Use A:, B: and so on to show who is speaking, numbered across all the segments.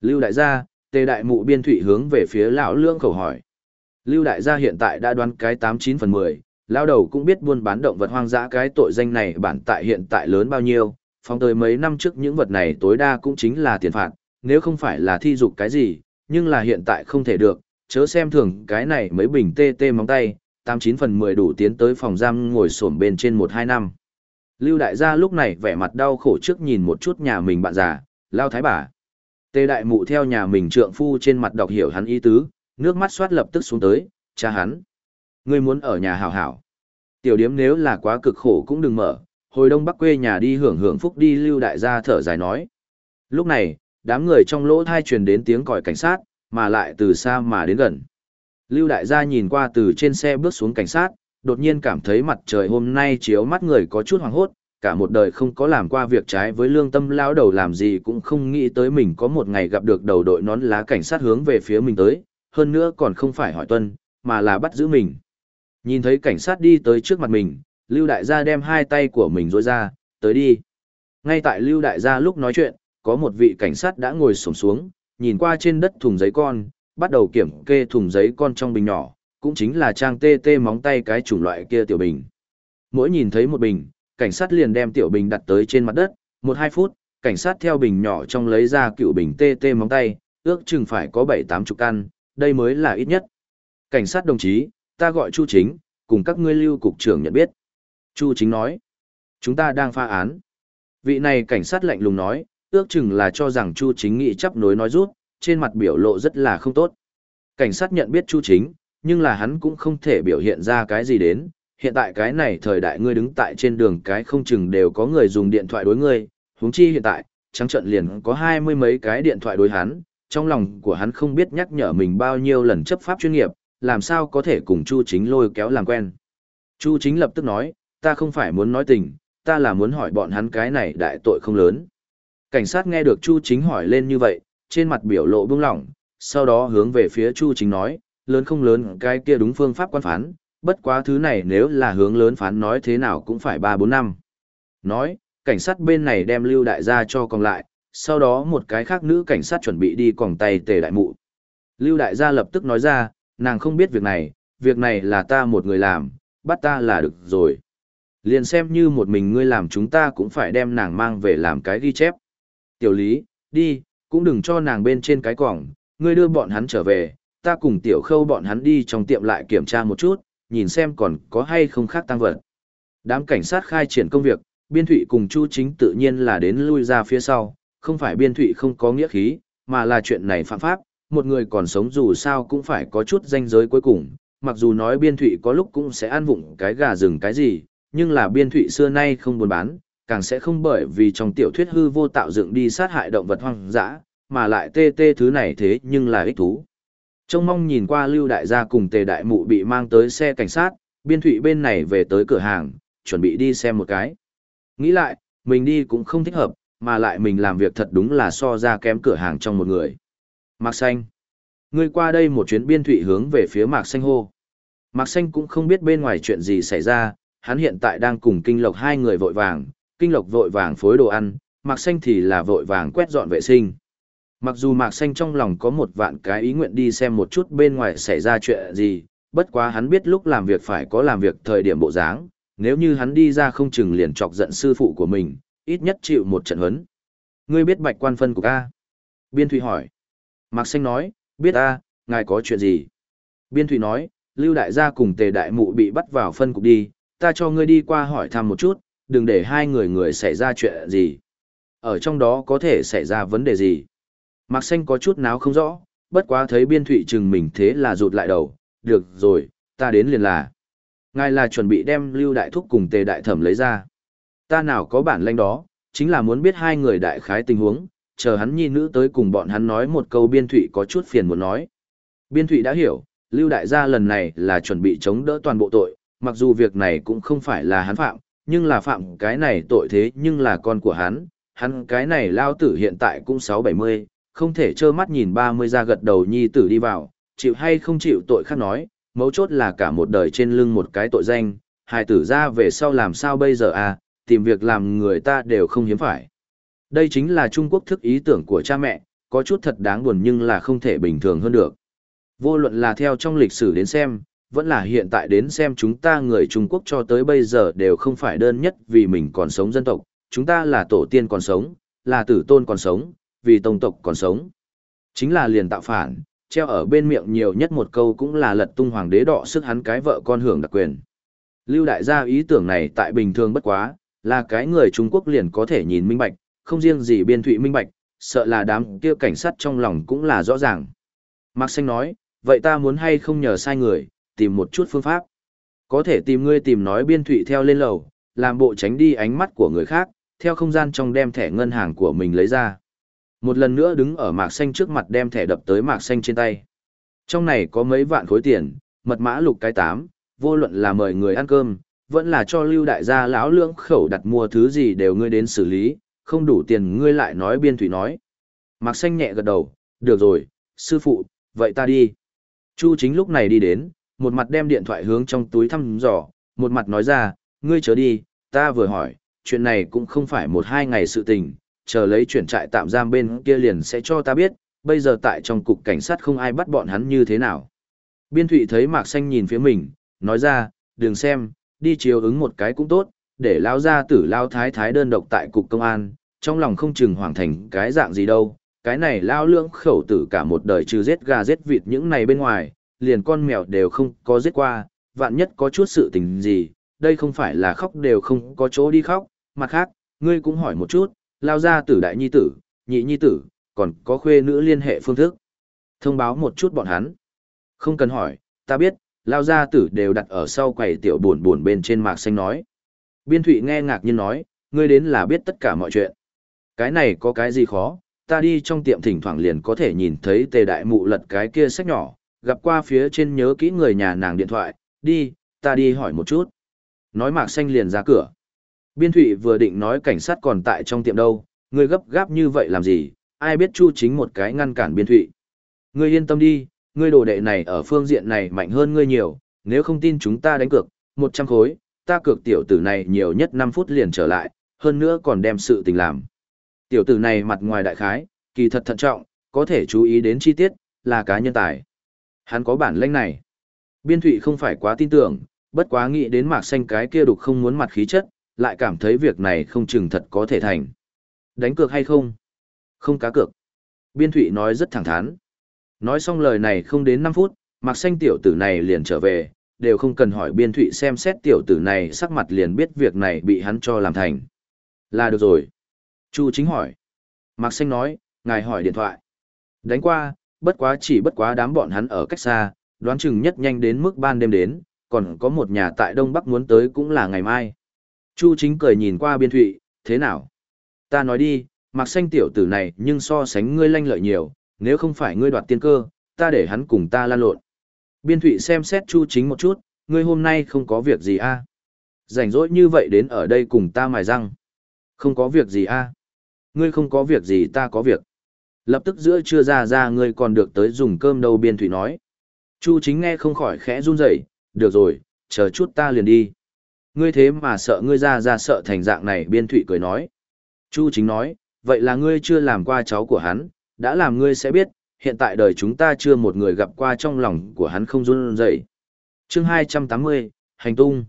A: Lưu đại gia, tề đại mụ biên thụy hướng về phía lão lương khẩu hỏi. Lưu đại gia hiện tại đã đoán cái tám chín phần mười, lão đầu cũng biết buôn bán động vật hoang dã cái tội danh này bản tại hiện tại lớn bao nhiêu, phóng tới mấy năm trước những vật này tối đa cũng chính là tiền phạt, nếu không phải là thi dục cái gì, nhưng là hiện tại không thể được, chớ xem thường cái này mấy bình tê tê móng tay, tám chín phần mười đủ tiến tới phòng giam ngồi xổm bên trên một hai năm. Lưu đại gia lúc này vẻ mặt đau khổ trước nhìn một chút nhà mình bạn già, lao thái bà. Tê đại mụ theo nhà mình trượng phu trên mặt đọc hiểu hắn ý tứ, nước mắt xoát lập tức xuống tới, cha hắn. Ngươi muốn ở nhà hảo hảo. Tiểu điếm nếu là quá cực khổ cũng đừng mở, hồi đông bắc quê nhà đi hưởng hưởng phúc đi lưu đại gia thở dài nói. Lúc này, đám người trong lỗ thai truyền đến tiếng còi cảnh sát, mà lại từ xa mà đến gần. Lưu đại gia nhìn qua từ trên xe bước xuống cảnh sát, đột nhiên cảm thấy mặt trời hôm nay chiếu mắt người có chút hoàng hốt, cả một đời không có làm qua việc trái với lương tâm lão đầu làm gì cũng không nghĩ tới mình có một ngày gặp được đầu đội nón lá cảnh sát hướng về phía mình tới, hơn nữa còn không phải hỏi tuân, mà là bắt giữ mình. Nhìn thấy cảnh sát đi tới trước mặt mình, Lưu Đại gia đem hai tay của mình rối ra, tới đi. Ngay tại Lưu Đại gia lúc nói chuyện, có một vị cảnh sát đã ngồi xổm xuống, nhìn qua trên đất thùng giấy con, bắt đầu kiểm kê thùng giấy con trong bình nhỏ, cũng chính là trang tê tê móng tay cái chủng loại kia tiểu bình. Mỗi nhìn thấy một bình, cảnh sát liền đem tiểu bình đặt tới trên mặt đất, một hai phút, cảnh sát theo bình nhỏ trong lấy ra cựu bình tê tê móng tay, ước chừng phải có bảy tám chục căn, đây mới là ít nhất. Cảnh sát đồng chí, ta gọi Chu Chính, cùng các ngươi lưu cục trưởng nhận biết. Chu Chính nói, chúng ta đang pha án. Vị này cảnh sát lạnh lùng nói, ước chừng là cho rằng Chu Chính nghị chấp nối nói rút, trên mặt biểu lộ rất là không tốt. Cảnh sát nhận biết Chu Chính, nhưng là hắn cũng không thể biểu hiện ra cái gì đến. Hiện tại cái này thời đại ngươi đứng tại trên đường cái không chừng đều có người dùng điện thoại đối ngươi, huống chi hiện tại, trắng trận liền có hai mươi mấy cái điện thoại đối hắn, trong lòng của hắn không biết nhắc nhở mình bao nhiêu lần chấp pháp chuyên nghiệp, làm sao có thể cùng Chu Chính lôi kéo làm quen. Chu Chính lập tức nói, ta không phải muốn nói tình, ta là muốn hỏi bọn hắn cái này đại tội không lớn. Cảnh sát nghe được Chu Chính hỏi lên như vậy, trên mặt biểu lộ bưng lỏng, sau đó hướng về phía Chu Chính nói, lớn không lớn cái kia đúng phương pháp quan phán, bất quá thứ này nếu là hướng lớn phán nói thế nào cũng phải 3-4 năm. Nói, cảnh sát bên này đem lưu đại gia cho còn lại, sau đó một cái khác nữ cảnh sát chuẩn bị đi còng tay tề đại mụ. Lưu đại gia lập tức nói ra, nàng không biết việc này, việc này là ta một người làm, bắt ta là được rồi. Liền xem như một mình ngươi làm chúng ta cũng phải đem nàng mang về làm cái ghi chép. Tiểu lý, đi, cũng đừng cho nàng bên trên cái cỏng, ngươi đưa bọn hắn trở về, ta cùng tiểu khâu bọn hắn đi trong tiệm lại kiểm tra một chút, nhìn xem còn có hay không khác tăng vật. Đám cảnh sát khai triển công việc, biên thụy cùng chu chính tự nhiên là đến lui ra phía sau, không phải biên thụy không có nghĩa khí, mà là chuyện này phạm pháp, một người còn sống dù sao cũng phải có chút danh giới cuối cùng, mặc dù nói biên thụy có lúc cũng sẽ ăn vụng cái gà rừng cái gì, nhưng là biên thụy xưa nay không buôn bán, càng sẽ không bởi vì trong tiểu thuyết hư vô tạo dựng đi sát hại động vật hoang dã, mà lại tê tê thứ này thế nhưng là ích thú. Trông mong nhìn qua lưu đại gia cùng tề đại mụ bị mang tới xe cảnh sát, biên thụy bên này về tới cửa hàng, chuẩn bị đi xem một cái. Nghĩ lại, mình đi cũng không thích hợp, mà lại mình làm việc thật đúng là so ra kém cửa hàng trong một người. Mạc Xanh. Ngươi qua đây một chuyến biên thụy hướng về phía Mạc Xanh hô. Mạc Xanh cũng không biết bên ngoài chuyện gì xảy ra, hắn hiện tại đang cùng Kinh Lộc hai người vội vàng, Kinh Lộc vội vàng phối đồ ăn, Mạc Xanh thì là vội vàng quét dọn vệ sinh. Mặc dù Mạc Xanh trong lòng có một vạn cái ý nguyện đi xem một chút bên ngoài xảy ra chuyện gì, bất quá hắn biết lúc làm việc phải có làm việc thời điểm bộ dáng, nếu như hắn đi ra không chừng liền chọc giận sư phụ của mình, ít nhất chịu một trận huấn. Ngươi biết bạch quan phân của ca? Biên Thụy hỏi. Mạc Xanh nói, biết a ngài có chuyện gì? Biên Thụy nói, Lưu Đại gia cùng tề đại mụ bị bắt vào phân cục đi, ta cho ngươi đi qua hỏi thăm một chút, đừng để hai người người xảy ra chuyện gì. Ở trong đó có thể xảy ra vấn đề gì? Mạc Xanh có chút náo không rõ, bất quá thấy biên thụy chừng mình thế là rụt lại đầu, được rồi, ta đến liền là. Ngài là chuẩn bị đem lưu đại thúc cùng tề đại thẩm lấy ra. Ta nào có bản lanh đó, chính là muốn biết hai người đại khái tình huống, chờ hắn nhi nữ tới cùng bọn hắn nói một câu biên thụy có chút phiền muốn nói. Biên thụy đã hiểu, lưu đại gia lần này là chuẩn bị chống đỡ toàn bộ tội, mặc dù việc này cũng không phải là hắn phạm, nhưng là phạm cái này tội thế nhưng là con của hắn, hắn cái này lao tử hiện tại cũng 6-70, không thể trơ mắt nhìn 30 ra gật đầu nhi tử đi vào, chịu hay không chịu tội khác nói, mấu chốt là cả một đời trên lưng một cái tội danh, hài tử ra về sau làm sao bây giờ à, tìm việc làm người ta đều không hiếm phải. Đây chính là Trung Quốc thức ý tưởng của cha mẹ, có chút thật đáng buồn nhưng là không thể bình thường hơn được. Vô luận là theo trong lịch sử đến xem, vẫn là hiện tại đến xem chúng ta người Trung Quốc cho tới bây giờ đều không phải đơn nhất vì mình còn sống dân tộc, chúng ta là tổ tiên còn sống, là tử tôn còn sống, vì tông tộc còn sống. Chính là liền tạo phản, treo ở bên miệng nhiều nhất một câu cũng là lật tung hoàng đế đọ sức hắn cái vợ con hưởng đặc quyền. Lưu đại gia ý tưởng này tại bình thường bất quá, là cái người Trung Quốc liền có thể nhìn minh bạch, không riêng gì biên thụy minh bạch, sợ là đám kia cảnh sát trong lòng cũng là rõ ràng. Mạc Xanh nói, vậy ta muốn hay không nhờ sai người, tìm một chút phương pháp. Có thể tìm ngươi tìm nói biên thụy theo lên lầu, làm bộ tránh đi ánh mắt của người khác, theo không gian trong đem thẻ ngân hàng của mình lấy ra. Một lần nữa đứng ở mạc xanh trước mặt đem thẻ đập tới mạc xanh trên tay. Trong này có mấy vạn khối tiền, mật mã lục cái tám, vô luận là mời người ăn cơm, vẫn là cho lưu đại gia lão lưỡng khẩu đặt mua thứ gì đều ngươi đến xử lý, không đủ tiền ngươi lại nói biên thủy nói. Mạc xanh nhẹ gật đầu, được rồi, sư phụ, vậy ta đi. Chu chính lúc này đi đến, một mặt đem điện thoại hướng trong túi thăm dò, một mặt nói ra, ngươi chớ đi, ta vừa hỏi, chuyện này cũng không phải một hai ngày sự tình, chờ lấy chuyển trại tạm giam bên kia liền sẽ cho ta biết, bây giờ tại trong cục cảnh sát không ai bắt bọn hắn như thế nào. Biên thụy thấy Mạc Xanh nhìn phía mình, nói ra, đừng xem, đi chiều ứng một cái cũng tốt, để lao ra tử lao thái thái đơn độc tại cục công an, trong lòng không chừng hoàn thành cái dạng gì đâu, cái này lao lưỡng khẩu tử cả một đời trừ giết gà giết vịt những này bên ngoài, liền con mèo đều không có giết qua, vạn nhất có chút sự tình gì, đây không phải là khóc đều không có chỗ đi khóc, mặt khác, ngươi cũng hỏi một chút, lao ra tử đại nhi tử, nhị nhi tử, còn có khuê nữ liên hệ phương thức. Thông báo một chút bọn hắn. Không cần hỏi, ta biết, lao gia tử đều đặt ở sau quầy tiểu buồn buồn bên trên mạc xanh nói. Biên thụy nghe ngạc nhiên nói, ngươi đến là biết tất cả mọi chuyện. Cái này có cái gì khó, ta đi trong tiệm thỉnh thoảng liền có thể nhìn thấy tề đại mụ lật cái kia sách nhỏ, gặp qua phía trên nhớ kỹ người nhà nàng điện thoại, đi, ta đi hỏi một chút. Nói mạc xanh liền ra cửa. Biên thụy vừa định nói cảnh sát còn tại trong tiệm đâu, ngươi gấp gáp như vậy làm gì, ai biết chu chính một cái ngăn cản biên thụy. Ngươi yên tâm đi, ngươi đồ đệ này ở phương diện này mạnh hơn ngươi nhiều, nếu không tin chúng ta đánh cược, 100 khối, ta cược tiểu tử này nhiều nhất 5 phút liền trở lại, hơn nữa còn đem sự tình làm. Tiểu tử này mặt ngoài đại khái, kỳ thật thận trọng, có thể chú ý đến chi tiết, là cá nhân tài. Hắn có bản lĩnh này. Biên thụy không phải quá tin tưởng, bất quá nghĩ đến mạc xanh cái kia đục không muốn mặt khí chất, lại cảm thấy việc này không chừng thật có thể thành. Đánh cược hay không? Không cá cược. Biên thụy nói rất thẳng thắn. Nói xong lời này không đến 5 phút, mạc xanh tiểu tử này liền trở về, đều không cần hỏi biên thụy xem xét tiểu tử này sắc mặt liền biết việc này bị hắn cho làm thành. Là được rồi. Chu chính hỏi. Mạc xanh nói, ngài hỏi điện thoại. Đánh qua, bất quá chỉ bất quá đám bọn hắn ở cách xa, đoán chừng nhất nhanh đến mức ban đêm đến, còn có một nhà tại Đông Bắc muốn tới cũng là ngày mai. Chu chính cười nhìn qua biên thụy, thế nào? Ta nói đi, mặc xanh tiểu tử này nhưng so sánh ngươi lanh lợi nhiều, nếu không phải ngươi đoạt tiên cơ, ta để hắn cùng ta lan lộn. Biên thụy xem xét chu chính một chút, ngươi hôm nay không có việc gì a à? Rảnh rỗi như vậy đến ở đây cùng ta mài răng. Không có việc gì a à? Ngươi không có việc gì ta có việc. Lập tức giữa trưa ra ra ngươi còn được tới dùng cơm đâu biên thụy nói. Chu chính nghe không khỏi khẽ run rẩy được rồi, chờ chút ta liền đi. Ngươi thế mà sợ ngươi ra ra sợ thành dạng này biên thụy cười nói. Chu chính nói, vậy là ngươi chưa làm qua cháu của hắn, đã làm ngươi sẽ biết, hiện tại đời chúng ta chưa một người gặp qua trong lòng của hắn không run rẩy. Chương 280, Hành tung.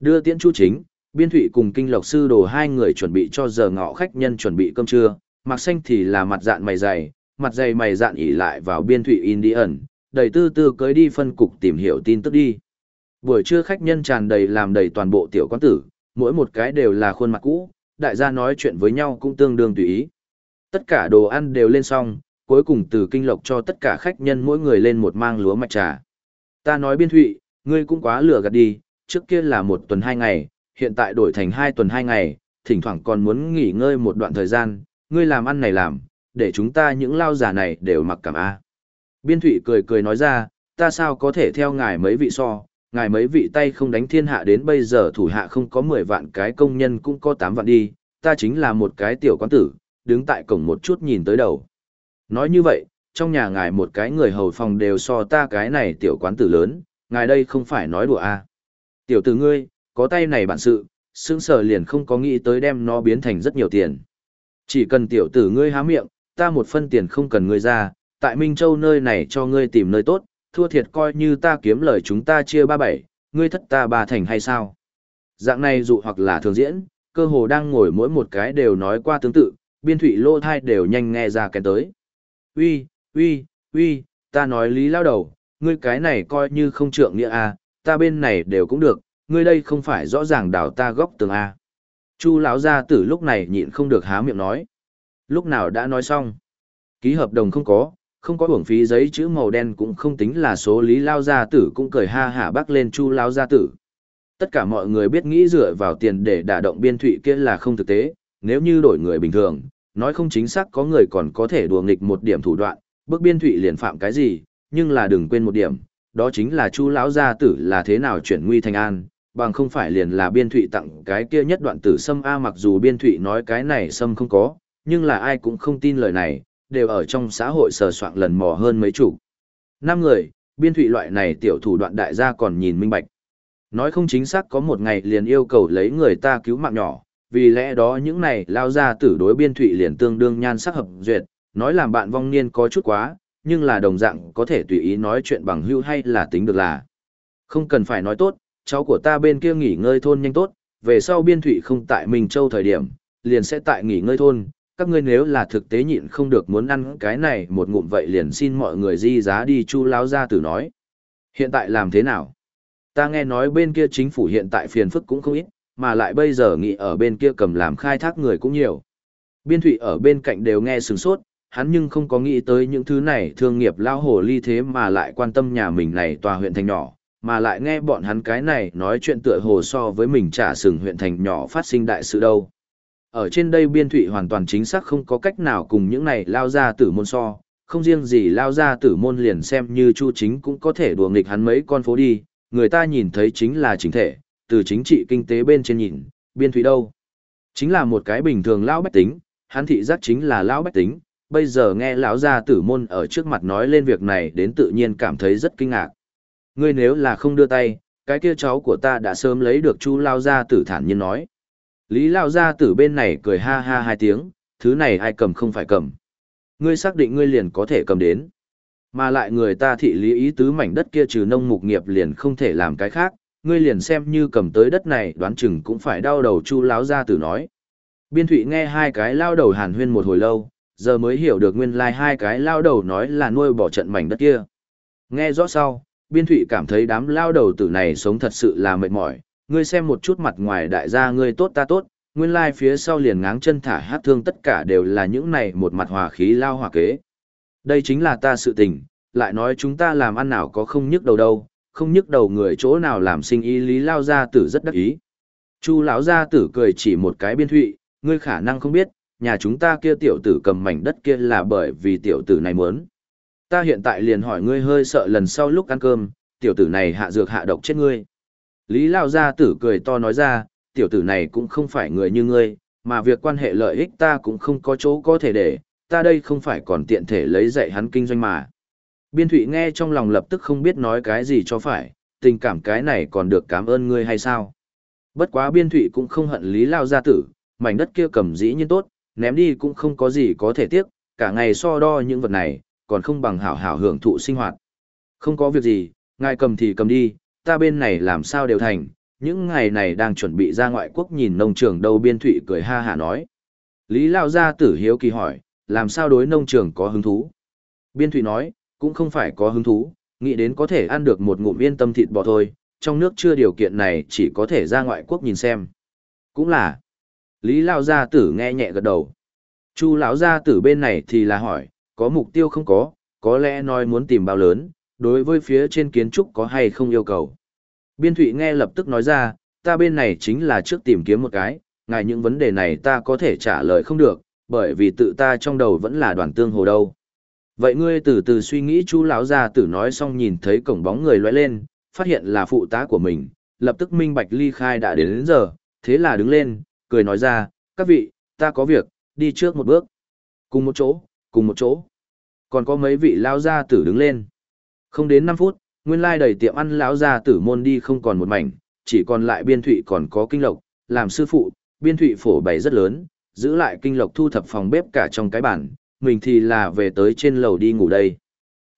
A: Đưa tiễn Chu chính, biên thụy cùng kinh lộc sư đồ hai người chuẩn bị cho giờ ngọ khách nhân chuẩn bị cơm trưa, mặc xanh thì là mặt dạng mày dày, mặt dày mày dạn ỉ lại vào biên thụy Indian, đầy tư tư cưới đi phân cục tìm hiểu tin tức đi. Buổi trưa khách nhân tràn đầy làm đầy toàn bộ tiểu quán tử, mỗi một cái đều là khuôn mặt cũ, đại gia nói chuyện với nhau cũng tương đương tùy ý. Tất cả đồ ăn đều lên xong, cuối cùng từ kinh lộc cho tất cả khách nhân mỗi người lên một mang lúa mạch trà. Ta nói biên thụy, ngươi cũng quá lừa gạt đi, trước kia là một tuần hai ngày, hiện tại đổi thành hai tuần hai ngày, thỉnh thoảng còn muốn nghỉ ngơi một đoạn thời gian, ngươi làm ăn này làm, để chúng ta những lao giả này đều mặc cảm A. Biên thụy cười cười nói ra, ta sao có thể theo ngài mấy vị so, ngài mấy vị tay không đánh thiên hạ đến bây giờ thủ hạ không có 10 vạn cái công nhân cũng có 8 vạn đi, ta chính là một cái tiểu quán tử, đứng tại cổng một chút nhìn tới đầu. Nói như vậy, trong nhà ngài một cái người hầu phòng đều so ta cái này tiểu quán tử lớn, ngài đây không phải nói đùa à. Tiểu tử ngươi, có tay này bản sự, sướng sở liền không có nghĩ tới đem nó biến thành rất nhiều tiền. Chỉ cần tiểu tử ngươi há miệng, ta một phân tiền không cần ngươi ra, tại Minh Châu nơi này cho ngươi tìm nơi tốt, thua thiệt coi như ta kiếm lời chúng ta chia ba bảy, ngươi thất ta ba thành hay sao? Dạng này dụ hoặc là thường diễn, cơ hồ đang ngồi mỗi một cái đều nói qua tương tự, biên thủy lô thai đều nhanh nghe ra cái tới. Uy, uy, uy, ta nói lý lao đầu, ngươi cái này coi như không trượng nghĩa à, ta bên này đều cũng được, ngươi đây không phải rõ ràng đảo ta góc tường à. Chu lão gia tử lúc này nhịn không được há miệng nói. Lúc nào đã nói xong. Ký hợp đồng không có, không có uổng phí giấy chữ màu đen cũng không tính là số lý lao gia tử cũng cười ha hả bác lên chu lao gia tử. Tất cả mọi người biết nghĩ dựa vào tiền để đả động biên thụy kia là không thực tế, nếu như đổi người bình thường, nói không chính xác có người còn có thể đùa nghịch một điểm thủ đoạn, bước biên thụy liền phạm cái gì, nhưng là đừng quên một điểm, đó chính là chu lão gia tử là thế nào chuyển nguy thành an, bằng không phải liền là biên thụy tặng cái kia nhất đoạn tử sâm A mặc dù biên thụy nói cái này sâm không có, nhưng là ai cũng không tin lời này, đều ở trong xã hội sờ soạn lần mò hơn mấy chủ. Năm người, biên thụy loại này tiểu thủ đoạn đại gia còn nhìn minh bạch. Nói không chính xác có một ngày liền yêu cầu lấy người ta cứu mạng nhỏ, vì lẽ đó những này lao ra tử đối biên thụy liền tương đương nhan sắc hợp duyệt, nói làm bạn vong niên có chút quá, nhưng là đồng dạng có thể tùy ý nói chuyện bằng hưu hay là tính được là. Không cần phải nói tốt, cháu của ta bên kia nghỉ ngơi thôn nhanh tốt, về sau biên thụy không tại Minh Châu thời điểm, liền sẽ tại nghỉ ngơi thôn, các ngươi nếu là thực tế nhịn không được muốn ăn cái này một ngụm vậy liền xin mọi người di giá đi chu lão gia tử nói. Hiện tại làm thế nào? Ta nghe nói bên kia chính phủ hiện tại phiền phức cũng không ít, mà lại bây giờ nghĩ ở bên kia cầm làm khai thác người cũng nhiều. Biên thụy ở bên cạnh đều nghe sừng sốt, hắn nhưng không có nghĩ tới những thứ này thương nghiệp lao hồ ly thế mà lại quan tâm nhà mình này tòa huyện thành nhỏ, mà lại nghe bọn hắn cái này nói chuyện tựa hồ so với mình trả sừng huyện thành nhỏ phát sinh đại sự đâu. Ở trên đây biên thụy hoàn toàn chính xác không có cách nào cùng những này lao ra tử môn so, không riêng gì lao ra tử môn liền xem như chu chính cũng có thể đùa nghịch hắn mấy con phố đi, người ta nhìn thấy chính là chính thể, từ chính trị kinh tế bên trên nhìn, biên thụy đâu. Chính là một cái bình thường lão bách tính, hắn thị giác chính là lão bách tính, bây giờ nghe lão gia tử môn ở trước mặt nói lên việc này đến tự nhiên cảm thấy rất kinh ngạc. Ngươi nếu là không đưa tay, cái kia cháu của ta đã sớm lấy được chu lao gia tử thản nhiên nói. Lý lao gia tử bên này cười ha ha hai tiếng, thứ này ai cầm không phải cầm. Ngươi xác định ngươi liền có thể cầm đến. Mà lại người ta thị lý ý tứ mảnh đất kia trừ nông mục nghiệp liền không thể làm cái khác, ngươi liền xem như cầm tới đất này đoán chừng cũng phải đau đầu chu láo gia tử nói. Biên thụy nghe hai cái lao đầu hàn huyên một hồi lâu, giờ mới hiểu được nguyên lai like hai cái lao đầu nói là nuôi bỏ trận mảnh đất kia. Nghe rõ sau, biên thụy cảm thấy đám lao đầu tử này sống thật sự là mệt mỏi, ngươi xem một chút mặt ngoài đại gia ngươi tốt ta tốt, nguyên lai like phía sau liền ngáng chân thả hát thương tất cả đều là những này một mặt hòa khí lao hòa kế. Đây chính là ta sự tình, lại nói chúng ta làm ăn nào có không nhức đầu đâu, không nhức đầu người chỗ nào làm sinh ý lý lao gia tử rất đắc ý. Chu lão gia tử cười chỉ một cái biên thụy, ngươi khả năng không biết, nhà chúng ta kia tiểu tử cầm mảnh đất kia là bởi vì tiểu tử này muốn. Ta hiện tại liền hỏi ngươi hơi sợ lần sau lúc ăn cơm, tiểu tử này hạ dược hạ độc chết ngươi. Lý lao gia tử cười to nói ra, tiểu tử này cũng không phải người như ngươi, mà việc quan hệ lợi ích ta cũng không có chỗ có thể để, ta đây không phải còn tiện thể lấy dạy hắn kinh doanh mà. Biên Thụy nghe trong lòng lập tức không biết nói cái gì cho phải, tình cảm cái này còn được cảm ơn ngươi hay sao. Bất quá Biên Thụy cũng không hận Lý Lao gia tử, mảnh đất kia cầm dĩ nhiên tốt, ném đi cũng không có gì có thể tiếc, cả ngày so đo những vật này, còn không bằng hảo hảo hưởng thụ sinh hoạt. Không có việc gì, ngài cầm thì cầm đi, ta bên này làm sao đều thành, những ngày này đang chuẩn bị ra ngoại quốc nhìn nông trường đâu biên thụy cười ha hà nói. Lý Lao gia tử hiếu kỳ hỏi, làm sao đối nông trường có hứng thú? Biên thụy nói, cũng không phải có hứng thú, nghĩ đến có thể ăn được một ngụm yên tâm thịt bò thôi, trong nước chưa điều kiện này chỉ có thể ra ngoại quốc nhìn xem. Cũng là, Lý Lao gia tử nghe nhẹ gật đầu. Chu lão gia tử bên này thì là hỏi, có mục tiêu không có, có lẽ nói muốn tìm bao lớn, đối với phía trên kiến trúc có hay không yêu cầu. Biên Thụy nghe lập tức nói ra, ta bên này chính là trước tìm kiếm một cái, ngài những vấn đề này ta có thể trả lời không được, bởi vì tự ta trong đầu vẫn là đoàn tương hồ đâu. Vậy ngươi từ từ suy nghĩ chú lão gia tử nói xong nhìn thấy cổng bóng người lóe lên, phát hiện là phụ tá của mình, lập tức minh bạch ly khai đã đến, đến giờ, thế là đứng lên, cười nói ra, các vị, ta có việc, đi trước một bước. Cùng một chỗ, cùng một chỗ. Còn có mấy vị lao gia tử đứng lên. Không đến 5 phút, nguyên lai đầy tiệm ăn lão gia tử môn đi không còn một mảnh, chỉ còn lại biên thụy còn có kinh lộc, làm sư phụ, biên thụy phổ bày rất lớn, giữ lại kinh lộc thu thập phòng bếp cả trong cái bản, mình thì là về tới trên lầu đi ngủ đây.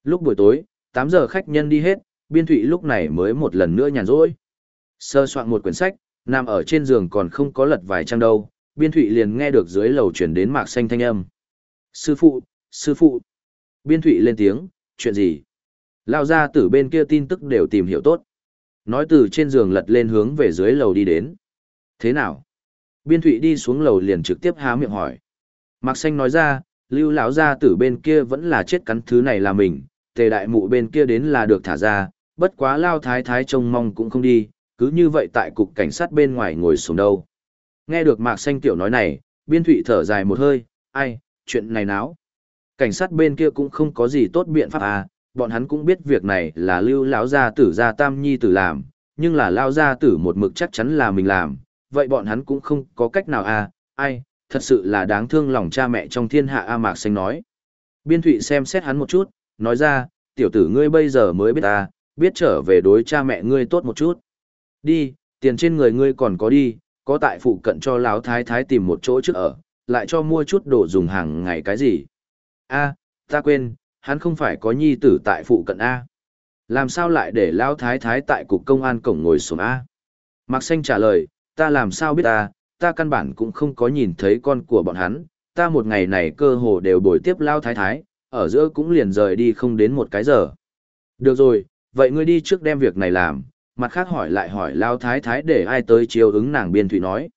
A: Lúc buổi tối, 8 giờ khách nhân đi hết, biên thụy lúc này mới một lần nữa nhàn rỗi. Sơ soạn một quyển sách, nằm ở trên giường còn không có lật vài trang đâu, biên thụy liền nghe được dưới lầu chuyển đến mạc xanh thanh âm. Sư phụ, sư phụ. Biên thụy lên tiếng, chuyện gì? Lao ra từ bên kia tin tức đều tìm hiểu tốt. Nói từ trên giường lật lên hướng về dưới lầu đi đến. Thế nào? Biên thụy đi xuống lầu liền trực tiếp há miệng hỏi. Mạc xanh nói ra, lưu lão gia tử bên kia vẫn là chết cắn thứ này là mình, tề đại mụ bên kia đến là được thả ra, bất quá lao thái thái trông mong cũng không đi, cứ như vậy tại cục cảnh sát bên ngoài ngồi xuống đâu. Nghe được Mạc Xanh Tiểu nói này, biên thụy thở dài một hơi, ai, chuyện này náo. Cảnh sát bên kia cũng không có gì tốt biện pháp à, bọn hắn cũng biết việc này là lưu lão gia tử gia tam nhi tử làm, nhưng là lao gia tử một mực chắc chắn là mình làm, vậy bọn hắn cũng không có cách nào à, ai, thật sự là đáng thương lòng cha mẹ trong thiên hạ A Mạc Xanh nói. Biên thụy xem xét hắn một chút, nói ra, tiểu tử ngươi bây giờ mới biết ta, biết trở về đối cha mẹ ngươi tốt một chút. Đi, tiền trên người ngươi còn có đi, có tại phụ cận cho lão thái thái tìm một chỗ trước ở, lại cho mua chút đồ dùng hàng ngày cái gì. A, ta quên, hắn không phải có nhi tử tại phụ cận A. Làm sao lại để lão thái thái tại cục công an cổng ngồi xuống A? Mạc Xanh trả lời, ta làm sao biết ta, ta căn bản cũng không có nhìn thấy con của bọn hắn, ta một ngày này cơ hồ đều bồi tiếp lao thái thái, ở giữa cũng liền rời đi không đến một cái giờ. Được rồi, vậy ngươi đi trước đem việc này làm, mặt khác hỏi lại hỏi lao thái thái để ai tới chiều ứng nàng biên thụy nói.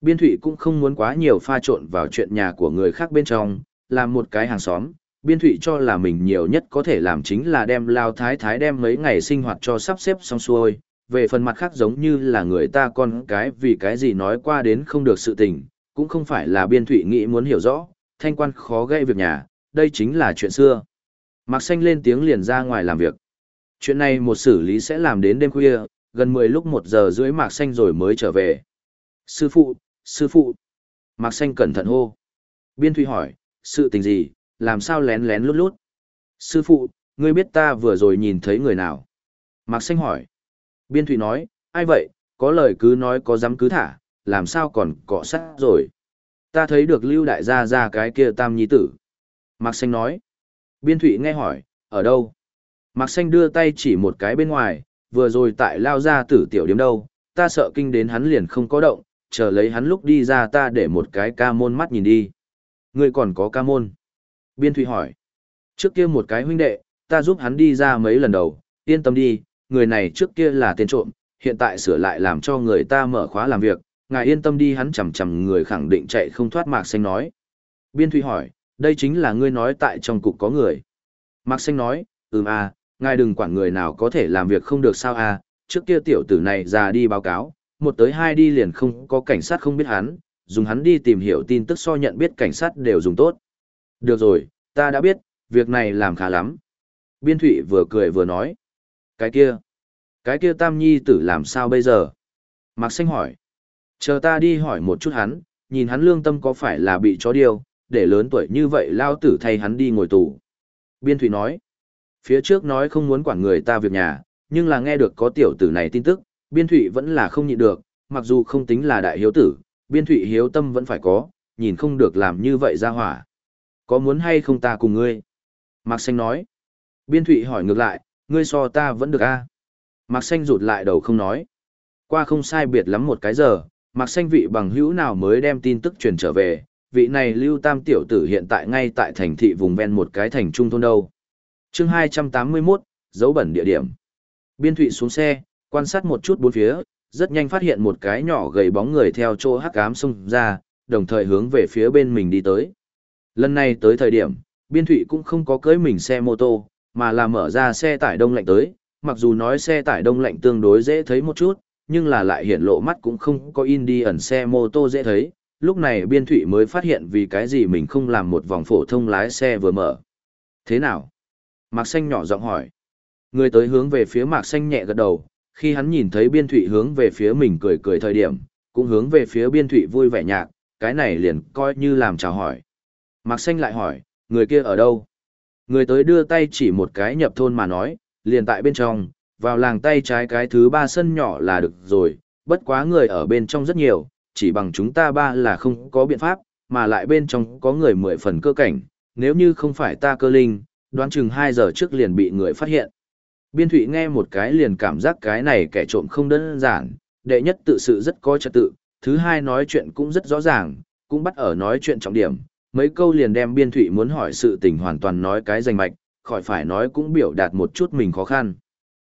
A: Biên thụy cũng không muốn quá nhiều pha trộn vào chuyện nhà của người khác bên trong, làm một cái hàng xóm. Biên thụy cho là mình nhiều nhất có thể làm chính là đem lao thái thái đem mấy ngày sinh hoạt cho sắp xếp xong xuôi, về phần mặt khác giống như là người ta con cái vì cái gì nói qua đến không được sự tình, cũng không phải là biên thụy nghĩ muốn hiểu rõ, thanh quan khó gây việc nhà, đây chính là chuyện xưa. Mạc Xanh lên tiếng liền ra ngoài làm việc. Chuyện này một xử lý sẽ làm đến đêm khuya, gần 10 lúc 1 giờ rưỡi Mạc Xanh rồi mới trở về. Sư phụ, sư phụ. Mạc Xanh cẩn thận hô. Biên Thụy hỏi, sự tình gì, làm sao lén lén lút lút. Sư phụ, ngươi biết ta vừa rồi nhìn thấy người nào? Mạc Xanh hỏi. Biên Thụy nói, ai vậy, có lời cứ nói có dám cứ thả, làm sao còn cọ sát rồi. Ta thấy được lưu đại gia ra cái kia tam nhi tử. Mạc Xanh nói. Biên Thụy nghe hỏi, ở đâu? Mạc Xanh đưa tay chỉ một cái bên ngoài, vừa rồi tại lao ra tử tiểu điểm đâu, ta sợ kinh đến hắn liền không có động, chờ lấy hắn lúc đi ra ta để một cái ca môn mắt nhìn đi. Ngươi còn có ca môn? Biên Thụy hỏi. Trước kia một cái huynh đệ, ta giúp hắn đi ra mấy lần đầu, yên tâm đi, người này trước kia là tên trộm, hiện tại sửa lại làm cho người ta mở khóa làm việc, ngài yên tâm đi hắn chầm chầm người khẳng định chạy không thoát Mạc Xanh nói. Biên Thụy hỏi, đây chính là ngươi nói tại trong cục có người. Mạc Xanh nói, ừm à, ngài đừng quản người nào có thể làm việc không được sao à, trước kia tiểu tử này ra đi báo cáo, một tới hai đi liền không có cảnh sát không biết hắn, dùng hắn đi tìm hiểu tin tức so nhận biết cảnh sát đều dùng tốt. Được rồi, ta đã biết, việc này làm khá lắm. Biên Thụy vừa cười vừa nói. Cái kia, cái kia Tam Nhi tử làm sao bây giờ? Mạc Xanh hỏi. Chờ ta đi hỏi một chút hắn, nhìn hắn lương tâm có phải là bị chó điêu, để lớn tuổi như vậy lao tử thay hắn đi ngồi tù. Biên Thụy nói. Phía trước nói không muốn quản người ta việc nhà, nhưng là nghe được có tiểu tử này tin tức, Biên Thụy vẫn là không nhịn được, mặc dù không tính là đại hiếu tử, Biên Thụy hiếu tâm vẫn phải có, nhìn không được làm như vậy ra hỏa. Có muốn hay không ta cùng ngươi? Mạc Xanh nói. Biên Thụy hỏi ngược lại, ngươi so ta vẫn được a Mạc Xanh rụt lại đầu không nói. Qua không sai biệt lắm một cái giờ, Mạc Xanh vị bằng hữu nào mới đem tin tức truyền trở về, vị này lưu tam tiểu tử hiện tại ngay tại thành thị vùng ven một cái thành trung thôn đâu. chương 281, dấu bẩn địa điểm. Biên Thụy xuống xe, quan sát một chút bốn phía, rất nhanh phát hiện một cái nhỏ gầy bóng người theo chỗ hắc ám xông ra, đồng thời hướng về phía bên mình đi tới. Lần này tới thời điểm, Biên Thụy cũng không có cưới mình xe mô tô, mà là mở ra xe tải đông lạnh tới, mặc dù nói xe tải đông lạnh tương đối dễ thấy một chút, nhưng là lại hiện lộ mắt cũng không có in đi ẩn xe mô tô dễ thấy, lúc này biên thụy mới phát hiện vì cái gì mình không làm một vòng phổ thông lái xe vừa mở. Thế nào? Mạc Xanh nhỏ giọng hỏi. Người tới hướng về phía Mạc Xanh nhẹ gật đầu, khi hắn nhìn thấy biên thụy hướng về phía mình cười cười thời điểm, cũng hướng về phía biên thụy vui vẻ nhạc, cái này liền coi như làm chào hỏi. Mạc Xanh lại hỏi, người kia ở đâu? Người tới đưa tay chỉ một cái nhập thôn mà nói, liền tại bên trong, vào làng tay trái cái thứ ba sân nhỏ là được rồi, bất quá người ở bên trong rất nhiều, chỉ bằng chúng ta ba là không có biện pháp, mà lại bên trong có người mười phần cơ cảnh, nếu như không phải ta cơ linh, đoán chừng 2 giờ trước liền bị người phát hiện. Biên thụy nghe một cái liền cảm giác cái này kẻ trộm không đơn giản, đệ nhất tự sự rất có trật tự, thứ hai nói chuyện cũng rất rõ ràng, cũng bắt ở nói chuyện trọng điểm, mấy câu liền đem biên thụy muốn hỏi sự tình hoàn toàn nói cái danh mạch, khỏi phải nói cũng biểu đạt một chút mình khó khăn.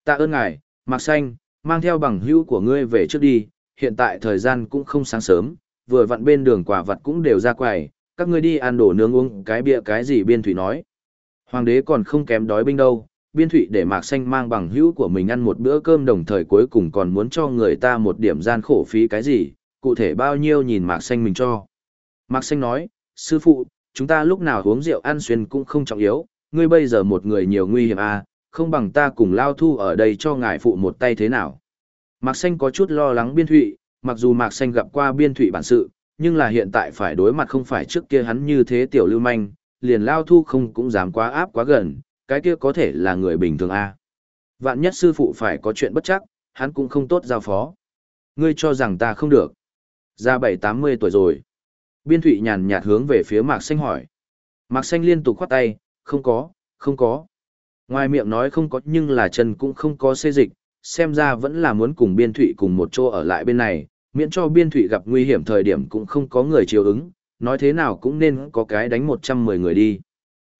A: Tạ ơn ngài, Mạc Xanh, mang theo bằng hữu của ngươi về trước đi, hiện tại thời gian cũng không sáng sớm, vừa vặn bên đường quả vật cũng đều ra quầy, các ngươi đi ăn đồ nướng uống cái bia cái gì biên thủy nói. Hoàng đế còn không kém đói binh đâu, biên thủy để Mạc Xanh mang bằng hữu của mình ăn một bữa cơm đồng thời cuối cùng còn muốn cho người ta một điểm gian khổ phí cái gì, cụ thể bao nhiêu nhìn Mạc Xanh mình cho. Mạc Xanh nói, sư phụ, chúng ta lúc nào uống rượu ăn xuyên cũng không trọng yếu, ngươi bây giờ một người nhiều nguy hiểm à, không bằng ta cùng lao thu ở đây cho ngài phụ một tay thế nào. Mạc Xanh có chút lo lắng biên thụy, mặc dù Mạc Xanh gặp qua biên thụy bản sự, nhưng là hiện tại phải đối mặt không phải trước kia hắn như thế tiểu lưu manh, liền lao thu không cũng dám quá áp quá gần, cái kia có thể là người bình thường à? Vạn nhất sư phụ phải có chuyện bất chắc, hắn cũng không tốt giao phó. Ngươi cho rằng ta không được. Ra bảy tám mươi tuổi rồi. Biên thụy nhàn nhạt hướng về phía Mạc Xanh hỏi. Mạc Xanh liên tục khoát tay, không có, không có. Ngoài miệng nói không có nhưng là chân cũng không có xê dịch, xem ra vẫn là muốn cùng biên thụy cùng một chỗ ở lại bên này, miễn cho biên thụy gặp nguy hiểm thời điểm cũng không có người chiều ứng, nói thế nào cũng nên có cái đánh 110 người đi.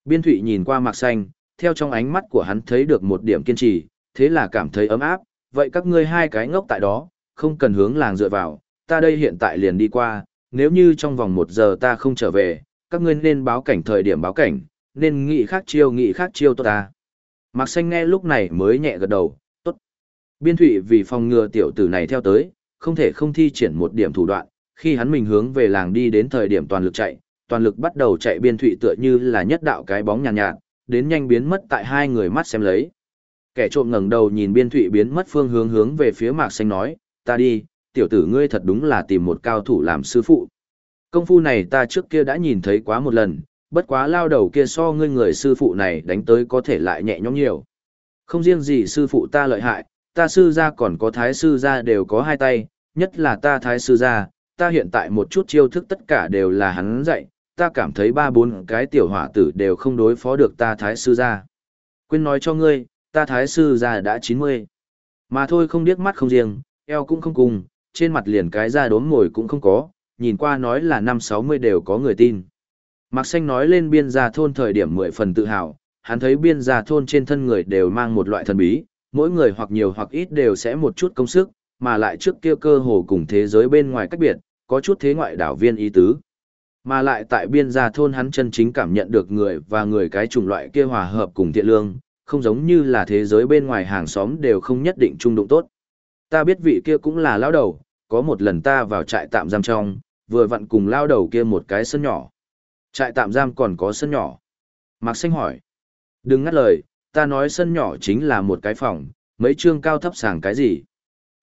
A: Biên thụy nhìn qua mạc xanh, theo trong ánh mắt của hắn thấy được một điểm kiên trì, thế là cảm thấy ấm áp, vậy các ngươi hai cái ngốc tại đó, không cần hướng làng dựa vào, ta đây hiện tại liền đi qua, nếu như trong vòng một giờ ta không trở về, các ngươi nên báo cảnh thời điểm báo cảnh, nên nghị khác chiêu nghị khác chiêu tốt ta. Mạc xanh nghe lúc này mới nhẹ gật đầu, tốt. Biên thụy vì phòng ngừa tiểu tử này theo tới, không thể không thi triển một điểm thủ đoạn, khi hắn mình hướng về làng đi đến thời điểm toàn lực chạy, toàn lực bắt đầu chạy biên thụy tựa như là nhất đạo cái bóng nhàn nhạt, nhạt, đến nhanh biến mất tại hai người mắt xem lấy. Kẻ trộm ngẩng đầu nhìn biên thụy biến mất phương hướng hướng về phía mạc xanh nói, ta đi, tiểu tử ngươi thật đúng là tìm một cao thủ làm sư phụ. Công phu này ta trước kia đã nhìn thấy quá một lần, bất quá lao đầu kia so ngươi người sư phụ này đánh tới có thể lại nhẹ nhõm nhiều. Không riêng gì sư phụ ta lợi hại, ta sư gia còn có thái sư gia đều có hai tay, nhất là ta thái sư gia, ta hiện tại một chút chiêu thức tất cả đều là hắn dạy, ta cảm thấy ba bốn cái tiểu hỏa tử đều không đối phó được ta thái sư gia. Quên nói cho ngươi, ta thái sư gia đã 90. Mà thôi không điếc mắt không riêng, eo cũng không cùng, trên mặt liền cái da đốm ngồi cũng không có, nhìn qua nói là năm 60 đều có người tin. Mạc Xanh nói lên biên gia thôn thời điểm mười phần tự hào, hắn thấy biên gia thôn trên thân người đều mang một loại thần bí, mỗi người hoặc nhiều hoặc ít đều sẽ một chút công sức, mà lại trước kia cơ hồ cùng thế giới bên ngoài cách biệt, có chút thế ngoại đảo viên ý tứ. Mà lại tại biên gia thôn hắn chân chính cảm nhận được người và người cái chủng loại kia hòa hợp cùng thiện lương, không giống như là thế giới bên ngoài hàng xóm đều không nhất định trung đụng tốt. Ta biết vị kia cũng là lao đầu, có một lần ta vào trại tạm giam trong, vừa vặn cùng lao đầu kia một cái sân nhỏ. Trại tạm giam còn có sân nhỏ. Mạc Xanh hỏi. Đừng ngắt lời, ta nói sân nhỏ chính là một cái phòng, mấy chương cao thấp sàng cái gì.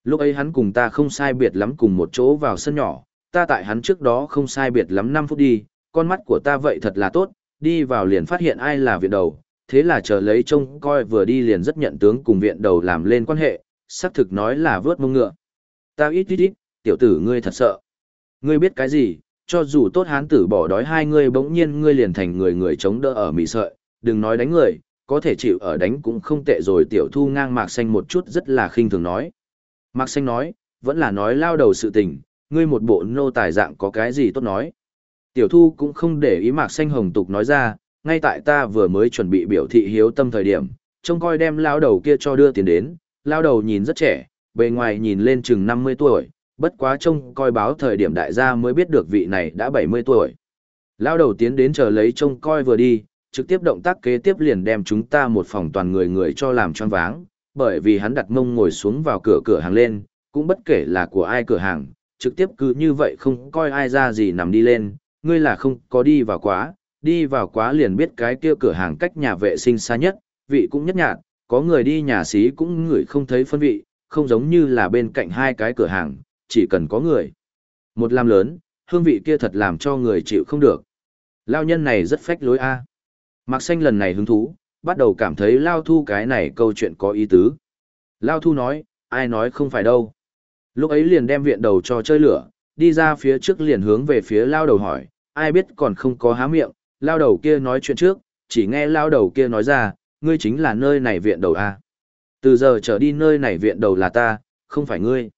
A: Lúc ấy hắn cùng ta không sai biệt lắm cùng một chỗ vào sân nhỏ, ta tại hắn trước đó không sai biệt lắm 5 phút đi, con mắt của ta vậy thật là tốt, đi vào liền phát hiện ai là viện đầu, thế là chờ lấy trông coi vừa đi liền rất nhận tướng cùng viện đầu làm lên quan hệ, xác thực nói là vớt mông ngựa. Ta ít ít ít, tiểu tử ngươi thật sợ. Ngươi biết cái gì, cho dù tốt hán tử bỏ đói hai ngươi bỗng nhiên ngươi liền thành người người chống đỡ ở mỹ sợi, đừng nói đánh người, có thể chịu ở đánh cũng không tệ rồi tiểu thu ngang mạc xanh một chút rất là khinh thường nói. Mạc xanh nói, vẫn là nói lao đầu sự tình, ngươi một bộ nô tài dạng có cái gì tốt nói. Tiểu thu cũng không để ý mạc xanh hồng tục nói ra, ngay tại ta vừa mới chuẩn bị biểu thị hiếu tâm thời điểm, trông coi đem lao đầu kia cho đưa tiền đến, lao đầu nhìn rất trẻ, bề ngoài nhìn lên chừng 50 tuổi, bất quá trông coi báo thời điểm đại gia mới biết được vị này đã 70 tuổi. Lao đầu tiến đến chờ lấy trông coi vừa đi, trực tiếp động tác kế tiếp liền đem chúng ta một phòng toàn người người cho làm choáng váng, bởi vì hắn đặt mông ngồi xuống vào cửa cửa hàng lên, cũng bất kể là của ai cửa hàng, trực tiếp cứ như vậy không coi ai ra gì nằm đi lên, ngươi là không có đi vào quá, đi vào quá liền biết cái kia cửa hàng cách nhà vệ sinh xa nhất, vị cũng nhất nhạt, có người đi nhà xí cũng ngửi không thấy phân vị, không giống như là bên cạnh hai cái cửa hàng, chỉ cần có người. Một làm lớn, hương vị kia thật làm cho người chịu không được. Lao nhân này rất phách lối a. Mạc Xanh lần này hứng thú, bắt đầu cảm thấy Lao Thu cái này câu chuyện có ý tứ. Lao Thu nói, ai nói không phải đâu. Lúc ấy liền đem viện đầu cho chơi lửa, đi ra phía trước liền hướng về phía Lao đầu hỏi, ai biết còn không có há miệng, lao đầu kia nói chuyện trước, chỉ nghe lao đầu kia nói ra, ngươi chính là nơi này viện đầu A. Từ giờ trở đi nơi này viện đầu là ta, không phải ngươi.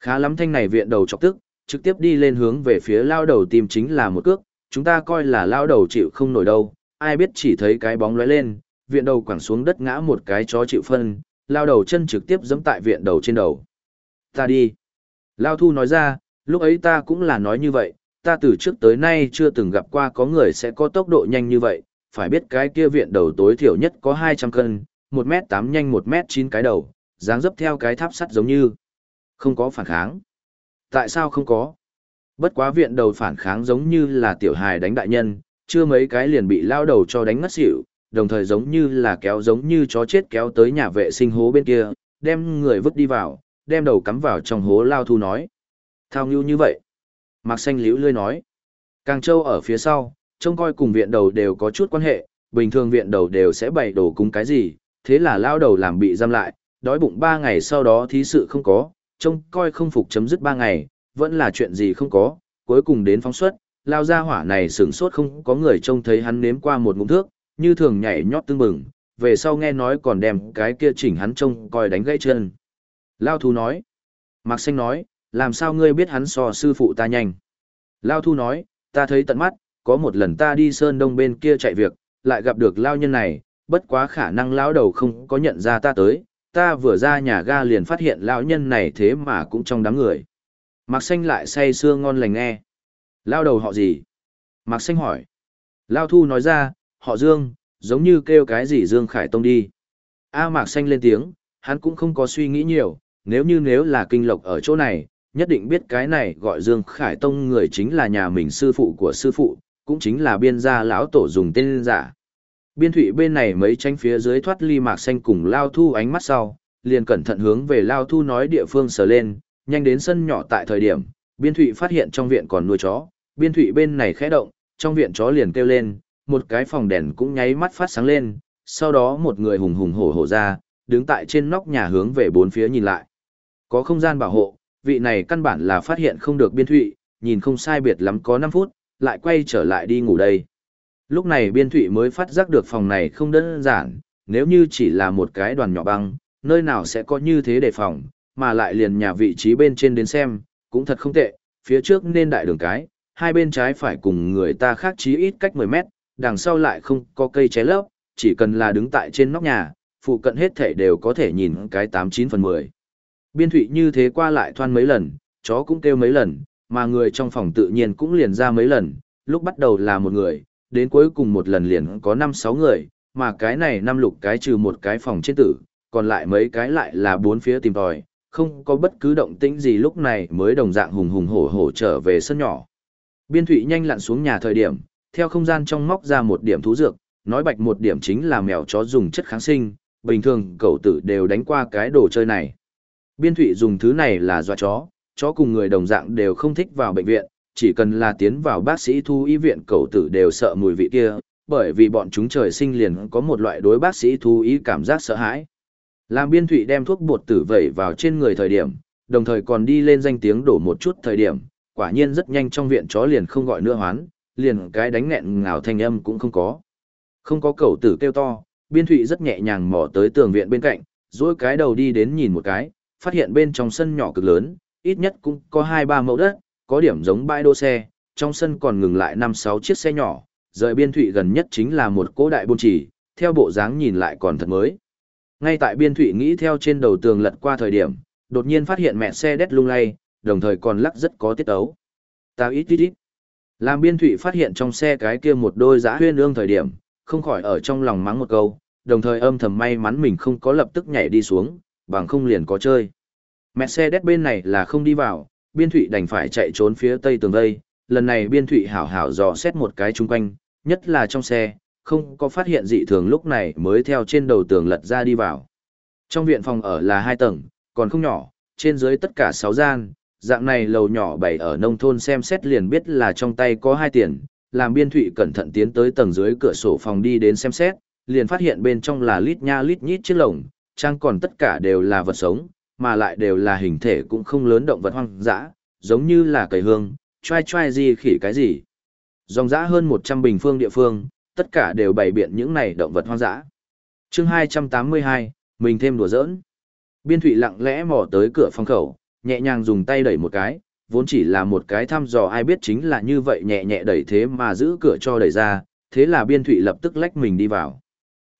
A: Khá lắm thanh này viện đầu chọc tức, trực tiếp đi lên hướng về phía lao đầu tìm chính là một cước, chúng ta coi là lao đầu chịu không nổi đâu, ai biết chỉ thấy cái bóng lóe lên, viện đầu quẳng xuống đất ngã một cái chó chịu phân, lao đầu chân trực tiếp giẫm tại viện đầu trên đầu. Ta đi. Lao thu nói ra, lúc ấy ta cũng là nói như vậy, ta từ trước tới nay chưa từng gặp qua có người sẽ có tốc độ nhanh như vậy, phải biết cái kia viện đầu tối thiểu nhất có 200 cân, 1 mét 8 nhanh 1 mét 9 cái đầu, dáng dấp theo cái tháp sắt giống như. Không có phản kháng. Tại sao không có? Bất quá viện đầu phản kháng giống như là tiểu hài đánh đại nhân, chưa mấy cái liền bị lao đầu cho đánh ngất xỉu, đồng thời giống như là kéo giống như chó chết kéo tới nhà vệ sinh hố bên kia, đem người vứt đi vào, đem đầu cắm vào trong hố lao thu nói. Thao ngưu như vậy. Mạc xanh liễu lươi nói. Càng châu ở phía sau, trông coi cùng viện đầu đều có chút quan hệ, bình thường viện đầu đều sẽ bày đồ cúng cái gì, thế là lao đầu làm bị giam lại, đói bụng ba ngày sau đó thí sự không có, trông coi không phục chấm dứt ba ngày, vẫn là chuyện gì không có, cuối cùng đến phóng xuất, lao ra hỏa này sửng sốt không có người trông thấy hắn nếm qua một ngụm thước, như thường nhảy nhót tương bừng, về sau nghe nói còn đem cái kia chỉnh hắn trông coi đánh gãy chân. Lao Thu nói, Mạc Xanh nói, làm sao ngươi biết hắn so sư phụ ta nhanh? Lao Thu nói, ta thấy tận mắt, có một lần ta đi sơn đông bên kia chạy việc, lại gặp được Lao nhân này, bất quá khả năng lão đầu không có nhận ra ta tới, ta vừa ra nhà ga liền phát hiện lão nhân này thế mà cũng trong đám người. Mạc Xanh lại say sưa ngon lành nghe. Lao đầu họ gì? Mạc Xanh hỏi. Lao Thu nói ra, họ Dương, giống như kêu cái gì Dương Khải Tông đi. A Mạc Xanh lên tiếng, hắn cũng không có suy nghĩ nhiều, nếu như nếu là kinh lộc ở chỗ này, nhất định biết cái này gọi Dương Khải Tông người chính là nhà mình sư phụ của sư phụ, cũng chính là biên gia lão tổ dùng tên giả. Biên thủy bên này mấy tranh phía dưới thoát ly Mạc Xanh cùng Lao Thu ánh mắt sau, liền cẩn thận hướng về Lao Thu nói địa phương sờ lên, nhanh đến sân nhỏ tại thời điểm, biên thủy phát hiện trong viện còn nuôi chó, biên thủy bên này khẽ động, trong viện chó liền kêu lên, một cái phòng đèn cũng nháy mắt phát sáng lên, sau đó một người hùng hùng hổ hổ ra, đứng tại trên nóc nhà hướng về bốn phía nhìn lại. Có không gian bảo hộ, vị này căn bản là phát hiện không được biên thụy, nhìn không sai biệt lắm có 5 phút, lại quay trở lại đi ngủ đây. Lúc này biên thụy mới phát giác được phòng này không đơn giản, nếu như chỉ là một cái đoàn nhỏ băng, nơi nào sẽ có như thế để phòng, mà lại liền nhà vị trí bên trên đến xem, cũng thật không tệ, phía trước nên đại đường cái, hai bên trái phải cùng người ta khác chí ít cách 10 mét, đằng sau lại không có cây trái lấp, chỉ cần là đứng tại trên nóc nhà, phụ cận hết thể đều có thể nhìn cái 89 phần 10. Biên thụy như thế qua lại thoan mấy lần, chó cũng kêu mấy lần, mà người trong phòng tự nhiên cũng liền ra mấy lần, lúc bắt đầu là một người, đến cuối cùng một lần liền có 5-6 người, mà cái này năm lục cái trừ một cái phòng trên tử, còn lại mấy cái lại là bốn phía tìm tòi, không có bất cứ động tĩnh gì lúc này mới đồng dạng hùng hùng hổ hổ trở về sân nhỏ. Biên thủy nhanh lặn xuống nhà thời điểm, theo không gian trong móc ra một điểm thú dược, nói bạch một điểm chính là mèo chó dùng chất kháng sinh, bình thường cậu tử đều đánh qua cái đồ chơi này. Biên thủy dùng thứ này là dọa chó, chó cùng người đồng dạng đều không thích vào bệnh viện, chỉ cần là tiến vào bác sĩ thu y viện cậu tử đều sợ mùi vị kia, bởi vì bọn chúng trời sinh liền có một loại đối bác sĩ thu y cảm giác sợ hãi. Làm biên thụy đem thuốc bột tử vẩy vào trên người thời điểm, đồng thời còn đi lên danh tiếng đổ một chút thời điểm, quả nhiên rất nhanh trong viện chó liền không gọi nữa hoán, liền cái đánh nghẹn ngào thanh âm cũng không có. Không có cậu tử kêu to, biên thụy rất nhẹ nhàng mò tới tường viện bên cạnh, dối cái đầu đi đến nhìn một cái, phát hiện bên trong sân nhỏ cực lớn, ít nhất cũng có 2-3 mẫu đất, có điểm giống bãi đỗ xe, trong sân còn ngừng lại 5-6 chiếc xe nhỏ, rời biên thụy gần nhất chính là một cỗ đại bôn chỉ, theo bộ dáng nhìn lại còn thật mới. Ngay tại biên thụy nghĩ theo trên đầu tường lật qua thời điểm, đột nhiên phát hiện mẹ xe đét lung lay, đồng thời còn lắc rất có tiết ấu. Tao ít ít ít. Làm biên thụy phát hiện trong xe cái kia một đôi giã huyên ương thời điểm, không khỏi ở trong lòng mắng một câu, đồng thời âm thầm may mắn mình không có lập tức nhảy đi xuống, bằng không liền có chơi. Mercedes bên này là không đi vào, biên thụy đành phải chạy trốn phía tây tường đây. lần này biên thụy hảo hảo dò xét một cái chung quanh, nhất là trong xe, không có phát hiện dị thường lúc này mới theo trên đầu tường lật ra đi vào. Trong viện phòng ở là hai tầng, còn không nhỏ, trên dưới tất cả sáu gian, dạng này lầu nhỏ bày ở nông thôn xem xét liền biết là trong tay có hai tiền, làm biên thụy cẩn thận tiến tới tầng dưới cửa sổ phòng đi đến xem xét, liền phát hiện bên trong là lít nha lít nhít chiếc lồng, trang còn tất cả đều là vật sống, mà lại đều là hình thể cũng không lớn động vật hoang dã, giống như là cầy hương, trai trai gì khỉ cái gì. Dòng dã hơn 100 bình phương địa phương, tất cả đều bày biện những này động vật hoang dã. chương 282, mình thêm đùa giỡn. Biên thủy lặng lẽ mò tới cửa phòng khẩu, nhẹ nhàng dùng tay đẩy một cái, vốn chỉ là một cái thăm dò ai biết chính là như vậy nhẹ nhẹ đẩy thế mà giữ cửa cho đẩy ra, thế là biên thủy lập tức lách mình đi vào.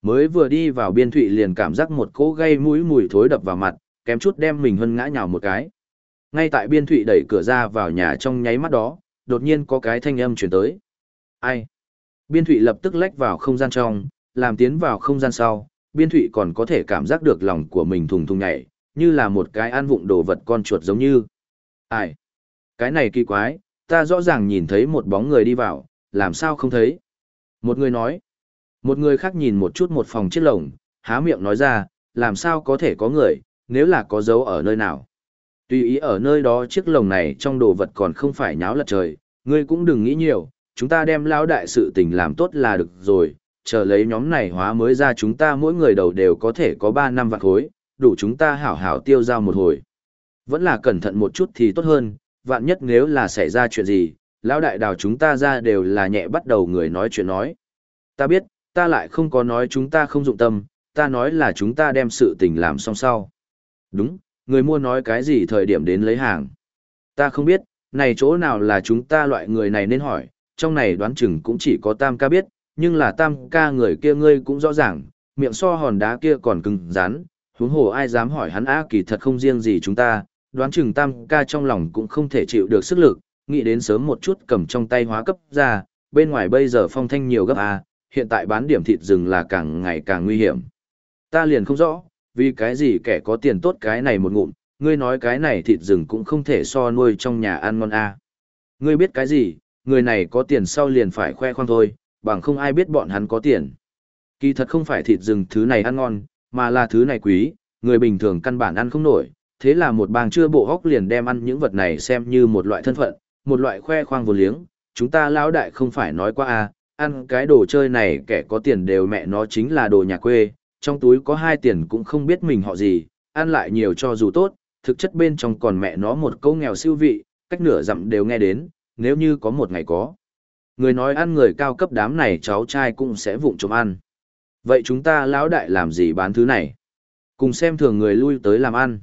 A: Mới vừa đi vào biên thủy liền cảm giác một cỗ gây mũi mùi thối đập vào mặt, kém chút đem mình hân ngã nhào một cái. Ngay tại biên thủy đẩy cửa ra vào nhà trong nháy mắt đó, đột nhiên có cái thanh âm chuyển tới. Ai? Biên thủy lập tức lách vào không gian trong, làm tiến vào không gian sau, biên thủy còn có thể cảm giác được lòng của mình thùng thùng nhảy, như là một cái ăn vụng đồ vật con chuột giống như. Ai? Cái này kỳ quái, ta rõ ràng nhìn thấy một bóng người đi vào, làm sao không thấy? Một người nói. Một người khác nhìn một chút một phòng chiếc lồng, há miệng nói ra, làm sao có thể có người, nếu là có dấu ở nơi nào. Tùy ý ở nơi đó chiếc lồng này trong đồ vật còn không phải nháo lật trời, ngươi cũng đừng nghĩ nhiều, chúng ta đem lao đại sự tình làm tốt là được rồi, chờ lấy nhóm này hóa mới ra chúng ta mỗi người đầu đều có thể có 3 năm vạn khối, đủ chúng ta hảo hảo tiêu giao một hồi. Vẫn là cẩn thận một chút thì tốt hơn, vạn nhất nếu là xảy ra chuyện gì, lão đại đào chúng ta ra đều là nhẹ bắt đầu người nói chuyện nói. Ta biết, ta lại không có nói chúng ta không dụng tâm, ta nói là chúng ta đem sự tình làm xong sau. Đúng, người mua nói cái gì thời điểm đến lấy hàng. Ta không biết, này chỗ nào là chúng ta loại người này nên hỏi, trong này đoán chừng cũng chỉ có tam ca biết, nhưng là tam ca người kia ngươi cũng rõ ràng, miệng so hòn đá kia còn cứng rắn, huống hồ ai dám hỏi hắn á kỳ thật không riêng gì chúng ta, đoán chừng tam ca trong lòng cũng không thể chịu được sức lực, nghĩ đến sớm một chút cầm trong tay hóa cấp ra, bên ngoài bây giờ phong thanh nhiều gấp A, hiện tại bán điểm thịt rừng là càng ngày càng nguy hiểm. Ta liền không rõ, vì cái gì kẻ có tiền tốt cái này một ngụm, ngươi nói cái này thịt rừng cũng không thể so nuôi trong nhà ăn ngon A. Ngươi biết cái gì, người này có tiền sau liền phải khoe khoang thôi, bằng không ai biết bọn hắn có tiền. Kỳ thật không phải thịt rừng thứ này ăn ngon, mà là thứ này quý, người bình thường căn bản ăn không nổi, thế là một bang chưa bộ hóc liền đem ăn những vật này xem như một loại thân phận, một loại khoe khoang vô liếng, chúng ta lão đại không phải nói qua à, ăn cái đồ chơi này kẻ có tiền đều mẹ nó chính là đồ nhà quê, trong túi có hai tiền cũng không biết mình họ gì, ăn lại nhiều cho dù tốt, thực chất bên trong còn mẹ nó một câu nghèo siêu vị, cách nửa dặm đều nghe đến, nếu như có một ngày có. Người nói ăn người cao cấp đám này cháu trai cũng sẽ vụng trộm ăn. Vậy chúng ta lão đại làm gì bán thứ này? Cùng xem thường người lui tới làm ăn.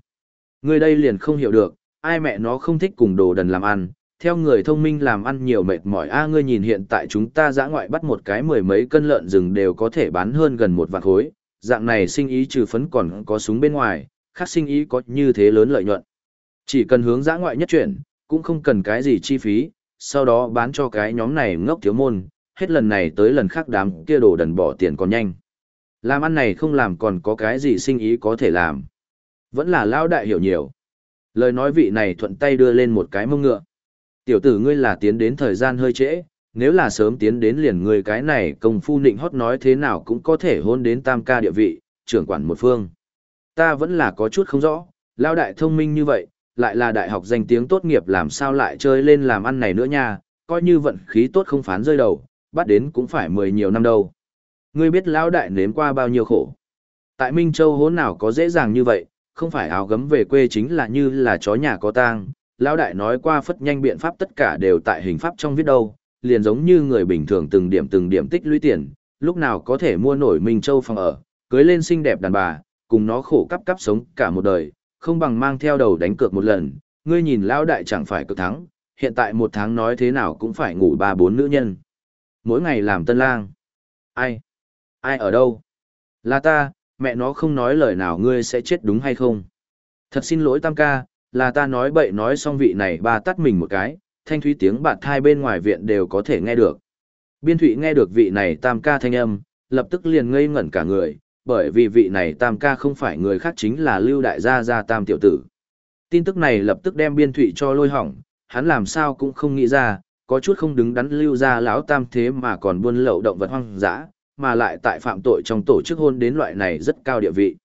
A: Người đây liền không hiểu được, ai mẹ nó không thích cùng đồ đần làm ăn, theo người thông minh làm ăn nhiều mệt mỏi a ngươi nhìn hiện tại chúng ta giã ngoại bắt một cái mười mấy cân lợn rừng đều có thể bán hơn gần một vạn khối, dạng này sinh ý trừ phấn còn có súng bên ngoài, khác sinh ý có như thế lớn lợi nhuận. Chỉ cần hướng giã ngoại nhất chuyển, cũng không cần cái gì chi phí, sau đó bán cho cái nhóm này ngốc thiếu môn, hết lần này tới lần khác đám kia đồ đần bỏ tiền còn nhanh. Làm ăn này không làm còn có cái gì sinh ý có thể làm. Vẫn là lao đại hiểu nhiều. Lời nói vị này thuận tay đưa lên một cái mông ngựa. Tiểu tử ngươi là tiến đến thời gian hơi trễ, nếu là sớm tiến đến liền người cái này công phu nịnh hót nói thế nào cũng có thể hôn đến tam ca địa vị, trưởng quản một phương. Ta vẫn là có chút không rõ, lao đại thông minh như vậy, lại là đại học danh tiếng tốt nghiệp làm sao lại chơi lên làm ăn này nữa nha, coi như vận khí tốt không phán rơi đầu, bắt đến cũng phải mười nhiều năm đâu. Ngươi biết lão đại nếm qua bao nhiêu khổ. Tại Minh Châu hốn nào có dễ dàng như vậy, không phải áo gấm về quê chính là như là chó nhà có tang. Lão đại nói qua phất nhanh biện pháp tất cả đều tại hình pháp trong viết đâu, liền giống như người bình thường từng điểm từng điểm tích lũy tiền, lúc nào có thể mua nổi Minh Châu phòng ở, cưới lên xinh đẹp đàn bà, cùng nó khổ cắp cắp sống cả một đời, không bằng mang theo đầu đánh cược một lần, ngươi nhìn lão đại chẳng phải cực thắng, hiện tại một tháng nói thế nào cũng phải ngủ ba bốn nữ nhân. Mỗi ngày làm tân lang. Ai? Ai ở đâu? Là ta, mẹ nó không nói lời nào ngươi sẽ chết đúng hay không? Thật xin lỗi tam ca, là ta nói bậy nói xong vị này ba tắt mình một cái, thanh thúy tiếng bạn thai bên ngoài viện đều có thể nghe được. Biên thụy nghe được vị này tam ca thanh âm, lập tức liền ngây ngẩn cả người, bởi vì vị này tam ca không phải người khác chính là lưu đại gia gia tam tiểu tử. Tin tức này lập tức đem biên thụy cho lôi hỏng, hắn làm sao cũng không nghĩ ra, có chút không đứng đắn lưu ra lão tam thế mà còn buôn lậu động vật hoang dã, mà lại tại phạm tội trong tổ chức hôn đến loại này rất cao địa vị.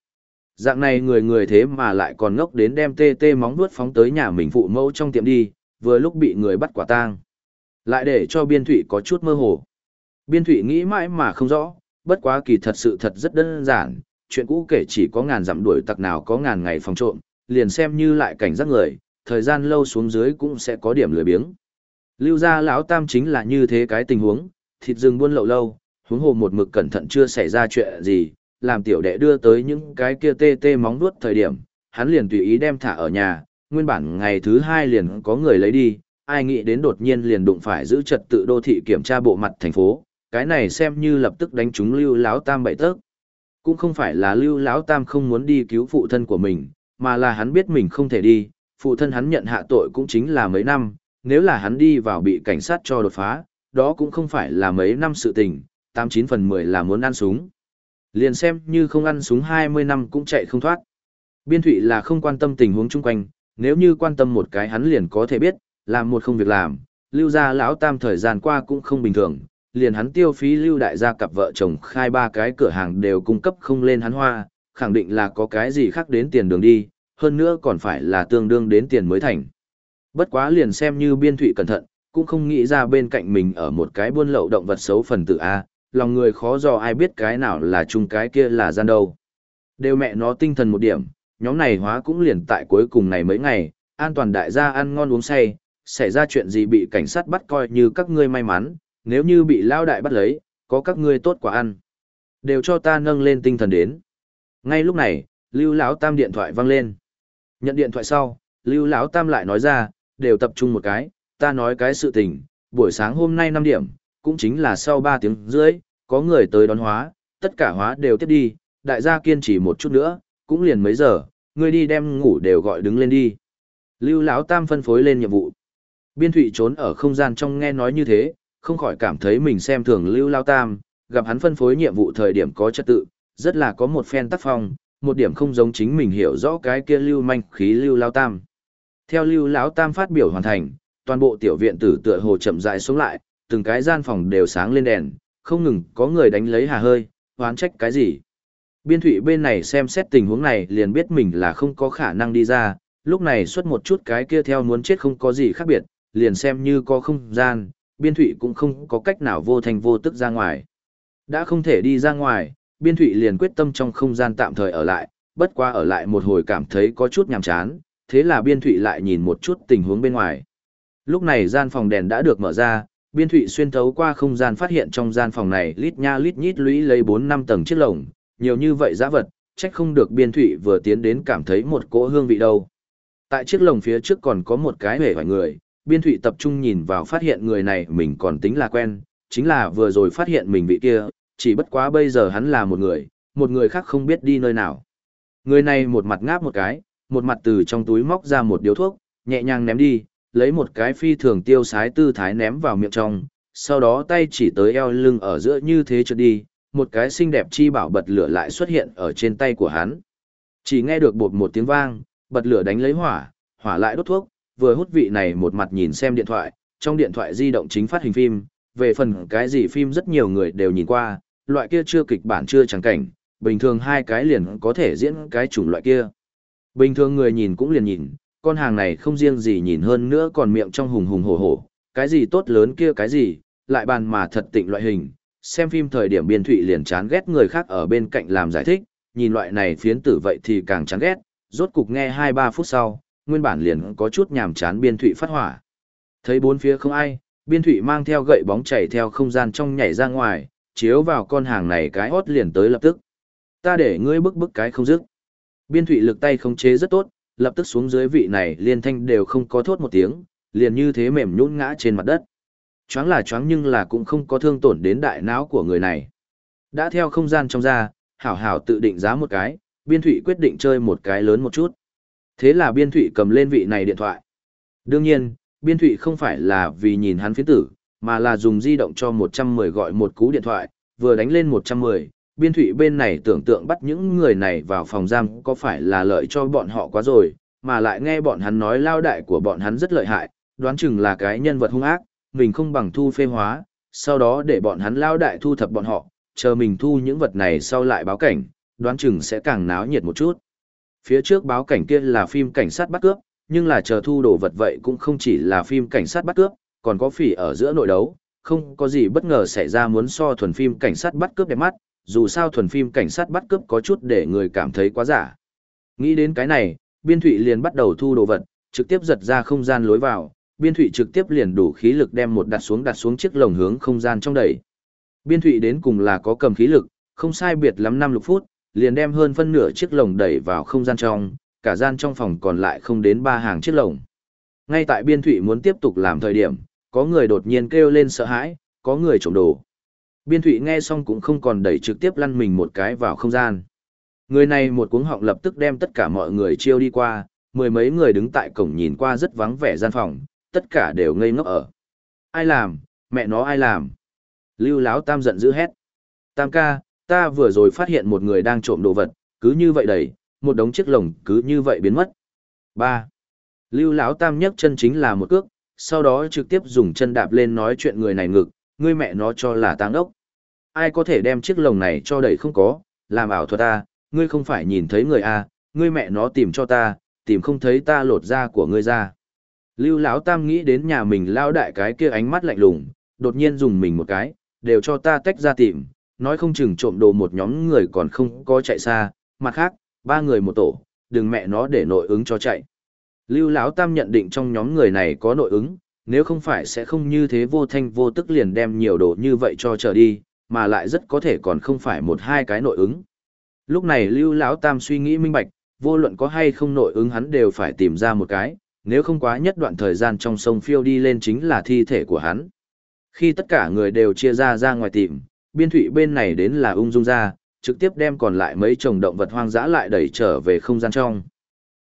A: Dạng này người người thế mà lại còn ngốc đến đem tê tê móng vuốt phóng tới nhà mình phụ mẫu trong tiệm đi, vừa lúc bị người bắt quả tang. Lại để cho biên thụy có chút mơ hồ. Biên thụy nghĩ mãi mà không rõ, bất quá kỳ thật sự thật rất đơn giản, chuyện cũ kể chỉ có ngàn dặm đuổi tặc nào có ngàn ngày phòng trộm, liền xem như lại cảnh giác người, thời gian lâu xuống dưới cũng sẽ có điểm lười biếng. Lưu gia lão tam chính là như thế cái tình huống, thịt rừng buôn lậu lâu, huống hồ một mực cẩn thận chưa xảy ra chuyện gì, làm tiểu đệ đưa tới những cái kia tê tê móng vuốt thời điểm, hắn liền tùy ý đem thả ở nhà, nguyên bản ngày thứ hai liền có người lấy đi, ai nghĩ đến đột nhiên liền đụng phải giữ trật tự đô thị kiểm tra bộ mặt thành phố, cái này xem như lập tức đánh trúng Lưu lão tam bậy tớc. Cũng không phải là Lưu lão tam không muốn đi cứu phụ thân của mình, mà là hắn biết mình không thể đi, phụ thân hắn nhận hạ tội cũng chính là mấy năm, nếu là hắn đi vào bị cảnh sát cho đột phá, đó cũng không phải là mấy năm sự tình, 89 phần 10 là muốn ăn súng. Liền xem như không ăn súng 20 năm cũng chạy không thoát. Biên thủy là không quan tâm tình huống chung quanh, nếu như quan tâm một cái hắn liền có thể biết, làm một không việc làm, lưu gia lão tam thời gian qua cũng không bình thường, liền hắn tiêu phí lưu đại gia cặp vợ chồng khai ba cái cửa hàng đều cung cấp không lên hắn hoa, khẳng định là có cái gì khác đến tiền đường đi, hơn nữa còn phải là tương đương đến tiền mới thành. Bất quá liền xem như biên thụy cẩn thận, cũng không nghĩ ra bên cạnh mình ở một cái buôn lậu động vật xấu phần tử A, lòng người khó dò ai biết cái nào là chung cái kia là gian đâu. Đều mẹ nó tinh thần một điểm, nhóm này hóa cũng liền tại cuối cùng này mấy ngày, an toàn đại gia ăn ngon uống say, xảy ra chuyện gì bị cảnh sát bắt coi như các ngươi may mắn, nếu như bị lao đại bắt lấy, có các ngươi tốt quả ăn. Đều cho ta nâng lên tinh thần đến. Ngay lúc này, Lưu Lão Tam điện thoại vang lên. Nhận điện thoại sau, Lưu Lão Tam lại nói ra, đều tập trung một cái, ta nói cái sự tình, buổi sáng hôm nay 5 điểm, cũng chính là sau 3 tiếng rưỡi, có người tới đón hóa, tất cả hóa đều tiếp đi, đại gia kiên trì một chút nữa, cũng liền mấy giờ, ngươi đi đem ngủ đều gọi đứng lên đi. Lưu Lão Tam phân phối lên nhiệm vụ. Biên Thụy trốn ở không gian trong nghe nói như thế, không khỏi cảm thấy mình xem thường Lưu Lão Tam, gặp hắn phân phối nhiệm vụ thời điểm có trật tự, rất là có một phen tác phong, một điểm không giống chính mình hiểu rõ cái kia Lưu manh khí Lưu Lão Tam. Theo Lưu Lão Tam phát biểu hoàn thành, toàn bộ tiểu viện tử tựa hồ chậm rãi xuống lại, từng cái gian phòng đều sáng lên đèn, không ngừng có người đánh lấy hà hơi, oán trách cái gì. Biên thủy bên này xem xét tình huống này liền biết mình là không có khả năng đi ra, lúc này xuất một chút cái kia theo muốn chết không có gì khác biệt, liền xem như có không gian, biên thủy cũng không có cách nào vô thành vô tức ra ngoài. Đã không thể đi ra ngoài, biên thủy liền quyết tâm trong không gian tạm thời ở lại, bất qua ở lại một hồi cảm thấy có chút nhàm chán, thế là biên thủy lại nhìn một chút tình huống bên ngoài. Lúc này gian phòng đèn đã được mở ra, biên thụy xuyên thấu qua không gian phát hiện trong gian phòng này lít nha lít nhít lũy lấy bốn năm tầng chiếc lồng, nhiều như vậy giá vật, trách không được biên thụy vừa tiến đến cảm thấy một cỗ hương vị đâu. Tại chiếc lồng phía trước còn có một cái hề hoài người, biên thụy tập trung nhìn vào phát hiện người này mình còn tính là quen, chính là vừa rồi phát hiện mình vị kia, chỉ bất quá bây giờ hắn là một người, một người khác không biết đi nơi nào. Người này một mặt ngáp một cái, một mặt từ trong túi móc ra một điếu thuốc, nhẹ nhàng ném đi, lấy một cái phi thường tiêu sái tư thái ném vào miệng trong, sau đó tay chỉ tới eo lưng ở giữa như thế trượt đi, một cái xinh đẹp chi bảo bật lửa lại xuất hiện ở trên tay của hắn. Chỉ nghe được bột một tiếng vang, bật lửa đánh lấy hỏa, hỏa lại đốt thuốc, vừa hút vị này một mặt nhìn xem điện thoại, trong điện thoại di động chính phát hình phim, về phần cái gì phim rất nhiều người đều nhìn qua, loại kia chưa kịch bản chưa chẳng cảnh, bình thường hai cái liền có thể diễn cái chủng loại kia. Bình thường người nhìn cũng liền nhìn, con hàng này không riêng gì nhìn hơn nữa còn miệng trong hùng hùng hổ hổ, cái gì tốt lớn kia cái gì, lại bàn mà thật tịnh loại hình. Xem phim thời điểm biên thụy liền chán ghét người khác ở bên cạnh làm giải thích, nhìn loại này phiến tử vậy thì càng chán ghét, rốt cục nghe 2-3 phút sau, nguyên bản liền có chút nhàm chán biên thụy phát hỏa. Thấy bốn phía không ai, biên thụy mang theo gậy bóng chảy theo không gian trong nhảy ra ngoài, chiếu vào con hàng này cái hót liền tới lập tức. Ta để ngươi bức bức cái không dứt. Biên thụy lực tay không chế rất tốt, lập tức xuống dưới vị này liên thanh đều không có thốt một tiếng, liền như thế mềm nhũn ngã trên mặt đất. Choáng là choáng nhưng là cũng không có thương tổn đến đại não của người này. Đã theo không gian trong ra, hảo hảo tự định giá một cái, biên thủy quyết định chơi một cái lớn một chút. Thế là biên thủy cầm lên vị này điện thoại. Đương nhiên, biên thủy không phải là vì nhìn hắn phiến tử, mà là dùng di động cho 110 gọi một cú điện thoại, vừa đánh lên 110, biên thủy bên này tưởng tượng bắt những người này vào phòng giam có phải là lợi cho bọn họ quá rồi, mà lại nghe bọn hắn nói lao đại của bọn hắn rất lợi hại, đoán chừng là cái nhân vật hung ác, mình không bằng thu phê hóa, sau đó để bọn hắn lao đại thu thập bọn họ, chờ mình thu những vật này sau lại báo cảnh, đoán chừng sẽ càng náo nhiệt một chút. Phía trước báo cảnh kia là phim cảnh sát bắt cướp, nhưng là chờ thu đồ vật vậy cũng không chỉ là phim cảnh sát bắt cướp, còn có phỉ ở giữa nội đấu, không có gì bất ngờ xảy ra muốn so thuần phim cảnh sát bắt cướp đẹp mắt, dù sao thuần phim cảnh sát bắt cướp có chút để người cảm thấy quá giả. Nghĩ đến cái này, biên thụy liền bắt đầu thu đồ vật, trực tiếp giật ra không gian lối vào, biên thụy trực tiếp liền đủ khí lực đem một đặt xuống đặt xuống chiếc lồng hướng không gian trong đẩy. Biên thụy đến cùng là có cầm khí lực, không sai biệt lắm năm lục phút, liền đem hơn phân nửa chiếc lồng đẩy vào không gian trong, cả gian trong phòng còn lại không đến ba hàng chiếc lồng. Ngay tại biên thụy muốn tiếp tục làm thời điểm, có người đột nhiên kêu lên sợ hãi, có người trộm đồ. Biên thụy nghe xong cũng không còn đẩy trực tiếp lăn mình một cái vào không gian. Người này một cuống họng lập tức đem tất cả mọi người chiêu đi qua, mười mấy người đứng tại cổng nhìn qua rất vắng vẻ gian phòng, tất cả đều ngây ngốc ở. Ai làm, mẹ nó ai làm? Lưu Láo Tam giận dữ hét. Tam ca, ta vừa rồi phát hiện một người đang trộm đồ vật, cứ như vậy đẩy, một đống chiếc lồng cứ như vậy biến mất. 3. Lưu Lão Tam nhấc chân chính là một cước, sau đó trực tiếp dùng chân đạp lên nói chuyện người này ngực, ngươi mẹ nó cho là tăng ốc. Ai có thể đem chiếc lồng này cho đẩy không có, làm ảo thuật ta, ngươi không phải nhìn thấy người a, ngươi mẹ nó tìm cho ta, tìm không thấy ta lột da của ngươi ra. Lưu Lão Tam nghĩ đến nhà mình lao đại cái kia ánh mắt lạnh lùng, đột nhiên dùng mình một cái, đều cho ta tách ra tìm, nói không chừng trộm đồ một nhóm người còn không có chạy xa, mặt khác, ba người một tổ, đừng mẹ nó để nội ứng cho chạy. Lưu Lão Tam nhận định trong nhóm người này có nội ứng, nếu không phải sẽ không như thế vô thanh vô tức liền đem nhiều đồ như vậy cho trở đi, mà lại rất có thể còn không phải một hai cái nội ứng. Lúc này Lưu Lão Tam suy nghĩ minh bạch, vô luận có hay không nội ứng hắn đều phải tìm ra một cái, nếu không quá nhất đoạn thời gian trong sông phiêu đi lên chính là thi thể của hắn. Khi tất cả người đều chia ra ra ngoài tìm, biên thủy bên này đến là ung dung ra, trực tiếp đem còn lại mấy chồng động vật hoang dã lại đẩy trở về không gian trong.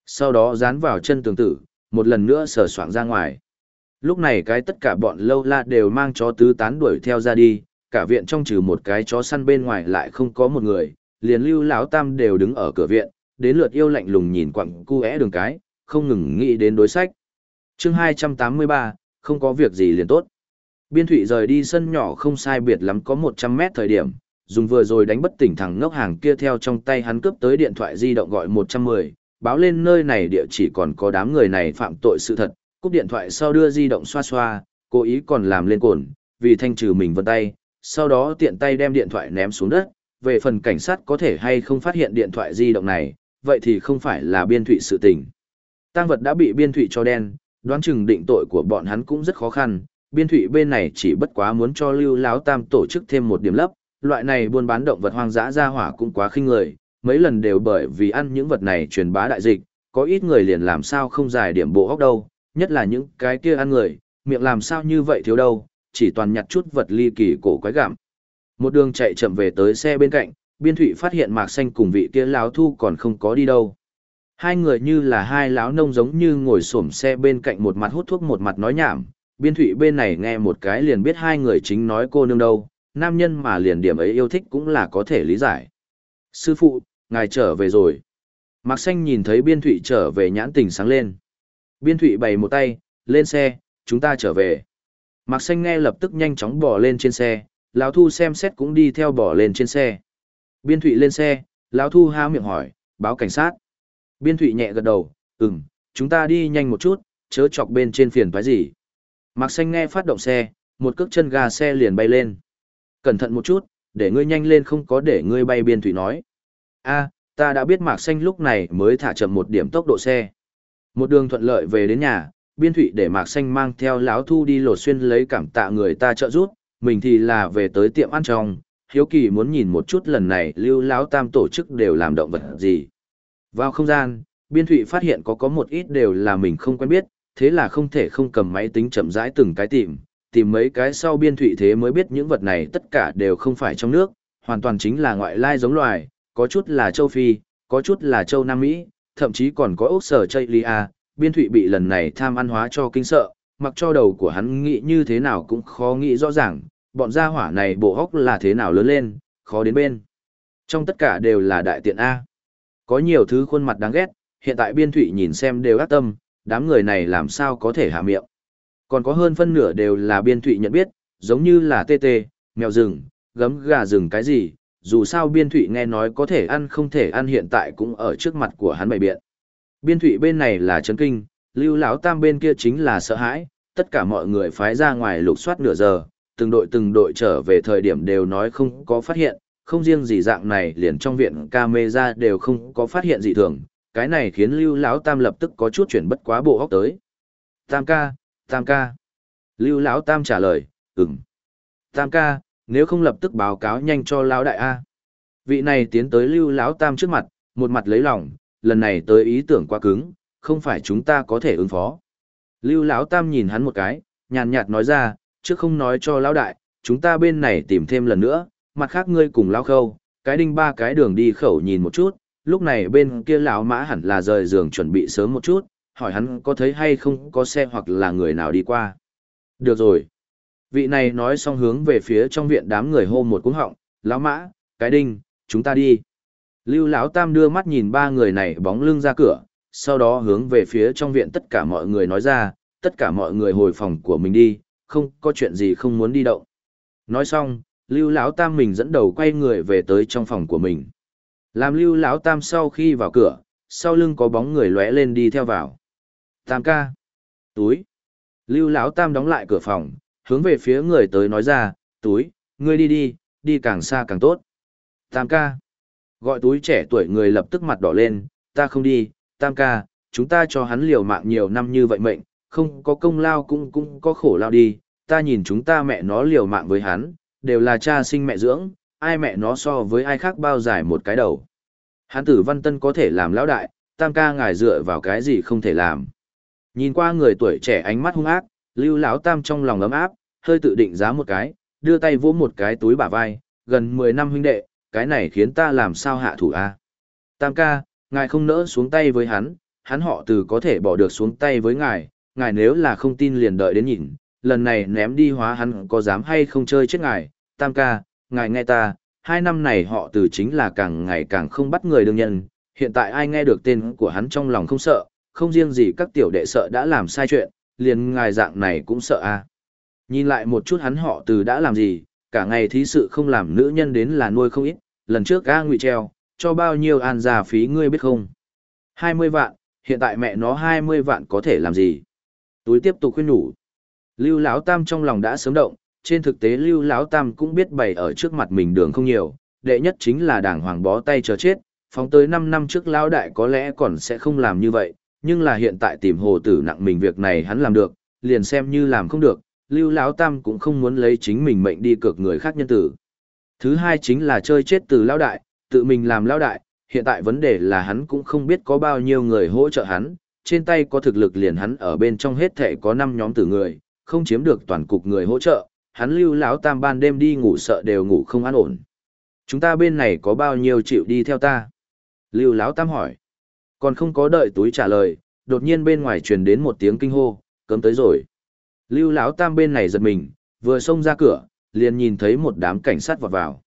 A: Sau đó dán vào chân tường tử, một lần nữa sờ soạng ra ngoài. Lúc này cái tất cả bọn lâu la đều mang chó tứ tán đuổi theo ra đi, cả viện trong trừ một cái chó săn bên ngoài lại không có một người, liền lưu lão tam đều đứng ở cửa viện, đến lượt yêu lạnh lùng nhìn quặng cu é đường cái, không ngừng nghĩ đến đối sách. chương 283, không có việc gì liền tốt. Biên thủy rời đi sân nhỏ không sai biệt lắm có 100 mét thời điểm, dùng vừa rồi đánh bất tỉnh thằng ngốc hàng kia theo trong tay hắn cướp tới điện thoại di động gọi 110, báo lên nơi này địa chỉ còn có đám người này phạm tội sự thật, cúp điện thoại sau đưa di động xoa xoa, cố ý còn làm lên cồn, vì thanh trừ mình vân tay, sau đó tiện tay đem điện thoại ném xuống đất, về phần cảnh sát có thể hay không phát hiện điện thoại di động này, vậy thì không phải là biên thụy sự tình. Tang vật đã bị biên thụy cho đen, đoán chừng định tội của bọn hắn cũng rất khó khăn, biên thụy bên này chỉ bất quá muốn cho lưu láo tam tổ chức thêm một điểm lấp, loại này buôn bán động vật hoang dã ra hỏa cũng quá khinh người, mấy lần đều bởi vì ăn những vật này truyền bá đại dịch, có ít người liền làm sao không giải điểm bộ hóc đâu, nhất là những cái kia ăn người, miệng làm sao như vậy thiếu đâu, chỉ toàn nhặt chút vật ly kỳ cổ quái gặm. Một đường chạy chậm về tới xe bên cạnh, biên thụy phát hiện mạc xanh cùng vị kia láo thu còn không có đi đâu. Hai người như là hai lão nông giống như ngồi xổm xe bên cạnh một mặt hút thuốc một mặt nói nhảm, biên thụy bên này nghe một cái liền biết hai người chính nói cô nương đâu, nam nhân mà liền điểm ấy yêu thích cũng là có thể lý giải. Sư phụ, ngài trở về rồi. Mạc xanh nhìn thấy biên thụy trở về nhãn tình sáng lên. Biên thụy bày một tay, lên xe, chúng ta trở về. Mạc xanh nghe lập tức nhanh chóng bỏ lên trên xe, lão thu xem xét cũng đi theo bỏ lên trên xe. Biên thụy lên xe, lão thu há miệng hỏi, báo cảnh sát. Biên thụy nhẹ gật đầu, ừm, chúng ta đi nhanh một chút, chớ chọc bên trên phiền phải gì. Mạc xanh nghe phát động xe, một cước chân gà xe liền bay lên. Cẩn thận một chút, để ngươi nhanh lên không có để ngươi bay biên Thụy nói. a ta đã biết Mạc xanh lúc này mới thả chậm một điểm tốc độ xe. Một đường thuận lợi về đến nhà, biên Thụy để Mạc xanh mang theo lão thu đi lột xuyên lấy cảm tạ người ta trợ giúp, mình thì là về tới tiệm ăn trong, hiếu kỳ muốn nhìn một chút lần này lưu lão tam tổ chức đều làm động vật gì. Vào không gian, biên thụy phát hiện có có một ít đều là mình không quen biết, thế là không thể không cầm máy tính chậm rãi từng cái tìm, tìm mấy cái sau biên thụy thế mới biết những vật này tất cả đều không phải trong nước, hoàn toàn chính là ngoại lai giống loài, có chút là châu Phi, có chút là châu Nam Mỹ, thậm chí còn có ốc sở chây lia, biên thụy bị lần này tham ăn hóa cho kinh sợ, mặc cho đầu của hắn nghĩ như thế nào cũng khó nghĩ rõ ràng, bọn gia hỏa này bộ hốc là thế nào lớn lên, khó đến bên. Trong tất cả đều là đại tiện A. Có nhiều thứ khuôn mặt đáng ghét, hiện tại biên thụy nhìn xem đều ác tâm, đám người này làm sao có thể hạ miệng. Còn có hơn phân nửa đều là biên thụy nhận biết, giống như là tê tê, mèo rừng, gấm gà rừng cái gì, dù sao biên thụy nghe nói có thể ăn không thể ăn hiện tại cũng ở trước mặt của hắn bày biện. Biên thụy bên này là chấn kinh, lưu lão tam bên kia chính là sợ hãi, tất cả mọi người phái ra ngoài lục soát nửa giờ, từng đội từng đội trở về thời điểm đều nói không có phát hiện, không riêng gì dạng này liền trong viện camera đều không có phát hiện gì thường, cái này khiến lưu lão tam lập tức có chút chuyển bất quá bộ óc tới. Tam ca, Tam ca. Lưu Lão Tam trả lời, ừm. Tam ca, nếu không lập tức báo cáo nhanh cho Lão Đại A. Vị này tiến tới Lưu Lão Tam trước mặt, một mặt lấy lòng, lần này tới ý tưởng quá cứng, không phải chúng ta có thể ứng phó. Lưu Lão Tam nhìn hắn một cái, nhàn nhạt nói ra, trước không nói cho Lão Đại, chúng ta bên này tìm thêm lần nữa, mặt khác ngươi cùng Lão Khâu, cái đinh ba cái đường đi khẩu nhìn một chút, lúc này bên kia lão mã hẳn là rời giường chuẩn bị sớm một chút, hỏi hắn có thấy hay không có xe hoặc là người nào đi qua. Được rồi. Vị này nói xong hướng về phía trong viện đám người hô một cúng họng, lão mã, cái đinh, chúng ta đi. Lưu lão tam đưa mắt nhìn ba người này bóng lưng ra cửa, sau đó hướng về phía trong viện tất cả mọi người nói ra, tất cả mọi người hồi phòng của mình đi, không có chuyện gì không muốn đi động. Nói xong, Lưu lão tam mình dẫn đầu quay người về tới trong phòng của mình. Làm Lưu lão tam sau khi vào cửa, sau lưng có bóng người lóe lên đi theo vào. Tam ca. Túi. Lưu lão tam đóng lại cửa phòng, hướng về phía người tới nói ra, túi, ngươi đi đi, đi càng xa càng tốt. Tam ca. Gọi túi trẻ tuổi người lập tức mặt đỏ lên, ta không đi, tam ca, chúng ta cho hắn liều mạng nhiều năm như vậy mệnh, không có công lao cũng cũng có khổ lao đi, ta nhìn chúng ta mẹ nó liều mạng với hắn, đều là cha sinh mẹ dưỡng, ai mẹ nó so với ai khác bao dài một cái đầu. Hán tử văn tân có thể làm lão đại, tam ca ngài dựa vào cái gì không thể làm. Nhìn qua người tuổi trẻ ánh mắt hung ác, lưu lão tam trong lòng ấm áp, hơi tự định giá một cái, đưa tay vỗ một cái túi bả vai, gần 10 năm huynh đệ, cái này khiến ta làm sao hạ thủ a Tam ca, ngài không nỡ xuống tay với hắn, hắn họ từ có thể bỏ được xuống tay với ngài, ngài nếu là không tin liền đợi đến nhìn, lần này ném đi hóa hắn có dám hay không chơi chết ngài, tam ca, ngài nghe ta, hai năm này họ từ chính là càng ngày càng không bắt người đương nhân, hiện tại ai nghe được tên của hắn trong lòng không sợ, không riêng gì các tiểu đệ sợ đã làm sai chuyện, liền ngài dạng này cũng sợ a. À. Nhìn lại một chút hắn họ từ đã làm gì, cả ngày thí sự không làm nữ nhân đến là nuôi không ít, lần trước ga ngụy treo, cho bao nhiêu an già phí ngươi biết không? 20 vạn, hiện tại mẹ nó 20 vạn có thể làm gì? Túi tiếp tục khuyên nhủ. Lưu Lão Tam trong lòng đã sớm động, trên thực tế Lưu Lão Tam cũng biết bày ở trước mặt mình đường không nhiều, đệ nhất chính là đảng hoàng bó tay chờ chết, phóng tới 5 năm trước Lão Đại có lẽ còn sẽ không làm như vậy, nhưng là hiện tại tìm hồ tử nặng mình việc này hắn làm được, liền xem như làm không được, Lưu Lão Tam cũng không muốn lấy chính mình mệnh đi cược người khác nhân tử. Thứ hai chính là chơi chết từ Lão Đại, tự mình làm Lão Đại, hiện tại vấn đề là hắn cũng không biết có bao nhiêu người hỗ trợ hắn, trên tay có thực lực liền hắn ở bên trong hết thể có 5 nhóm tử người, không chiếm được toàn cục người hỗ trợ, hắn lưu lão tam ban đêm đi ngủ sợ đều ngủ không an ổn. Chúng ta bên này có bao nhiêu chịu đi theo ta? Lưu lão tam hỏi. Còn không có đợi túi trả lời, đột nhiên bên ngoài truyền đến một tiếng kinh hô, cấm tới rồi. Lưu lão tam bên này giật mình, vừa xông ra cửa, liền nhìn thấy một đám cảnh sát vọt vào.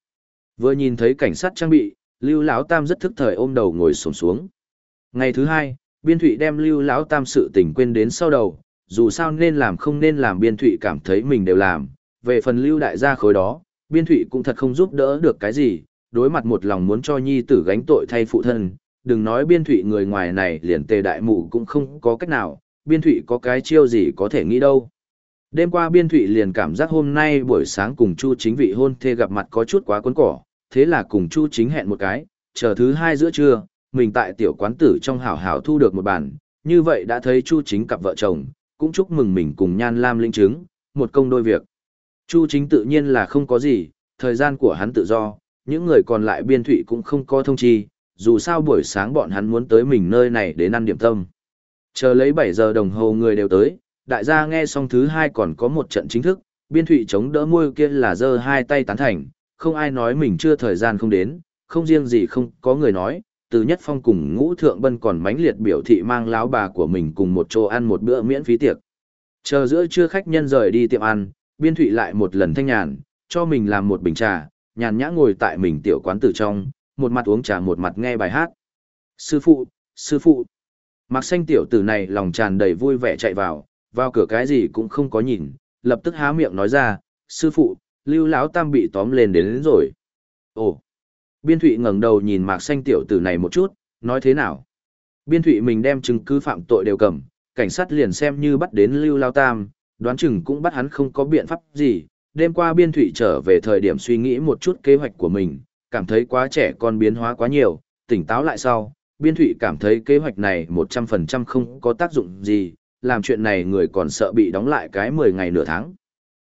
A: Vừa nhìn thấy cảnh sát trang bị, Lưu lão tam rất thức thời ôm đầu ngồi xổm xuống. Ngày thứ hai, Biên Thụy đem Lưu lão tam sự tình quên đến sau đầu, dù sao nên làm không nên làm Biên Thụy cảm thấy mình đều làm, về phần lưu đại gia khối đó, biên thụy cũng thật không giúp đỡ được cái gì, đối mặt một lòng muốn cho nhi tử gánh tội thay phụ thân, đừng nói biên thụy người ngoài này liền tề đại mụ cũng không có cách nào, biên thụy có cái chiêu gì có thể nghĩ đâu. Đêm qua biên thụy liền cảm giác hôm nay buổi sáng cùng chu chính vị hôn thê gặp mặt có chút quá cuốn cỏ, thế là cùng chu chính hẹn một cái, chờ thứ hai giữa trưa, mình tại tiểu quán tử trong hảo hảo thu được một bản, như vậy đã thấy chu chính cặp vợ chồng, cũng chúc mừng mình cùng nhan lam linh chứng, một công đôi việc. Chu chính tự nhiên là không có gì, thời gian của hắn tự do, những người còn lại biên thụy cũng không có thông chi, dù sao buổi sáng bọn hắn muốn tới mình nơi này đến ăn điểm tâm. Chờ lấy 7 giờ đồng hồ người đều tới, đại gia nghe xong thứ hai còn có một trận chính thức, biên thụy chống đỡ môi kia là giơ hai tay tán thành, không ai nói mình chưa thời gian không đến, không riêng gì không có người nói, từ nhất phong cùng ngũ thượng bân còn mãnh liệt biểu thị mang láo bà của mình cùng một chỗ ăn một bữa miễn phí tiệc. Chờ giữa trưa khách nhân rời đi tiệm ăn, biên thụy lại một lần thanh nhàn, cho mình làm một bình trà, nhàn nhã ngồi tại mình tiểu quán tử trong, một mặt uống trà một mặt nghe bài hát. Sư phụ, sư phụ. Mặc xanh tiểu tử này lòng tràn đầy vui vẻ chạy vào, vào cửa cái gì cũng không có nhìn, lập tức há miệng nói ra, sư phụ, lưu lão tam bị tóm lên đến, đến rồi. Ồ, biên thụy ngẩng đầu nhìn mạc xanh tiểu tử này một chút, nói thế nào? Biên thụy mình đem chứng cứ phạm tội đều cầm, cảnh sát liền xem như bắt đến lưu lao tam, đoán chừng cũng bắt hắn không có biện pháp gì. Đêm qua biên Thụy trở về thời điểm suy nghĩ một chút kế hoạch của mình, cảm thấy quá trẻ con biến hóa quá nhiều, tỉnh táo lại sau, biên Thụy cảm thấy kế hoạch này 100% không có tác dụng gì, làm chuyện này người còn sợ bị đóng lại cái 10 ngày nửa tháng.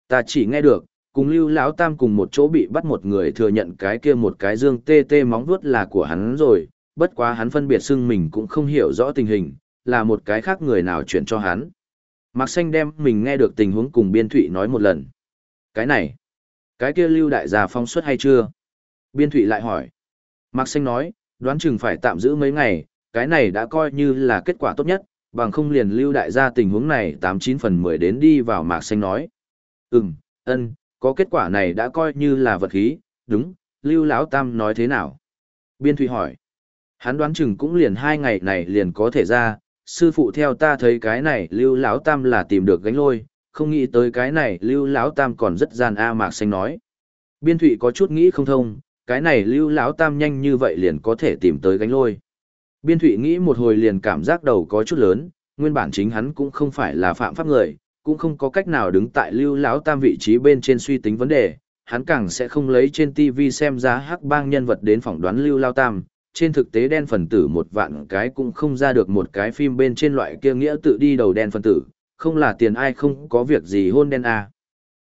A: Ta chỉ nghe được, cùng Lưu Lão Tam cùng một chỗ bị bắt một người thừa nhận cái kia một cái dương tê tê móng vuốt là của hắn rồi, bất quá hắn phân biệt xưng mình cũng không hiểu rõ tình hình, là một cái khác người nào chuyển cho hắn. Mạc Xanh đem mình nghe được tình huống cùng Biên Thụy nói một lần. Cái này, cái kia Lưu Đại gia phong suất hay chưa? Biên Thụy lại hỏi. Mạc Xanh nói, đoán chừng phải tạm giữ mấy ngày, cái này đã coi như là kết quả tốt nhất, bằng không liền Lưu Đại gia tình huống này 89 phần 10 đến đi vào Mạc Xanh nói. ừ ân, có kết quả này đã coi như là vật khí, đúng, Lưu Lão Tam nói thế nào? Biên Thụy hỏi. Hắn đoán chừng cũng liền hai ngày này liền có thể ra, sư phụ theo ta thấy cái này Lưu Lão Tam là tìm được gánh lôi, không nghĩ tới cái này Lưu Lão Tam còn rất gian A Mạc Xanh nói. Biên Thụy có chút nghĩ không thông, cái này Lưu Lão Tam nhanh như vậy liền có thể tìm tới gánh lôi. Biên Thụy nghĩ một hồi liền cảm giác đầu có chút lớn, nguyên bản chính hắn cũng không phải là phạm pháp người, cũng không có cách nào đứng tại lưu lão tam vị trí bên trên suy tính vấn đề, hắn càng sẽ không lấy trên TV xem giá hắc bang nhân vật đến phỏng đoán lưu lao tam. Trên thực tế đen phần tử một vạn cái cũng không ra được một cái phim bên trên loại kia nghĩa tự đi đầu đen phần tử, không là tiền ai không có việc gì hôn đen à.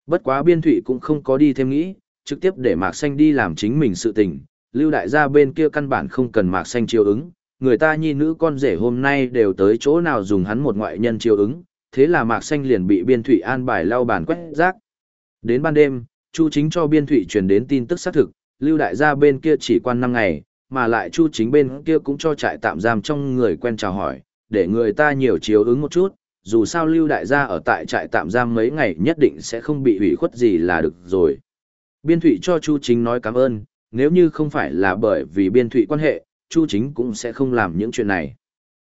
A: Bất quá biên thụy cũng không có đi thêm nghĩ, trực tiếp để Mạc Xanh đi làm chính mình sự tình, lưu đại gia bên kia căn bản không cần Mạc Xanh chiều ứng, người ta nhi nữ con rể hôm nay đều tới chỗ nào dùng hắn một ngoại nhân chiều ứng, thế là Mạc Xanh liền bị Biên Thụy an bài lau bàn quét rác. Đến ban đêm, Chu Chính cho Biên Thụy truyền đến tin tức xác thực, Lưu Đại gia bên kia chỉ quan 5 ngày, mà lại Chu Chính bên kia cũng cho trại tạm giam trong người quen chào hỏi, để người ta nhiều chiếu ứng một chút, dù sao Lưu Đại gia ở tại trại tạm giam mấy ngày nhất định sẽ không bị hủy khuất gì là được rồi. Biên Thụy cho Chu Chính nói cảm ơn, nếu như không phải là bởi vì Biên Thụy quan hệ, Chu Chính cũng sẽ không làm những chuyện này.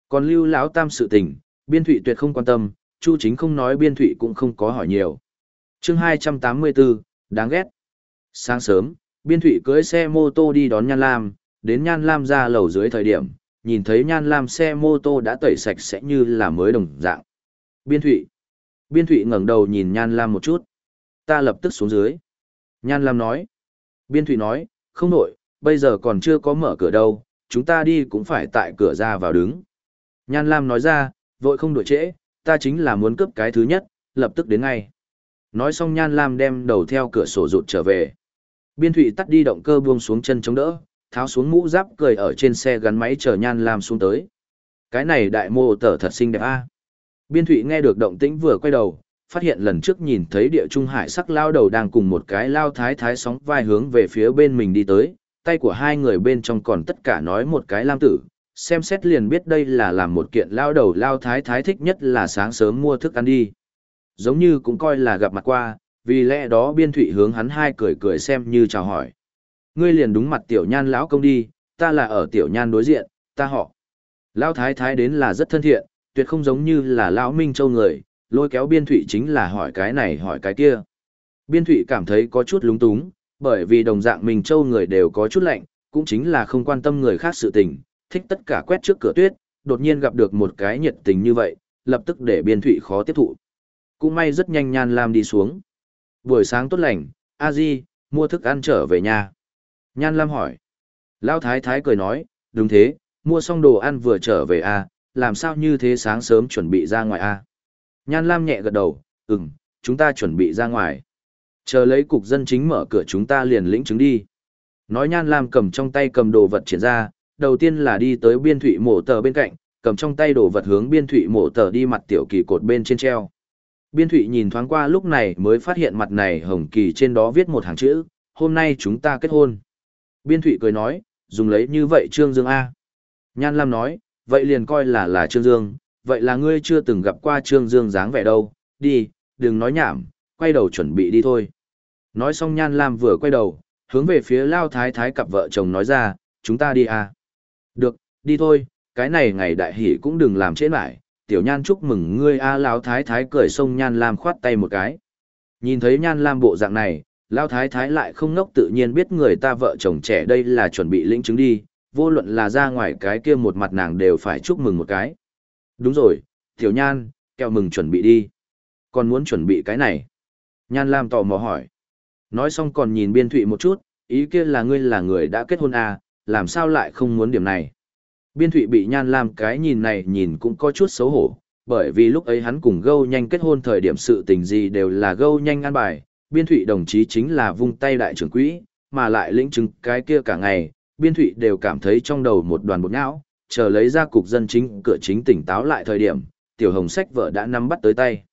A: Còn Lưu Lão Tam sự tình, Biên Thụy tuyệt không quan tâm, Chu Chính không nói biên thụy cũng không có hỏi nhiều. chương 284, đáng ghét. Sáng sớm, biên thụy cưới xe mô tô đi đón Nhan Lam, đến Nhan Lam ra lầu dưới thời điểm, nhìn thấy Nhan Lam xe mô tô đã tẩy sạch sẽ như là mới đồng dạng. Biên thụy. Biên thụy ngẩng đầu nhìn Nhan Lam một chút. Ta lập tức xuống dưới. Nhan Lam nói. Biên thụy nói, không nổi, bây giờ còn chưa có mở cửa đâu, chúng ta đi cũng phải tại cửa ra vào đứng. Nhan Lam nói ra, vội không đổi trễ, ta chính là muốn cướp cái thứ nhất, lập tức đến ngay. Nói xong Nhan Lam đem đầu theo cửa sổ rụt trở về. Biên Thụy tắt đi động cơ buông xuống chân chống đỡ, tháo xuống mũ giáp cười ở trên xe gắn máy chờ Nhan Lam xuống tới. Cái này đại mô tở thật xinh đẹp a. Biên Thụy nghe được động tĩnh vừa quay đầu, phát hiện lần trước nhìn thấy địa trung hải sắc lao đầu đang cùng một cái lao thái thái sóng vai hướng về phía bên mình đi tới, tay của hai người bên trong còn tất cả nói một cái lam tử, xem xét liền biết đây là làm một kiện lao đầu lao thái thái thích nhất là sáng sớm mua thức ăn đi. Giống như cũng coi là gặp mặt qua, vì lẽ đó biên thụy hướng hắn hai cười cười xem như chào hỏi. Ngươi liền đúng mặt tiểu nhan lão công đi, ta là ở tiểu nhan đối diện, ta họ. Lao thái thái đến là rất thân thiện, tuyệt không giống như là lão Minh Châu người, lôi kéo biên thụy chính là hỏi cái này hỏi cái kia. Biên thụy cảm thấy có chút lúng túng, bởi vì đồng dạng mình Châu người đều có chút lạnh, cũng chính là không quan tâm người khác sự tình, thích tất cả quét trước cửa tuyết, đột nhiên gặp được một cái nhiệt tình như vậy, lập tức để biên thụy khó tiếp thụ. Cũng may rất nhanh Nhan Lam đi xuống. Buổi sáng tốt lành, a di mua thức ăn trở về nhà. Nhan Lam hỏi. Lão Thái Thái cười nói, đúng thế, mua xong đồ ăn vừa trở về a làm sao như thế sáng sớm chuẩn bị ra ngoài a Nhan Lam nhẹ gật đầu, ừm, chúng ta chuẩn bị ra ngoài. Chờ lấy cục dân chính mở cửa chúng ta liền lĩnh chứng đi. Nói Nhan Lam cầm trong tay cầm đồ vật triển ra, đầu tiên là đi tới biên thụy mổ tờ bên cạnh, cầm trong tay đồ vật hướng biên thụy mổ tờ đi mặt tiểu kỳ cột bên trên treo. Biên thụy nhìn thoáng qua lúc này mới phát hiện mặt này hồng kỳ trên đó viết một hàng chữ, hôm nay chúng ta kết hôn. Biên thụy cười nói, dùng lấy như vậy Trương Dương A. Nhan Lam nói, vậy liền coi là là Trương Dương, vậy là ngươi chưa từng gặp qua Trương Dương dáng vẻ đâu, đi, đừng nói nhảm, quay đầu chuẩn bị đi thôi. Nói xong Nhan Lam vừa quay đầu, hướng về phía Lao Thái Thái cặp vợ chồng nói ra, chúng ta đi à. Được, đi thôi, cái này ngày đại hỷ cũng đừng làm trễ lại, tiểu nhan chúc mừng ngươi a lão thái thái cười xông nhan lam khoát tay một cái. Nhìn thấy nhan lam bộ dạng này, lão thái thái lại không ngốc tự nhiên biết người ta vợ chồng trẻ đây là chuẩn bị lĩnh chứng đi, vô luận là ra ngoài cái kia một mặt nàng đều phải chúc mừng một cái. Đúng rồi, tiểu nhan, kẹo mừng chuẩn bị đi. Còn muốn chuẩn bị cái này. Nhan lam tò mò hỏi. Nói xong còn nhìn biên thụy một chút, ý kia là ngươi là người đã kết hôn à, làm sao lại không muốn điểm này. Biên thụy bị nhan lam cái nhìn này nhìn cũng có chút xấu hổ, bởi vì lúc ấy hắn cùng gâu nhanh kết hôn thời điểm sự tình gì đều là gâu nhanh ăn bài, biên thụy đồng chí chính là vung tay đại trưởng quỹ, mà lại lĩnh chứng cái kia cả ngày, biên thụy đều cảm thấy trong đầu một đoàn bột nhão, chờ lấy ra cục dân chính cửa chính tỉnh táo lại thời điểm, tiểu hồng sách vợ đã nắm bắt tới tay.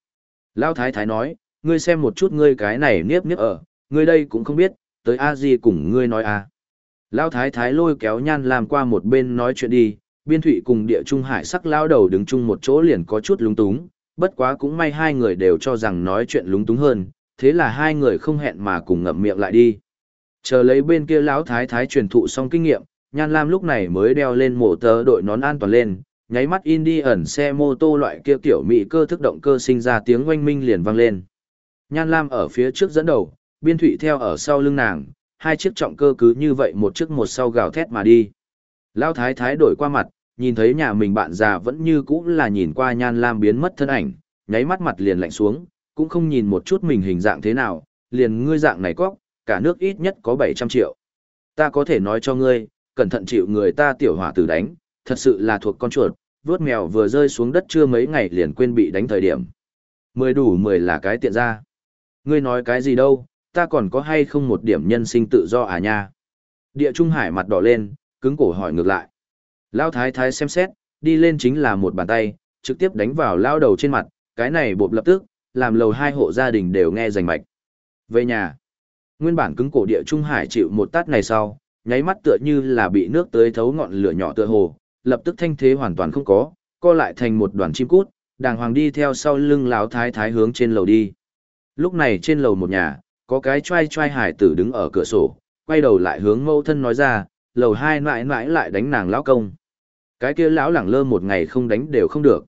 A: Lao thái thái nói, ngươi xem một chút ngươi cái này niếp niếp ở, ngươi đây cũng không biết, tới a di cùng ngươi nói a à. Lao thái thái lôi kéo nhan làm qua một bên nói chuyện đi, biên thụy cùng địa trung hải sắc lao đầu đứng chung một chỗ liền có chút lúng túng, bất quá cũng may hai người đều cho rằng nói chuyện lúng túng hơn, thế là hai người không hẹn mà cùng ngậm miệng lại đi. Chờ lấy bên kia lão thái thái truyền thụ xong kinh nghiệm, Nhan Lam lúc này mới đeo lên mổ tờ đội nón an toàn lên, nháy mắt in đi ẩn xe mô tô loại kia kiểu mỹ cơ thức động cơ sinh ra tiếng oanh minh liền vang lên. Nhan Lam ở phía trước dẫn đầu, biên thụy theo ở sau lưng nàng, hai chiếc trọng cơ cứ như vậy một chiếc một sau gào thét mà đi. Lão thái thái đổi qua mặt, nhìn thấy nhà mình bạn già vẫn như cũ là nhìn qua Nhan Lam biến mất thân ảnh, nháy mắt mặt liền lạnh xuống, cũng không nhìn một chút mình hình dạng thế nào, liền ngươi dạng này cóc, cả nước ít nhất có 700 triệu. Ta có thể nói cho ngươi, cẩn thận chịu người ta tiểu hỏa tử đánh, thật sự là thuộc con chuột, vớt mèo vừa rơi xuống đất chưa mấy ngày liền quên bị đánh thời điểm. Mười đủ mười là cái tiện ra. Ngươi nói cái gì đâu, ta còn có hay không một điểm nhân sinh tự do à nha. Địa Trung Hải mặt đỏ lên, cứng cổ hỏi ngược lại. Lao thái thái xem xét, đi lên chính là một bàn tay, trực tiếp đánh vào lao đầu trên mặt, cái này bộp lập tức, làm lầu hai hộ gia đình đều nghe rành mạch. Về nhà, nguyên bản cứng cổ địa Trung Hải chịu một tát này sau, nháy mắt tựa như là bị nước tới thấu ngọn lửa nhỏ tựa hồ, lập tức thanh thế hoàn toàn không có, co lại thành một đoàn chim cút, đàng hoàng đi theo sau lưng lão thái thái hướng trên lầu đi. Lúc này trên lầu một nhà, có cái trai trai hải tử đứng ở cửa sổ, quay đầu lại hướng mẫu thân nói ra, lầu hai mãi mãi lại đánh nàng lão công. Cái kia lão lẳng lơ một ngày không đánh đều không được.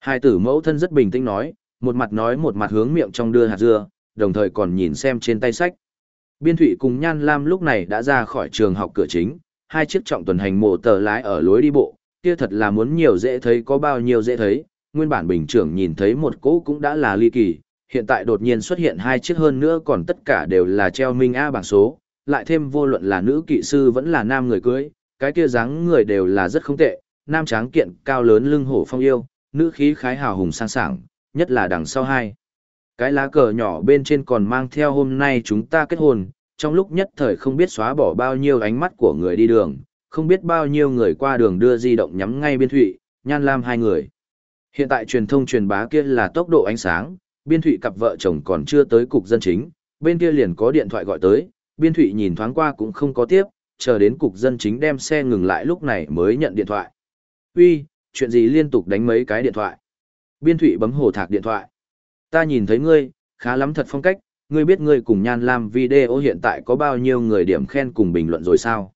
A: Hải tử mẫu thân rất bình tĩnh nói, một mặt nói một mặt hướng miệng trong đưa hạt dưa, đồng thời còn nhìn xem trên tay sách. Biên Thụy cùng Nhan Lam lúc này đã ra khỏi trường học cửa chính, hai chiếc trọng tuần hành mộ tờ lái ở lối đi bộ, kia thật là muốn nhiều dễ thấy có bao nhiêu dễ thấy, nguyên bản bình trưởng nhìn thấy một cỗ cũng đã là ly kỳ, hiện tại đột nhiên xuất hiện hai chiếc hơn nữa còn tất cả đều là treo minh A bảng số, lại thêm vô luận là nữ kỵ sư vẫn là nam người cưới, cái kia dáng người đều là rất không tệ, nam tráng kiện cao lớn lưng hổ phong yêu, nữ khí khái hào hùng sang sảng, nhất là đằng sau hai. Cái lá cờ nhỏ bên trên còn mang theo hôm nay chúng ta kết hôn, trong lúc nhất thời không biết xóa bỏ bao nhiêu ánh mắt của người đi đường, không biết bao nhiêu người qua đường đưa di động nhắm ngay biên thụy, nhan lam hai người. Hiện tại truyền thông truyền bá kia là tốc độ ánh sáng, biên thụy cặp vợ chồng còn chưa tới cục dân chính, bên kia liền có điện thoại gọi tới, biên thụy nhìn thoáng qua cũng không có tiếp, chờ đến cục dân chính đem xe ngừng lại lúc này mới nhận điện thoại. Uy, chuyện gì liên tục đánh mấy cái điện thoại? Biên thụy bấm hồ thạc điện thoại. Ta nhìn thấy ngươi, khá lắm thật phong cách, ngươi biết ngươi cùng Nhan Lam video hiện tại có bao nhiêu người điểm khen cùng bình luận rồi sao?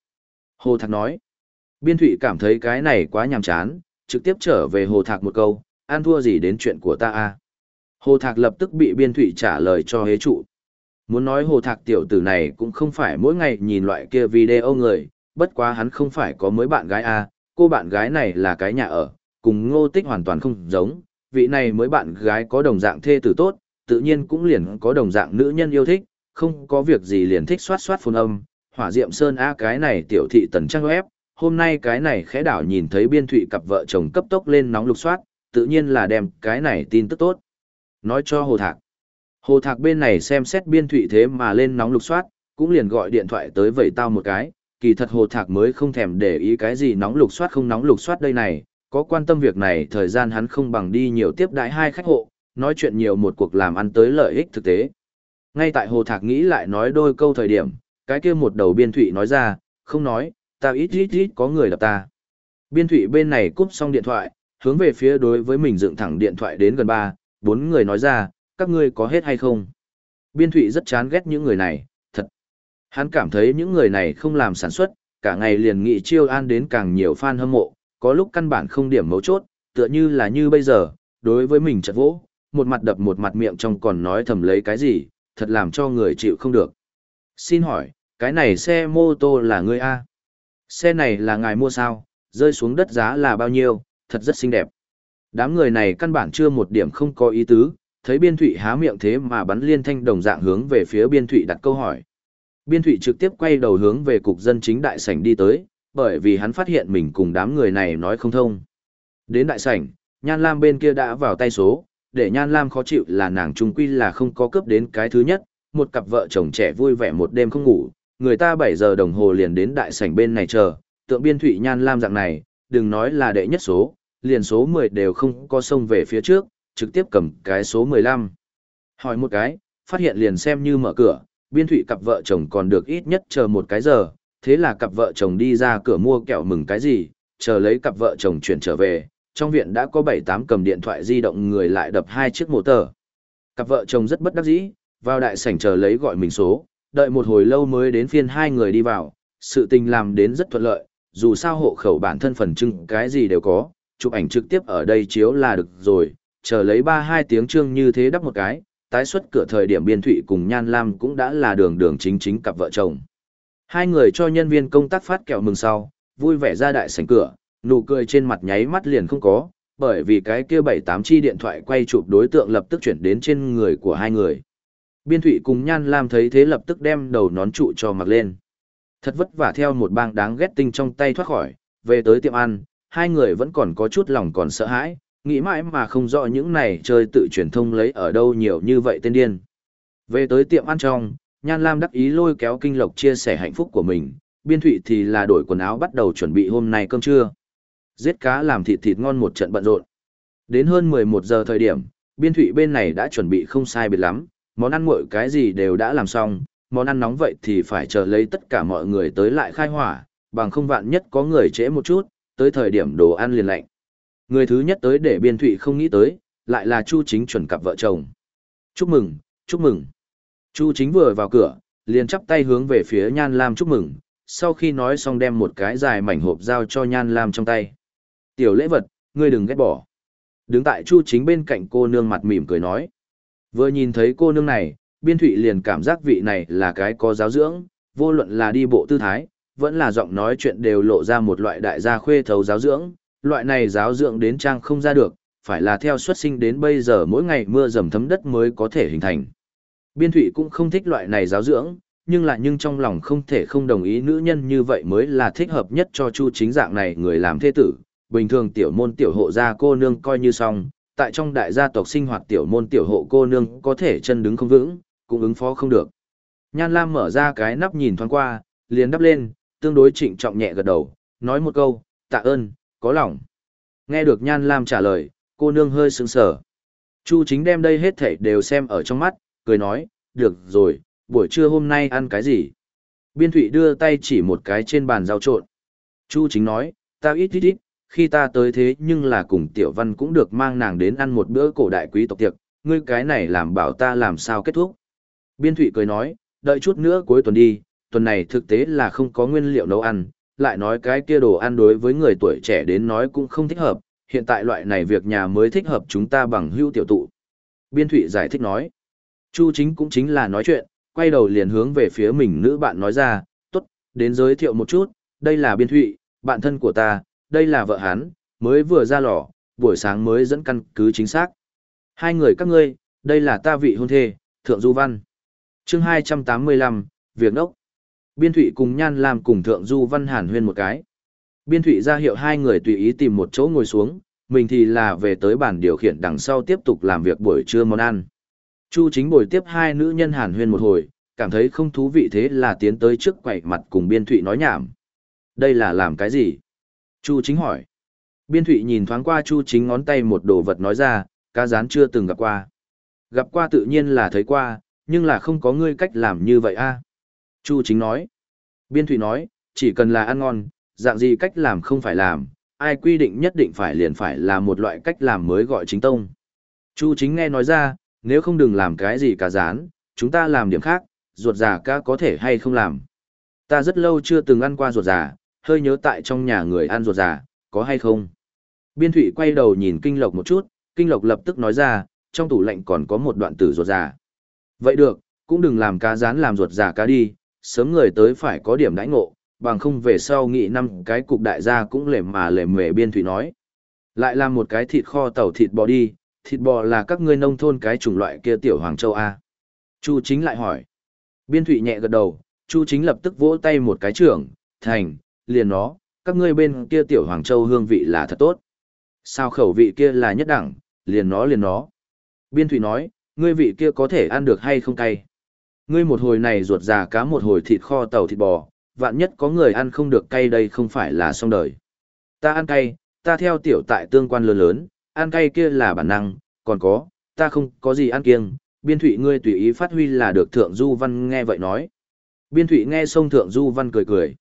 A: Hồ Thạc nói. Biên Thụy cảm thấy cái này quá nhàm chán, trực tiếp trở về Hồ Thạc một câu, an thua gì đến chuyện của ta à? Hồ Thạc lập tức bị Biên Thụy trả lời cho hế trụ. Muốn nói Hồ Thạc tiểu tử này cũng không phải mỗi ngày nhìn loại kia video người, bất quá hắn không phải có mới bạn gái à, cô bạn gái này là cái nhà ở, cùng ngô tích hoàn toàn không giống, vị này mới bạn gái có đồng dạng thê tử tốt, tự nhiên cũng liền có đồng dạng nữ nhân yêu thích, không có việc gì liền thích soát soát phun âm, hỏa diệm sơn a cái này tiểu thị tần trang web, hôm nay cái này khẽ đảo nhìn thấy biên thụy cặp vợ chồng cấp tốc lên nóng lục soát, tự nhiên là đem cái này tin tức tốt. Nói cho Hồ Thạc. Hồ Thạc bên này xem xét biên thụy thế mà lên nóng lục soát, cũng liền gọi điện thoại tới vậy tao một cái, kỳ thật Hồ Thạc mới không thèm để ý cái gì nóng lục soát không nóng lục soát đây này, có quan tâm việc này thời gian hắn không bằng đi nhiều tiếp đãi hai khách hộ, nói chuyện nhiều một cuộc làm ăn tới lợi ích thực tế. Ngay tại Hồ Thạc nghĩ lại nói đôi câu thời điểm, cái kia một đầu biên thụy nói ra, không nói, ta ít ít ít có người đập ta. Biên thụy bên này cúp xong điện thoại, hướng về phía đối với mình dựng thẳng điện thoại đến gần ba, bốn người nói ra, các ngươi có hết hay không? Biên thụy rất chán ghét những người này, thật. Hắn cảm thấy những người này không làm sản xuất, cả ngày liền nghị chiêu an đến càng nhiều fan hâm mộ, có lúc căn bản không điểm mấu chốt, tựa như là như bây giờ, đối với mình chật vỗ, một mặt đập một mặt miệng trong còn nói thầm lấy cái gì, thật làm cho người chịu không được. Xin hỏi, cái này xe mô tô là người A. Xe này là ngài mua sao, rơi xuống đất giá là bao nhiêu, thật rất xinh đẹp. Đám người này căn bản chưa một điểm không có ý tứ, thấy biên thụy há miệng thế mà bắn liên thanh đồng dạng hướng về phía biên thụy đặt câu hỏi. Biên thụy trực tiếp quay đầu hướng về cục dân chính đại sảnh đi tới, bởi vì hắn phát hiện mình cùng đám người này nói không thông. Đến đại sảnh, Nhan Lam bên kia đã vào tay số, để Nhan Lam khó chịu là nàng trung quy là không có cướp đến cái thứ nhất, một cặp vợ chồng trẻ vui vẻ một đêm không ngủ, người ta 7 giờ đồng hồ liền đến đại sảnh bên này chờ, tượng biên thụy Nhan Lam dạng này, đừng nói là đệ nhất số, liền số 10 đều không có sông về phía trước, trực tiếp cầm cái số 15. Hỏi một cái, phát hiện liền xem như mở cửa, biên thủy cặp vợ chồng còn được ít nhất chờ một cái giờ, thế là cặp vợ chồng đi ra cửa mua kẹo mừng cái gì, chờ lấy cặp vợ chồng chuyển trở về, trong viện đã có 7-8 cầm điện thoại di động người lại đập hai chiếc mô tờ. Cặp vợ chồng rất bất đắc dĩ, vào đại sảnh chờ lấy gọi mình số, đợi một hồi lâu mới đến phiên hai người đi vào, sự tình làm đến rất thuận lợi, dù sao hộ khẩu bản thân phần trưng cái gì đều có, chụp ảnh trực tiếp ở đây chiếu là được rồi, chờ lấy 3-2 tiếng trương như thế đắp một cái, tái xuất cửa thời điểm biên thụy cùng Nhan Lam cũng đã là đường đường chính chính cặp vợ chồng. Hai người cho nhân viên công tác phát kẹo mừng sau, vui vẻ ra đại sảnh cửa, nụ cười trên mặt nháy mắt liền không có, bởi vì cái kia bảy tám chi điện thoại quay chụp đối tượng lập tức chuyển đến trên người của hai người. Biên Thụy cùng Nhan Lam thấy thế lập tức đem đầu nón trụ cho mặc lên. Thật vất vả theo một bang đáng ghét tinh trong tay thoát khỏi, về tới tiệm ăn, hai người vẫn còn có chút lòng còn sợ hãi, nghĩ mãi mà không rõ những này chơi tự truyền thông lấy ở đâu nhiều như vậy tên điên. Về tới tiệm ăn trong, Nhan Lam đắc ý lôi kéo Kinh Lộc chia sẻ hạnh phúc của mình, Biên Thụy thì là đổi quần áo bắt đầu chuẩn bị hôm nay cơm trưa. Giết cá làm thịt thịt ngon một trận bận rộn. Đến hơn 11 giờ thời điểm, Biên Thụy bên này đã chuẩn bị không sai biệt lắm, món ăn mọi cái gì đều đã làm xong, món ăn nóng vậy thì phải chờ lấy tất cả mọi người tới lại khai hỏa, bằng không vạn nhất có người trễ một chút, tới thời điểm đồ ăn liền lạnh. Người thứ nhất tới để Biên Thụy không nghĩ tới, lại là Chu Chính chuẩn cặp vợ chồng. Chúc mừng, chúc mừng. Chu Chính vừa vào cửa, liền chắp tay hướng về phía Nhan Lam chúc mừng, sau khi nói xong đem một cái dài mảnh hộp giao cho Nhan Lam trong tay. Tiểu lễ vật, ngươi đừng ghét bỏ. Đứng tại Chu Chính bên cạnh cô nương mặt mỉm cười nói. Vừa nhìn thấy cô nương này, Biên Thụy liền cảm giác vị này là cái có giáo dưỡng, vô luận là đi bộ tư thái, vẫn là giọng nói chuyện đều lộ ra một loại đại gia khuê thấu giáo dưỡng, loại này giáo dưỡng đến trang không ra được, phải là theo xuất sinh đến bây giờ mỗi ngày mưa dầm thấm đất mới có thể hình thành. Biên Thụy cũng không thích loại này giáo dưỡng, nhưng lại nhưng trong lòng không thể không đồng ý nữ nhân như vậy mới là thích hợp nhất cho Chu chính dạng này người làm thế tử. Bình thường tiểu môn tiểu hộ gia cô nương coi như xong, tại trong đại gia tộc sinh hoạt tiểu môn tiểu hộ cô nương có thể chân đứng không vững, cũng ứng phó không được. Nhan Lam mở ra cái nắp nhìn thoáng qua, liền đắp lên, tương đối trịnh trọng nhẹ gật đầu, nói một câu, tạ ơn, có lòng. Nghe được Nhan Lam trả lời, cô nương hơi sững sờ. Chu chính đem đây hết thảy đều xem ở trong mắt, cười nói, được rồi, buổi trưa hôm nay ăn cái gì? Biên Thụy đưa tay chỉ một cái trên bàn rau trộn. Chu chính nói, ta ít ít ít, khi ta tới thế nhưng là cùng tiểu văn cũng được mang nàng đến ăn một bữa cổ đại quý tộc tiệc, ngươi cái này làm bảo ta làm sao kết thúc. Biên Thụy cười nói, đợi chút nữa cuối tuần đi, tuần này thực tế là không có nguyên liệu nấu ăn, lại nói cái kia đồ ăn đối với người tuổi trẻ đến nói cũng không thích hợp, hiện tại loại này việc nhà mới thích hợp chúng ta bằng hưu tiểu tụ. Biên Thụy giải thích nói, Chu chính cũng chính là nói chuyện, quay đầu liền hướng về phía mình nữ bạn nói ra, tốt, đến giới thiệu một chút, đây là Biên Thụy, bạn thân của ta, đây là vợ hắn, mới vừa ra lò, buổi sáng mới dẫn căn cứ chính xác. Hai người các ngươi, đây là ta vị hôn thê, Thượng Du Văn. chương 285, Việc đốc. Biên Thụy cùng Nhan làm cùng Thượng Du Văn hàn huyên một cái. Biên Thụy ra hiệu hai người tùy ý tìm một chỗ ngồi xuống, mình thì là về tới bàn điều khiển đằng sau tiếp tục làm việc buổi trưa món ăn. Chu chính bồi tiếp hai nữ nhân hàn huyên một hồi, cảm thấy không thú vị thế là tiến tới trước quậy mặt cùng Biên Thụy nói nhảm. Đây là làm cái gì? Chu chính hỏi. Biên Thụy nhìn thoáng qua Chu chính ngón tay một đồ vật nói ra, cá rán chưa từng gặp qua. Gặp qua tự nhiên là thấy qua, nhưng là không có ngươi cách làm như vậy a Chu chính nói. Biên Thụy nói, chỉ cần là ăn ngon, dạng gì cách làm không phải làm, ai quy định nhất định phải liền phải là một loại cách làm mới gọi chính tông. Chu chính nghe nói ra, nếu không đừng làm cái gì cả rán, chúng ta làm điểm khác, ruột già ca có thể hay không làm. Ta rất lâu chưa từng ăn qua ruột già, hơi nhớ tại trong nhà người ăn ruột già, có hay không. Biên thủy quay đầu nhìn kinh lộc một chút, kinh lộc lập tức nói ra, trong tủ lạnh còn có một đoạn tử ruột già. Vậy được, cũng đừng làm cá rán làm ruột già cá đi, sớm người tới phải có điểm đãi ngộ, bằng không về sau nghị năm cái cục đại gia cũng lềm mà lềm mề biên thủy nói. Lại làm một cái thịt kho tàu thịt bò đi, thịt bò là các ngươi nông thôn cái chủng loại kia tiểu Hoàng Châu A. Chu chính lại hỏi. Biên thủy nhẹ gật đầu, Chu chính lập tức vỗ tay một cái trưởng, thành, liền nó, các ngươi bên kia tiểu Hoàng Châu hương vị là thật tốt. Sao khẩu vị kia là nhất đẳng, liền nó liền nó. Biên thủy nói, ngươi vị kia có thể ăn được hay không cay. Ngươi một hồi này ruột già cá một hồi thịt kho tàu thịt bò, vạn nhất có người ăn không được cay đây không phải là xong đời. Ta ăn cay, ta theo tiểu tại tương quan lớn lớn, ăn cay kia là bản năng, còn có, ta không có gì ăn kiêng, biên thụy ngươi tùy ý phát huy là được thượng du văn nghe vậy nói. Biên thụy nghe xong thượng du văn cười cười.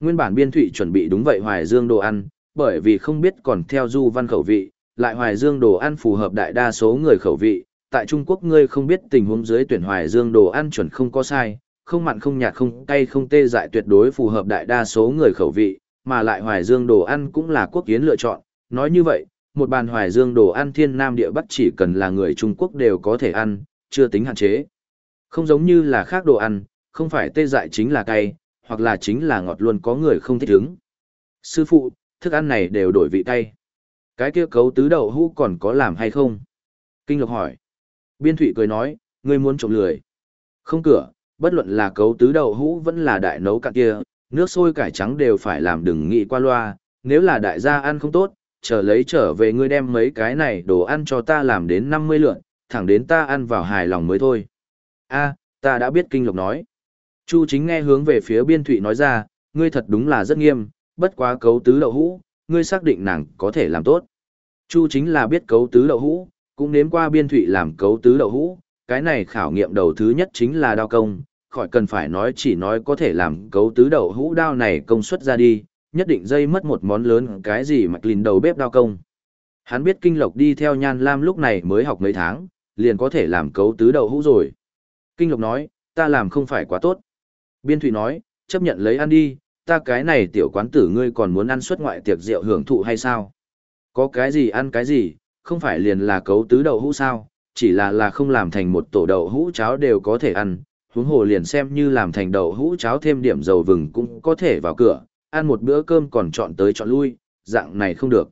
A: Nguyên bản biên thụy chuẩn bị đúng vậy hoài dương đồ ăn, bởi vì không biết còn theo du văn khẩu vị, lại hoài dương đồ ăn phù hợp đại đa số người khẩu vị. Tại Trung Quốc ngươi không biết tình huống dưới tuyển hoài dương đồ ăn chuẩn không có sai, không mặn không nhạt không cay không tê dại tuyệt đối phù hợp đại đa số người khẩu vị, mà lại hoài dương đồ ăn cũng là quốc kiến lựa chọn. Nói như vậy, một bàn hoài dương đồ ăn thiên nam địa bắc chỉ cần là người Trung Quốc đều có thể ăn, chưa tính hạn chế. Không giống như là khác đồ ăn, không phải tê dại chính là cay, hoặc là chính là ngọt luôn có người không thích ứng. Sư phụ, thức ăn này đều đổi vị cay. Cái kia cấu tứ đậu hũ còn có làm hay không? Kinh Lộc hỏi. Biên Thụy cười nói, ngươi muốn trộm lười. Không cửa, bất luận là cấu tứ Đầu hũ vẫn là đại nấu cạn kia, nước sôi cải trắng đều phải làm đừng nghĩ qua loa, nếu là đại gia ăn không tốt, chờ lấy trở về ngươi đem mấy cái này đồ ăn cho ta làm đến 50 lượn, thẳng đến ta ăn vào hài lòng mới thôi. a ta đã biết kinh lộc nói. Chu chính nghe hướng về phía biên thụy nói ra, ngươi thật đúng là rất nghiêm, bất quá cấu tứ đậu hũ, ngươi xác định nàng có thể làm tốt. Chu chính là biết cấu tứ đậu hũ, cũng nếm qua biên thụy làm cấu tứ đậu hũ, cái này khảo nghiệm đầu thứ nhất chính là đao công, khỏi cần phải nói chỉ nói có thể làm cấu tứ đậu hũ đao này công suất ra đi, nhất định dây mất một món lớn cái gì mạch lìn đầu bếp đao công. Hắn biết kinh lộc đi theo nhan lam lúc này mới học mấy tháng, liền có thể làm cấu tứ đậu hũ rồi. Kinh lộc nói, ta làm không phải quá tốt. Biên thụy nói, chấp nhận lấy ăn đi, ta cái này tiểu quán tử ngươi còn muốn ăn suất ngoại tiệc rượu hưởng thụ hay sao? Có cái gì ăn cái gì, không phải liền là cấu tứ đậu hũ sao, chỉ là là không làm thành một tổ đậu hũ cháo đều có thể ăn, huống hồ liền xem như làm thành đậu hũ cháo thêm điểm dầu vừng cũng có thể vào cửa, ăn một bữa cơm còn chọn tới chọn lui, dạng này không được.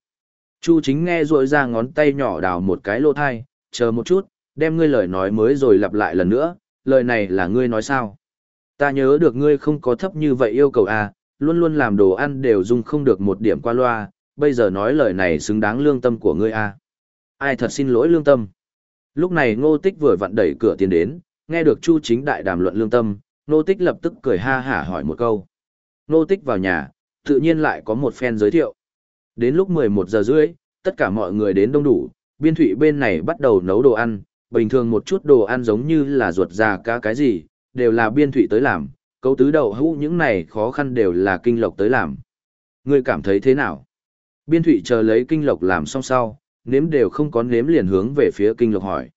A: Chu chính nghe rội ra ngón tay nhỏ đào một cái lô thai, chờ một chút, đem ngươi lời nói mới rồi lặp lại lần nữa, lời này là ngươi nói sao? Ta nhớ được ngươi không có thấp như vậy yêu cầu à, luôn luôn làm đồ ăn đều dùng không được một điểm qua loa, bây giờ nói lời này xứng đáng lương tâm của ngươi à. Ai thật xin lỗi lương tâm. Lúc này ngô tích vừa vặn đẩy cửa tiến đến, nghe được Chu chính đại đàm luận lương tâm, ngô tích lập tức cười ha hả hỏi một câu. Ngô tích vào nhà, tự nhiên lại có một phen giới thiệu. Đến lúc 11 giờ rưỡi, tất cả mọi người đến đông đủ, biên thủy bên này bắt đầu nấu đồ ăn, bình thường một chút đồ ăn giống như là ruột già cá cái gì, đều là biên thủy tới làm, cấu tứ đậu hũ những này khó khăn đều là kinh lộc tới làm. Ngươi cảm thấy thế nào? Biên thủy chờ lấy kinh lộc làm xong sau, nếm đều không có nếm liền hướng về phía kinh lộc hỏi.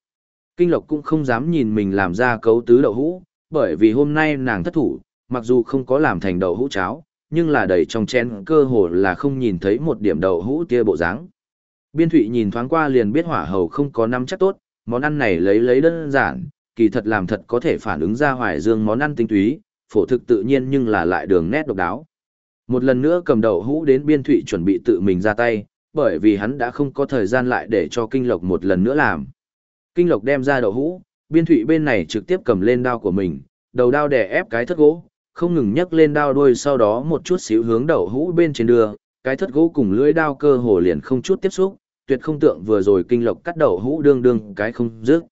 A: Kinh lộc cũng không dám nhìn mình làm ra cấu tứ đậu hũ, bởi vì hôm nay nàng thất thủ, mặc dù không có làm thành đậu hũ cháo, nhưng là đầy trong chén cơ hồ là không nhìn thấy một điểm đậu hũ tia bộ dáng. Biên thụy nhìn thoáng qua liền biết hỏa hầu không có năm chắc tốt, món ăn này lấy lấy đơn giản, kỳ thật làm thật có thể phản ứng ra hoài dương món ăn tinh túy, phổ thực tự nhiên nhưng là lại đường nét độc đáo. Một lần nữa cầm đậu hũ đến biên thụy chuẩn bị tự mình ra tay, bởi vì hắn đã không có thời gian lại để cho kinh lộc một lần nữa làm. Kinh lộc đem ra đậu hũ, biên thụy bên này trực tiếp cầm lên đao của mình, đầu đao đè ép cái thất gỗ, không ngừng nhấc lên đao đuôi sau đó một chút xíu hướng đậu hũ bên trên đưa, cái thất gỗ cùng lưỡi đao cơ hồ liền không chút tiếp xúc, tuyệt không tượng vừa rồi kinh lộc cắt đậu hũ đương đương cái không dứt.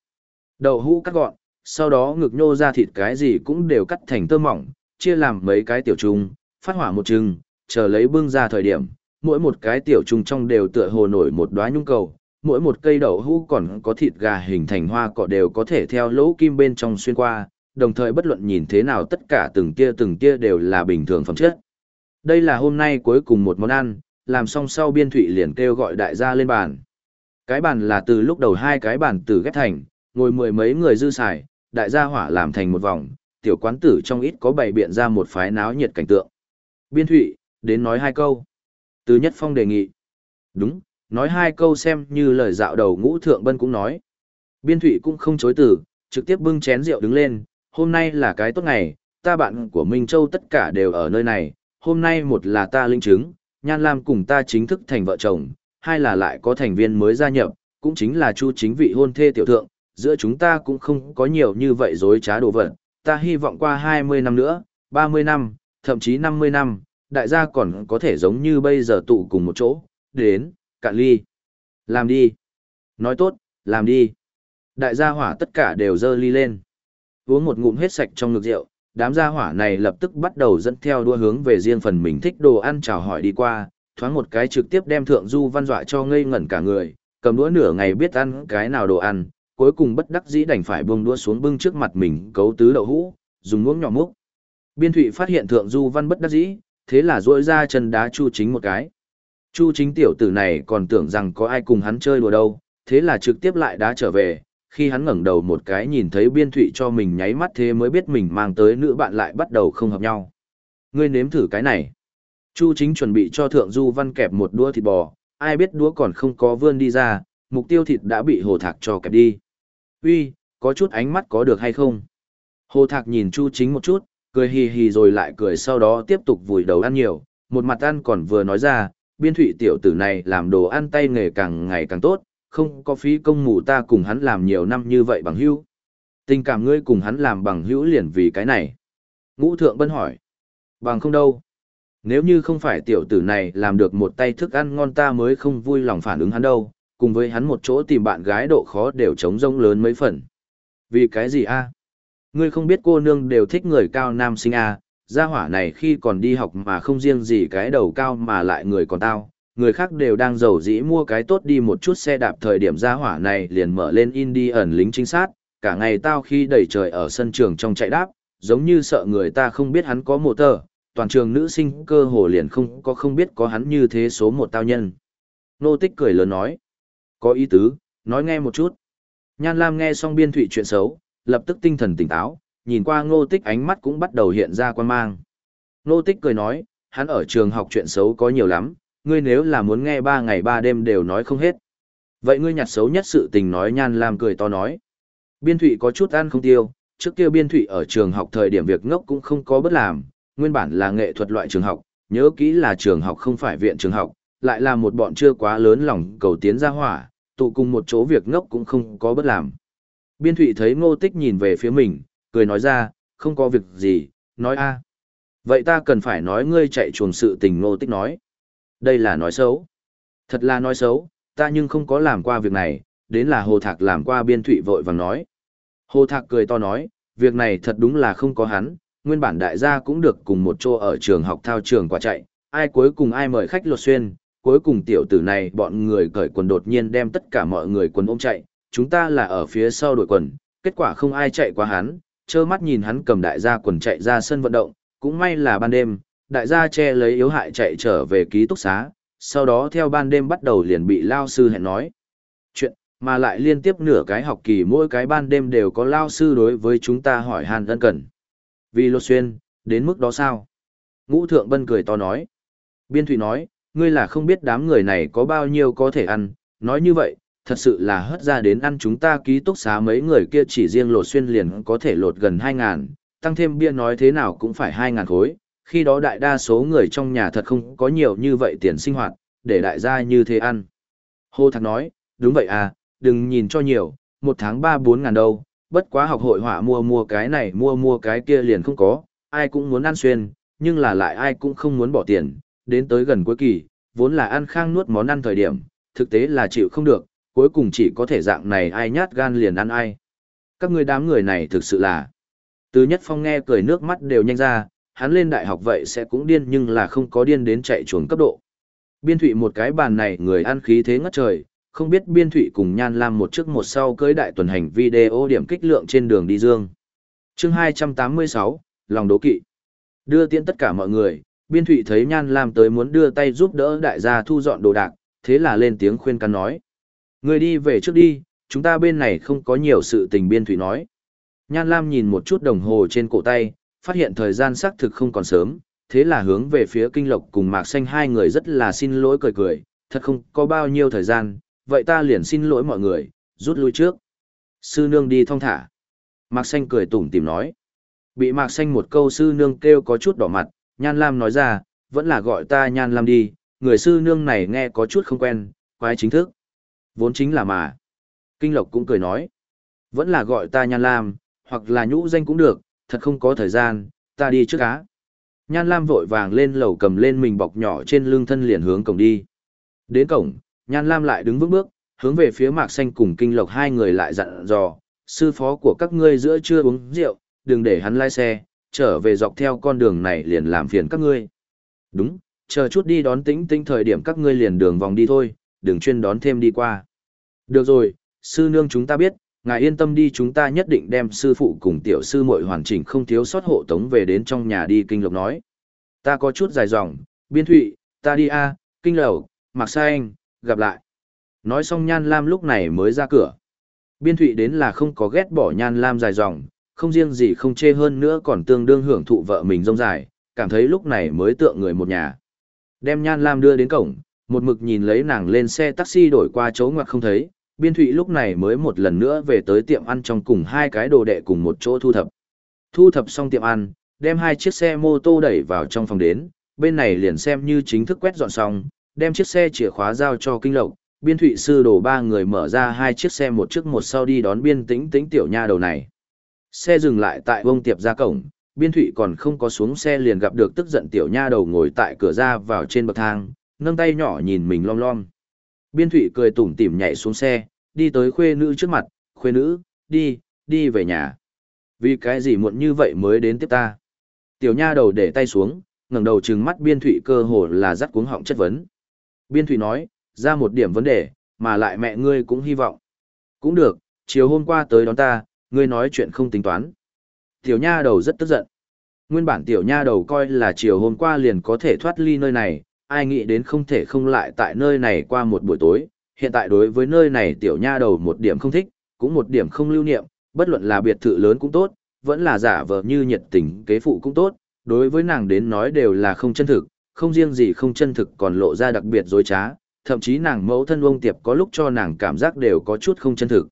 A: Đậu hũ cắt gọn, sau đó ngực nhô ra thịt cái gì cũng đều cắt thành tơ mỏng, chia làm mấy cái tiểu trùng, phát hỏa một chừng, chờ lấy bưng ra thời điểm, mỗi một cái tiểu trùng trong đều tựa hồ nổi một đóa nhung cầu, mỗi một cây đậu hũ còn có thịt gà hình thành hoa cỏ đều có thể theo lỗ kim bên trong xuyên qua, đồng thời bất luận nhìn thế nào tất cả từng tia từng tia đều là bình thường phẩm chất. Đây là hôm nay cuối cùng một món ăn, làm xong sau biên thụy liền kêu gọi đại gia lên bàn. Cái bàn là từ lúc đầu hai cái bàn từ ghép thành, ngồi mười mấy người dư xài, đại gia hỏa làm thành một vòng, tiểu quán tử trong ít có bày biện ra một phái náo nhiệt cảnh tượng. Biên thụy, đến nói hai câu. Từ Nhất Phong đề nghị. Đúng, nói hai câu xem như lời dạo đầu ngũ thượng bân cũng nói. Biên thụy cũng không chối từ, trực tiếp bưng chén rượu đứng lên, hôm nay là cái tốt ngày, ta bạn của Minh Châu tất cả đều ở nơi này, hôm nay một là ta linh chứng, Nhan Lam cùng ta chính thức thành vợ chồng, hai là lại có thành viên mới gia nhập, cũng chính là Chu chính vị hôn thê tiểu thượng, giữa chúng ta cũng không có nhiều như vậy dối trá đồ vật, ta hy vọng qua 20 năm nữa, 30 năm, thậm chí 50 năm, đại gia còn có thể giống như bây giờ tụ cùng một chỗ, đến, cạn ly. Làm đi. Nói tốt, làm đi. Đại gia hỏa tất cả đều dơ ly lên. Uống một ngụm hết sạch trong ngực rượu, đám gia hỏa này lập tức bắt đầu dẫn theo đua hướng về riêng phần mình thích đồ ăn chào hỏi đi qua, thoáng một cái trực tiếp đem thượng du văn dọa cho ngây ngẩn cả người, cầm đũa nửa ngày biết ăn cái nào đồ ăn, cuối cùng bất đắc dĩ đành phải buông đũa xuống bưng trước mặt mình cấu tứ đậu hũ, dùng muỗng nhỏ múc. Biên Thụy phát hiện thượng du văn bất đắc dĩ, thế là duỗi ra chân đá Chu Chính một cái. Chu Chính tiểu tử này còn tưởng rằng có ai cùng hắn chơi đùa đâu, thế là trực tiếp lại đá trở về, khi hắn ngẩng đầu một cái nhìn thấy Biên Thụy cho mình nháy mắt thế mới biết mình mang tới nữ bạn lại bắt đầu không hợp nhau. Ngươi nếm thử cái này. Chu Chính chuẩn bị cho thượng du văn kẹp một đũa thịt bò, ai biết đũa còn không có vươn đi ra, mục tiêu thịt đã bị hồ thạc cho kẹp đi. Uy, có chút ánh mắt có được hay không? Hồ thạc nhìn Chu Chính một chút, cười hì hì rồi lại cười sau đó tiếp tục vùi đầu ăn nhiều, một mặt ăn còn vừa nói ra, biên thụy tiểu tử này làm đồ ăn tay nghề càng ngày càng tốt, không có phí công mù ta cùng hắn làm nhiều năm như vậy bằng hữu. Tình cảm ngươi cùng hắn làm bằng hữu liền vì cái này. Ngũ thượng bân hỏi. Bằng không đâu. Nếu như không phải tiểu tử này làm được một tay thức ăn ngon ta mới không vui lòng phản ứng hắn đâu, cùng với hắn một chỗ tìm bạn gái độ khó đều trống rông lớn mấy phần. Vì cái gì a? Ngươi không biết cô nương đều thích người cao nam sinh à? gia hỏa này khi còn đi học mà không riêng gì cái đầu cao mà lại người còn tao, người khác đều đang giàu dĩ mua cái tốt đi một chút xe đạp thời điểm gia hỏa này liền mở lên Indi ẩn lính chính sát, cả ngày tao khi đẩy trời ở sân trường trong chạy đáp, giống như sợ người ta không biết hắn có một tờ, toàn trường nữ sinh cơ hồ liền không có không biết có hắn như thế số một tao nhân. Nô tích cười lớn nói, có ý tứ, nói nghe một chút. Nhan Lam nghe xong biên thủy chuyện xấu, lập tức tinh thần tỉnh táo, nhìn qua ngô tích ánh mắt cũng bắt đầu hiện ra quan mang. Ngô tích cười nói, hắn ở trường học chuyện xấu có nhiều lắm, ngươi nếu là muốn nghe ba ngày ba đêm đều nói không hết. Vậy ngươi nhặt xấu nhất sự tình nói nhan làm cười to nói. Biên thụy có chút ăn không tiêu, trước kia biên thụy ở trường học thời điểm việc ngốc cũng không có bất làm, nguyên bản là nghệ thuật loại trường học, nhớ kỹ là trường học không phải viện trường học, lại là một bọn chưa quá lớn lòng cầu tiến ra hỏa, tụ cùng một chỗ việc ngốc cũng không có bất làm. Biên thụy thấy ngô tích nhìn về phía mình, cười nói ra, không có việc gì, nói a Vậy ta cần phải nói ngươi chạy chuồng sự tình ngô tích nói. Đây là nói xấu. Thật là nói xấu, ta nhưng không có làm qua việc này, đến là Hồ Thạc làm qua biên thụy vội vàng nói. Hồ Thạc cười to nói, việc này thật đúng là không có hắn, nguyên bản đại gia cũng được cùng một chỗ ở trường học thao trường quả chạy, ai cuối cùng ai mời khách lột xuyên, cuối cùng tiểu tử này bọn người cởi quần đột nhiên đem tất cả mọi người quần ôm chạy, chúng ta là ở phía sau đội quần, kết quả không ai chạy qua hắn, trơ mắt nhìn hắn cầm đại gia quần chạy ra sân vận động, cũng may là ban đêm, đại gia che lấy yếu hại chạy trở về ký túc xá, sau đó theo ban đêm bắt đầu liền bị lao sư hẹn nói. Chuyện, mà lại liên tiếp nửa cái học kỳ mỗi cái ban đêm đều có lao sư đối với chúng ta hỏi hàn ân cần. Vì lột xuyên, đến mức đó sao? Ngũ thượng bân cười to nói. Biên thủy nói, ngươi là không biết đám người này có bao nhiêu có thể ăn, nói như vậy, thật sự là hất ra đến ăn chúng ta ký túc xá mấy người kia chỉ riêng lột xuyên liền có thể lột gần hai ngàn, tăng thêm bia nói thế nào cũng phải hai ngàn khối, khi đó đại đa số người trong nhà thật không có nhiều như vậy tiền sinh hoạt, để đại gia như thế ăn. Hồ Thạc nói, đúng vậy à, đừng nhìn cho nhiều, một tháng 3-4 ngàn đâu, bất quá học hội họa mua mua cái này mua mua cái kia liền không có, ai cũng muốn ăn xuyên, nhưng là lại ai cũng không muốn bỏ tiền, đến tới gần cuối kỳ, vốn là ăn khang nuốt món ăn thời điểm, thực tế là chịu không được, cuối cùng chỉ có thể dạng này ai nhát gan liền ăn ai. Các người đám người này thực sự là... Từ nhất phong nghe cười nước mắt đều nhanh ra, hắn lên đại học vậy sẽ cũng điên nhưng là không có điên đến chạy chuồng cấp độ. Biên thụy một cái bàn này người ăn khí thế ngất trời, không biết biên thụy cùng nhan lam một trước một sau cưới đại tuần hành video điểm kích lượng trên đường đi dương. chương 286, lòng đố kỵ. Đưa tiễn tất cả mọi người, biên thụy thấy nhan lam tới muốn đưa tay giúp đỡ đại gia thu dọn đồ đạc, thế là lên tiếng khuyên can nói. Người đi về trước đi, chúng ta bên này không có nhiều sự tình biên Thủy nói. Nhan lam nhìn một chút đồng hồ trên cổ tay, phát hiện thời gian xác thực không còn sớm, thế là hướng về phía kinh lộc cùng mạc xanh hai người rất là xin lỗi cười cười, thật không có bao nhiêu thời gian, vậy ta liền xin lỗi mọi người, rút lui trước. Sư nương đi thong thả. Mạc xanh cười tủm tìm nói. Bị mạc xanh một câu sư nương kêu có chút đỏ mặt, nhan lam nói ra, vẫn là gọi ta nhan lam đi, người sư nương này nghe có chút không quen, quái chính thức. Vốn chính là mà. Kinh lộc cũng cười nói. Vẫn là gọi ta nhan lam, hoặc là nhũ danh cũng được, thật không có thời gian, ta đi trước á Nhan Lam vội vàng lên lầu cầm lên mình bọc nhỏ trên lưng thân liền hướng cổng đi. Đến cổng, Nhan Lam lại đứng vững bước, hướng về phía mạc xanh cùng kinh lộc hai người lại dặn dò, sư phó của các ngươi giữa chưa uống rượu, đừng để hắn lái xe, trở về dọc theo con đường này liền làm phiền các ngươi. Đúng, chờ chút đi đón tĩnh tĩnh thời điểm các ngươi liền đường vòng đi thôi, đừng chuyên đón thêm đi qua. Được rồi, sư nương chúng ta biết, ngài yên tâm đi chúng ta nhất định đem sư phụ cùng tiểu sư muội hoàn chỉnh không thiếu sót hộ tống về đến trong nhà đi kinh lộc nói. Ta có chút dài dòng, biên thụy, ta đi a kinh lộc, mặc sai anh, gặp lại. Nói xong Nhan Lam lúc này mới ra cửa. Biên thụy đến là không có ghét bỏ Nhan Lam dài dòng, không riêng gì không chê hơn nữa còn tương đương hưởng thụ vợ mình rông dài, cảm thấy lúc này mới tượng người một nhà. Đem Nhan Lam đưa đến cổng, một mực nhìn lấy nàng lên xe taxi đổi qua chỗ ngoặt không thấy, biên thụy lúc này mới một lần nữa về tới tiệm ăn trong cùng hai cái đồ đệ cùng một chỗ thu thập. Thu thập xong tiệm ăn, đem hai chiếc xe mô tô đẩy vào trong phòng đến, bên này liền xem như chính thức quét dọn xong, đem chiếc xe chìa khóa giao cho kinh lộc, biên thụy sư đổ ba người mở ra hai chiếc xe một trước một sau đi đón biên tĩnh tĩnh tiểu nha đầu này. Xe dừng lại tại vông tiệp ra cổng, biên thụy còn không có xuống xe liền gặp được tức giận tiểu nha đầu ngồi tại cửa ra vào trên bậc thang, nâng tay nhỏ nhìn mình lom lom. Biên thụy cười tủm tỉm nhảy xuống xe, đi tới khuê nữ trước mặt, khuê nữ, đi, đi về nhà. Vì cái gì muộn như vậy mới đến tiếp ta? Tiểu nha đầu để tay xuống, ngẩng đầu trừng mắt biên thụy cơ hồ là dắt cuống họng chất vấn. Biên thụy nói, ra một điểm vấn đề, mà lại mẹ ngươi cũng hy vọng. Cũng được, chiều hôm qua tới đón ta, ngươi nói chuyện không tính toán. Tiểu nha đầu rất tức giận. Nguyên bản tiểu nha đầu coi là chiều hôm qua liền có thể thoát ly nơi này, ai nghĩ đến không thể không lại tại nơi này qua một buổi tối. Hiện tại đối với nơi này tiểu nha đầu một điểm không thích, cũng một điểm không lưu niệm, bất luận là biệt thự lớn cũng tốt, vẫn là giả vờ như nhiệt tình kế phụ cũng tốt, đối với nàng đến nói đều là không chân thực, không riêng gì không chân thực còn lộ ra đặc biệt dối trá, thậm chí nàng mẫu thân ông tiệp có lúc cho nàng cảm giác đều có chút không chân thực.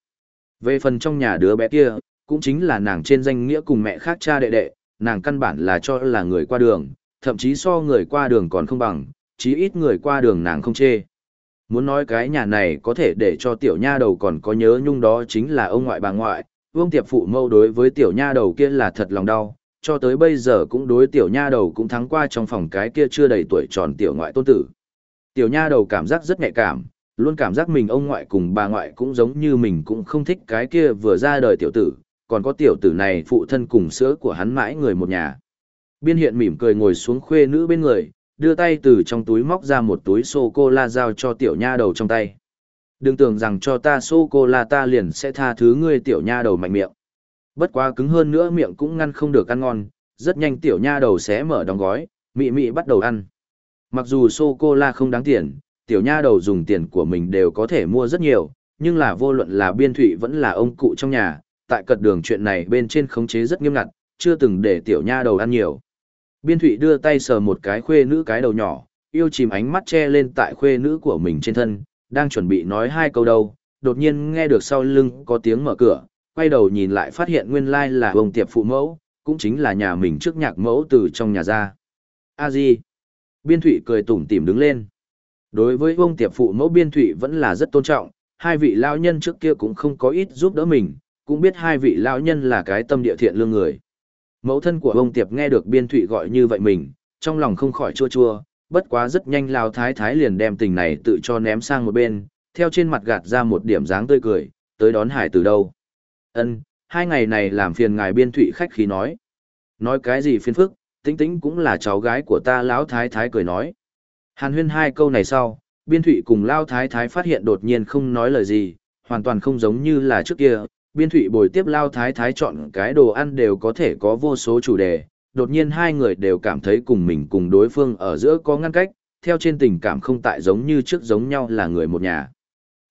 A: Về phần trong nhà đứa bé kia, cũng chính là nàng trên danh nghĩa cùng mẹ khác cha đệ đệ, nàng căn bản là cho là người qua đường, thậm chí so người qua đường còn không bằng, chí ít người qua đường nàng không chê. Muốn nói cái nhà này có thể để cho tiểu nha đầu còn có nhớ nhung đó chính là ông ngoại bà ngoại, vương tiệp phụ mâu đối với tiểu nha đầu kia là thật lòng đau, cho tới bây giờ cũng đối tiểu nha đầu cũng thắng qua trong phòng cái kia chưa đầy tuổi tròn tiểu ngoại tôn tử. Tiểu nha đầu cảm giác rất nhạy cảm, luôn cảm giác mình ông ngoại cùng bà ngoại cũng giống như mình cũng không thích cái kia vừa ra đời tiểu tử, còn có tiểu tử này phụ thân cùng sữa của hắn mãi người một nhà. Biên hiện mỉm cười ngồi xuống khuê nữ bên người, đưa tay từ trong túi móc ra một túi sô-cô-la giao cho tiểu nha đầu trong tay. Đừng tưởng rằng cho ta sô-cô-la ta liền sẽ tha thứ ngươi tiểu nha đầu mạnh miệng. Bất quá cứng hơn nữa miệng cũng ngăn không được ăn ngon, rất nhanh tiểu nha đầu sẽ mở đóng gói, mị mị bắt đầu ăn. Mặc dù sô-cô-la không đáng tiền, tiểu nha đầu dùng tiền của mình đều có thể mua rất nhiều, nhưng là vô luận là biên thụy vẫn là ông cụ trong nhà, tại cật đường chuyện này bên trên khống chế rất nghiêm ngặt, chưa từng để tiểu nha đầu ăn nhiều. Biên thụy đưa tay sờ một cái khuê nữ cái đầu nhỏ, yêu chìm ánh mắt che lên tại khuê nữ của mình trên thân, đang chuẩn bị nói hai câu đâu, đột nhiên nghe được sau lưng có tiếng mở cửa, quay đầu nhìn lại phát hiện nguyên lai là ông tiệp phụ mẫu, cũng chính là nhà mình trước nhạc mẫu từ trong nhà ra. a di Biên thụy cười tủm tỉm đứng lên. Đối với ông tiệp phụ mẫu biên thụy vẫn là rất tôn trọng, hai vị lao nhân trước kia cũng không có ít giúp đỡ mình, cũng biết hai vị lao nhân là cái tâm địa thiện lương người. Mẫu thân của ông tiệp nghe được biên thụy gọi như vậy mình, trong lòng không khỏi chua chua, bất quá rất nhanh lao thái thái liền đem tình này tự cho ném sang một bên, theo trên mặt gạt ra một điểm dáng tươi cười, tới đón hải từ đâu. ân hai ngày này làm phiền ngài biên thụy khách khí nói. Nói cái gì phiền phức, tính tính cũng là cháu gái của ta lão thái thái cười nói. Hàn huyên hai câu này sau, biên thụy cùng lao thái thái phát hiện đột nhiên không nói lời gì, hoàn toàn không giống như là trước kia. Biên thụy bồi tiếp lao thái thái chọn cái đồ ăn đều có thể có vô số chủ đề, đột nhiên hai người đều cảm thấy cùng mình cùng đối phương ở giữa có ngăn cách, theo trên tình cảm không tại giống như trước giống nhau là người một nhà.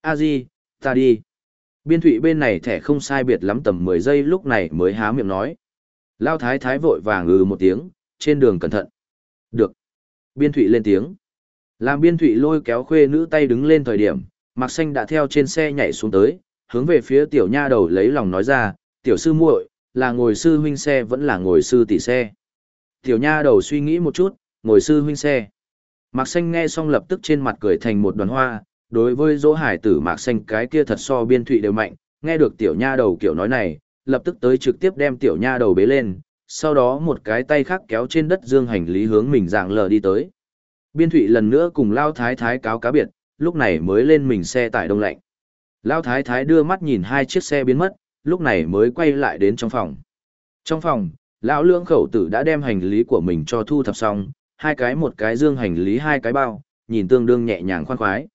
A: a di ta đi. Biên thụy bên này thẻ không sai biệt lắm tầm 10 giây lúc này mới há miệng nói. Lao thái thái vội vàng ừ một tiếng, trên đường cẩn thận. Được. Biên thụy lên tiếng. Làm biên thụy lôi kéo khuê nữ tay đứng lên thời điểm, Mặc Xanh đã theo trên xe nhảy xuống tới, hướng về phía tiểu nha đầu lấy lòng nói ra, tiểu sư muội là ngồi sư huynh xe vẫn là ngồi sư tỷ xe. Tiểu nha đầu suy nghĩ một chút, ngồi sư huynh xe. Mạc Xanh nghe xong lập tức trên mặt cười thành một đoàn hoa, đối với dỗ hải tử Mạc Xanh cái kia thật so biên thụy đều mạnh, nghe được tiểu nha đầu kiểu nói này, lập tức tới trực tiếp đem tiểu nha đầu bế lên, sau đó một cái tay khác kéo trên đất dương hành lý hướng mình dạng lờ đi tới. Biên thụy lần nữa cùng lao thái thái cáo cá biệt, lúc này mới lên mình xe tải đông lạnh. Lão thái thái đưa mắt nhìn hai chiếc xe biến mất, lúc này mới quay lại đến trong phòng. Trong phòng, lão lưỡng khẩu tử đã đem hành lý của mình cho thu thập xong, hai cái một cái dương hành lý hai cái bao, nhìn tương đương nhẹ nhàng khoan khoái.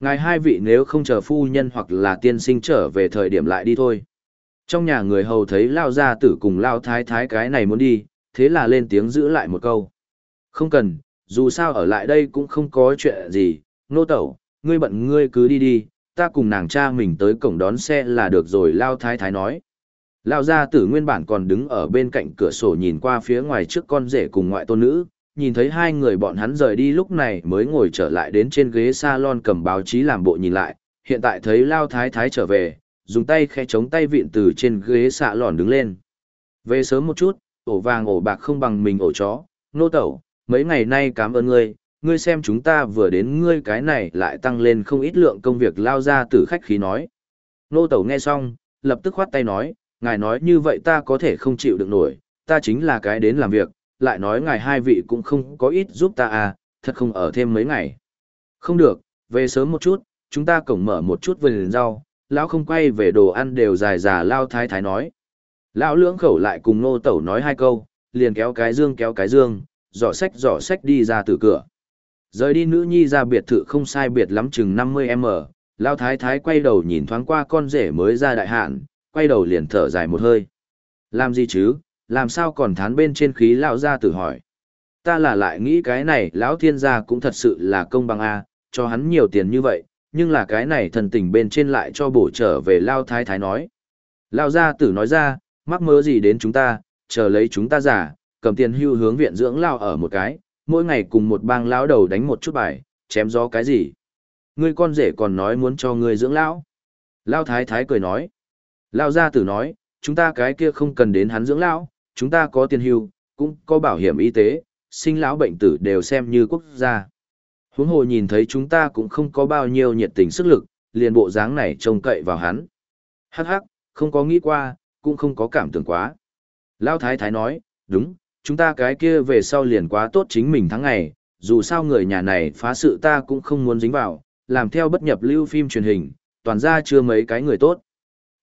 A: Ngài hai vị nếu không chờ phu nhân hoặc là tiên sinh trở về thời điểm lại đi thôi. Trong nhà người hầu thấy lao gia tử cùng lao thái thái cái này muốn đi, thế là lên tiếng giữ lại một câu. Không cần, dù sao ở lại đây cũng không có chuyện gì, nô tẩu, ngươi bận ngươi cứ đi đi, ta cùng nàng cha mình tới cổng đón xe là được rồi lao thái thái nói. Lao gia tử nguyên bản còn đứng ở bên cạnh cửa sổ nhìn qua phía ngoài trước con rể cùng ngoại tôn nữ, nhìn thấy hai người bọn hắn rời đi lúc này mới ngồi trở lại đến trên ghế salon cầm báo chí làm bộ nhìn lại, hiện tại thấy Lao Thái Thái trở về, dùng tay khẽ chống tay vịn từ trên ghế xạ lòn đứng lên. Về sớm một chút, ổ vàng ổ bạc không bằng mình ổ chó, nô tẩu, mấy ngày nay cảm ơn ngươi, ngươi xem chúng ta vừa đến ngươi cái này lại tăng lên không ít lượng công việc lao ra từ khách khí nói. Nô tẩu nghe xong, lập tức khoát tay nói, ngài nói như vậy ta có thể không chịu được nổi, ta chính là cái đến làm việc, lại nói ngài hai vị cũng không có ít giúp ta à, thật không ở thêm mấy ngày. Không được, về sớm một chút, chúng ta cổng mở một chút vườn rau, lão không quay về đồ ăn đều dài già lao thái thái nói. Lão lưỡng khẩu lại cùng nô tẩu nói hai câu, liền kéo cái dương kéo cái dương, giỏ sách giỏ sách đi ra từ cửa. Rời đi nữ nhi ra biệt thự không sai biệt lắm chừng 50m, lao thái thái quay đầu nhìn thoáng qua con rể mới ra đại hạn, quay đầu liền thở dài một hơi. Làm gì chứ, làm sao còn thán bên trên khí lão gia tử hỏi. Ta là lại nghĩ cái này lão thiên gia cũng thật sự là công bằng a, cho hắn nhiều tiền như vậy, nhưng là cái này thần tình bên trên lại cho bổ trở về lao thái thái nói. Lao gia tử nói ra, mắc mớ gì đến chúng ta, chờ lấy chúng ta giả, cầm tiền hưu hướng viện dưỡng lao ở một cái, mỗi ngày cùng một bang lão đầu đánh một chút bài, chém gió cái gì. Ngươi con rể còn nói muốn cho ngươi dưỡng lão. Lão thái thái cười nói. Lão gia tử nói, chúng ta cái kia không cần đến hắn dưỡng lão, chúng ta có tiền hưu, cũng có bảo hiểm y tế, sinh lão bệnh tử đều xem như quốc gia. Huống hồ nhìn thấy chúng ta cũng không có bao nhiêu nhiệt tình sức lực, liền bộ dáng này trông cậy vào hắn. Hắc hắc, không có nghĩ qua, cũng không có cảm tưởng quá. Lão Thái Thái nói, đúng, chúng ta cái kia về sau liền quá tốt chính mình tháng ngày, dù sao người nhà này phá sự ta cũng không muốn dính vào, làm theo bất nhập lưu phim truyền hình, toàn ra chưa mấy cái người tốt.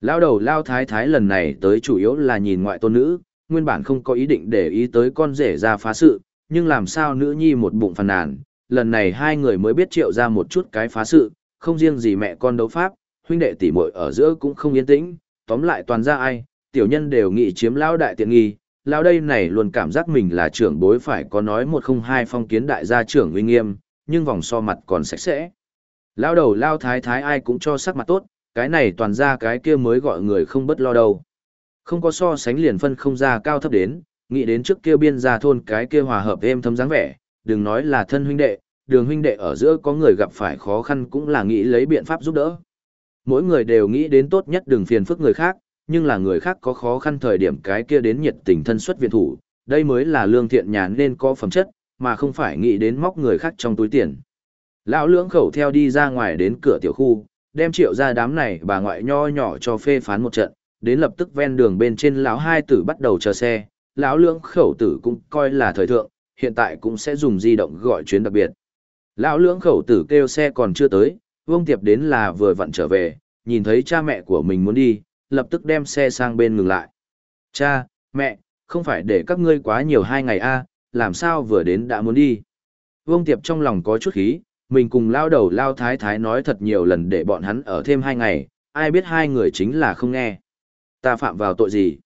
A: Lao đầu Lao Thái Thái lần này tới chủ yếu là nhìn ngoại tôn nữ, nguyên bản không có ý định để ý tới con rể ra phá sự, nhưng làm sao nữ nhi một bụng phàn nàn, lần này hai người mới biết triệu ra một chút cái phá sự, không riêng gì mẹ con đấu pháp, huynh đệ tỷ muội ở giữa cũng không yên tĩnh, tóm lại toàn ra ai, tiểu nhân đều nghĩ chiếm lão đại tiện nghi, lão đây này luôn cảm giác mình là trưởng bối phải có nói một không hai phong kiến đại gia trưởng uy nghiêm, nhưng vòng so mặt còn sạch sẽ. Lão đầu lao thái thái ai cũng cho sắc mặt tốt, cái này toàn ra cái kia mới gọi người không bất lo đâu. Không có so sánh liền phân không ra cao thấp đến, nghĩ đến trước kia biên gia thôn cái kia hòa hợp êm thấm dáng vẻ, đừng nói là thân huynh đệ, đường huynh đệ ở giữa có người gặp phải khó khăn cũng là nghĩ lấy biện pháp giúp đỡ. Mỗi người đều nghĩ đến tốt nhất đừng phiền phức người khác, nhưng là người khác có khó khăn thời điểm cái kia đến nhiệt tình thân xuất viện thủ, đây mới là lương thiện nhà nên có phẩm chất, mà không phải nghĩ đến móc người khác trong túi tiền. Lão lưỡng khẩu theo đi ra ngoài đến cửa tiểu khu, đem triệu ra đám này bà ngoại nho nhỏ cho phê phán một trận, đến lập tức ven đường bên trên lão hai tử bắt đầu chờ xe, lão lưỡng khẩu tử cũng coi là thời thượng, hiện tại cũng sẽ dùng di động gọi chuyến đặc biệt. Lão lưỡng khẩu tử kêu xe còn chưa tới, Vương Tiệp đến là vừa vặn trở về, nhìn thấy cha mẹ của mình muốn đi, lập tức đem xe sang bên ngừng lại. Cha, mẹ, không phải để các ngươi quá nhiều hai ngày a làm sao vừa đến đã muốn đi. Vương Tiệp trong lòng có chút khí, mình cùng lao đầu lao thái thái nói thật nhiều lần để bọn hắn ở thêm hai ngày, ai biết hai người chính là không nghe. Ta phạm vào tội gì?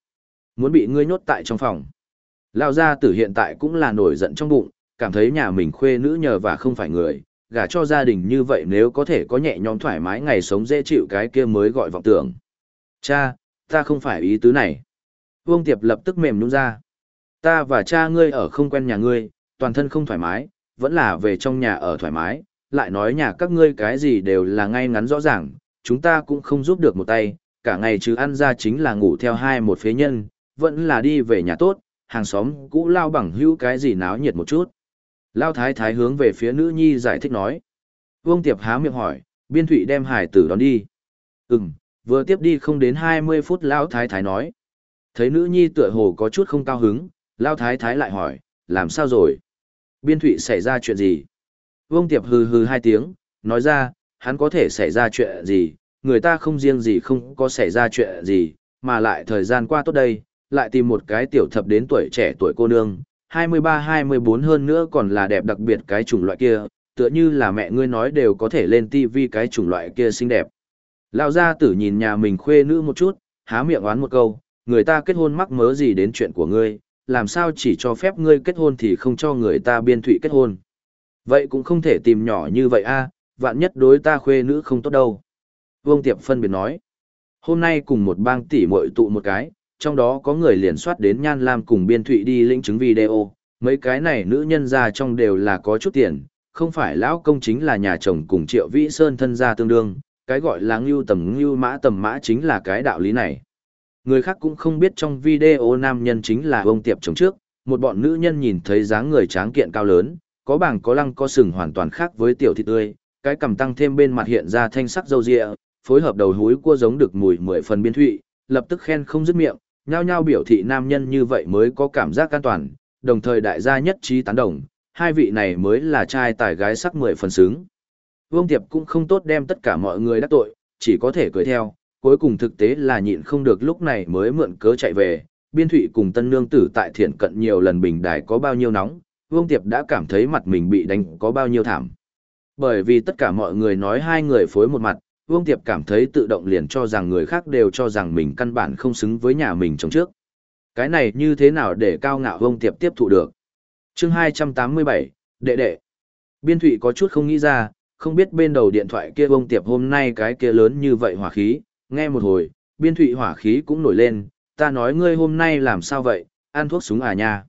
A: Muốn bị ngươi nhốt tại trong phòng. Lao gia tử hiện tại cũng là nổi giận trong bụng, cảm thấy nhà mình khuê nữ nhờ và không phải người, gả cho gia đình như vậy nếu có thể có nhẹ nhõm thoải mái ngày sống dễ chịu cái kia mới gọi vọng tưởng. Cha, ta không phải ý tứ này. Vương Tiệp lập tức mềm nhung ra. Ta và cha ngươi ở không quen nhà ngươi, toàn thân không thoải mái, vẫn là về trong nhà ở thoải mái, lại nói nhà các ngươi cái gì đều là ngay ngắn rõ ràng, chúng ta cũng không giúp được một tay, cả ngày chứ ăn ra chính là ngủ theo hai một phế nhân, vẫn là đi về nhà tốt, hàng xóm cũ lao bằng hữu cái gì náo nhiệt một chút. Lao thái thái hướng về phía nữ nhi giải thích nói. Vương Tiệp há miệng hỏi, biên thụy đem hải tử đón đi. Ừm, vừa tiếp đi không đến 20 phút Lao thái thái nói. Thấy nữ nhi tựa hồ có chút không cao hứng, Lao thái thái lại hỏi, làm sao rồi? Biên thụy xảy ra chuyện gì? Vương Tiệp hừ hừ hai tiếng, nói ra, hắn có thể xảy ra chuyện gì, người ta không riêng gì không có xảy ra chuyện gì, mà lại thời gian qua tốt đây, lại tìm một cái tiểu thập đến tuổi trẻ tuổi cô nương, 23-24 hơn nữa còn là đẹp đặc biệt cái chủng loại kia, tựa như là mẹ ngươi nói đều có thể lên tivi cái chủng loại kia xinh đẹp. Lão gia tử nhìn nhà mình khuê nữ một chút, há miệng oán một câu, người ta kết hôn mắc mớ gì đến chuyện của ngươi, làm sao chỉ cho phép ngươi kết hôn thì không cho người ta biên thụy kết hôn. Vậy cũng không thể tìm nhỏ như vậy a, vạn nhất đối ta khuê nữ không tốt đâu. Vương Tiệp phân biệt nói, hôm nay cùng một bang tỷ muội tụ một cái, trong đó có người liền soát đến Nhan Lam cùng biên thụy đi lĩnh chứng video, mấy cái này nữ nhân ra trong đều là có chút tiền, không phải lão công chính là nhà chồng cùng triệu vĩ sơn thân gia tương đương, cái gọi là ngưu tầm ngưu mã tầm mã chính là cái đạo lý này. Người khác cũng không biết trong video nam nhân chính là ông tiệp chống trước, một bọn nữ nhân nhìn thấy dáng người tráng kiện cao lớn, có bảng có lăng có sừng hoàn toàn khác với tiểu thịt tươi, cái cầm tăng thêm bên mặt hiện ra thanh sắc dâu dịa, phối hợp đầu húi cua giống được mùi mười phần biên thụy, lập tức khen không dứt miệng, nhao nhao biểu thị nam nhân như vậy mới có cảm giác an toàn, đồng thời đại gia nhất trí tán đồng, hai vị này mới là trai tài gái sắc mười phần xứng. Vương Tiệp cũng không tốt đem tất cả mọi người đắc tội, chỉ có thể cười theo, cuối cùng thực tế là nhịn không được lúc này mới mượn cớ chạy về, biên thụy cùng tân nương tử tại thiện cận nhiều lần bình đài có bao nhiêu nóng, Vương Tiệp đã cảm thấy mặt mình bị đánh có bao nhiêu thảm. Bởi vì tất cả mọi người nói hai người phối một mặt, Vương Tiệp cảm thấy tự động liền cho rằng người khác đều cho rằng mình căn bản không xứng với nhà mình trong trước. Cái này như thế nào để cao ngạo Vương Tiệp tiếp thụ được? chương 287, đệ đệ. Biên thụy có chút không nghĩ ra, không biết bên đầu điện thoại kia bông Tiệp hôm nay cái kia lớn như vậy hỏa khí, nghe một hồi, biên thụy hỏa khí cũng nổi lên, ta nói ngươi hôm nay làm sao vậy, ăn thuốc súng à nha.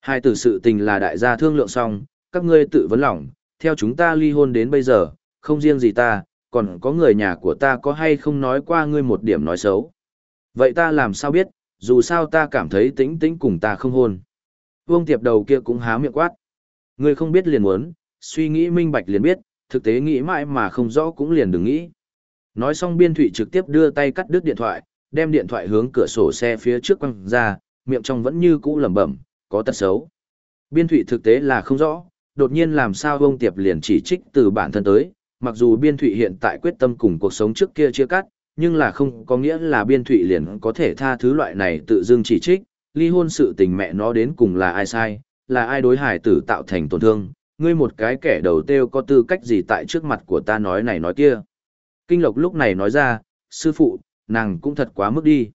A: Hai tử sự tình là đại gia thương lượng xong, các ngươi tự vấn lòng, theo chúng ta ly hôn đến bây giờ, không riêng gì ta, còn có người nhà của ta có hay không nói qua ngươi một điểm nói xấu. Vậy ta làm sao biết, dù sao ta cảm thấy tĩnh tĩnh cùng ta không hôn. Vương tiệp đầu kia cũng há miệng quát. Ngươi không biết liền muốn, suy nghĩ minh bạch liền biết, thực tế nghĩ mãi mà không rõ cũng liền đừng nghĩ. Nói xong biên thụy trực tiếp đưa tay cắt đứt điện thoại, đem điện thoại hướng cửa sổ xe phía trước quăng ra, miệng trong vẫn như cũ lẩm bẩm, có tật xấu. Biên thụy thực tế là không rõ, đột nhiên làm sao ông tiệp liền chỉ trích từ bản thân tới, mặc dù biên thụy hiện tại quyết tâm cùng cuộc sống trước kia chia cắt, nhưng là không có nghĩa là biên thụy liền có thể tha thứ loại này tự dưng chỉ trích, ly hôn sự tình mẹ nó đến cùng là ai sai, là ai đối hải tử tạo thành tổn thương, ngươi một cái kẻ đầu têu có tư cách gì tại trước mặt của ta nói này nói kia. Kinh Lộc lúc này nói ra, sư phụ, nàng cũng thật quá mức đi.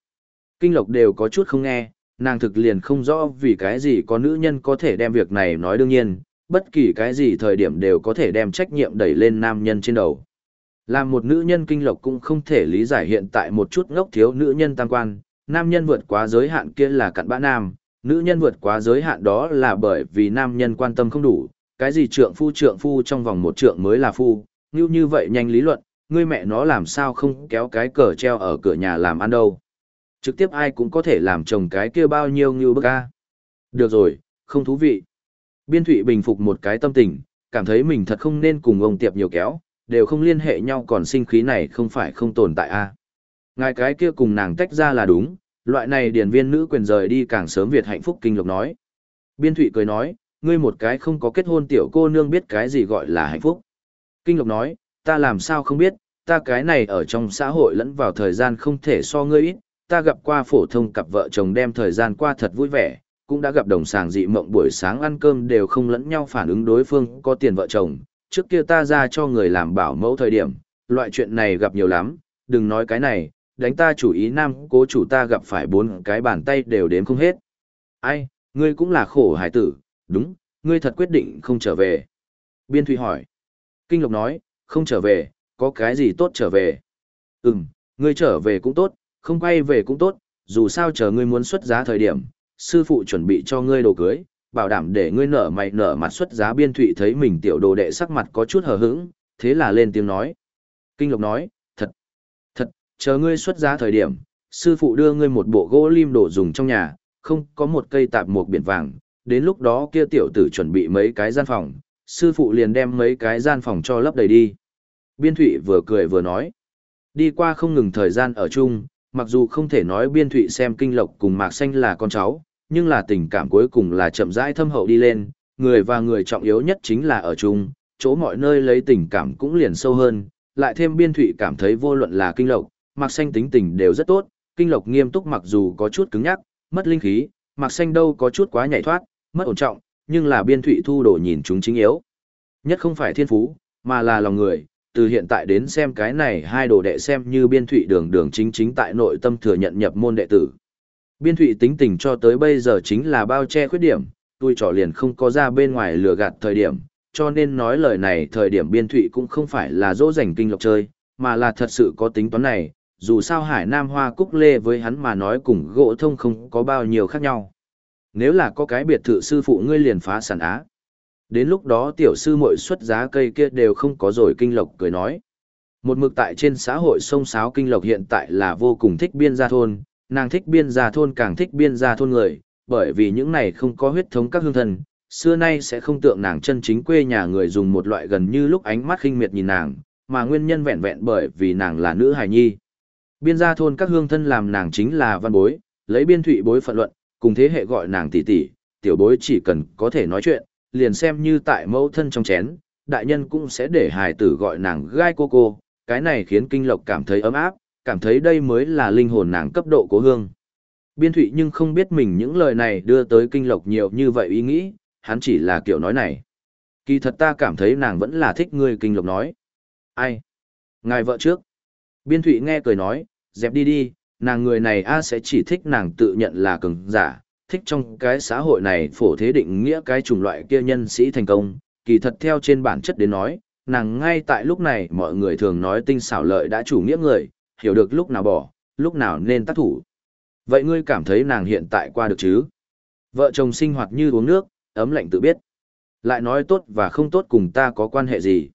A: Kinh Lộc đều có chút không nghe, nàng thực liền không rõ vì cái gì có nữ nhân có thể đem việc này nói đương nhiên, bất kỳ cái gì thời điểm đều có thể đem trách nhiệm đẩy lên nam nhân trên đầu. Làm một nữ nhân kinh lộc cũng không thể lý giải hiện tại một chút ngốc thiếu nữ nhân tam quan, nam nhân vượt quá giới hạn kia là cặn bã nam, nữ nhân vượt quá giới hạn đó là bởi vì nam nhân quan tâm không đủ, cái gì trượng phu trượng phu trong vòng một trượng mới là phu, như như vậy nhanh lý luận, ngươi mẹ nó làm sao không kéo cái cờ treo ở cửa nhà làm ăn đâu. Trực tiếp ai cũng có thể làm chồng cái kia bao nhiêu như bức a. Được rồi, không thú vị. Biên Thụy bình phục một cái tâm tình, cảm thấy mình thật không nên cùng ông tiệp nhiều kéo, đều không liên hệ nhau còn sinh khí này không phải không tồn tại a. Ngài cái kia cùng nàng tách ra là đúng, loại này điển viên nữ quyền rời đi càng sớm Việt hạnh phúc kinh lộc nói. Biên Thụy cười nói, ngươi một cái không có kết hôn tiểu cô nương biết cái gì gọi là hạnh phúc. Kinh lộc nói, ta làm sao không biết, ta cái này ở trong xã hội lẫn vào thời gian không thể so ngươi ít, ta gặp qua phổ thông cặp vợ chồng đem thời gian qua thật vui vẻ, cũng đã gặp đồng sàng dị mộng buổi sáng ăn cơm đều không lẫn nhau phản ứng đối phương có tiền vợ chồng. Trước kia ta ra cho người làm bảo mẫu thời điểm, loại chuyện này gặp nhiều lắm, đừng nói cái này, đánh ta chủ ý nam cố chủ ta gặp phải bốn cái bàn tay đều đếm không hết. Ai, ngươi cũng là khổ hải tử, đúng, ngươi thật quyết định không trở về. Biên Thụy hỏi. Kinh Lộc nói, không trở về, có cái gì tốt trở về. Ừm, ngươi trở về cũng tốt, không quay về cũng tốt, dù sao chờ ngươi muốn xuất giá thời điểm, sư phụ chuẩn bị cho ngươi đồ cưới, bảo đảm để ngươi nở mày nở mặt xuất giá biên thụy thấy mình tiểu đồ đệ sắc mặt có chút hờ hững, thế là lên tiếng nói. Kinh Lộc nói, thật, thật, chờ ngươi xuất giá thời điểm, sư phụ đưa ngươi một bộ gỗ lim đồ dùng trong nhà, không có một cây tạp một biển vàng, đến lúc đó kia tiểu tử chuẩn bị mấy cái gian phòng, sư phụ liền đem mấy cái gian phòng cho lấp đầy đi. Biên thụy vừa cười vừa nói, đi qua không ngừng thời gian ở chung, mặc dù không thể nói biên thụy xem kinh lộc cùng mạc xanh là con cháu, nhưng là tình cảm cuối cùng là chậm rãi thâm hậu đi lên, người và người trọng yếu nhất chính là ở chung, chỗ mọi nơi lấy tình cảm cũng liền sâu hơn, lại thêm biên thụy cảm thấy vô luận là kinh lộc, mạc xanh tính tình đều rất tốt, kinh lộc nghiêm túc mặc dù có chút cứng nhắc, mất linh khí, mạc xanh đâu có chút quá nhảy thoát, mất ổn trọng, nhưng là biên thụy thu đồ nhìn chúng chính yếu. Nhất không phải thiên phú, mà là lòng người, từ hiện tại đến xem cái này hai đồ đệ xem như biên thụy đường đường chính chính tại nội tâm thừa nhận nhập môn đệ tử. Biên thụy tính tình cho tới bây giờ chính là bao che khuyết điểm, tôi trò liền không có ra bên ngoài lừa gạt thời điểm, cho nên nói lời này thời điểm biên thụy cũng không phải là dỗ dành kinh lộc chơi, mà là thật sự có tính toán này, dù sao hải nam hoa cúc lê với hắn mà nói cùng gỗ thông không có bao nhiêu khác nhau. Nếu là có cái biệt thự sư phụ ngươi liền phá sản á. Đến lúc đó tiểu sư muội xuất giá cây kia đều không có rồi kinh lộc cười nói. Một mực tại trên xã hội sông sáo kinh lộc hiện tại là vô cùng thích biên gia thôn, nàng thích biên gia thôn càng thích biên gia thôn người, bởi vì những này không có huyết thống các hương thần, xưa nay sẽ không tượng nàng chân chính quê nhà người dùng một loại gần như lúc ánh mắt khinh miệt nhìn nàng, mà nguyên nhân vẹn vẹn bởi vì nàng là nữ hài nhi. Biên gia thôn các hương thân làm nàng chính là văn bối, lấy biên thụy bối phận luận, cùng thế hệ gọi nàng tỷ tỷ, tiểu bối chỉ cần có thể nói chuyện, liền xem như tại mẫu thân trong chén, đại nhân cũng sẽ để hài tử gọi nàng gai cô cô, cái này khiến kinh lộc cảm thấy ấm áp, cảm thấy đây mới là linh hồn nàng cấp độ cố hương. Biên thụy nhưng không biết mình những lời này đưa tới kinh lộc nhiều như vậy ý nghĩ, hắn chỉ là kiểu nói này. Kỳ thật ta cảm thấy nàng vẫn là thích người kinh lộc nói. Ai? Ngài vợ trước. Biên thụy nghe cười nói, dẹp đi đi, nàng người này a sẽ chỉ thích nàng tự nhận là cường giả, thích trong cái xã hội này phổ thế định nghĩa cái chủng loại kia nhân sĩ thành công, kỳ thật theo trên bản chất đến nói, nàng ngay tại lúc này mọi người thường nói tinh xảo lợi đã chủ nghĩa người, hiểu được lúc nào bỏ, lúc nào nên tác thủ. Vậy ngươi cảm thấy nàng hiện tại qua được chứ? Vợ chồng sinh hoạt như uống nước, ấm lạnh tự biết. Lại nói tốt và không tốt cùng ta có quan hệ gì.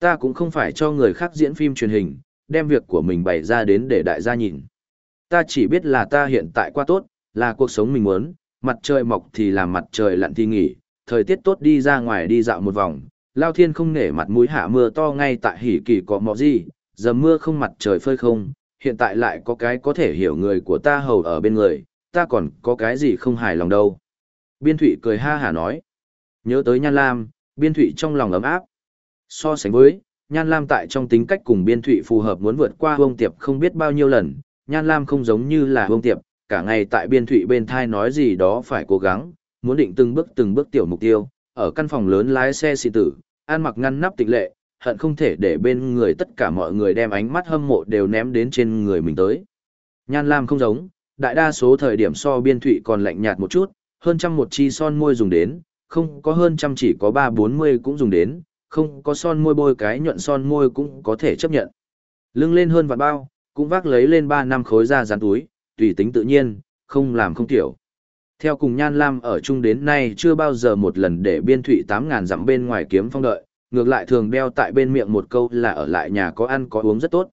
A: Ta cũng không phải cho người khác diễn phim truyền hình, đem việc của mình bày ra đến để đại gia nhìn. Ta chỉ biết là ta hiện tại qua tốt, là cuộc sống mình muốn, mặt trời mọc thì làm mặt trời lặn thì nghỉ, thời tiết tốt đi ra ngoài đi dạo một vòng, lao thiên không nể mặt mũi hạ mưa to ngay tại hỉ kỳ có mọ gì, giờ mưa không mặt trời phơi không, hiện tại lại có cái có thể hiểu người của ta hầu ở bên người, ta còn có cái gì không hài lòng đâu. Biên Thụy cười ha hả nói. Nhớ tới Nhan Lam, Biên Thụy trong lòng ấm áp. So sánh với, Nhan Lam tại trong tính cách cùng Biên Thụy phù hợp muốn vượt qua Vương Tiệp không biết bao nhiêu lần, Nhan Lam không giống như là Vương Tiệp, cả ngày tại Biên Thụy bên thai nói gì đó phải cố gắng, muốn định từng bước từng bước tiểu mục tiêu, ở căn phòng lớn lái xe xì tử, an mặc ngăn nắp tịch lệ, hận không thể để bên người tất cả mọi người đem ánh mắt hâm mộ đều ném đến trên người mình tới. Nhan Lam không giống, đại đa số thời điểm so biên thụy còn lạnh nhạt một chút, hơn trăm một chi son môi dùng đến, không có hơn trăm chỉ có ba bốn mươi cũng dùng đến, không có son môi bôi cái nhuận son môi cũng có thể chấp nhận. Lưng lên hơn vạn bao, cũng vác lấy lên ba năm khối ra dán túi, tùy tính tự nhiên, không làm không tiểu. Theo cùng Nhan Lam ở chung đến nay chưa bao giờ một lần để biên thụy 8.000 dặm bên ngoài kiếm phong đợi, ngược lại thường đeo tại bên miệng một câu là ở lại nhà có ăn có uống rất tốt.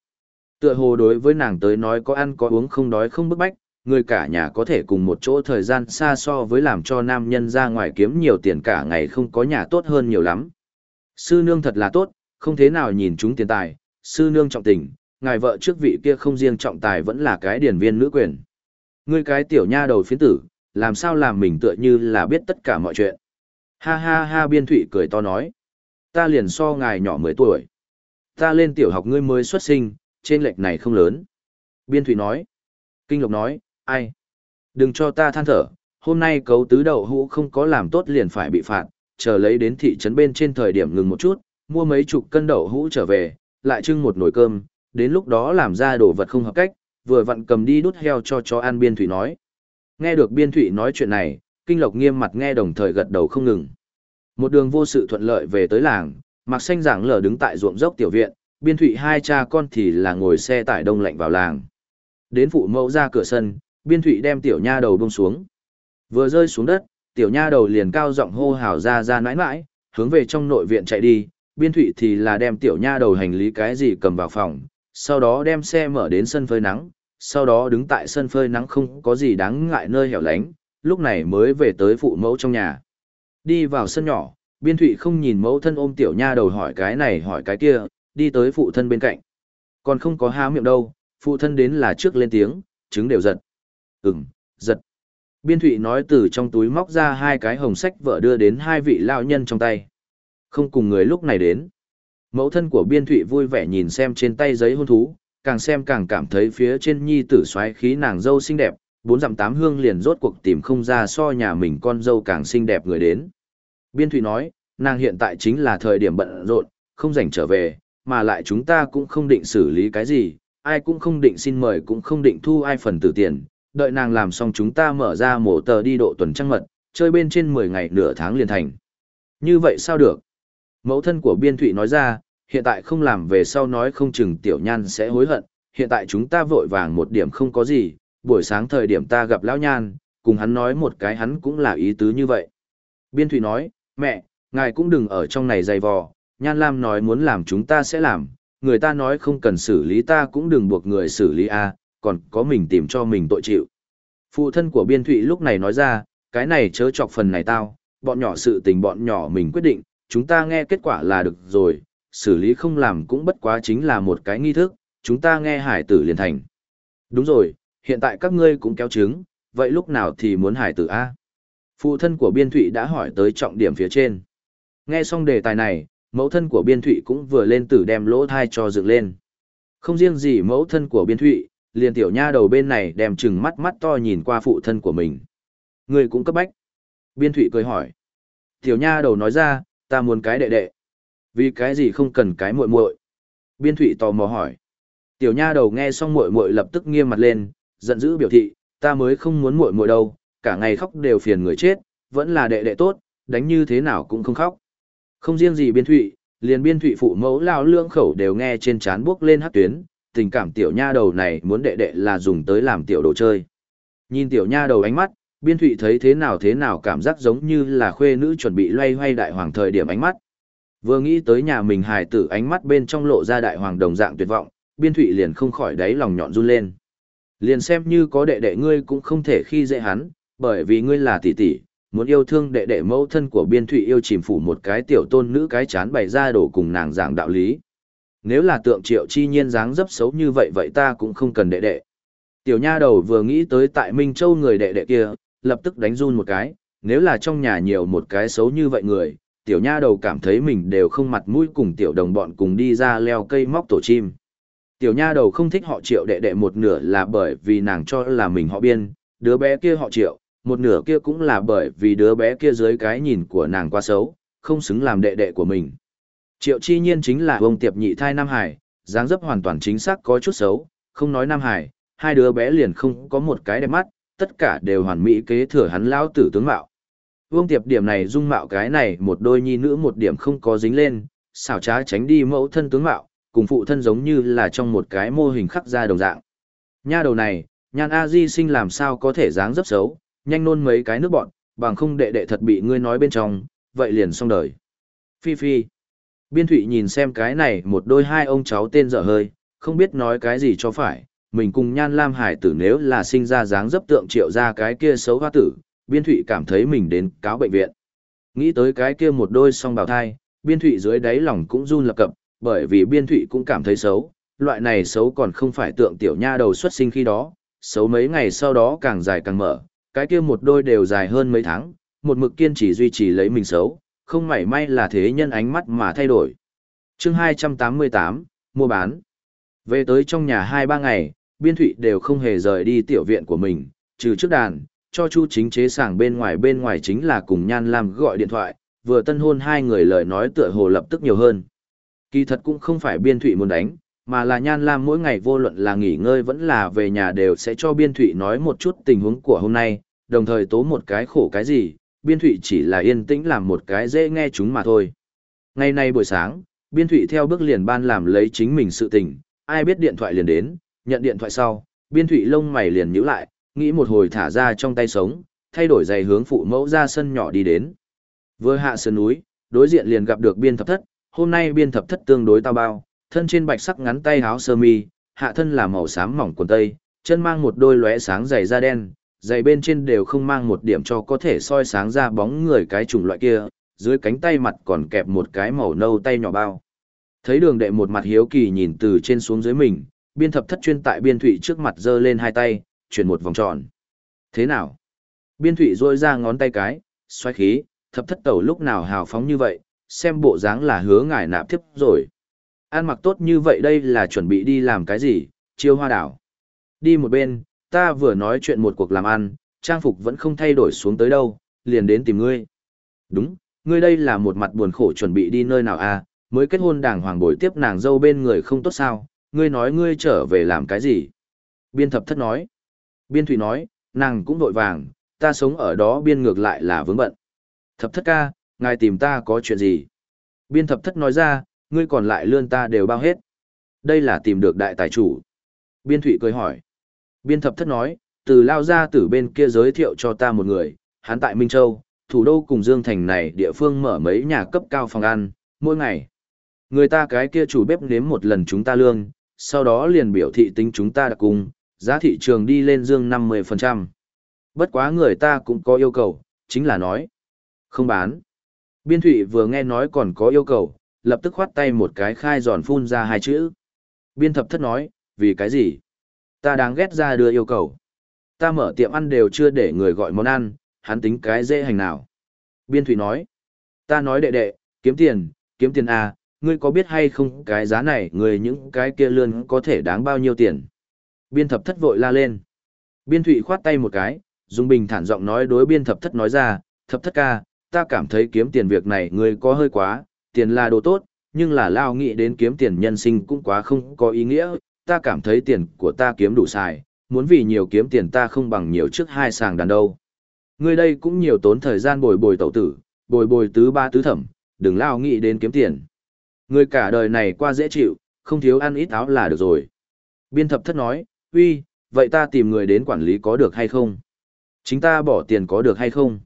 A: Tựa hồ đối với nàng tới nói có ăn có uống không đói không bức bách, người cả nhà có thể cùng một chỗ thời gian xa so với làm cho nam nhân ra ngoài kiếm nhiều tiền cả ngày không có nhà tốt hơn nhiều lắm. Sư nương thật là tốt, không thế nào nhìn chúng tiền tài, sư nương trọng tình, ngài vợ trước vị kia không riêng trọng tài vẫn là cái điển viên nữ quyền. Ngươi cái tiểu nha đầu phiến tử, làm sao làm mình tựa như là biết tất cả mọi chuyện. Ha ha ha biên thụy cười to nói. Ta liền so ngài nhỏ 10 tuổi. Ta lên tiểu học ngươi mới xuất sinh, trên lệch này không lớn. Biên thụy nói. Kinh lộc nói, ai? Đừng cho ta than thở, hôm nay cấu tứ đậu hũ không có làm tốt liền phải bị phạt, chờ lấy đến thị trấn bên trên thời điểm ngừng một chút, mua mấy chục cân đậu hũ trở về, lại trưng một nồi cơm, đến lúc đó làm ra đồ vật không hợp cách, vừa vặn cầm đi đút heo cho chó ăn biên thủy nói. Nghe được biên thủy nói chuyện này, kinh lộc nghiêm mặt nghe đồng thời gật đầu không ngừng. Một đường vô sự thuận lợi về tới làng, mặc xanh giảng lờ đứng tại ruộng dốc tiểu viện, biên thủy hai cha con thì là ngồi xe tải đông lạnh vào làng. Đến phụ mẫu ra cửa sân, biên thủy đem tiểu nha đầu bông xuống. Vừa rơi xuống đất, tiểu nha đầu liền cao giọng hô hào ra ra nãi nãi, hướng về trong nội viện chạy đi, biên thủy thì là đem tiểu nha đầu hành lý cái gì cầm vào phòng, sau đó đem xe mở đến sân phơi nắng, sau đó đứng tại sân phơi nắng không có gì đáng ngại nơi hẻo lánh, lúc này mới về tới phụ mẫu trong nhà. Đi vào sân nhỏ, biên thụy không nhìn mẫu thân ôm tiểu nha đầu hỏi cái này hỏi cái kia, đi tới phụ thân bên cạnh. Còn không có há miệng đâu, phụ thân đến là trước lên tiếng, trứng đều giật. Ừm, giật. Biên thụy nói từ trong túi móc ra hai cái hồng sách vợ đưa đến hai vị lao nhân trong tay. Không cùng người lúc này đến. Mẫu thân của biên thụy vui vẻ nhìn xem trên tay giấy hôn thú, càng xem càng cảm thấy phía trên nhi tử xoáy khí nàng dâu xinh đẹp, bốn dặm tám hương liền rốt cuộc tìm không ra so nhà mình con dâu càng xinh đẹp người đến. Biên thụy nói, nàng hiện tại chính là thời điểm bận rộn, không rảnh trở về, mà lại chúng ta cũng không định xử lý cái gì, ai cũng không định xin mời cũng không định thu ai phần tử tiền, đợi nàng làm xong chúng ta mở ra mổ tờ đi độ tuần trăng mật, chơi bên trên 10 ngày nửa tháng liền thành. Như vậy sao được? Mẫu thân của biên thụy nói ra, hiện tại không làm về sau nói không chừng tiểu nhan sẽ hối hận, hiện tại chúng ta vội vàng một điểm không có gì, buổi sáng thời điểm ta gặp lão nhan, cùng hắn nói một cái hắn cũng là ý tứ như vậy. Biên thụy nói, mẹ, ngài cũng đừng ở trong này dày vò, nhan lam nói muốn làm chúng ta sẽ làm, người ta nói không cần xử lý ta cũng đừng buộc người xử lý a còn có mình tìm cho mình tội chịu. Phụ thân của biên thụy lúc này nói ra, cái này chớ chọc phần này tao, bọn nhỏ sự tình bọn nhỏ mình quyết định, chúng ta nghe kết quả là được rồi, xử lý không làm cũng bất quá chính là một cái nghi thức, chúng ta nghe hải tử liền thành. Đúng rồi, hiện tại các ngươi cũng kéo chứng, vậy lúc nào thì muốn hải tử A? Phụ thân của biên thụy đã hỏi tới trọng điểm phía trên. Nghe xong đề tài này, mẫu thân của biên thụy cũng vừa lên tử đem lỗ thai cho dựng lên. Không riêng gì mẫu thân của biên thụy, liền tiểu nha đầu bên này đem chừng mắt mắt to nhìn qua phụ thân của mình. Người cũng cấp bách. Biên thụy cười hỏi. Tiểu nha đầu nói ra, ta muốn cái đệ đệ. Vì cái gì không cần cái muội muội? Biên thụy tò mò hỏi. Tiểu nha đầu nghe xong muội muội lập tức nghiêm mặt lên, giận dữ biểu thị, ta mới không muốn muội muội đâu, cả ngày khóc đều phiền người chết, vẫn là đệ đệ tốt, đánh như thế nào cũng không khóc. Không riêng gì biên thụy, liền biên thụy phụ mẫu lao lương khẩu đều nghe trên chán bước lên hát tuyến, tình cảm tiểu nha đầu này muốn đệ đệ là dùng tới làm tiểu đồ chơi. Nhìn tiểu nha đầu ánh mắt, biên thụy thấy thế nào thế nào cảm giác giống như là khuê nữ chuẩn bị loay hoay đại hoàng thời điểm ánh mắt. Vừa nghĩ tới nhà mình hài tử ánh mắt bên trong lộ ra đại hoàng đồng dạng tuyệt vọng, biên thụy liền không khỏi đáy lòng nhọn run lên. Liền xem như có đệ đệ ngươi cũng không thể khi dễ hắn, bởi vì ngươi là tỷ tỷ, muốn yêu thương đệ đệ mẫu thân của biên thụy yêu chìm phủ một cái tiểu tôn nữ cái chán bày ra đổ cùng nàng giảng đạo lý. Nếu là tượng triệu chi nhiên dáng dấp xấu như vậy vậy ta cũng không cần đệ đệ. Tiểu nha đầu vừa nghĩ tới tại Minh Châu người đệ đệ kia, lập tức đánh run một cái, nếu là trong nhà nhiều một cái xấu như vậy người, tiểu nha đầu cảm thấy mình đều không mặt mũi cùng tiểu đồng bọn cùng đi ra leo cây móc tổ chim. Tiểu nha đầu không thích họ triệu đệ đệ một nửa là bởi vì nàng cho là mình họ biên, đứa bé kia họ triệu, một nửa kia cũng là bởi vì đứa bé kia dưới cái nhìn của nàng quá xấu, không xứng làm đệ đệ của mình. Triệu chi nhiên chính là ông tiệp nhị thai Nam Hải, dáng dấp hoàn toàn chính xác có chút xấu, không nói Nam Hải, hai đứa bé liền không có một cái đẹp mắt, tất cả đều hoàn mỹ kế thừa hắn lão tử tướng mạo. Vương Tiệp điểm này dung mạo cái này một đôi nhi nữ một điểm không có dính lên, xảo trá tránh đi mẫu thân tướng mạo, cùng phụ thân giống như là trong một cái mô hình khắc ra đồng dạng. Nha đầu này, nhan A Di sinh làm sao có thể dáng dấp xấu, nhanh nôn mấy cái nước bọn, bằng không đệ đệ thật bị ngươi nói bên trong, vậy liền xong đời. Phi Phi. Biên Thụy nhìn xem cái này một đôi hai ông cháu tên dở hơi, không biết nói cái gì cho phải, mình cùng nhan lam hải tử nếu là sinh ra dáng dấp tượng triệu ra cái kia xấu hoa tử, biên thụy cảm thấy mình đến cáo bệnh viện. Nghĩ tới cái kia một đôi song bào thai, biên thụy dưới đáy lòng cũng run lập cập, bởi vì biên thụy cũng cảm thấy xấu, loại này xấu còn không phải tượng tiểu nha đầu xuất sinh khi đó, xấu mấy ngày sau đó càng dài càng mở, cái kia một đôi đều dài hơn mấy tháng, một mực kiên trì duy trì lấy mình xấu, không mảy may là thế nhân ánh mắt mà thay đổi. chương 288, mua bán. Về tới trong nhà 2-3 ngày, biên thụy đều không hề rời đi tiểu viện của mình, trừ trước đàn, cho Chu chính chế sàng bên ngoài bên ngoài chính là cùng Nhan Lam gọi điện thoại, vừa tân hôn hai người lời nói tựa hồ lập tức nhiều hơn. Kỳ thật cũng không phải biên thụy muốn đánh, mà là Nhan Lam mỗi ngày vô luận là nghỉ ngơi vẫn là về nhà đều sẽ cho biên thụy nói một chút tình huống của hôm nay, đồng thời tố một cái khổ cái gì, biên thụy chỉ là yên tĩnh làm một cái dễ nghe chúng mà thôi. Ngày nay buổi sáng, biên thụy theo bước liền ban làm lấy chính mình sự tình, ai biết điện thoại liền đến, nhận điện thoại sau, biên thụy lông mày liền nhíu lại, nghĩ một hồi thả ra trong tay sống, thay đổi giày hướng phụ mẫu ra sân nhỏ đi đến. Vừa hạ sân núi, đối diện liền gặp được biên thập thất, hôm nay biên thập thất tương đối tao bao, thân trên bạch sắc ngắn tay áo sơ mi, hạ thân là màu xám mỏng quần tây, chân mang một đôi lóe sáng giày da đen, giày bên trên đều không mang một điểm cho có thể soi sáng ra bóng người cái chủng loại kia, dưới cánh tay mặt còn kẹp một cái màu nâu tay nhỏ bao. Thấy đường đệ một mặt hiếu kỳ nhìn từ trên xuống dưới mình, biên thập thất chuyên tại biên thụy trước mặt giơ lên hai tay, chuyển một vòng tròn. Thế nào? Biên thụy rôi ra ngón tay cái, xoay khí, thập thất tẩu lúc nào hào phóng như vậy, xem bộ dáng là hứa ngài nạp tiếp rồi. an mặc tốt như vậy đây là chuẩn bị đi làm cái gì, chiêu hoa đảo. Đi một bên, ta vừa nói chuyện một cuộc làm ăn, trang phục vẫn không thay đổi xuống tới đâu, liền đến tìm ngươi. Đúng, ngươi đây là một mặt buồn khổ chuẩn bị đi nơi nào à, mới kết hôn đàng hoàng bồi tiếp nàng dâu bên người không tốt sao, ngươi nói ngươi trở về làm cái gì? Biên thập thất nói. Biên thủy nói, nàng cũng vội vàng, ta sống ở đó biên ngược lại là vướng bận. Thập thất ca, ngài tìm ta có chuyện gì? Biên thập thất nói ra, ngươi còn lại lương ta đều bao hết. Đây là tìm được đại tài chủ. Biên thủy cười hỏi. Biên thập thất nói, từ lao ra từ bên kia giới thiệu cho ta một người, hắn tại Minh Châu, thủ đô cùng Dương Thành này địa phương mở mấy nhà cấp cao phòng ăn, mỗi ngày. Người ta cái kia chủ bếp nếm một lần chúng ta lương, sau đó liền biểu thị tính chúng ta đặc cung, giá thị trường đi lên dương 50%. Bất quá người ta cũng có yêu cầu, chính là nói, không bán. Biên thụy vừa nghe nói còn có yêu cầu, lập tức khoát tay một cái khai giòn phun ra hai chữ. Biên thập thất nói, vì cái gì? Ta đáng ghét ra đưa yêu cầu. Ta mở tiệm ăn đều chưa để người gọi món ăn, hắn tính cái dễ hành nào. Biên thủy nói, ta nói đệ đệ, kiếm tiền, kiếm tiền à, ngươi có biết hay không cái giá này người những cái kia lươn có thể đáng bao nhiêu tiền. Biên thập thất vội la lên. Biên thụy khoát tay một cái, dùng bình thản giọng nói đối biên thập thất nói ra, thập thất ca, ta cảm thấy kiếm tiền việc này ngươi có hơi quá, tiền là đồ tốt, nhưng là lao nghĩ đến kiếm tiền nhân sinh cũng quá không có ý nghĩa, ta cảm thấy tiền của ta kiếm đủ xài, muốn vì nhiều kiếm tiền ta không bằng nhiều trước hai sàng đàn đâu. Ngươi đây cũng nhiều tốn thời gian bồi bồi tẩu tử, bồi bồi tứ ba tứ thẩm, đừng lao nghĩ đến kiếm tiền. Ngươi cả đời này qua dễ chịu, không thiếu ăn ít áo là được rồi. Biên thập thất nói, uy, vậy ta tìm người đến quản lý có được hay không? Chính ta bỏ tiền có được hay không?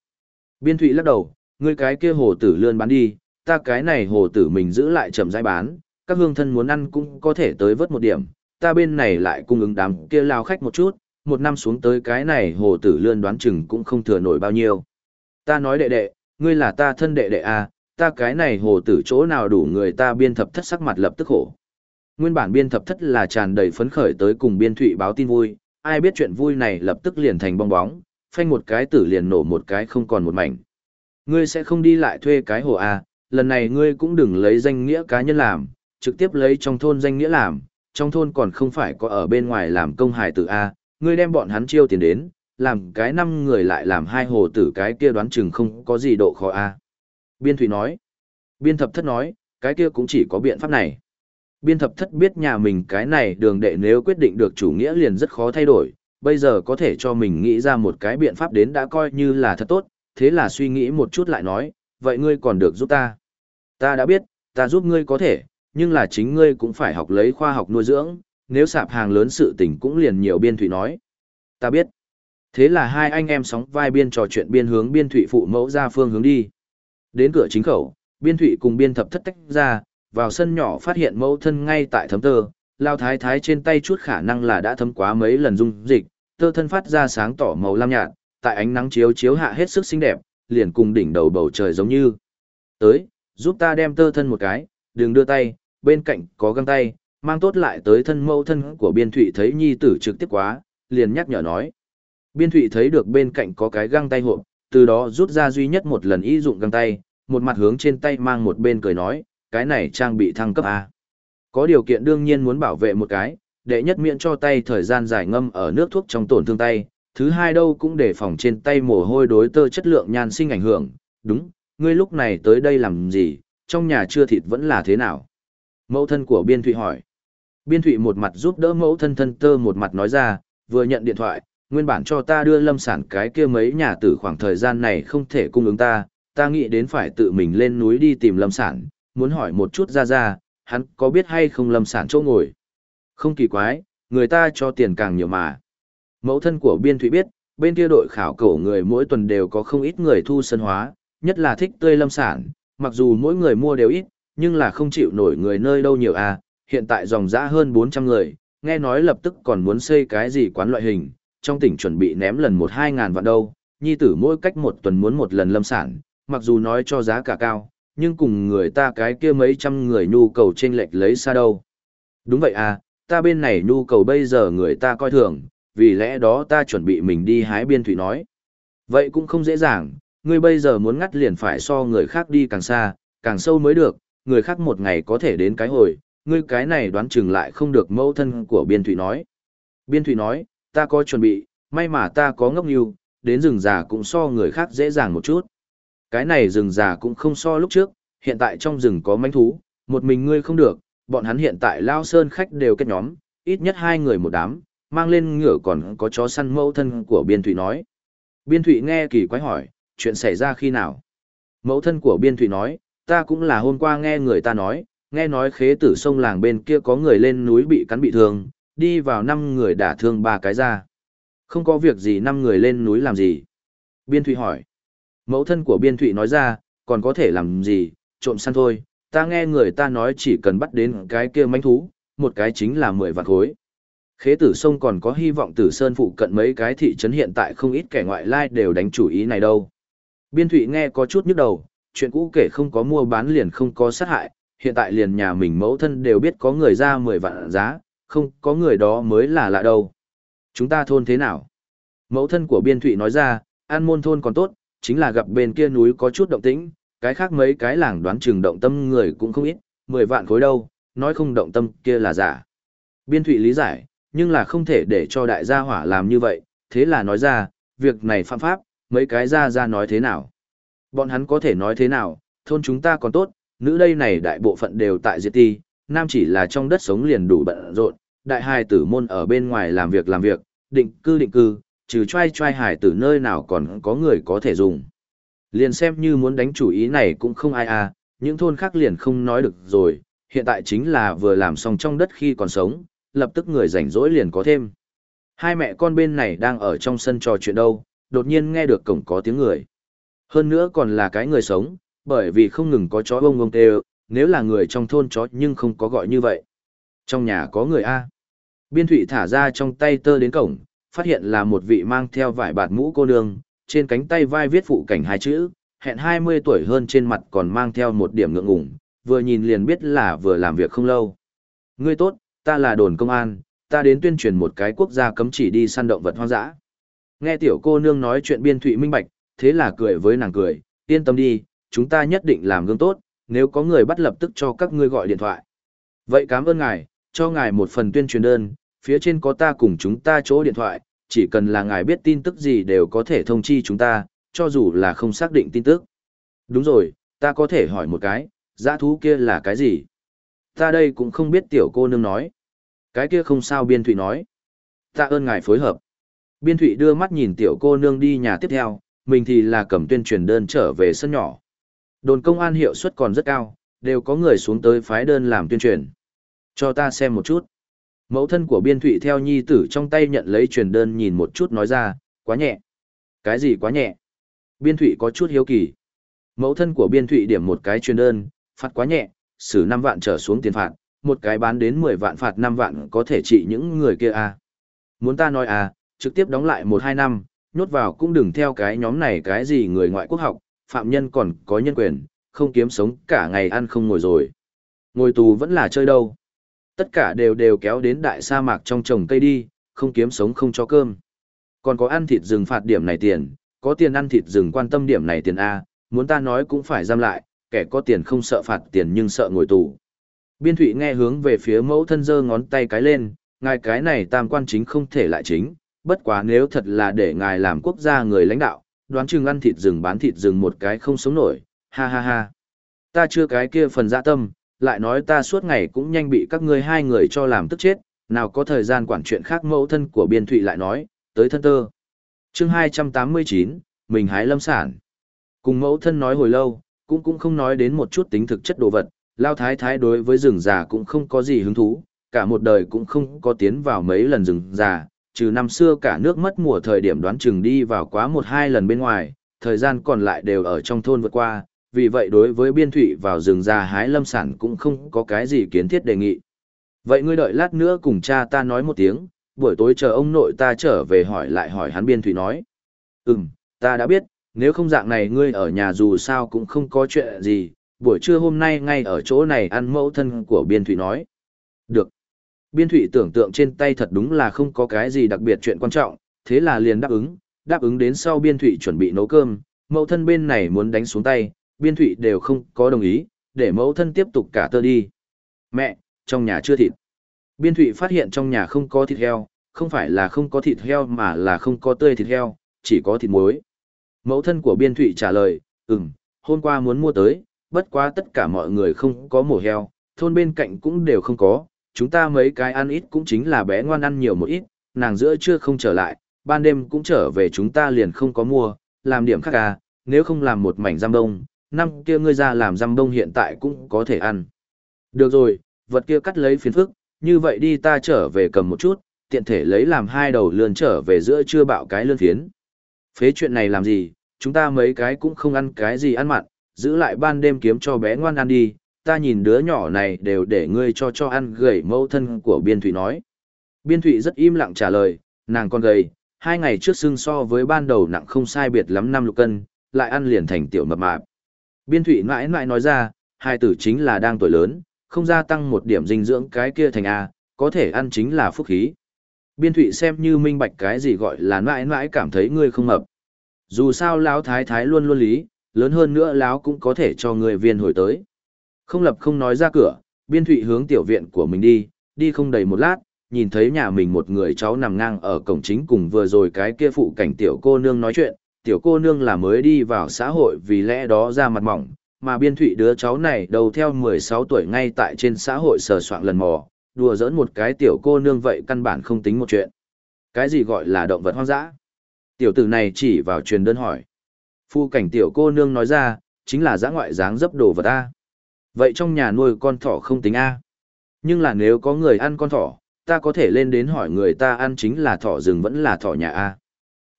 A: Biên thụy lắc đầu, ngươi cái kia hồ tử lươn bán đi, ta cái này hồ tử mình giữ lại chậm rãi bán, các hương thân muốn ăn cũng có thể tới vớt một điểm, ta bên này lại cung ứng đám kia lao khách một chút, một năm xuống tới cái này hồ tử lươn đoán chừng cũng không thừa nổi bao nhiêu. Ta nói đệ đệ, ngươi là ta thân đệ đệ à, ta cái này hồ tử chỗ nào đủ người ta biên thập thất sắc mặt lập tức khổ. Nguyên bản biên thập thất là tràn đầy phấn khởi tới cùng biên thụy báo tin vui, ai biết chuyện vui này lập tức liền thành bong bóng, phanh một cái tử liền nổ một cái không còn một mảnh. Ngươi sẽ không đi lại thuê cái hồ a lần này ngươi cũng đừng lấy danh nghĩa cá nhân làm, trực tiếp lấy trong thôn danh nghĩa làm, trong thôn còn không phải có ở bên ngoài làm công hài tử A, ngươi đem bọn hắn chiêu tiền đến, làm cái năm người lại làm hai hồ tử cái kia đoán chừng không có gì độ khó A. Biên Thủy nói, biên thập thất nói, cái kia cũng chỉ có biện pháp này. Biên thập thất biết nhà mình cái này đường đệ nếu quyết định được chủ nghĩa liền rất khó thay đổi, bây giờ có thể cho mình nghĩ ra một cái biện pháp đến đã coi như là thật tốt, thế là suy nghĩ một chút lại nói, vậy ngươi còn được giúp ta. Ta đã biết, ta giúp ngươi có thể, nhưng là chính ngươi cũng phải học lấy khoa học nuôi dưỡng, nếu sạp hàng lớn sự tình cũng liền nhiều biên thủy nói. Ta biết. Thế là hai anh em sóng vai biên trò chuyện biên hướng biên thủy phụ mẫu ra phương hướng đi. Đến cửa chính khẩu, biên thụy cùng biên thập thất tách ra, vào sân nhỏ phát hiện mẫu thân ngay tại thấm tơ, lao thái thái trên tay chút khả năng là đã thấm quá mấy lần dung dịch, tơ thân phát ra sáng tỏ màu lam nhạt, tại ánh nắng chiếu chiếu hạ hết sức xinh đẹp, liền cùng đỉnh đầu bầu trời giống như. Tới, giúp ta đem tơ thân một cái, đừng đưa tay, bên cạnh có găng tay, mang tốt lại tới thân mẫu thân của biên thụy thấy nhi tử trực tiếp quá, liền nhắc nhở nói. Biên thụy thấy được bên cạnh có cái găng tay hộp, từ đó rút ra duy nhất một lần ý dụng găng tay, một mặt hướng trên tay mang một bên cười nói, cái này trang bị thăng cấp A. Có điều kiện đương nhiên muốn bảo vệ một cái, đệ nhất miễn cho tay thời gian giải ngâm ở nước thuốc trong tổn thương tay, thứ hai đâu cũng để phòng trên tay mồ hôi đối tơ chất lượng nhan sinh ảnh hưởng, đúng, ngươi lúc này tới đây làm gì, trong nhà chưa thịt vẫn là thế nào. Mẫu thân của Biên Thụy hỏi. Biên Thụy một mặt giúp đỡ mẫu thân thân tơ một mặt nói ra, vừa nhận điện thoại, nguyên bản cho ta đưa lâm sản cái kia mấy nhà tử khoảng thời gian này không thể cung ứng ta, ta nghĩ đến phải tự mình lên núi đi tìm lâm sản, muốn hỏi một chút ra ra, hắn có biết hay không lâm sản chỗ ngồi. Không kỳ quái, người ta cho tiền càng nhiều mà. Mẫu thân của Biên Thụy biết, bên kia đội khảo cổ người mỗi tuần đều có không ít người thu sân hóa, nhất là thích tươi lâm sản, mặc dù mỗi người mua đều ít, nhưng là không chịu nổi người nơi đâu nhiều à, hiện tại dòng dã hơn 400 người, nghe nói lập tức còn muốn xây cái gì quán loại hình, trong tỉnh chuẩn bị ném lần một hai ngàn vạn đâu, nhi tử mỗi cách một tuần muốn một lần lâm sản, mặc dù nói cho giá cả cao, nhưng cùng người ta cái kia mấy trăm người nhu cầu trên lệch lấy xa đâu. Đúng vậy à, ta bên này nhu cầu bây giờ người ta coi thường, vì lẽ đó ta chuẩn bị mình đi hái biên thủy nói. Vậy cũng không dễ dàng, ngươi bây giờ muốn ngắt liền phải so người khác đi càng xa, càng sâu mới được, người khác một ngày có thể đến cái hồi, ngươi cái này đoán chừng lại không được mẫu thân của biên thụy nói. Biên thụy nói, ta có chuẩn bị, may mà ta có ngốc nhiều, đến rừng già cũng so người khác dễ dàng một chút. Cái này rừng già cũng không so lúc trước, hiện tại trong rừng có manh thú, một mình ngươi không được, bọn hắn hiện tại lao sơn khách đều kết nhóm, ít nhất hai người một đám, mang lên ngựa còn có chó săn mẫu thân của biên thụy nói. Biên thụy nghe kỳ quái hỏi, chuyện xảy ra khi nào? Mẫu thân của biên thụy nói, ta cũng là hôm qua nghe người ta nói, nghe nói khế tử sông làng bên kia có người lên núi bị cắn bị thương, đi vào năm người đả thương ba cái ra. Không có việc gì năm người lên núi làm gì? Biên thụy hỏi. Mẫu thân của biên thụy nói ra, còn có thể làm gì, trộm săn thôi, ta nghe người ta nói chỉ cần bắt đến cái kia manh thú, một cái chính là 10 vạn khối. Khế tử sông còn có hy vọng tử sơn phụ cận mấy cái thị trấn hiện tại không ít kẻ ngoại lai đều đánh chủ ý này đâu. Biên thụy nghe có chút nhức đầu, chuyện cũ kể không có mua bán liền không có sát hại, hiện tại liền nhà mình mẫu thân đều biết có người ra 10 vạn giá, không có người đó mới là lạ đâu. Chúng ta thôn thế nào? Mẫu thân của biên thụy nói ra, an môn thôn còn tốt, chính là gặp bên kia núi có chút động tĩnh, cái khác mấy cái làng đoán chừng động tâm người cũng không ít, 10 vạn khối đâu, nói không động tâm kia là giả. Biên thụy lý giải, nhưng là không thể để cho đại gia hỏa làm như vậy, thế là nói ra, việc này phạm pháp, mấy cái ra ra nói thế nào. Bọn hắn có thể nói thế nào, thôn chúng ta còn tốt, nữ đây này đại bộ phận đều tại diệt ti, nam chỉ là trong đất sống liền đủ bận rộn, đại hài tử môn ở bên ngoài làm việc làm việc, định cư định cư, trừ trai trai hài tử nơi nào còn có người có thể dùng. Liền xem như muốn đánh chủ ý này cũng không ai à, những thôn khác liền không nói được rồi, hiện tại chính là vừa làm xong trong đất khi còn sống, lập tức người rảnh rỗi liền có thêm. Hai mẹ con bên này đang ở trong sân trò chuyện đâu, đột nhiên nghe được cổng có tiếng người. Hơn nữa còn là cái người sống, bởi vì không ngừng có chó bông bông kêu, nếu là người trong thôn chó nhưng không có gọi như vậy. Trong nhà có người A. Biên thủy thả ra trong tay tơ đến cổng, phát hiện là một vị mang theo vải bạt mũ cô nương, trên cánh tay vai viết phụ cảnh hai chữ, hẹn 20 tuổi hơn trên mặt còn mang theo một điểm ngượng ngùng, vừa nhìn liền biết là vừa làm việc không lâu. Ngươi tốt, ta là đồn công an, ta đến tuyên truyền một cái quốc gia cấm chỉ đi săn động vật hoang dã. Nghe tiểu cô nương nói chuyện biên thụy minh bạch, thế là cười với nàng cười, yên tâm đi, chúng ta nhất định làm gương tốt, nếu có người bắt lập tức cho các ngươi gọi điện thoại. Vậy cảm ơn ngài, cho ngài một phần tuyên truyền đơn, phía trên có ta cùng chúng ta chỗ điện thoại, chỉ cần là ngài biết tin tức gì đều có thể thông chi chúng ta, cho dù là không xác định tin tức. Đúng rồi, ta có thể hỏi một cái, giã thú kia là cái gì? Ta đây cũng không biết tiểu cô nương nói. Cái kia không sao biên thụy nói. Ta ơn ngài phối hợp. Biên thụy đưa mắt nhìn tiểu cô nương đi nhà tiếp theo, mình thì là cầm tuyên truyền đơn trở về sân nhỏ. Đồn công an hiệu suất còn rất cao, đều có người xuống tới phái đơn làm tuyên truyền. Cho ta xem một chút. Mẫu thân của biên thụy theo nhi tử trong tay nhận lấy truyền đơn nhìn một chút nói ra, quá nhẹ. Cái gì quá nhẹ? Biên thụy có chút hiếu kỳ. Mẫu thân của biên thụy điểm một cái truyền đơn, phạt quá nhẹ, xử 5 vạn trở xuống tiền phạt, một cái bán đến 10 vạn phạt 5 vạn có thể trị những người kia à. Muốn ta nói à, trực tiếp đóng lại 1-2 năm, nhốt vào cũng đừng theo cái nhóm này cái gì người ngoại quốc học, phạm nhân còn có nhân quyền, không kiếm sống cả ngày ăn không ngồi rồi. Ngồi tù vẫn là chơi đâu. Tất cả đều đều kéo đến đại sa mạc trong trồng cây đi, không kiếm sống không cho cơm. Còn có ăn thịt rừng phạt điểm này tiền, có tiền ăn thịt rừng quan tâm điểm này tiền A, muốn ta nói cũng phải giam lại, kẻ có tiền không sợ phạt tiền nhưng sợ ngồi tù. Biên thụy nghe hướng về phía mẫu thân giơ ngón tay cái lên, ngài cái này tam quan chính không thể lại chính, bất quá nếu thật là để ngài làm quốc gia người lãnh đạo, đoán chừng ăn thịt rừng bán thịt rừng một cái không sống nổi, ha ha ha. Ta chưa cái kia phần dạ tâm, lại nói ta suốt ngày cũng nhanh bị các ngươi hai người cho làm tức chết, nào có thời gian quản chuyện khác mẫu thân của biên thụy lại nói, tới thân tơ. chương 289, mình hái lâm sản. Cùng mẫu thân nói hồi lâu, cũng cũng không nói đến một chút tính thực chất đồ vật, lao thái thái đối với rừng già cũng không có gì hứng thú, cả một đời cũng không có tiến vào mấy lần rừng già, trừ năm xưa cả nước mất mùa thời điểm đoán chừng đi vào quá một hai lần bên ngoài, thời gian còn lại đều ở trong thôn vượt qua, vì vậy đối với biên thủy vào rừng già hái lâm sản cũng không có cái gì kiến thiết đề nghị. Vậy ngươi đợi lát nữa cùng cha ta nói một tiếng, buổi tối chờ ông nội ta trở về hỏi lại hỏi hắn biên thủy nói. Ừm, ta đã biết, nếu không dạng này ngươi ở nhà dù sao cũng không có chuyện gì, buổi trưa hôm nay ngay ở chỗ này ăn mẫu thân của biên thủy nói. Được. Biên thủy tưởng tượng trên tay thật đúng là không có cái gì đặc biệt chuyện quan trọng, thế là liền đáp ứng, đáp ứng đến sau biên thủy chuẩn bị nấu cơm, mẫu thân bên này muốn đánh xuống tay, biên thủy đều không có đồng ý, để mẫu thân tiếp tục cả tơ đi. Mẹ, trong nhà chưa thịt. Biên thủy phát hiện trong nhà không có thịt heo, không phải là không có thịt heo mà là không có tươi thịt heo, chỉ có thịt muối. Mẫu thân của Biên thủy trả lời, ừm, hôm qua muốn mua tới, bất quá tất cả mọi người không có mổ heo, thôn bên cạnh cũng đều không có, chúng ta mấy cái ăn ít cũng chính là bé ngoan ăn nhiều một ít, nàng giữa trưa không trở lại, ban đêm cũng trở về chúng ta liền không có mua, làm điểm khác à, nếu không làm một mảnh giam đông, năm kia ngươi ra làm giam đông hiện tại cũng có thể ăn. Được rồi, vật kia cắt lấy phiền phức, như vậy đi ta trở về cầm một chút, tiện thể lấy làm hai đầu lươn trở về giữa trưa bạo cái lươn phiến. Phế chuyện này làm gì, chúng ta mấy cái cũng không ăn cái gì ăn mặn, giữ lại ban đêm kiếm cho bé ngoan ăn đi, ta nhìn đứa nhỏ này đều để ngươi cho cho ăn gầy mẫu thân của Biên Thụy nói. Biên Thụy rất im lặng trả lời, nàng con gầy, hai ngày trước xưng so với ban đầu nặng không sai biệt lắm năm lục cân, lại ăn liền thành tiểu mập mạp. Biên Thụy mãi mãi nói ra, hai tử chính là đang tuổi lớn, không gia tăng một điểm dinh dưỡng cái kia thành A, có thể ăn chính là phúc khí. Biên Thụy xem như minh bạch cái gì gọi là mãi mãi cảm thấy ngươi không mập. Dù sao lão thái thái luôn luôn lý, lớn hơn nữa lão cũng có thể cho người viên hồi tới. Không lập không nói ra cửa, Biên Thụy hướng tiểu viện của mình đi, đi không đầy một lát, nhìn thấy nhà mình một người cháu nằm ngang ở cổng chính cùng vừa rồi cái kia phụ cảnh tiểu cô nương nói chuyện, tiểu cô nương là mới đi vào xã hội vì lẽ đó ra mặt mỏng, mà biên thụy đứa cháu này đầu theo 16 tuổi ngay tại trên xã hội sờ soạn lần mò, đùa giỡn một cái tiểu cô nương vậy căn bản không tính một chuyện. Cái gì gọi là động vật hoang dã? Tiểu tử này chỉ vào truyền đơn hỏi. Phu cảnh tiểu cô nương nói ra, chính là giã ngoại dáng dấp đồ vật ta. Vậy trong nhà nuôi con thỏ không tính A. Nhưng là nếu có người ăn con thỏ, ta có thể lên đến hỏi người ta ăn chính là thỏ rừng vẫn là thỏ nhà A.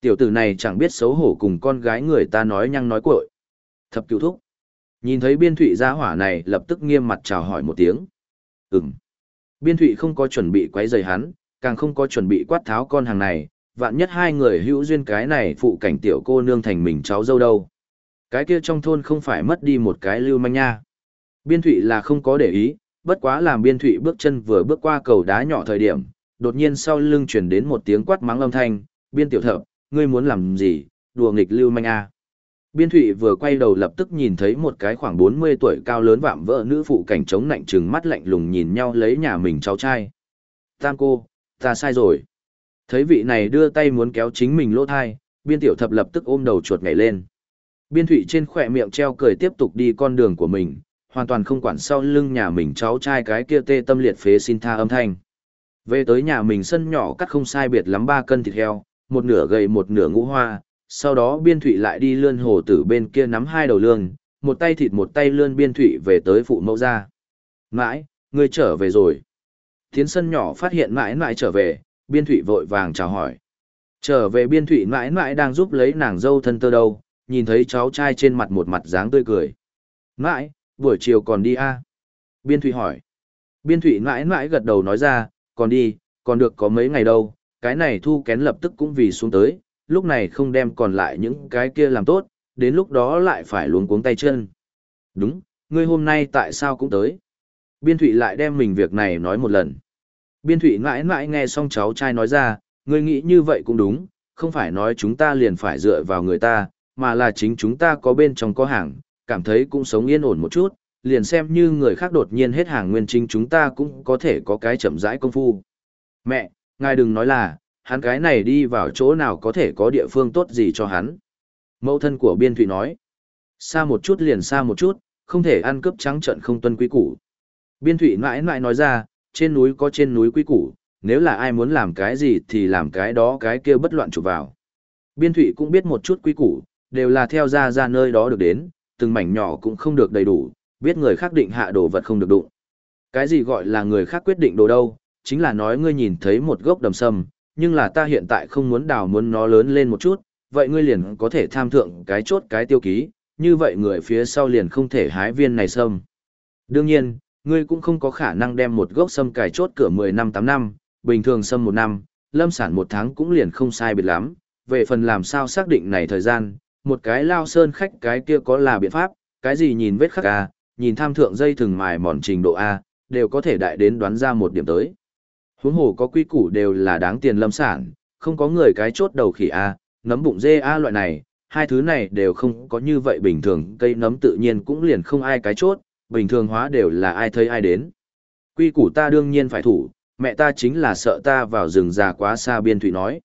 A: Tiểu tử này chẳng biết xấu hổ cùng con gái người ta nói nhăng nói cội. Thập cựu thúc. Nhìn thấy biên thụy gia hỏa này lập tức nghiêm mặt chào hỏi một tiếng. Ừm. Biên thụy không có chuẩn bị quấy rầy hắn, càng không có chuẩn bị quát tháo con hàng này, vạn nhất hai người hữu duyên cái này phụ cảnh tiểu cô nương thành mình cháu dâu đâu. Cái kia trong thôn không phải mất đi một cái lưu manh nha. Biên thụy là không có để ý, bất quá làm biên thụy bước chân vừa bước qua cầu đá nhỏ thời điểm, đột nhiên sau lưng chuyển đến một tiếng quát mắng âm thanh, biên tiểu thập, ngươi muốn làm gì, đùa nghịch lưu manh a. Biên Thụy vừa quay đầu lập tức nhìn thấy một cái khoảng 40 tuổi cao lớn vạm vỡ nữ phụ cảnh trống lạnh trừng mắt lạnh lùng nhìn nhau lấy nhà mình cháu trai. Tam cô, ta sai rồi. Thấy vị này đưa tay muốn kéo chính mình lỗ thai, biên tiểu thập lập tức ôm đầu chuột nhảy lên. Biên Thụy trên khỏe miệng treo cười tiếp tục đi con đường của mình, hoàn toàn không quản sau lưng nhà mình cháu trai cái kia tê tâm liệt phế xin tha âm thanh. Về tới nhà mình sân nhỏ cắt không sai biệt lắm 3 cân thịt heo, một nửa gầy một nửa ngũ hoa, sau đó biên thụy lại đi lươn hồ tử bên kia nắm hai đầu lương, một tay thịt một tay lươn biên thụy về tới phụ mẫu ra. Mãi, ngươi trở về rồi. Tiến sân nhỏ phát hiện mãi mãi trở về, biên thụy vội vàng chào hỏi. Trở về biên thụy mãi mãi đang giúp lấy nàng dâu thân tơ đâu, nhìn thấy cháu trai trên mặt một mặt dáng tươi cười. Mãi, buổi chiều còn đi a à? Biên thụy hỏi. Biên thụy mãi mãi gật đầu nói ra, còn đi, còn được có mấy ngày đâu, cái này thu kén lập tức cũng vì xuống tới, lúc này không đem còn lại những cái kia làm tốt, đến lúc đó lại phải luống cuống tay chân. Đúng, ngươi hôm nay tại sao cũng tới? Biên Thụy lại đem mình việc này nói một lần. Biên Thụy mãi mãi nghe xong cháu trai nói ra, ngươi nghĩ như vậy cũng đúng, không phải nói chúng ta liền phải dựa vào người ta, mà là chính chúng ta có bên trong có hàng, cảm thấy cũng sống yên ổn một chút, liền xem như người khác đột nhiên hết hàng nguyên chính chúng ta cũng có thể có cái chậm rãi công phu. Mẹ, ngài đừng nói là, hắn cái này đi vào chỗ nào có thể có địa phương tốt gì cho hắn. Mẫu thân của biên thụy nói, xa một chút liền xa một chút, không thể ăn cướp trắng trận không tuân quý củ. Biên thụy mãi mãi nói ra, trên núi có trên núi quý củ, nếu là ai muốn làm cái gì thì làm cái đó cái kia bất loạn chụp vào. Biên thụy cũng biết một chút quý củ, đều là theo ra ra nơi đó được đến, từng mảnh nhỏ cũng không được đầy đủ, biết người khác định hạ đồ vật không được đụng. Cái gì gọi là người khác quyết định đồ đâu, chính là nói ngươi nhìn thấy một gốc đầm sâm, nhưng là ta hiện tại không muốn đào muốn nó lớn lên một chút, vậy ngươi liền có thể tham thượng cái chốt cái tiêu ký, như vậy người phía sau liền không thể hái viên này sâm. Đương nhiên, ngươi cũng không có khả năng đem một gốc sâm cài chốt cửa 10 năm 8 năm, bình thường sâm 1 năm, lâm sản 1 tháng cũng liền không sai biệt lắm, về phần làm sao xác định này thời gian, một cái lao sơn khách cái kia có là biện pháp, cái gì nhìn vết khắc A, nhìn tham thượng dây thừng mài mòn trình độ A, đều có thể đại đến đoán ra một điểm tới. Huống hồ có quy củ đều là đáng tiền lâm sản, không có người cái chốt đầu khỉ A, nấm bụng dê A loại này, hai thứ này đều không có như vậy bình thường, cây nấm tự nhiên cũng liền không ai cái chốt, bình thường hóa đều là ai thấy ai đến. Quy củ ta đương nhiên phải thủ, mẹ ta chính là sợ ta vào rừng già quá xa biên thụy nói.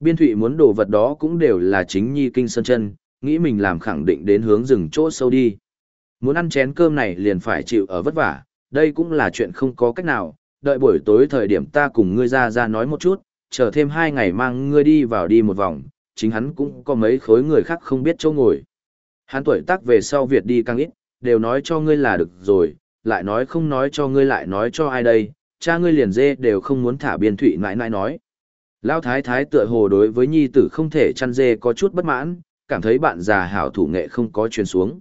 A: Biên thụy muốn đồ vật đó cũng đều là chính nhi kinh sơn chân, nghĩ mình làm khẳng định đến hướng rừng chỗ sâu đi. Muốn ăn chén cơm này liền phải chịu ở vất vả, đây cũng là chuyện không có cách nào, đợi buổi tối thời điểm ta cùng ngươi ra ra nói một chút, chờ thêm hai ngày mang ngươi đi vào đi một vòng, chính hắn cũng có mấy khối người khác không biết chỗ ngồi. Hắn tuổi tác về sau Việt đi càng ít, đều nói cho ngươi là được rồi, lại nói không nói cho ngươi lại nói cho ai đây, cha ngươi liền dê đều không muốn thả biên thụy nãi nãi nói. Lao thái thái tựa hồ đối với nhi tử không thể chăn dê có chút bất mãn, cảm thấy bạn già hảo thủ nghệ không có truyền xuống.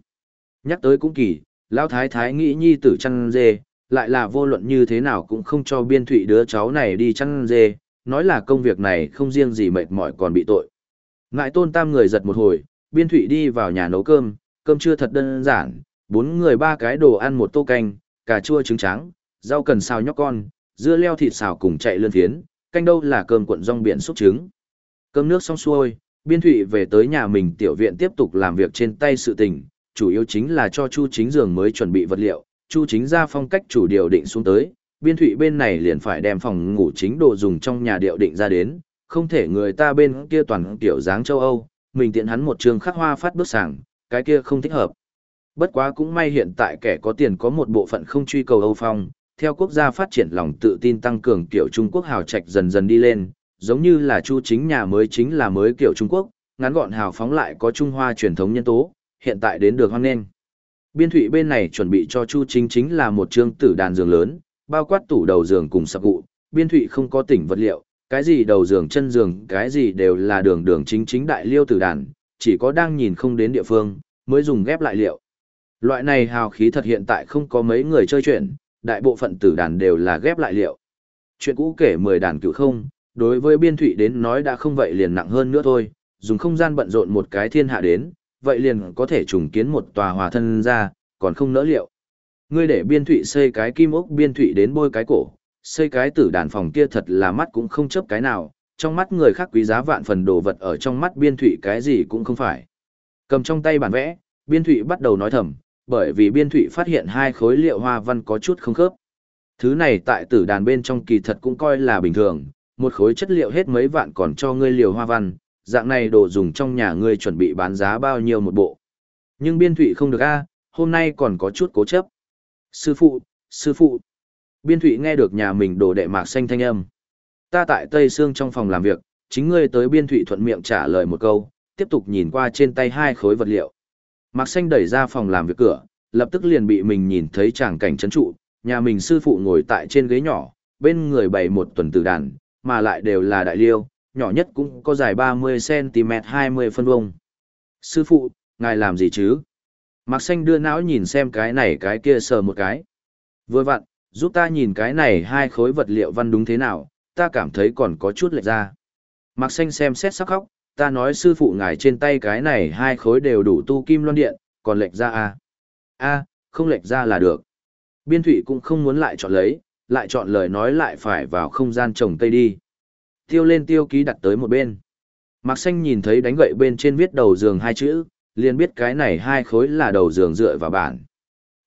A: Nhắc tới cũng kỳ, Lao thái thái nghĩ nhi tử chăn dê, lại là vô luận như thế nào cũng không cho biên thụy đứa cháu này đi chăn dê, nói là công việc này không riêng gì mệt mỏi còn bị tội. Ngại tôn tam người giật một hồi, biên thụy đi vào nhà nấu cơm, cơm chưa thật đơn giản, bốn người ba cái đồ ăn một tô canh, cà chua trứng trắng, rau cần xào nhóc con, dưa leo thịt xào cùng chạy lươn thiến canh đâu là cơm cuộn rong biển xúc trứng. Cơm nước xong xuôi, biên thụy về tới nhà mình tiểu viện tiếp tục làm việc trên tay sự tình, chủ yếu chính là cho Chu Chính giường mới chuẩn bị vật liệu, Chu Chính ra phong cách chủ điều định xuống tới, biên thụy bên này liền phải đem phòng ngủ chính đồ dùng trong nhà điệu định ra đến, không thể người ta bên kia toàn tiểu dáng châu Âu, mình tiện hắn một trường khắc hoa phát bước sảng, cái kia không thích hợp. Bất quá cũng may hiện tại kẻ có tiền có một bộ phận không truy cầu Âu Phong, theo quốc gia phát triển lòng tự tin tăng cường kiểu Trung Quốc hào trạch dần dần đi lên, giống như là Chu chính nhà mới chính là mới kiểu Trung Quốc, ngắn gọn hào phóng lại có Trung Hoa truyền thống nhân tố, hiện tại đến được hoan nghênh. Biên thủy bên này chuẩn bị cho Chu chính chính là một trương tử đàn giường lớn, bao quát tủ đầu giường cùng sập cụ, biên thủy không có tỉnh vật liệu, cái gì đầu giường chân giường, cái gì đều là đường đường chính chính đại liêu tử đàn, chỉ có đang nhìn không đến địa phương, mới dùng ghép lại liệu. Loại này hào khí thật hiện tại không có mấy người chơi chuyện, đại bộ phận tử đàn đều là ghép lại liệu. Chuyện cũ kể 10 đàn cựu không, đối với biên thủy đến nói đã không vậy liền nặng hơn nữa thôi, dùng không gian bận rộn một cái thiên hạ đến, vậy liền có thể trùng kiến một tòa hòa thân ra, còn không nỡ liệu. Ngươi để biên thủy xây cái kim ốc biên thủy đến bôi cái cổ, xây cái tử đàn phòng kia thật là mắt cũng không chấp cái nào, trong mắt người khác quý giá vạn phần đồ vật ở trong mắt biên thủy cái gì cũng không phải. Cầm trong tay bản vẽ, biên thủy bắt đầu nói thầm, bởi vì biên thủy phát hiện hai khối liệu hoa văn có chút không khớp. Thứ này tại tử đàn bên trong kỳ thật cũng coi là bình thường, một khối chất liệu hết mấy vạn còn cho ngươi liều hoa văn, dạng này đồ dùng trong nhà ngươi chuẩn bị bán giá bao nhiêu một bộ. Nhưng biên thủy không được a, hôm nay còn có chút cố chấp. Sư phụ, sư phụ. Biên thủy nghe được nhà mình đồ đệ mạc xanh thanh âm. Ta tại Tây Sương trong phòng làm việc, chính ngươi tới biên thủy thuận miệng trả lời một câu, tiếp tục nhìn qua trên tay hai khối vật liệu. Mạc xanh đẩy ra phòng làm việc cửa, lập tức liền bị mình nhìn thấy tràng cảnh chấn trụ, nhà mình sư phụ ngồi tại trên ghế nhỏ, bên người bày một tuần tử đàn, mà lại đều là đại liêu, nhỏ nhất cũng có dài 30cm 20 phân vuông. Sư phụ, ngài làm gì chứ? Mạc xanh đưa não nhìn xem cái này cái kia sờ một cái. Vừa vặn, giúp ta nhìn cái này hai khối vật liệu văn đúng thế nào, ta cảm thấy còn có chút lệch ra. Mạc xanh xem xét sắc khóc, ta nói sư phụ ngài trên tay cái này hai khối đều đủ tu kim loan điện, còn lệch ra à? a không lệch ra là được. Biên thủy cũng không muốn lại chọn lấy, lại chọn lời nói lại phải vào không gian trồng cây đi. Tiêu lên tiêu ký đặt tới một bên. Mạc xanh nhìn thấy đánh gậy bên trên viết đầu giường hai chữ, liền biết cái này hai khối là đầu giường dựa vào bản.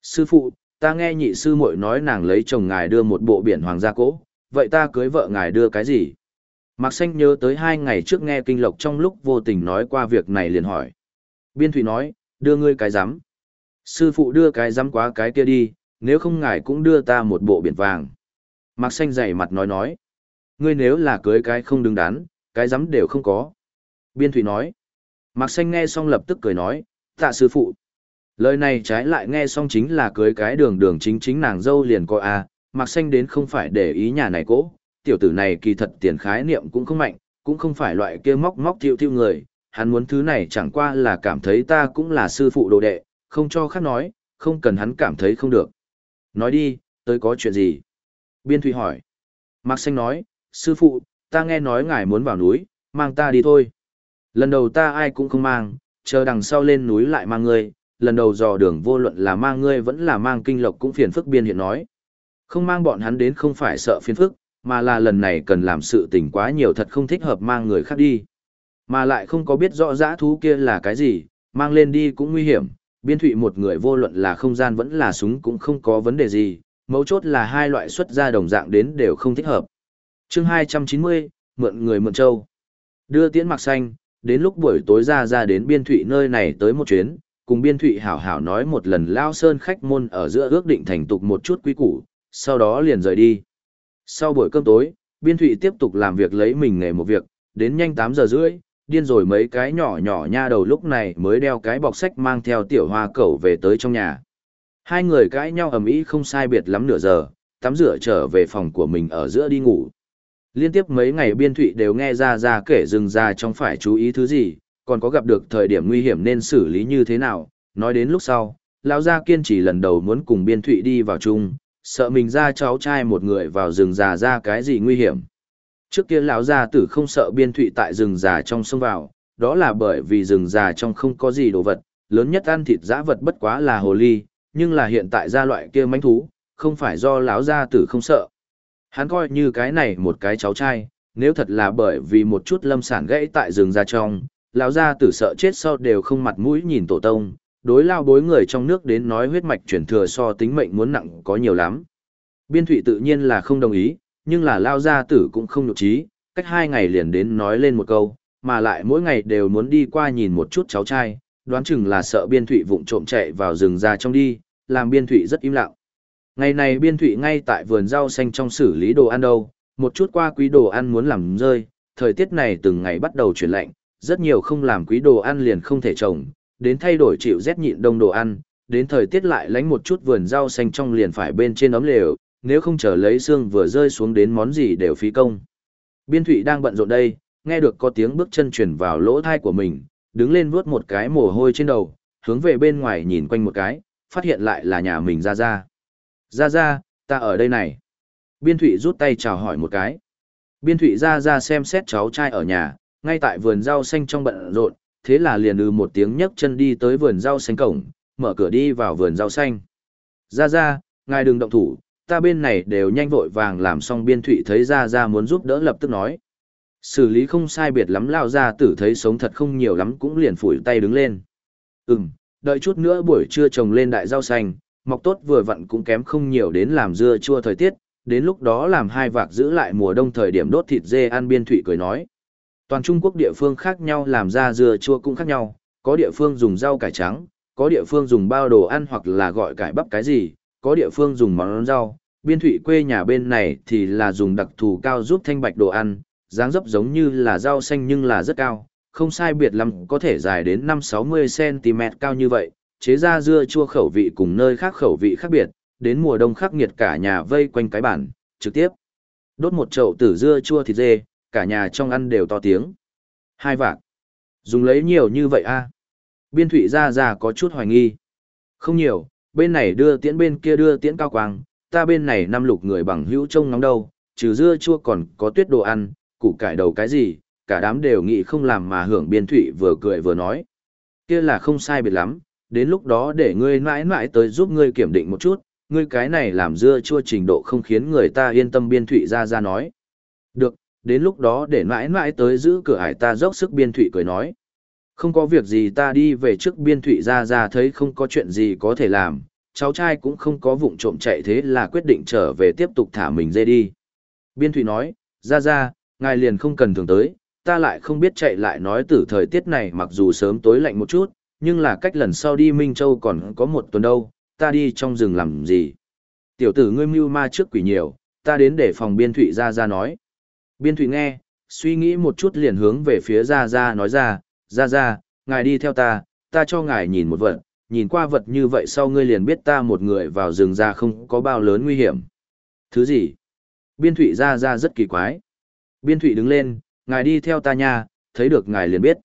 A: Sư phụ, ta nghe nhị sư muội nói nàng lấy chồng ngài đưa một bộ biển hoàng gia cỗ, vậy ta cưới vợ ngài đưa cái gì? Mạc Xanh nhớ tới hai ngày trước nghe Kinh Lộc trong lúc vô tình nói qua việc này liền hỏi. Biên Thủy nói, đưa ngươi cái giám. Sư phụ đưa cái giám quá cái kia đi, nếu không ngài cũng đưa ta một bộ biển vàng. Mạc Xanh dày mặt nói nói. Ngươi nếu là cưới cái không đứng đắn, cái giám đều không có. Biên Thủy nói. Mạc Xanh nghe xong lập tức cười nói, tạ sư phụ. Lời này trái lại nghe xong chính là cưới cái đường đường chính chính nàng dâu liền coi a à, Mạc Xanh đến không phải để ý nhà này cố, tiểu tử này kỳ thật tiền khái niệm cũng không mạnh, cũng không phải loại kia móc móc thiêu thiêu người, hắn muốn thứ này chẳng qua là cảm thấy ta cũng là sư phụ đồ đệ, không cho khác nói, không cần hắn cảm thấy không được. Nói đi, tới có chuyện gì? Biên Thụy hỏi. Mạc Xanh nói, sư phụ, ta nghe nói ngài muốn vào núi, mang ta đi thôi. Lần đầu ta ai cũng không mang, chờ đằng sau lên núi lại mang ngươi, lần đầu dò đường vô luận là mang ngươi vẫn là mang kinh lộc cũng phiền phức biên hiện nói. Không mang bọn hắn đến không phải sợ phiền phức, mà là lần này cần làm sự tình quá nhiều thật không thích hợp mang người khác đi. Mà lại không có biết rõ dã thú kia là cái gì, mang lên đi cũng nguy hiểm, biên thụy một người vô luận là không gian vẫn là súng cũng không có vấn đề gì, mấu chốt là hai loại xuất ra đồng dạng đến đều không thích hợp. chương 290, mượn người mượn châu. Đưa tiễn mặc xanh, đến lúc buổi tối ra ra đến biên thụy nơi này tới một chuyến, cùng biên thụy hảo hảo nói một lần lao sơn khách môn ở giữa ước định thành tục một chút quý củ, sau đó liền rời đi. Sau buổi cơm tối, biên thụy tiếp tục làm việc lấy mình nghề một việc, đến nhanh 8 giờ rưỡi, điên rồi mấy cái nhỏ nhỏ nha đầu lúc này mới đeo cái bọc sách mang theo tiểu hoa cẩu về tới trong nhà. Hai người cãi nhau ầm ĩ không sai biệt lắm nửa giờ, tắm rửa trở về phòng của mình ở giữa đi ngủ. Liên tiếp mấy ngày biên thụy đều nghe ra ra kể rừng ra trong phải chú ý thứ gì, còn có gặp được thời điểm nguy hiểm nên xử lý như thế nào, nói đến lúc sau, lão gia kiên trì lần đầu muốn cùng biên thụy đi vào chung, sợ mình ra cháu trai một người vào rừng già ra cái gì nguy hiểm. Trước kia lão gia tử không sợ biên thụy tại rừng già trong sông vào, đó là bởi vì rừng già trong không có gì đồ vật, lớn nhất ăn thịt dã vật bất quá là hồ ly, nhưng là hiện tại gia loại kia manh thú, không phải do lão gia tử không sợ. Hắn coi như cái này một cái cháu trai, nếu thật là bởi vì một chút lâm sản gãy tại rừng ra trong, lão gia tử sợ chết sau đều không mặt mũi nhìn tổ tông, đối lao bối người trong nước đến nói huyết mạch chuyển thừa so tính mệnh muốn nặng có nhiều lắm. Biên thụy tự nhiên là không đồng ý, nhưng là lao gia tử cũng không nhục trí, cách hai ngày liền đến nói lên một câu, mà lại mỗi ngày đều muốn đi qua nhìn một chút cháu trai, đoán chừng là sợ biên thụy vụng trộm chạy vào rừng ra trong đi, làm biên thụy rất im lặng. Ngày này biên thụy ngay tại vườn rau xanh trong xử lý đồ ăn đâu, một chút qua quý đồ ăn muốn làm rơi, thời tiết này từng ngày bắt đầu chuyển lạnh, rất nhiều không làm quý đồ ăn liền không thể trồng, đến thay đổi chịu rét nhịn đông đồ ăn, đến thời tiết lại lánh một chút vườn rau xanh trong liền phải bên trên ấm lều, nếu không chờ lấy xương vừa rơi xuống đến món gì đều phí công. Biên thụy đang bận rộn đây, nghe được có tiếng bước chân chuyển vào lỗ thai của mình, đứng lên vuốt một cái mồ hôi trên đầu, hướng về bên ngoài nhìn quanh một cái, phát hiện lại là nhà mình ra ra. Ra ra, ta ở đây này. Biên thụy rút tay chào hỏi một cái. Biên thụy ra ra xem xét cháu trai ở nhà, ngay tại vườn rau xanh trong bận rộn, thế là liền ư một tiếng nhấc chân đi tới vườn rau xanh cổng, mở cửa đi vào vườn rau xanh. Ra ra, ngài đừng động thủ, ta bên này đều nhanh vội vàng làm xong biên thụy thấy ra ra muốn giúp đỡ lập tức nói. Xử lý không sai biệt lắm lao ra tử thấy sống thật không nhiều lắm cũng liền phủi tay đứng lên. Ừm, đợi chút nữa buổi trưa trồng lên đại rau xanh, mọc tốt vừa vặn cũng kém không nhiều đến làm dưa chua thời tiết, đến lúc đó làm hai vạc giữ lại mùa đông thời điểm đốt thịt dê ăn biên thụy cười nói. Toàn Trung Quốc địa phương khác nhau làm ra dưa chua cũng khác nhau, có địa phương dùng rau cải trắng, có địa phương dùng bao đồ ăn hoặc là gọi cải bắp cái gì, có địa phương dùng món rau. Biên thụy quê nhà bên này thì là dùng đặc thù cao giúp thanh bạch đồ ăn, dáng dấp giống như là rau xanh nhưng là rất cao, không sai biệt lắm có thể dài đến 5-60cm cao như vậy, chế ra dưa chua khẩu vị cùng nơi khác khẩu vị khác biệt, đến mùa đông khắc nghiệt cả nhà vây quanh cái bản, trực tiếp. Đốt một chậu tử dưa chua thịt dê, cả nhà trong ăn đều to tiếng. Hai vạn Dùng lấy nhiều như vậy a Biên thủy ra ra có chút hoài nghi. Không nhiều, bên này đưa tiễn bên kia đưa tiễn cao quang, ta bên này năm lục người bằng hữu trông ngóng đâu, trừ dưa chua còn có tuyết đồ ăn, củ cải đầu cái gì, cả đám đều nghĩ không làm mà hưởng biên thủy vừa cười vừa nói. Kia là không sai biệt lắm, đến lúc đó để ngươi mãi mãi tới giúp ngươi kiểm định một chút, ngươi cái này làm dưa chua trình độ không khiến người ta yên tâm biên thụy ra ra nói. Đến lúc đó để mãi mãi tới giữ cửa hải ta dốc sức biên thụy cười nói. Không có việc gì ta đi về trước biên thụy ra ra thấy không có chuyện gì có thể làm, cháu trai cũng không có vụng trộm chạy thế là quyết định trở về tiếp tục thả mình dê đi. Biên thụy nói, ra ra, ngài liền không cần thường tới, ta lại không biết chạy lại nói từ thời tiết này mặc dù sớm tối lạnh một chút, nhưng là cách lần sau đi Minh Châu còn có một tuần đâu, ta đi trong rừng làm gì. Tiểu tử ngươi mưu ma trước quỷ nhiều, ta đến để phòng biên thụy ra ra nói. Biên thụy nghe, suy nghĩ một chút liền hướng về phía ra ra nói ra, ra ra, ngài đi theo ta, ta cho ngài nhìn một vật, nhìn qua vật như vậy sau ngươi liền biết ta một người vào rừng ra không có bao lớn nguy hiểm. Thứ gì? Biên thụy ra ra rất kỳ quái. Biên thụy đứng lên, ngài đi theo ta nha, thấy được ngài liền biết.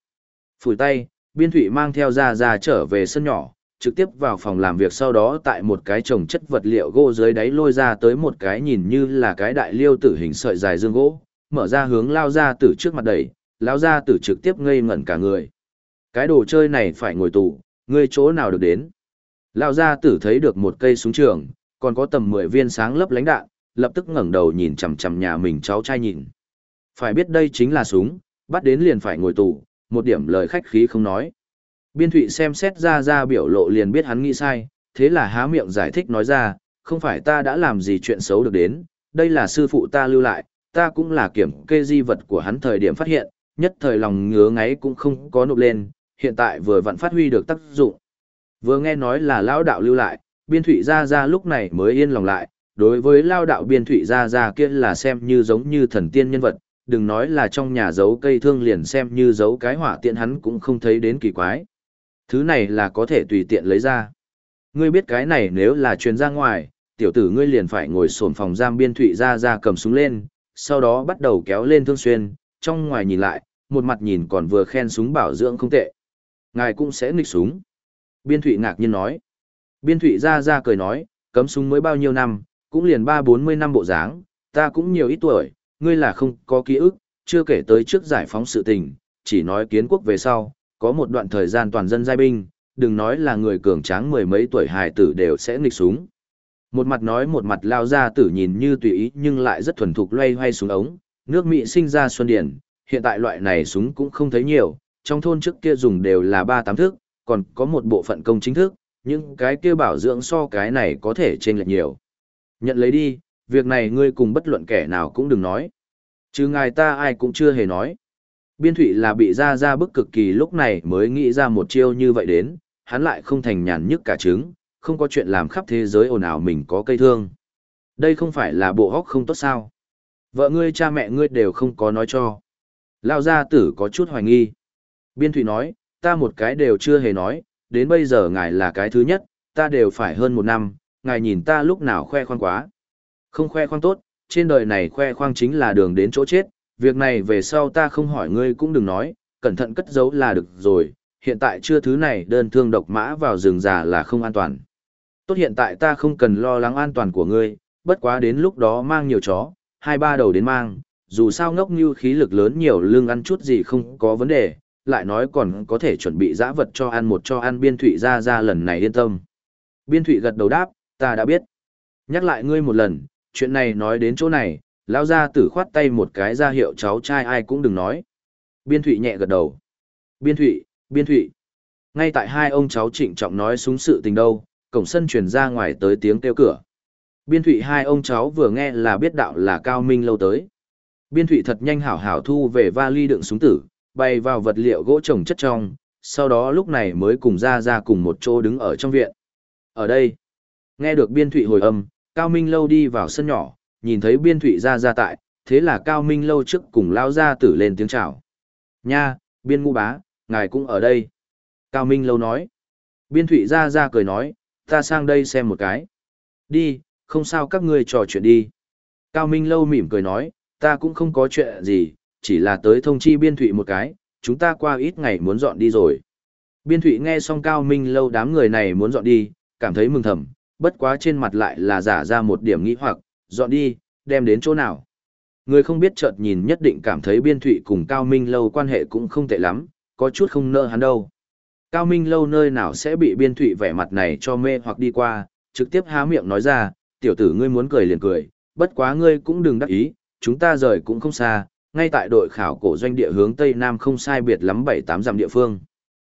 A: Phủi tay, biên thụy mang theo ra ra trở về sân nhỏ, trực tiếp vào phòng làm việc sau đó tại một cái trồng chất vật liệu gỗ dưới đáy lôi ra tới một cái nhìn như là cái đại liêu tử hình sợi dài dương gỗ, mở ra hướng lao ra từ trước mặt đẩy, lao ra từ trực tiếp ngây ngẩn cả người. Cái đồ chơi này phải ngồi tù, ngươi chỗ nào được đến. Lao ra tử thấy được một cây súng trường, còn có tầm 10 viên sáng lấp lánh đạn, lập tức ngẩng đầu nhìn chằm chằm nhà mình cháu trai nhìn. Phải biết đây chính là súng, bắt đến liền phải ngồi tù, một điểm lời khách khí không nói. Biên thụy xem xét ra ra biểu lộ liền biết hắn nghĩ sai, thế là há miệng giải thích nói ra, không phải ta đã làm gì chuyện xấu được đến, đây là sư phụ ta lưu lại, ta cũng là kiểm kê di vật của hắn thời điểm phát hiện, nhất thời lòng ngứa ngáy cũng không có nộp lên, hiện tại vừa vặn phát huy được tác dụng. Vừa nghe nói là lão đạo lưu lại, biên thủy gia gia lúc này mới yên lòng lại, đối với lao đạo biên thủy gia gia kia là xem như giống như thần tiên nhân vật, đừng nói là trong nhà giấu cây thương liền xem như giấu cái hỏa tiện hắn cũng không thấy đến kỳ quái. Thứ này là có thể tùy tiện lấy ra. Ngươi biết cái này nếu là truyền ra ngoài, tiểu tử ngươi liền phải ngồi sồn phòng giam biên thủy gia gia cầm súng lên, sau đó bắt đầu kéo lên thương xuyên, trong ngoài nhìn lại, một mặt nhìn còn vừa khen súng bảo dưỡng không tệ. Ngài cũng sẽ nghịch súng. Biên thủy ngạc nhiên nói. Biên thủy ra ra cười nói, cấm súng mới bao nhiêu năm, cũng liền ba bốn mươi năm bộ dáng, ta cũng nhiều ít tuổi, ngươi là không có ký ức, chưa kể tới trước giải phóng sự tình, chỉ nói kiến quốc về sau, có một đoạn thời gian toàn dân giai binh, đừng nói là người cường tráng mười mấy tuổi hài tử đều sẽ nghịch súng. Một mặt nói một mặt lao ra tử nhìn như tùy ý nhưng lại rất thuần thục loay hoay xuống ống, nước Mỹ sinh ra xuân điển, hiện tại loại này súng cũng không thấy nhiều, trong thôn trước kia dùng đều là ba tám thước, còn có một bộ phận công chính thức, nhưng cái kia bảo dưỡng so cái này có thể trên lệch nhiều. Nhận lấy đi, việc này ngươi cùng bất luận kẻ nào cũng đừng nói. Chứ ngài ta ai cũng chưa hề nói. Biên thủy là bị ra ra bức cực kỳ lúc này mới nghĩ ra một chiêu như vậy đến, hắn lại không thành nhàn nhức cả trứng, không có chuyện làm khắp thế giới ồn ào mình có cây thương. Đây không phải là bộ hóc không tốt sao. Vợ ngươi cha mẹ ngươi đều không có nói cho. Lao gia tử có chút hoài nghi. Biên thủy nói, ta một cái đều chưa hề nói, đến bây giờ ngài là cái thứ nhất, ta đều phải hơn một năm, ngài nhìn ta lúc nào khoe khoang quá. Không khoe khoang tốt, trên đời này khoe khoang chính là đường đến chỗ chết, việc này về sau ta không hỏi ngươi cũng đừng nói, cẩn thận cất giấu là được rồi, hiện tại chưa thứ này đơn thương độc mã vào rừng già là không an toàn. Tốt hiện tại ta không cần lo lắng an toàn của ngươi, bất quá đến lúc đó mang nhiều chó, hai ba đầu đến mang, dù sao ngốc như khí lực lớn nhiều lương ăn chút gì không có vấn đề, lại nói còn có thể chuẩn bị giã vật cho ăn một cho ăn biên thụy ra ra lần này yên tâm. Biên thụy gật đầu đáp, ta đã biết. Nhắc lại ngươi một lần, chuyện này nói đến chỗ này, lão gia tử khoát tay một cái ra hiệu cháu trai ai cũng đừng nói. Biên thụy nhẹ gật đầu. Biên thụy, biên thụy. Ngay tại hai ông cháu trịnh trọng nói súng sự tình đâu, cổng sân truyền ra ngoài tới tiếng kêu cửa. Biên thụy hai ông cháu vừa nghe là biết đạo là cao minh lâu tới. Biên thụy thật nhanh hảo hảo thu về vali đựng súng tử, bay vào vật liệu gỗ trồng chất trong, sau đó lúc này mới cùng ra ra cùng một chỗ đứng ở trong viện. Ở đây, nghe được biên thụy hồi âm, Cao Minh Lâu đi vào sân nhỏ, nhìn thấy biên thụy ra ra tại, thế là Cao Minh Lâu trước cùng lao ra tử lên tiếng chào. Nha, biên ngũ bá, ngài cũng ở đây. Cao Minh Lâu nói. Biên thụy ra ra cười nói, ta sang đây xem một cái. Đi, không sao các ngươi trò chuyện đi. Cao Minh Lâu mỉm cười nói, ta cũng không có chuyện gì, chỉ là tới thông chi biên thụy một cái, chúng ta qua ít ngày muốn dọn đi rồi. Biên thụy nghe xong Cao Minh Lâu đám người này muốn dọn đi, cảm thấy mừng thầm, bất quá trên mặt lại là giả ra một điểm nghĩ hoặc, dọn đi, đem đến chỗ nào. Người không biết chợt nhìn nhất định cảm thấy biên thụy cùng Cao Minh Lâu quan hệ cũng không tệ lắm, có chút không nợ hắn đâu. Cao Minh Lâu nơi nào sẽ bị biên thụy vẻ mặt này cho mê hoặc đi qua, trực tiếp há miệng nói ra, tiểu tử ngươi muốn cười liền cười, bất quá ngươi cũng đừng đắc ý, chúng ta rời cũng không xa, ngay tại đội khảo cổ doanh địa hướng Tây Nam không sai biệt lắm bảy tám dặm địa phương.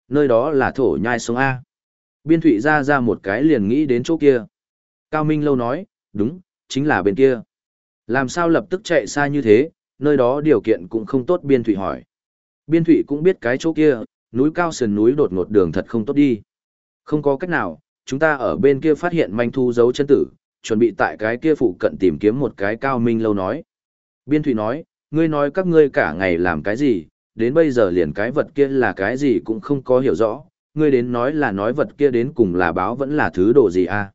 A: Nơi đó là thổ nhai sông A. Biên thụy ra ra một cái liền nghĩ đến chỗ kia. Cao Minh Lâu nói, đúng, chính là bên kia. Làm sao lập tức chạy xa như thế, nơi đó điều kiện cũng không tốt biên thụy hỏi. Biên thụy cũng biết cái chỗ kia, núi cao sườn núi đột ngột đường thật không tốt đi. Không có cách nào, chúng ta ở bên kia phát hiện manh thu dấu chân tử, chuẩn bị tại cái kia phụ cận tìm kiếm một cái cao minh lâu nói. Biên thủy nói, ngươi nói các ngươi cả ngày làm cái gì, đến bây giờ liền cái vật kia là cái gì cũng không có hiểu rõ, ngươi đến nói là nói vật kia đến cùng là báo vẫn là thứ đồ gì à.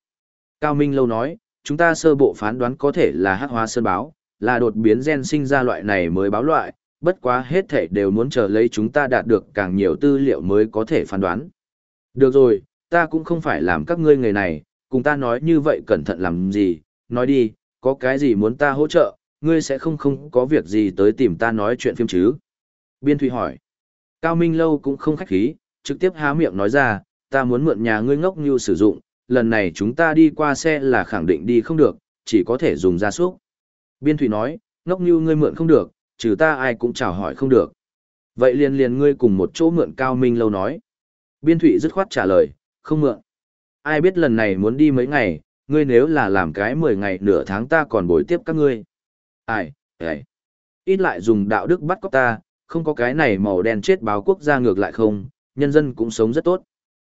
A: Cao Minh Lâu nói, chúng ta sơ bộ phán đoán có thể là hắc hóa sơn báo, là đột biến gen sinh ra loại này mới báo loại, bất quá hết thể đều muốn chờ lấy chúng ta đạt được càng nhiều tư liệu mới có thể phán đoán. Được rồi, ta cũng không phải làm các ngươi người này, cùng ta nói như vậy cẩn thận làm gì, nói đi, có cái gì muốn ta hỗ trợ, ngươi sẽ không không có việc gì tới tìm ta nói chuyện phim chứ. Biên Thụy hỏi. Cao Minh Lâu cũng không khách khí, trực tiếp há miệng nói ra, ta muốn mượn nhà ngươi ngốc như sử dụng, lần này chúng ta đi qua xe là khẳng định đi không được, chỉ có thể dùng ra súc. Biên Thụy nói, ngốc như ngươi mượn không được, trừ ta ai cũng chào hỏi không được. Vậy liền liền ngươi cùng một chỗ mượn Cao Minh Lâu nói. Biên Thụy dứt khoát trả lời, không mượn. Ai biết lần này muốn đi mấy ngày, ngươi nếu là làm cái 10 ngày nửa tháng ta còn bồi tiếp các ngươi. Ai, ai. Ít lại dùng đạo đức bắt cóc ta, không có cái này màu đen chết báo quốc gia ngược lại không, nhân dân cũng sống rất tốt.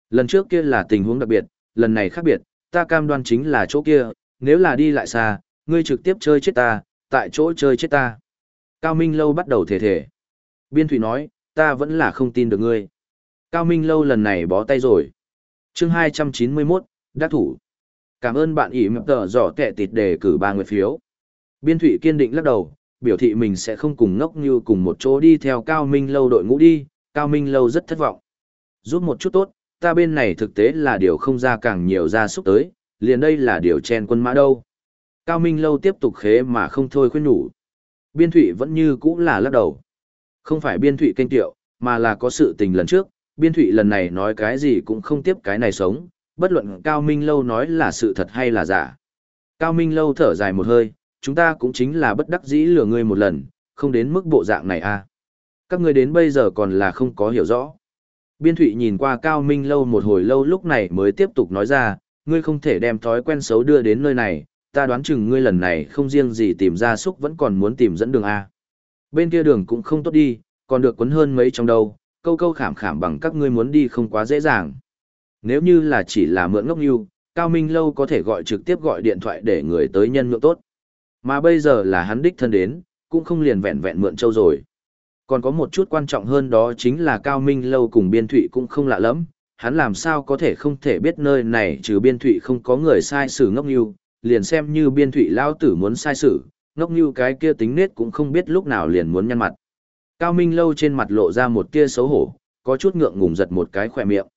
A: Lần trước kia là tình huống đặc biệt, lần này khác biệt, ta cam đoan chính là chỗ kia, nếu là đi lại xa, ngươi trực tiếp chơi chết ta, tại chỗ chơi chết ta. Cao Minh Lâu bắt đầu thể thể. Biên Thủy nói, ta vẫn là không tin được ngươi. Cao Minh Lâu lần này bó tay rồi. chương 291, đắc thủ. Cảm ơn bạn ý mập tờ giỏ kẻ tịt đề cử ba nguyệt phiếu. Biên Thụy kiên định lắc đầu, biểu thị mình sẽ không cùng ngốc như cùng một chỗ đi theo Cao Minh Lâu đội ngũ đi, Cao Minh Lâu rất thất vọng. Giúp một chút tốt, ta bên này thực tế là điều không ra càng nhiều ra xúc tới, liền đây là điều chen quân mã đâu. Cao Minh Lâu tiếp tục khế mà không thôi khuyên nhủ. Biên Thụy vẫn như cũ là lắc đầu. Không phải Biên Thụy kênh tiệu, mà là có sự tình lần trước, Biên Thụy lần này nói cái gì cũng không tiếp cái này sống, bất luận Cao Minh Lâu nói là sự thật hay là giả. Cao Minh Lâu thở dài một hơi, chúng ta cũng chính là bất đắc dĩ lừa ngươi một lần, không đến mức bộ dạng này à. Các ngươi đến bây giờ còn là không có hiểu rõ. Biên Thụy nhìn qua Cao Minh Lâu một hồi lâu lúc này mới tiếp tục nói ra, ngươi không thể đem thói quen xấu đưa đến nơi này, ta đoán chừng ngươi lần này không riêng gì tìm ra xúc vẫn còn muốn tìm dẫn đường A. Bên kia đường cũng không tốt đi, còn được quấn hơn mấy trong đâu, câu câu khảm khảm bằng các ngươi muốn đi không quá dễ dàng. Nếu như là chỉ là mượn ngốc nhu, Cao Minh Lâu có thể gọi trực tiếp gọi điện thoại để người tới nhân nhượng tốt. Mà bây giờ là hắn đích thân đến, cũng không liền vẹn vẹn mượn châu rồi. Còn có một chút quan trọng hơn đó chính là Cao Minh Lâu cùng Biên Thụy cũng không lạ lắm, hắn làm sao có thể không thể biết nơi này trừ Biên Thụy không có người sai xử ngốc nhu, liền xem như Biên Thụy lao tử muốn sai xử, ngốc như cái kia tính nết cũng không biết lúc nào liền muốn nhăn mặt. Cao Minh Lâu trên mặt lộ ra một tia xấu hổ, có chút ngượng ngùng giật một cái khỏe miệng.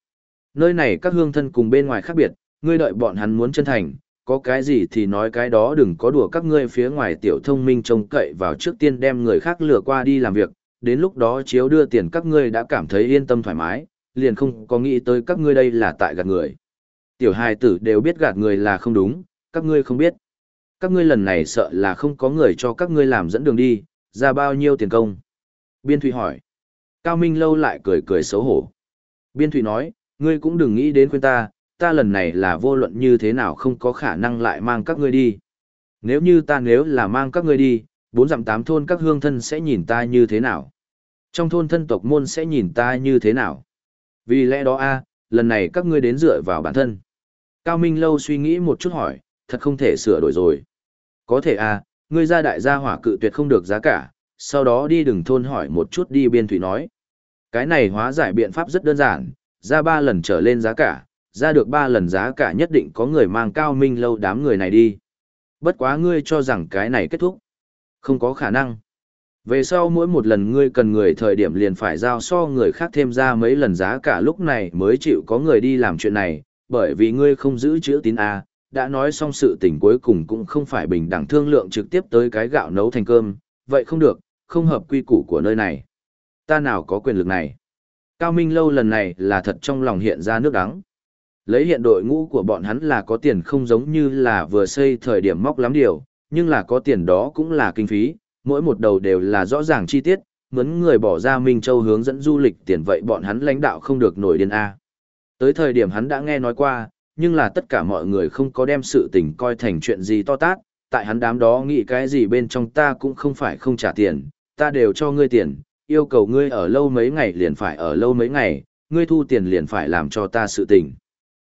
A: Nơi này các hương thân cùng bên ngoài khác biệt, ngươi đợi bọn hắn muốn chân thành, có cái gì thì nói cái đó đừng có đùa các ngươi phía ngoài tiểu thông minh trông cậy vào trước tiên đem người khác lừa qua đi làm việc, đến lúc đó chiếu đưa tiền các ngươi đã cảm thấy yên tâm thoải mái, liền không có nghĩ tới các ngươi đây là tại gạt người. Tiểu hài tử đều biết gạt người là không đúng, các ngươi không biết. Các ngươi lần này sợ là không có người cho các ngươi làm dẫn đường đi, ra bao nhiêu tiền công. Biên Thụy hỏi. Cao Minh lâu lại cười cười xấu hổ. Biên Thụy nói, ngươi cũng đừng nghĩ đến khuyên ta, ta lần này là vô luận như thế nào không có khả năng lại mang các ngươi đi. Nếu như ta nếu là mang các ngươi đi, bốn dặm tám thôn các hương thân sẽ nhìn ta như thế nào? Trong thôn thân tộc môn sẽ nhìn ta như thế nào? Vì lẽ đó a, lần này các ngươi đến dựa vào bản thân. Cao Minh Lâu suy nghĩ một chút hỏi, thật không thể sửa đổi rồi. Có thể à? ngươi ra đại gia hỏa cự tuyệt không được giá cả, sau đó đi đừng thôn hỏi một chút đi biên thủy nói. Cái này hóa giải biện pháp rất đơn giản, ra ba lần trở lên giá cả, ra được ba lần giá cả nhất định có người mang cao minh lâu đám người này đi. Bất quá ngươi cho rằng cái này kết thúc. Không có khả năng. Về sau mỗi một lần ngươi cần người thời điểm liền phải giao so người khác thêm ra mấy lần giá cả lúc này mới chịu có người đi làm chuyện này, bởi vì ngươi không giữ chữ tín A, đã nói xong sự tình cuối cùng cũng không phải bình đẳng thương lượng trực tiếp tới cái gạo nấu thành cơm, vậy không được, không hợp quy củ của nơi này. Ta nào có quyền lực này? Cao Minh Lâu lần này là thật trong lòng hiện ra nước đắng. Lấy hiện đội ngũ của bọn hắn là có tiền không giống như là vừa xây thời điểm móc lắm điều, nhưng là có tiền đó cũng là kinh phí, mỗi một đầu đều là rõ ràng chi tiết, mướn người bỏ ra Minh Châu hướng dẫn du lịch tiền vậy bọn hắn lãnh đạo không được nổi điên A. Tới thời điểm hắn đã nghe nói qua, nhưng là tất cả mọi người không có đem sự tình coi thành chuyện gì to tát, tại hắn đám đó nghĩ cái gì bên trong ta cũng không phải không trả tiền, ta đều cho ngươi tiền, yêu cầu ngươi ở lâu mấy ngày liền phải ở lâu mấy ngày, ngươi thu tiền liền phải làm cho ta sự tình.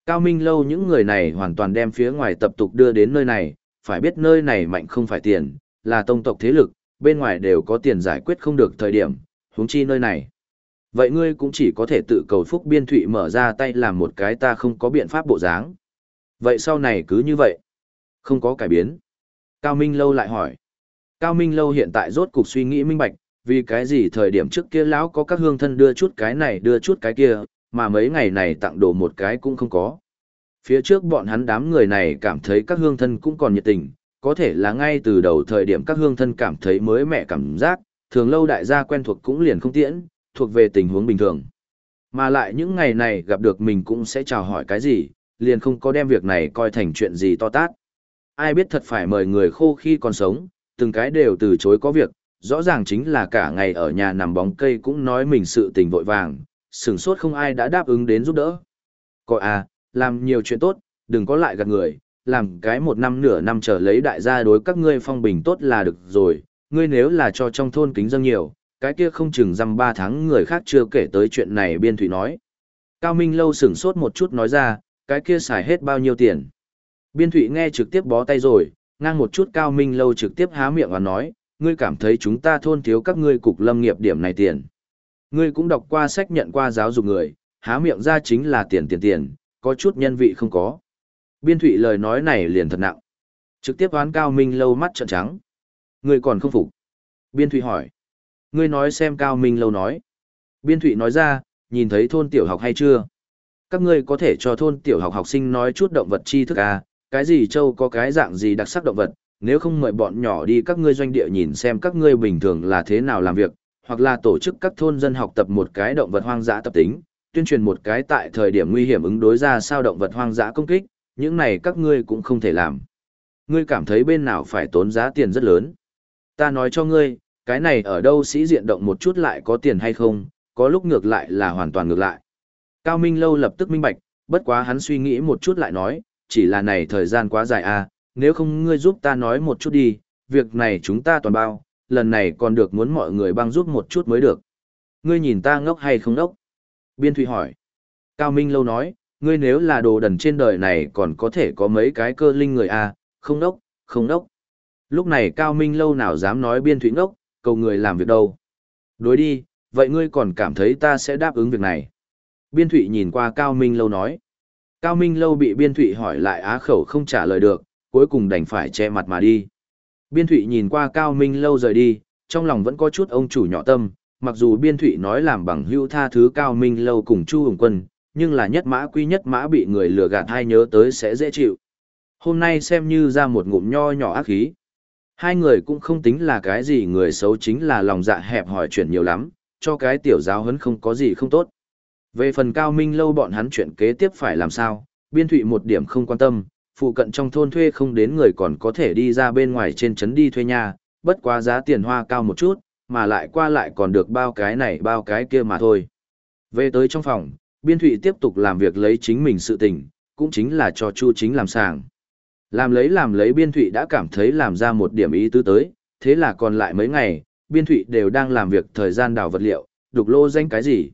A: Cao Minh lâu những người này hoàn toàn đem phía ngoài tập tục đưa đến nơi này, phải biết nơi này mạnh không phải tiền, là tông tộc thế lực, bên ngoài đều có tiền giải quyết không được thời điểm, huống chi nơi này. Vậy ngươi cũng chỉ có thể tự cầu phúc biên thụy mở ra tay làm một cái ta không có biện pháp bộ dáng. Vậy sau này cứ như vậy, không có cải biến. Cao Minh lâu lại hỏi. Cao Minh lâu hiện tại rốt cục suy nghĩ minh bạch, vì cái gì thời điểm trước kia lão có các hương thân đưa chút cái này đưa chút cái kia, mà mấy ngày này tặng đồ một cái cũng không có. Phía trước bọn hắn đám người này cảm thấy các hương thân cũng còn nhiệt tình, có thể là ngay từ đầu thời điểm các hương thân cảm thấy mới mẻ cảm giác, thường lâu đại gia quen thuộc cũng liền không tiễn, thuộc về tình huống bình thường. Mà lại những ngày này gặp được mình cũng sẽ chào hỏi cái gì, liền không có đem việc này coi thành chuyện gì to tát. Ai biết thật phải mời người khô khi còn sống, từng cái đều từ chối có việc, rõ ràng chính là cả ngày ở nhà nằm bóng cây cũng nói mình sự tình vội vàng, sửng sốt không ai đã đáp ứng đến giúp đỡ. Coi à, làm nhiều chuyện tốt, đừng có lại gạt người, làm cái một năm nửa năm trở lấy đại gia đối các ngươi phong bình tốt là được rồi, ngươi nếu là cho trong thôn kính dâng nhiều, cái kia không chừng dăm ba tháng người khác chưa kể tới chuyện này biên thủy nói. Cao Minh lâu sửng sốt một chút nói ra, cái kia xài hết bao nhiêu tiền. Biên thủy nghe trực tiếp bó tay rồi, ngang một chút Cao Minh lâu trực tiếp há miệng và nói, ngươi cảm thấy chúng ta thôn thiếu các ngươi cục lâm nghiệp điểm này tiền. Ngươi cũng đọc qua sách nhận qua giáo dục người, há miệng ra chính là tiền tiền tiền, có chút nhân vị không có. Biên thủy lời nói này liền thật nặng. Trực tiếp oán Cao Minh lâu mắt trợn trắng. Ngươi còn không phục. Biên thủy hỏi. Ngươi nói xem Cao Minh lâu nói. Biên thụy nói ra, nhìn thấy thôn tiểu học hay chưa? Các ngươi có thể cho thôn tiểu học học sinh nói chút động vật tri thức à, cái gì châu có cái dạng gì đặc sắc động vật, nếu không mời bọn nhỏ đi các ngươi doanh địa nhìn xem các ngươi bình thường là thế nào làm việc, hoặc là tổ chức các thôn dân học tập một cái động vật hoang dã tập tính, tuyên truyền một cái tại thời điểm nguy hiểm ứng đối ra sao động vật hoang dã công kích, những này các ngươi cũng không thể làm. Ngươi cảm thấy bên nào phải tốn giá tiền rất lớn. Ta nói cho ngươi, cái này ở đâu sĩ diện động một chút lại có tiền hay không, có lúc ngược lại là hoàn toàn ngược lại. Cao Minh Lâu lập tức minh bạch, bất quá hắn suy nghĩ một chút lại nói, chỉ là này thời gian quá dài à, nếu không ngươi giúp ta nói một chút đi, việc này chúng ta toàn bao, lần này còn được muốn mọi người băng giúp một chút mới được. Ngươi nhìn ta ngốc hay không ngốc? Biên Thụy hỏi. Cao Minh Lâu nói, ngươi nếu là đồ đần trên đời này còn có thể có mấy cái cơ linh người à, không ngốc, không ngốc. Lúc này Cao Minh Lâu nào dám nói Biên Thụy ngốc, cầu người làm việc đâu. Đối đi, vậy ngươi còn cảm thấy ta sẽ đáp ứng việc này. Biên Thụy nhìn qua Cao Minh Lâu nói. Cao Minh Lâu bị Biên Thụy hỏi lại á khẩu không trả lời được, cuối cùng đành phải che mặt mà đi. Biên Thụy nhìn qua Cao Minh Lâu rời đi, trong lòng vẫn có chút ông chủ nhỏ tâm, mặc dù Biên Thụy nói làm bằng hữu tha thứ Cao Minh Lâu cùng Chu Hùng Quân, nhưng là nhất mã quy nhất mã bị người lừa gạt hay nhớ tới sẽ dễ chịu. Hôm nay xem như ra một ngụm nho nhỏ ác khí. Hai người cũng không tính là cái gì người xấu chính là lòng dạ hẹp hỏi chuyện nhiều lắm, cho cái tiểu giáo hấn không có gì không tốt. Về phần cao minh lâu bọn hắn chuyện kế tiếp phải làm sao, biên thụy một điểm không quan tâm, phụ cận trong thôn thuê không đến người còn có thể đi ra bên ngoài trên trấn đi thuê nhà, bất quá giá tiền hoa cao một chút, mà lại qua lại còn được bao cái này bao cái kia mà thôi. Về tới trong phòng, biên thụy tiếp tục làm việc lấy chính mình sự tình, cũng chính là cho chu chính làm sàng. Làm lấy làm lấy biên thụy đã cảm thấy làm ra một điểm ý tứ tới, thế là còn lại mấy ngày, biên thụy đều đang làm việc thời gian đào vật liệu, đục lô danh cái gì.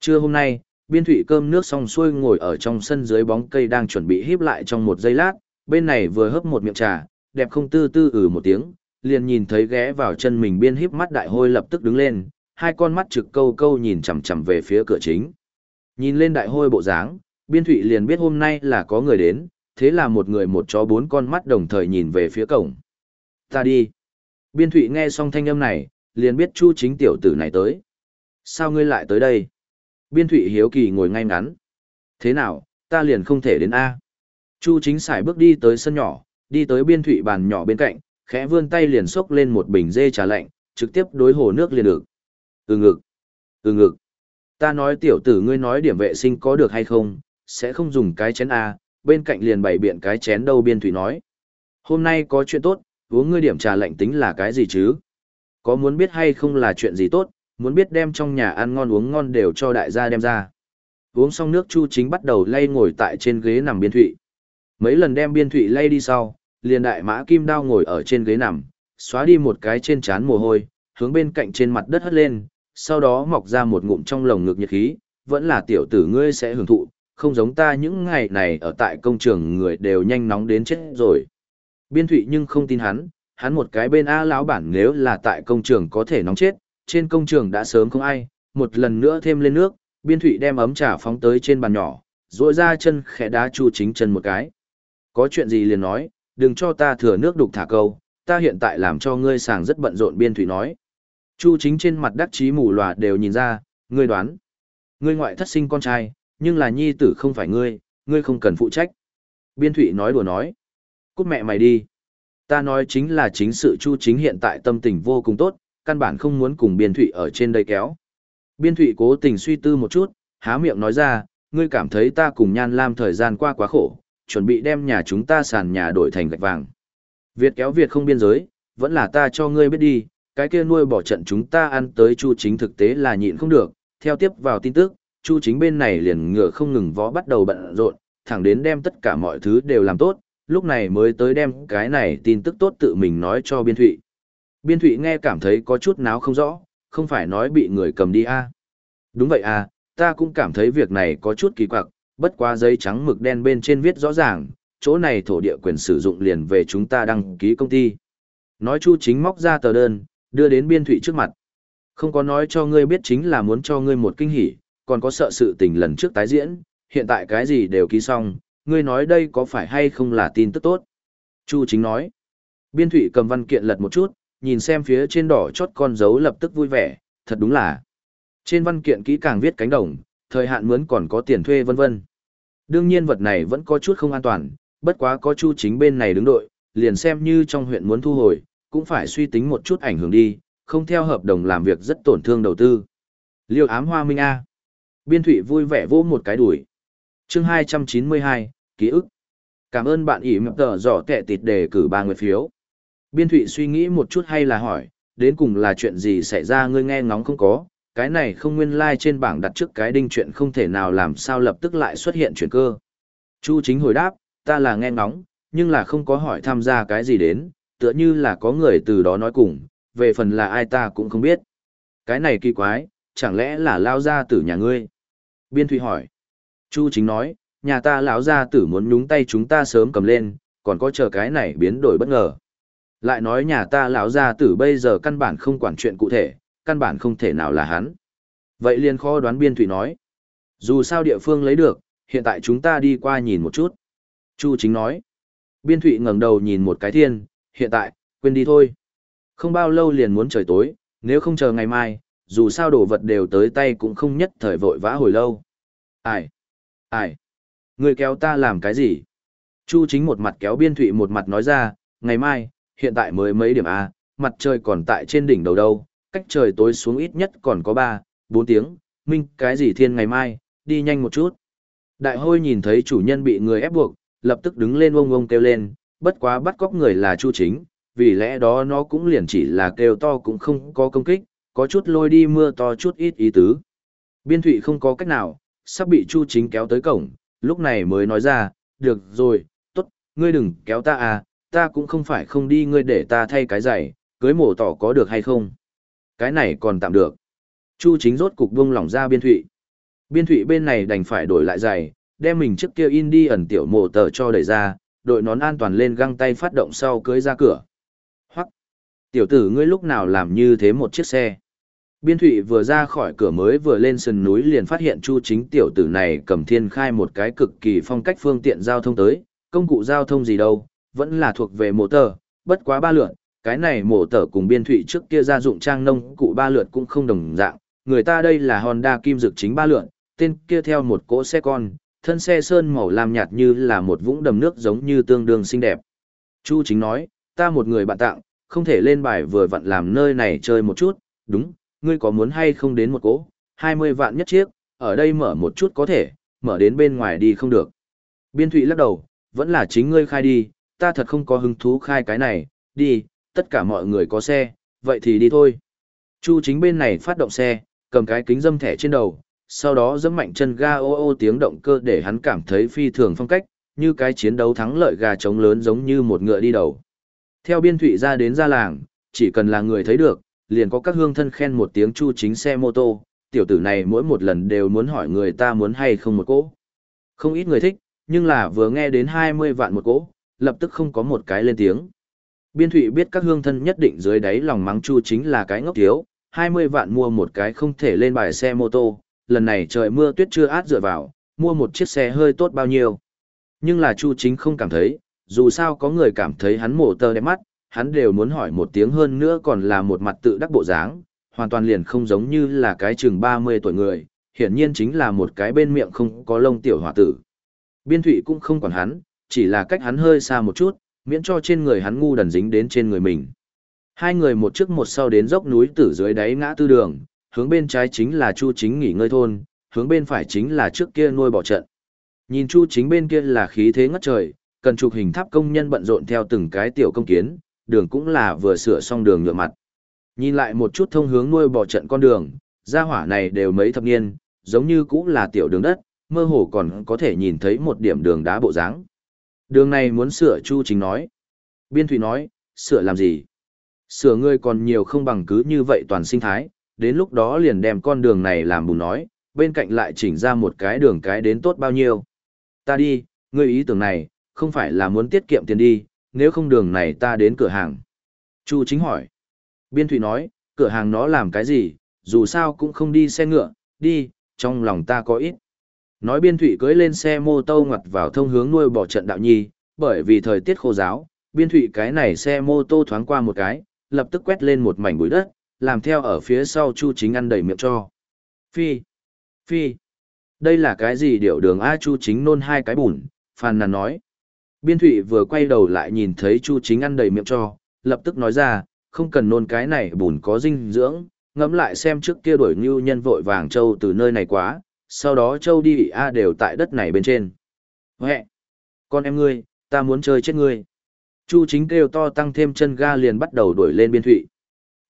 A: Trưa hôm nay, biên thụy cơm nước xong xuôi ngồi ở trong sân dưới bóng cây đang chuẩn bị híp lại trong một giây lát, bên này vừa hấp một miệng trà, đẹp không tư tư ừ một tiếng, liền nhìn thấy ghé vào chân mình biên híp mắt đại hôi lập tức đứng lên, hai con mắt trực câu câu nhìn chằm chằm về phía cửa chính. Nhìn lên đại hôi bộ dáng, biên thụy liền biết hôm nay là có người đến, thế là một người một chó bốn con mắt đồng thời nhìn về phía cổng. Ta đi. Biên thụy nghe xong thanh âm này, liền biết chu chính tiểu tử này tới. Sao ngươi lại tới đây? Biên thụy hiếu kỳ ngồi ngay ngắn. Thế nào, ta liền không thể đến A. Chu chính xài bước đi tới sân nhỏ, đi tới biên thụy bàn nhỏ bên cạnh, khẽ vươn tay liền xốc lên một bình dê trà lạnh, trực tiếp đối hồ nước liền được. Ừ ngực. Ừ ngực. Ta nói tiểu tử ngươi nói điểm vệ sinh có được hay không, sẽ không dùng cái chén A, bên cạnh liền bày biện cái chén đâu biên thụy nói. Hôm nay có chuyện tốt, uống ngươi điểm trà lạnh tính là cái gì chứ? Có muốn biết hay không là chuyện gì tốt, muốn biết đem trong nhà ăn ngon uống ngon đều cho đại gia đem ra. Uống xong nước Chu Chính bắt đầu lay ngồi tại trên ghế nằm biên thụy. Mấy lần đem biên thụy lay đi sau, liền đại mã kim đao ngồi ở trên ghế nằm, xóa đi một cái trên trán mồ hôi, hướng bên cạnh trên mặt đất hất lên, sau đó mọc ra một ngụm trong lồng ngực nhiệt khí, vẫn là tiểu tử ngươi sẽ hưởng thụ, không giống ta những ngày này ở tại công trường người đều nhanh nóng đến chết rồi. Biên thụy nhưng không tin hắn, hắn một cái bên A lão bản nếu là tại công trường có thể nóng chết, trên công trường đã sớm không ai, một lần nữa thêm lên nước, biên thụy đem ấm trà phóng tới trên bàn nhỏ, rội ra chân khẽ đá chu chính chân một cái. Có chuyện gì liền nói, đừng cho ta thừa nước đục thả câu, ta hiện tại làm cho ngươi sàng rất bận rộn biên thụy nói. Chu chính trên mặt đắc chí mù lòa đều nhìn ra, ngươi đoán. Ngươi ngoại thất sinh con trai, nhưng là nhi tử không phải ngươi, ngươi không cần phụ trách. Biên thụy nói đùa nói. Cút mẹ mày đi. Ta nói chính là chính sự chu chính hiện tại tâm tình vô cùng tốt, căn bản không muốn cùng biên thụy ở trên đây kéo. Biên thụy cố tình suy tư một chút, há miệng nói ra, ngươi cảm thấy ta cùng nhan lam thời gian qua quá khổ, chuẩn bị đem nhà chúng ta sàn nhà đổi thành gạch vàng. Việt kéo Việt không biên giới, vẫn là ta cho ngươi biết đi, cái kia nuôi bỏ trận chúng ta ăn tới chu chính thực tế là nhịn không được, theo tiếp vào tin tức, chu chính bên này liền ngựa không ngừng vó bắt đầu bận rộn, thẳng đến đem tất cả mọi thứ đều làm tốt, lúc này mới tới đem cái này tin tức tốt tự mình nói cho Biên Thụy. Biên Thụy nghe cảm thấy có chút náo không rõ, không phải nói bị người cầm đi à. Đúng vậy à, ta cũng cảm thấy việc này có chút kỳ quặc, bất quá giấy trắng mực đen bên trên viết rõ ràng, chỗ này thổ địa quyền sử dụng liền về chúng ta đăng ký công ty. Nói Chu chính móc ra tờ đơn, đưa đến Biên Thụy trước mặt. Không có nói cho ngươi biết chính là muốn cho ngươi một kinh hỉ, còn có sợ sự tình lần trước tái diễn, hiện tại cái gì đều ký xong, ngươi nói đây có phải hay không là tin tức tốt. Chu chính nói. Biên thủy cầm văn kiện lật một chút, nhìn xem phía trên đỏ chót con dấu lập tức vui vẻ, thật đúng là. Trên văn kiện kỹ càng viết cánh đồng, thời hạn mướn còn có tiền thuê vân vân. Đương nhiên vật này vẫn có chút không an toàn, bất quá có chu chính bên này đứng đội, liền xem như trong huyện muốn thu hồi, cũng phải suy tính một chút ảnh hưởng đi, không theo hợp đồng làm việc rất tổn thương đầu tư. Liêu ám hoa minh A. Biên Thụy vui vẻ vỗ một cái đuổi. chương 292, ký ức. Cảm ơn bạn ý mập tờ giỏ kẻ tịt đề cử ba người phiếu. Biên Thụy suy nghĩ một chút hay là hỏi, đến cùng là chuyện gì xảy ra ngươi nghe ngóng không có, cái này không nguyên lai like trên bảng đặt trước cái đinh chuyện không thể nào làm sao lập tức lại xuất hiện chuyển cơ. Chu chính hồi đáp, ta là nghe ngóng, nhưng là không có hỏi tham gia cái gì đến, tựa như là có người từ đó nói cùng, về phần là ai ta cũng không biết. Cái này kỳ quái, chẳng lẽ là lao ra từ nhà ngươi? Biên Thụy hỏi. Chu chính nói, nhà ta lão gia tử muốn nhúng tay chúng ta sớm cầm lên, còn có chờ cái này biến đổi bất ngờ. Lại nói nhà ta lão gia tử bây giờ căn bản không quản chuyện cụ thể, căn bản không thể nào là hắn. Vậy liền khó đoán Biên Thụy nói. Dù sao địa phương lấy được, hiện tại chúng ta đi qua nhìn một chút. Chu chính nói. Biên Thụy ngẩng đầu nhìn một cái thiên, hiện tại, quên đi thôi. Không bao lâu liền muốn trời tối, nếu không chờ ngày mai, dù sao đồ vật đều tới tay cũng không nhất thời vội vã hồi lâu. Ai? Ai? Người kéo ta làm cái gì? Chu chính một mặt kéo biên thụy một mặt nói ra, ngày mai, hiện tại mới mấy điểm A, mặt trời còn tại trên đỉnh đầu đâu, cách trời tối xuống ít nhất còn có 3, 4 tiếng, minh cái gì thiên ngày mai, đi nhanh một chút. Đại hôi nhìn thấy chủ nhân bị người ép buộc, lập tức đứng lên ông ông kêu lên, bất quá bắt cóc người là Chu chính, vì lẽ đó nó cũng liền chỉ là kêu to cũng không có công kích, có chút lôi đi mưa to chút ít ý tứ. Biên thụy không có cách nào, sắp bị Chu chính kéo tới cổng, lúc này mới nói ra, được rồi, tốt, ngươi đừng kéo ta à, ta cũng không phải không đi ngươi để ta thay cái giày, cưới mổ tỏ có được hay không. Cái này còn tạm được. Chu chính rốt cục buông lỏng ra biên thụy. Biên thụy bên này đành phải đổi lại giày, đem mình trước kia in đi ẩn tiểu mổ tờ cho đẩy ra, đội nón an toàn lên găng tay phát động sau cưới ra cửa. Hoặc, tiểu tử ngươi lúc nào làm như thế một chiếc xe. Biên thụy vừa ra khỏi cửa mới vừa lên sườn núi liền phát hiện chu chính tiểu tử này cầm thiên khai một cái cực kỳ phong cách phương tiện giao thông tới, công cụ giao thông gì đâu, vẫn là thuộc về mổ tờ, bất quá ba lượn, cái này mổ tờ cùng biên thụy trước kia ra dụng trang nông cụ ba lượn cũng không đồng dạng, người ta đây là Honda kim dực chính ba lượn, tên kia theo một cỗ xe con, thân xe sơn màu lam nhạt như là một vũng đầm nước giống như tương đương xinh đẹp. Chu chính nói, ta một người bạn tặng, không thể lên bài vừa vặn làm nơi này chơi một chút, đúng, ngươi có muốn hay không đến một cỗ, 20 vạn nhất chiếc, ở đây mở một chút có thể, mở đến bên ngoài đi không được. Biên thụy lắc đầu, vẫn là chính ngươi khai đi, ta thật không có hứng thú khai cái này, đi, tất cả mọi người có xe, vậy thì đi thôi. Chu chính bên này phát động xe, cầm cái kính dâm thẻ trên đầu, sau đó dẫm mạnh chân ga ô ô tiếng động cơ để hắn cảm thấy phi thường phong cách, như cái chiến đấu thắng lợi gà trống lớn giống như một ngựa đi đầu. Theo biên thụy ra đến ra làng, chỉ cần là người thấy được, liền có các hương thân khen một tiếng chu chính xe mô tô, tiểu tử này mỗi một lần đều muốn hỏi người ta muốn hay không một cỗ. Không ít người thích, nhưng là vừa nghe đến 20 vạn một cỗ, lập tức không có một cái lên tiếng. Biên thụy biết các hương thân nhất định dưới đáy lòng mắng chu chính là cái ngốc thiếu, 20 vạn mua một cái không thể lên bài xe mô tô, lần này trời mưa tuyết chưa át dựa vào, mua một chiếc xe hơi tốt bao nhiêu. Nhưng là Chu Chính không cảm thấy, dù sao có người cảm thấy hắn mổ tơ đẹp mắt, hắn đều muốn hỏi một tiếng hơn nữa còn là một mặt tự đắc bộ dáng, hoàn toàn liền không giống như là cái chừng 30 tuổi người, hiển nhiên chính là một cái bên miệng không có lông tiểu hòa tử. Biên thụy cũng không còn hắn, chỉ là cách hắn hơi xa một chút, miễn cho trên người hắn ngu đần dính đến trên người mình. Hai người một trước một sau đến dốc núi tử dưới đáy ngã tư đường, hướng bên trái chính là Chu Chính nghỉ ngơi thôn, hướng bên phải chính là trước kia nuôi bỏ trận. Nhìn Chu Chính bên kia là khí thế ngất trời, cần chụp hình tháp công nhân bận rộn theo từng cái tiểu công kiến, đường cũng là vừa sửa xong đường nhựa mặt. Nhìn lại một chút thông hướng nuôi bò trận con đường, gia hỏa này đều mấy thập niên, giống như cũng là tiểu đường đất, mơ hồ còn có thể nhìn thấy một điểm đường đá bộ dáng. Đường này muốn sửa Chu Chính nói. Biên Thụy nói, sửa làm gì? Sửa ngươi còn nhiều không bằng cứ như vậy toàn sinh thái, đến lúc đó liền đem con đường này làm bùn nói, bên cạnh lại chỉnh ra một cái đường cái đến tốt bao nhiêu. Ta đi, ngươi ý tưởng này, không phải là muốn tiết kiệm tiền đi, nếu không đường này ta đến cửa hàng. Chu chính hỏi. Biên Thụy nói, cửa hàng nó làm cái gì, dù sao cũng không đi xe ngựa, đi, trong lòng ta có ít. Nói Biên Thụy cưới lên xe mô tô ngoặt vào thông hướng nuôi bỏ trận đạo nhi, bởi vì thời tiết khô giáo, Biên Thụy cái này xe mô tô thoáng qua một cái, lập tức quét lên một mảnh bụi đất, làm theo ở phía sau Chu Chính ăn đầy miệng cho. Phi, phi, đây là cái gì điệu đường A Chu Chính nôn hai cái bùn, phàn nàn nói. Biên Thụy vừa quay đầu lại nhìn thấy Chu Chính ăn đầy miệng cho, lập tức nói ra, không cần nôn cái này bùn có dinh dưỡng, ngẫm lại xem trước kia đuổi như nhân vội vàng châu từ nơi này quá, sau đó châu đi A đều tại đất này bên trên. Huệ, con em ngươi, ta muốn chơi chết ngươi. Chu chính kêu to tăng thêm chân ga liền bắt đầu đuổi lên biên thụy.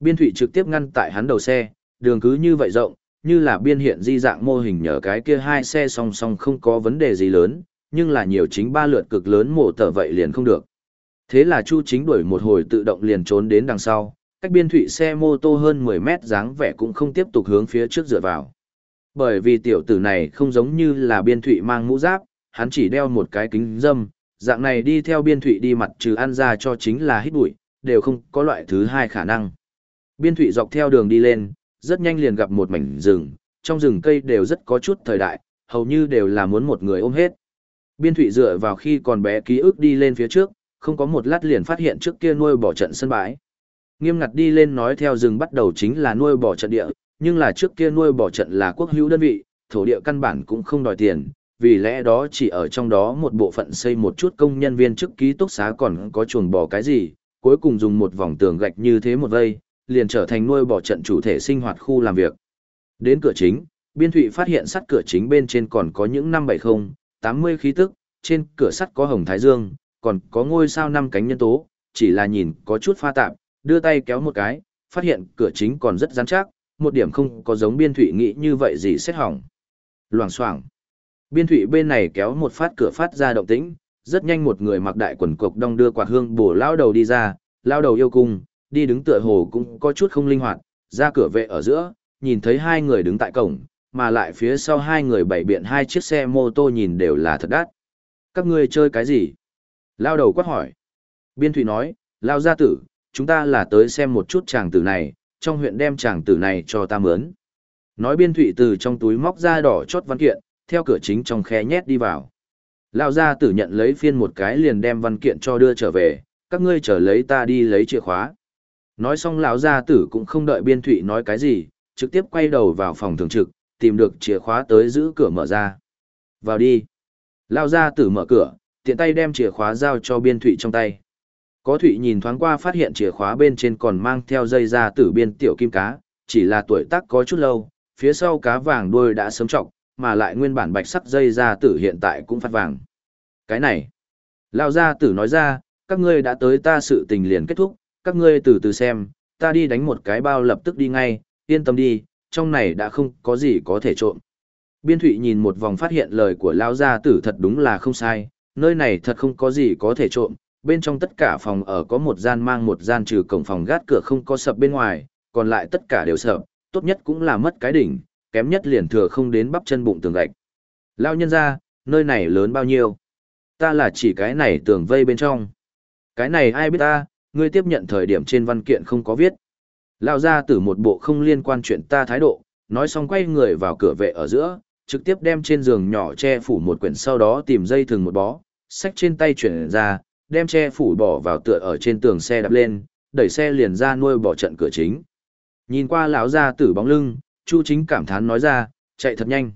A: Biên thụy trực tiếp ngăn tại hắn đầu xe, đường cứ như vậy rộng, như là biên hiện di dạng mô hình nhờ cái kia hai xe song song không có vấn đề gì lớn, nhưng là nhiều chính ba lượt cực lớn mổ tờ vậy liền không được. Thế là Chu chính đuổi một hồi tự động liền trốn đến đằng sau, cách biên thụy xe mô tô hơn 10 mét dáng vẻ cũng không tiếp tục hướng phía trước dựa vào. Bởi vì tiểu tử này không giống như là biên thụy mang mũ giáp, hắn chỉ đeo một cái kính dâm, dạng này đi theo biên thụy đi mặt trừ ăn ra cho chính là hít bụi, đều không có loại thứ hai khả năng. Biên thụy dọc theo đường đi lên, rất nhanh liền gặp một mảnh rừng, trong rừng cây đều rất có chút thời đại, hầu như đều là muốn một người ôm hết. Biên thụy dựa vào khi còn bé ký ức đi lên phía trước, không có một lát liền phát hiện trước kia nuôi bỏ trận sân bãi. Nghiêm ngặt đi lên nói theo rừng bắt đầu chính là nuôi bỏ trận địa, nhưng là trước kia nuôi bỏ trận là quốc hữu đơn vị, thổ địa căn bản cũng không đòi tiền, vì lẽ đó chỉ ở trong đó một bộ phận xây một chút công nhân viên chức ký túc xá còn có chuồng bò cái gì, cuối cùng dùng một vòng tường gạch như thế một vây, liền trở thành nuôi bò trận chủ thể sinh hoạt khu làm việc. Đến cửa chính, biên thụy phát hiện sắt cửa chính bên trên còn có những năm 70, 80 khí tức, trên cửa sắt có hồng thái dương, còn có ngôi sao năm cánh nhân tố, chỉ là nhìn có chút pha tạp, đưa tay kéo một cái, phát hiện cửa chính còn rất rắn chắc, một điểm không có giống biên thụy nghĩ như vậy gì xét hỏng. Loảng xoảng Biên thủy bên này kéo một phát cửa phát ra động tĩnh, rất nhanh một người mặc đại quần cộc đong đưa quạt hương bổ lao đầu đi ra, lao đầu yêu cung, đi đứng tựa hồ cũng có chút không linh hoạt, ra cửa vệ ở giữa, nhìn thấy hai người đứng tại cổng, mà lại phía sau hai người bảy biện hai chiếc xe mô tô nhìn đều là thật đắt. Các ngươi chơi cái gì? Lao đầu quát hỏi. Biên thủy nói, lao gia tử, chúng ta là tới xem một chút chàng tử này, trong huyện đem chàng tử này cho ta mướn. Nói biên thủy từ trong túi móc ra đỏ chốt văn kiện, theo cửa chính trong khe nhét đi vào. Lão gia tử nhận lấy phiên một cái liền đem văn kiện cho đưa trở về, các ngươi trở lấy ta đi lấy chìa khóa. Nói xong lão gia tử cũng không đợi biên thụy nói cái gì, trực tiếp quay đầu vào phòng thường trực, tìm được chìa khóa tới giữ cửa mở ra. Vào đi. lao gia tử mở cửa, tiện tay đem chìa khóa giao cho biên thụy trong tay. Có thụy nhìn thoáng qua phát hiện chìa khóa bên trên còn mang theo dây ra tử biên tiểu kim cá, chỉ là tuổi tác có chút lâu, phía sau cá vàng đuôi đã sớm trọng, mà lại nguyên bản bạch sắc dây ra tử hiện tại cũng phát vàng. Cái này, Lao gia tử nói ra, các ngươi đã tới ta sự tình liền kết thúc, các ngươi từ từ xem, ta đi đánh một cái bao lập tức đi ngay, yên tâm đi, trong này đã không có gì có thể trộm. Biên Thụy nhìn một vòng phát hiện lời của Lao gia tử thật đúng là không sai, nơi này thật không có gì có thể trộm, bên trong tất cả phòng ở có một gian mang một gian trừ cổng phòng gác cửa không có sập bên ngoài, còn lại tất cả đều sập, tốt nhất cũng là mất cái đỉnh, kém nhất liền thừa không đến bắp chân bụng tường gạch. Lao nhân ra, nơi này lớn bao nhiêu? Ta là chỉ cái này tường vây bên trong. Cái này ai biết ta, ngươi tiếp nhận thời điểm trên văn kiện không có viết. Lao ra từ một bộ không liên quan chuyện ta thái độ, nói xong quay người vào cửa vệ ở giữa, trực tiếp đem trên giường nhỏ che phủ một quyển sau đó tìm dây thừng một bó, xách trên tay chuyển ra, đem che phủ bỏ vào tựa ở trên tường xe đạp lên, đẩy xe liền ra nuôi bỏ trận cửa chính. Nhìn qua lão ra tử bóng lưng, Chu chính cảm thán nói ra, chạy thật nhanh.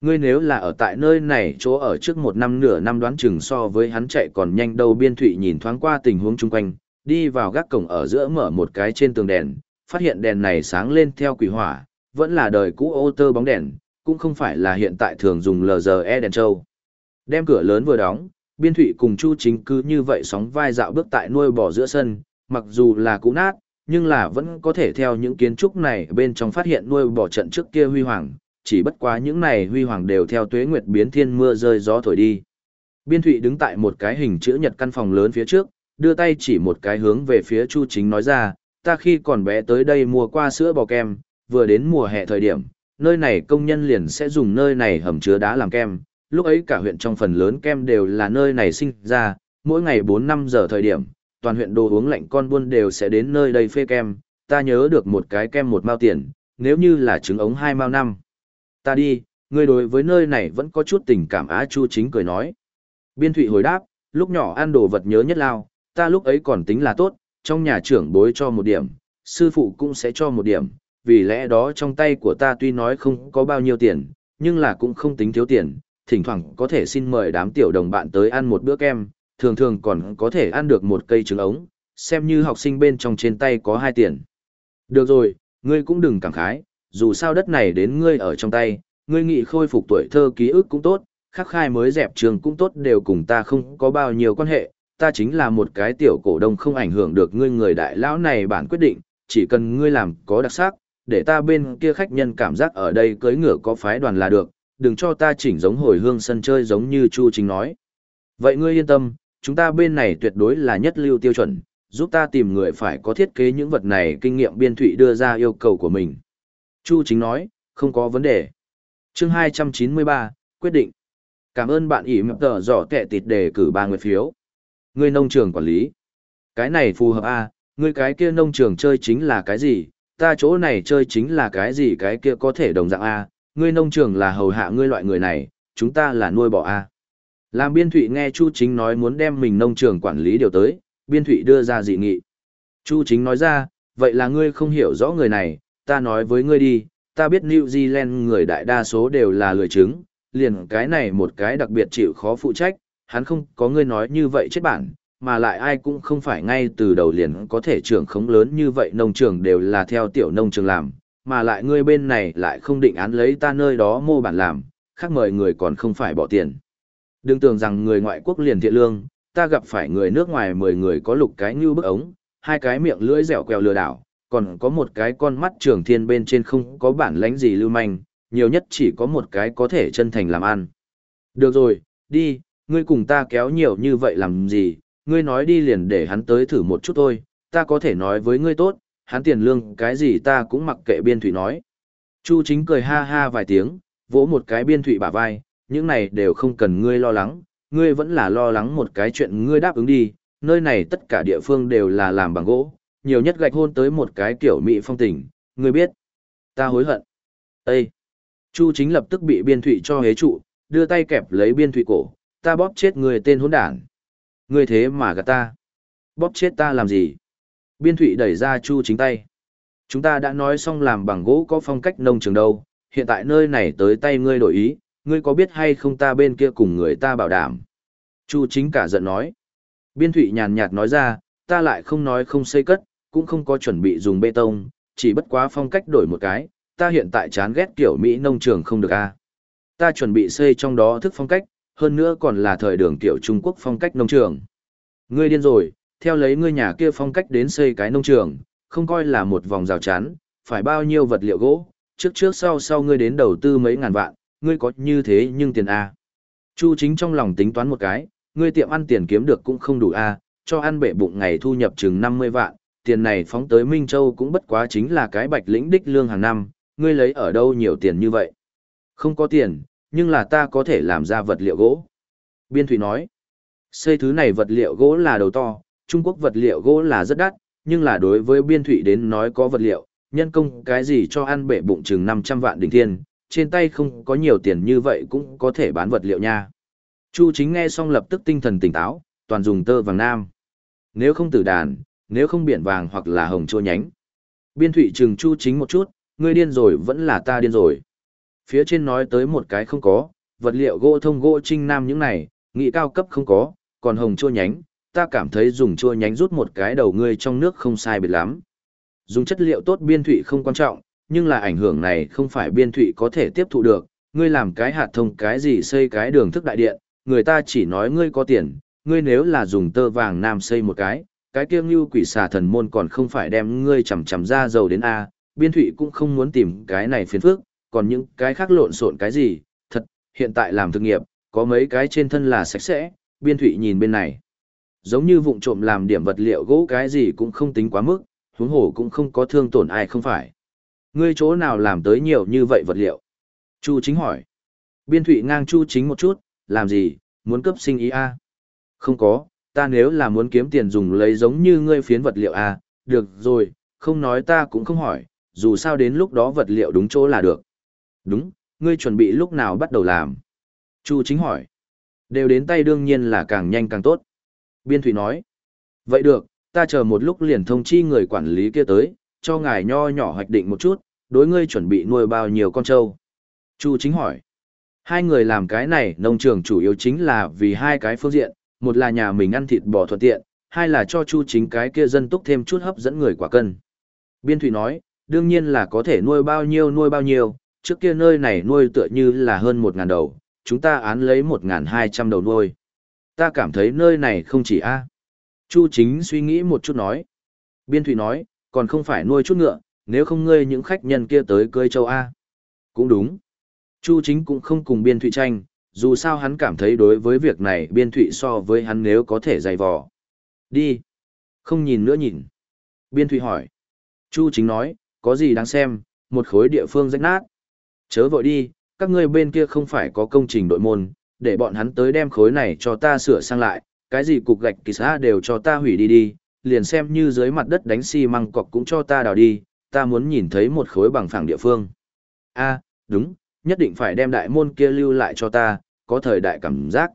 A: Ngươi nếu là ở tại nơi này chỗ ở trước một năm nửa năm đoán chừng so với hắn chạy còn nhanh đâu biên thụy nhìn thoáng qua tình huống chung quanh, đi vào gác cổng ở giữa mở một cái trên tường đèn, phát hiện đèn này sáng lên theo quỷ hỏa, vẫn là đời cũ ô tơ bóng đèn, cũng không phải là hiện tại thường dùng LGE đèn trâu. Đem cửa lớn vừa đóng, biên thụy cùng Chu chính cứ như vậy sóng vai dạo bước tại nuôi bò giữa sân, mặc dù là cũ nát, nhưng là vẫn có thể theo những kiến trúc này bên trong phát hiện nuôi bò trận trước kia huy hoàng, chỉ bất quá những này huy hoàng đều theo tuế nguyệt biến thiên mưa rơi gió thổi đi. Biên Thụy đứng tại một cái hình chữ nhật căn phòng lớn phía trước, đưa tay chỉ một cái hướng về phía Chu Chính nói ra, ta khi còn bé tới đây mua qua sữa bò kem, vừa đến mùa hè thời điểm, nơi này công nhân liền sẽ dùng nơi này hầm chứa đá làm kem, lúc ấy cả huyện trong phần lớn kem đều là nơi này sinh ra, mỗi ngày 4-5 giờ thời điểm, toàn huyện đồ uống lạnh con buôn đều sẽ đến nơi đây phê kem, ta nhớ được một cái kem một mao tiền, nếu như là trứng ống hai mao năm. Ta đi, người đối với nơi này vẫn có chút tình cảm á chu chính cười nói. Biên thụy hồi đáp, lúc nhỏ ăn đồ vật nhớ nhất lao, ta lúc ấy còn tính là tốt, trong nhà trưởng bối cho một điểm, sư phụ cũng sẽ cho một điểm, vì lẽ đó trong tay của ta tuy nói không có bao nhiêu tiền, nhưng là cũng không tính thiếu tiền, thỉnh thoảng có thể xin mời đám tiểu đồng bạn tới ăn một bữa kem, thường thường còn có thể ăn được một cây trứng ống, xem như học sinh bên trong trên tay có hai tiền. Được rồi, ngươi cũng đừng cảm khái, dù sao đất này đến ngươi ở trong tay, ngươi nghị khôi phục tuổi thơ ký ức cũng tốt, khắc khai mới dẹp trường cũng tốt đều cùng ta không có bao nhiêu quan hệ, ta chính là một cái tiểu cổ đông không ảnh hưởng được ngươi người đại lão này bản quyết định, chỉ cần ngươi làm có đặc sắc, để ta bên kia khách nhân cảm giác ở đây cưới ngựa có phái đoàn là được, đừng cho ta chỉnh giống hồi hương sân chơi giống như Chu Chính nói. Vậy ngươi yên tâm, chúng ta bên này tuyệt đối là nhất lưu tiêu chuẩn, giúp ta tìm người phải có thiết kế những vật này kinh nghiệm biên thụy đưa ra yêu cầu của mình. Chu Chính nói, không có vấn đề. chương 293, quyết định. Cảm ơn bạn ỉ mập tờ dò kẻ tịt đề cử ba người phiếu. Ngươi nông trường quản lý. Cái này phù hợp a à, ngươi cái kia nông trường chơi chính là cái gì, ta chỗ này chơi chính là cái gì cái kia có thể đồng dạng a ngươi nông trường là hầu hạ ngươi loại người này, chúng ta là nuôi bò a Làm biên thụy nghe Chu Chính nói muốn đem mình nông trường quản lý điều tới, biên thụy đưa ra dị nghị. Chu Chính nói ra, vậy là ngươi không hiểu rõ người này, ta nói với ngươi đi, ta biết New Zealand người đại đa số đều là lười chứng, liền cái này một cái đặc biệt chịu khó phụ trách, hắn không có ngươi nói như vậy chết bản, mà lại ai cũng không phải ngay từ đầu liền có thể trưởng khống lớn như vậy nông trường đều là theo tiểu nông trường làm, mà lại ngươi bên này lại không định án lấy ta nơi đó mô bản làm, khác mời người còn không phải bỏ tiền. Đừng tưởng rằng người ngoại quốc liền thiện lương, ta gặp phải người nước ngoài 10 người có lục cái như bức ống, hai cái miệng lưỡi dẻo quẹo lừa đảo, còn có một cái con mắt trường thiên bên trên không có bản lãnh gì lưu manh, nhiều nhất chỉ có một cái có thể chân thành làm ăn. Được rồi, đi, ngươi cùng ta kéo nhiều như vậy làm gì, ngươi nói đi liền để hắn tới thử một chút thôi, ta có thể nói với ngươi tốt, hắn tiền lương cái gì ta cũng mặc kệ biên thủy nói. Chu chính cười ha ha vài tiếng, vỗ một cái biên thủy bả vai, những này đều không cần ngươi lo lắng, ngươi vẫn là lo lắng một cái chuyện ngươi đáp ứng đi, nơi này tất cả địa phương đều là làm bằng gỗ, nhiều nhất gạch hôn tới một cái kiểu mỹ phong tình, ngươi biết. Ta hối hận. Ê! Chu chính lập tức bị biên thủy cho hế trụ, đưa tay kẹp lấy biên thủy cổ, ta bóp chết người tên hỗn đản. Ngươi thế mà gạt ta. Bóp chết ta làm gì? Biên thụy đẩy ra chu chính tay. Chúng ta đã nói xong làm bằng gỗ có phong cách nông trường đâu, hiện tại nơi này tới tay ngươi đổi ý, ngươi có biết hay không ta bên kia cùng người ta bảo đảm. Chu chính cả giận nói. Biên thụy nhàn nhạt nói ra, ta lại không nói không xây cất, cũng không có chuẩn bị dùng bê tông, chỉ bất quá phong cách đổi một cái, ta hiện tại chán ghét kiểu Mỹ nông trường không được a Ta chuẩn bị xây trong đó thức phong cách, hơn nữa còn là thời đường tiểu Trung Quốc phong cách nông trường. Ngươi điên rồi, theo lấy ngươi nhà kia phong cách đến xây cái nông trường, không coi là một vòng rào chắn, phải bao nhiêu vật liệu gỗ, trước trước sau sau ngươi đến đầu tư mấy ngàn vạn, ngươi có như thế nhưng tiền A. Chu chính trong lòng tính toán một cái, ngươi tiệm ăn tiền kiếm được cũng không đủ A, cho ăn bể bụng ngày thu nhập chừng 50 vạn, tiền này phóng tới Minh Châu cũng bất quá chính là cái bạch lĩnh đích lương hàng năm, ngươi lấy ở đâu nhiều tiền như vậy. Không có tiền, nhưng là ta có thể làm ra vật liệu gỗ. Biên Thủy nói, xây thứ này vật liệu gỗ là đầu to, Trung Quốc vật liệu gỗ là rất đắt, nhưng là đối với Biên Thủy đến nói có vật liệu, nhân công cái gì cho ăn bể bụng chừng 500 vạn đỉnh thiên, trên tay không có nhiều tiền như vậy cũng có thể bán vật liệu nha. Chu chính nghe xong lập tức tinh thần tỉnh táo, toàn dùng tơ vàng nam. Nếu không tử đàn, nếu không biển vàng hoặc là hồng chua nhánh. Biên thủy trừng chu chính một chút, ngươi điên rồi vẫn là ta điên rồi phía trên nói tới một cái không có, vật liệu gỗ thông gỗ trinh nam những này, nghị cao cấp không có, còn hồng chua nhánh, ta cảm thấy dùng chua nhánh rút một cái đầu ngươi trong nước không sai biệt lắm. Dùng chất liệu tốt biên thụy không quan trọng, nhưng là ảnh hưởng này không phải biên thụy có thể tiếp thụ được, ngươi làm cái hạt thông cái gì xây cái đường thức đại điện, người ta chỉ nói ngươi có tiền, ngươi nếu là dùng tơ vàng nam xây một cái, cái kiêng như quỷ xà thần môn còn không phải đem ngươi chầm chầm ra dầu đến A, biên thụy cũng không muốn tìm cái này phiền phức, còn những cái khác lộn xộn cái gì, thật, hiện tại làm thực nghiệp, có mấy cái trên thân là sạch sẽ, biên thụy nhìn bên này. Giống như vụng trộm làm điểm vật liệu gỗ cái gì cũng không tính quá mức, huống hồ cũng không có thương tổn ai không phải. Ngươi chỗ nào làm tới nhiều như vậy vật liệu? Chu chính hỏi. Biên thụy ngang chu chính một chút, làm gì, muốn cấp sinh ý a à? Không có, ta nếu là muốn kiếm tiền dùng lấy giống như ngươi phiến vật liệu a à? được rồi, không nói ta cũng không hỏi, dù sao đến lúc đó vật liệu đúng chỗ là được. Đúng, ngươi chuẩn bị lúc nào bắt đầu làm? Chu chính hỏi. Đều đến tay đương nhiên là càng nhanh càng tốt. Biên thủy nói. Vậy được, ta chờ một lúc liền thông chi người quản lý kia tới, cho ngài nho nhỏ hoạch định một chút, đối ngươi chuẩn bị nuôi bao nhiêu con trâu. Chu chính hỏi. Hai người làm cái này nông trường chủ yếu chính là vì hai cái phương diện, một là nhà mình ăn thịt bò thuận tiện, hai là cho chu chính cái kia dân túc thêm chút hấp dẫn người quả cân. Biên thủy nói, đương nhiên là có thể nuôi bao nhiêu nuôi bao nhiêu, trước kia nơi này nuôi tựa như là hơn một ngàn đầu, chúng ta án lấy một ngàn hai trăm đầu nuôi. Ta cảm thấy nơi này không chỉ a. Chu chính suy nghĩ một chút nói. Biên thủy nói, còn không phải nuôi chút ngựa, nếu không ngươi những khách nhân kia tới cưới châu A. Cũng đúng. Chu chính cũng không cùng biên thụy tranh, dù sao hắn cảm thấy đối với việc này biên thụy so với hắn nếu có thể dày vò. Đi. Không nhìn nữa nhìn. Biên thụy hỏi. Chu chính nói, có gì đáng xem, một khối địa phương rách nát. Chớ vội đi, các ngươi bên kia không phải có công trình đội môn, để bọn hắn tới đem khối này cho ta sửa sang lại, cái gì cục gạch kỳ xã đều cho ta hủy đi đi, liền xem như dưới mặt đất đánh xi măng cọc cũng cho ta đào đi, ta muốn nhìn thấy một khối bằng phẳng địa phương. a đúng, nhất định phải đem đại môn kia lưu lại cho ta, có thời đại cảm giác.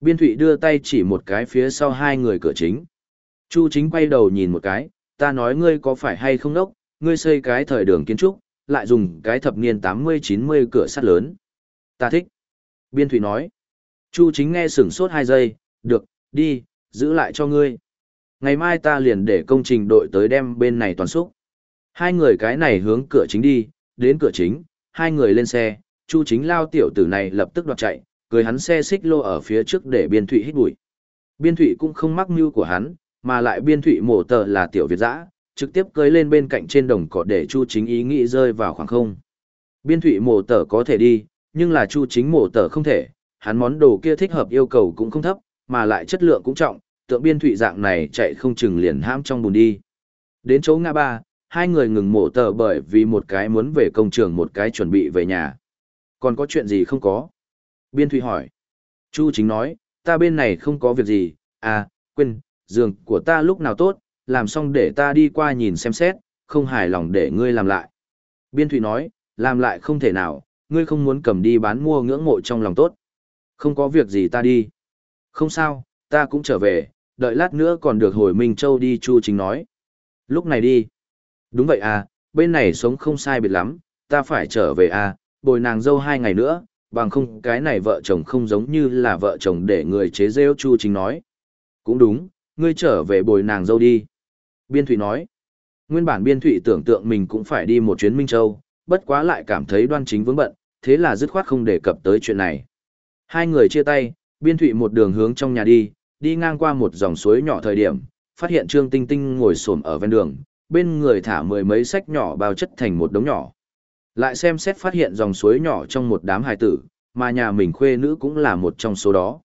A: Biên thụy đưa tay chỉ một cái phía sau hai người cửa chính. Chu chính quay đầu nhìn một cái, ta nói ngươi có phải hay không nốc, ngươi xây cái thời đường kiến trúc, lại dùng cái thập niên 80-90 cửa sắt lớn. Ta thích. Biên thụy nói. Chu chính nghe sửng sốt hai giây, được, đi, giữ lại cho ngươi. Ngày mai ta liền để công trình đội tới đem bên này toàn xúc. Hai người cái này hướng cửa chính đi, đến cửa chính, hai người lên xe, Chu chính lao tiểu tử này lập tức đoạt chạy, cười hắn xe xích lô ở phía trước để biên thụy hít bụi. Biên thụy cũng không mắc mưu của hắn, mà lại biên thụy mổ tờ là tiểu Việt dã trực tiếp cưới lên bên cạnh trên đồng cỏ để Chu chính ý nghĩ rơi vào khoảng không. Biên thụy mổ tờ có thể đi, nhưng là Chu chính mổ tờ không thể, hắn món đồ kia thích hợp yêu cầu cũng không thấp, mà lại chất lượng cũng trọng, tượng biên thụy dạng này chạy không chừng liền hãm trong bùn đi. Đến chỗ ngã ba, hai người ngừng mổ tờ bởi vì một cái muốn về công trường một cái chuẩn bị về nhà. Còn có chuyện gì không có? Biên thụy hỏi. Chu chính nói, ta bên này không có việc gì, à, quên, giường của ta lúc nào tốt, làm xong để ta đi qua nhìn xem xét, không hài lòng để ngươi làm lại. Biên thụy nói, làm lại không thể nào, ngươi không muốn cầm đi bán mua ngưỡng mộ trong lòng tốt. Không có việc gì ta đi. Không sao, ta cũng trở về, đợi lát nữa còn được hồi Minh Châu đi Chu Chính nói. Lúc này đi. Đúng vậy à, bên này sống không sai biệt lắm, ta phải trở về à, bồi nàng dâu hai ngày nữa, bằng không cái này vợ chồng không giống như là vợ chồng để người chế rêu Chu Chính nói. Cũng đúng, ngươi trở về bồi nàng dâu đi. Biên Thụy nói. Nguyên bản Biên Thụy tưởng tượng mình cũng phải đi một chuyến Minh Châu, bất quá lại cảm thấy đoan chính vướng bận, thế là dứt khoát không đề cập tới chuyện này. Hai người chia tay, Biên Thụy một đường hướng trong nhà đi, đi ngang qua một dòng suối nhỏ thời điểm, phát hiện Trương Tinh Tinh ngồi xổm ở ven đường, bên người thả mười mấy sách nhỏ bao chất thành một đống nhỏ. Lại xem xét phát hiện dòng suối nhỏ trong một đám hài tử, mà nhà mình khuê nữ cũng là một trong số đó.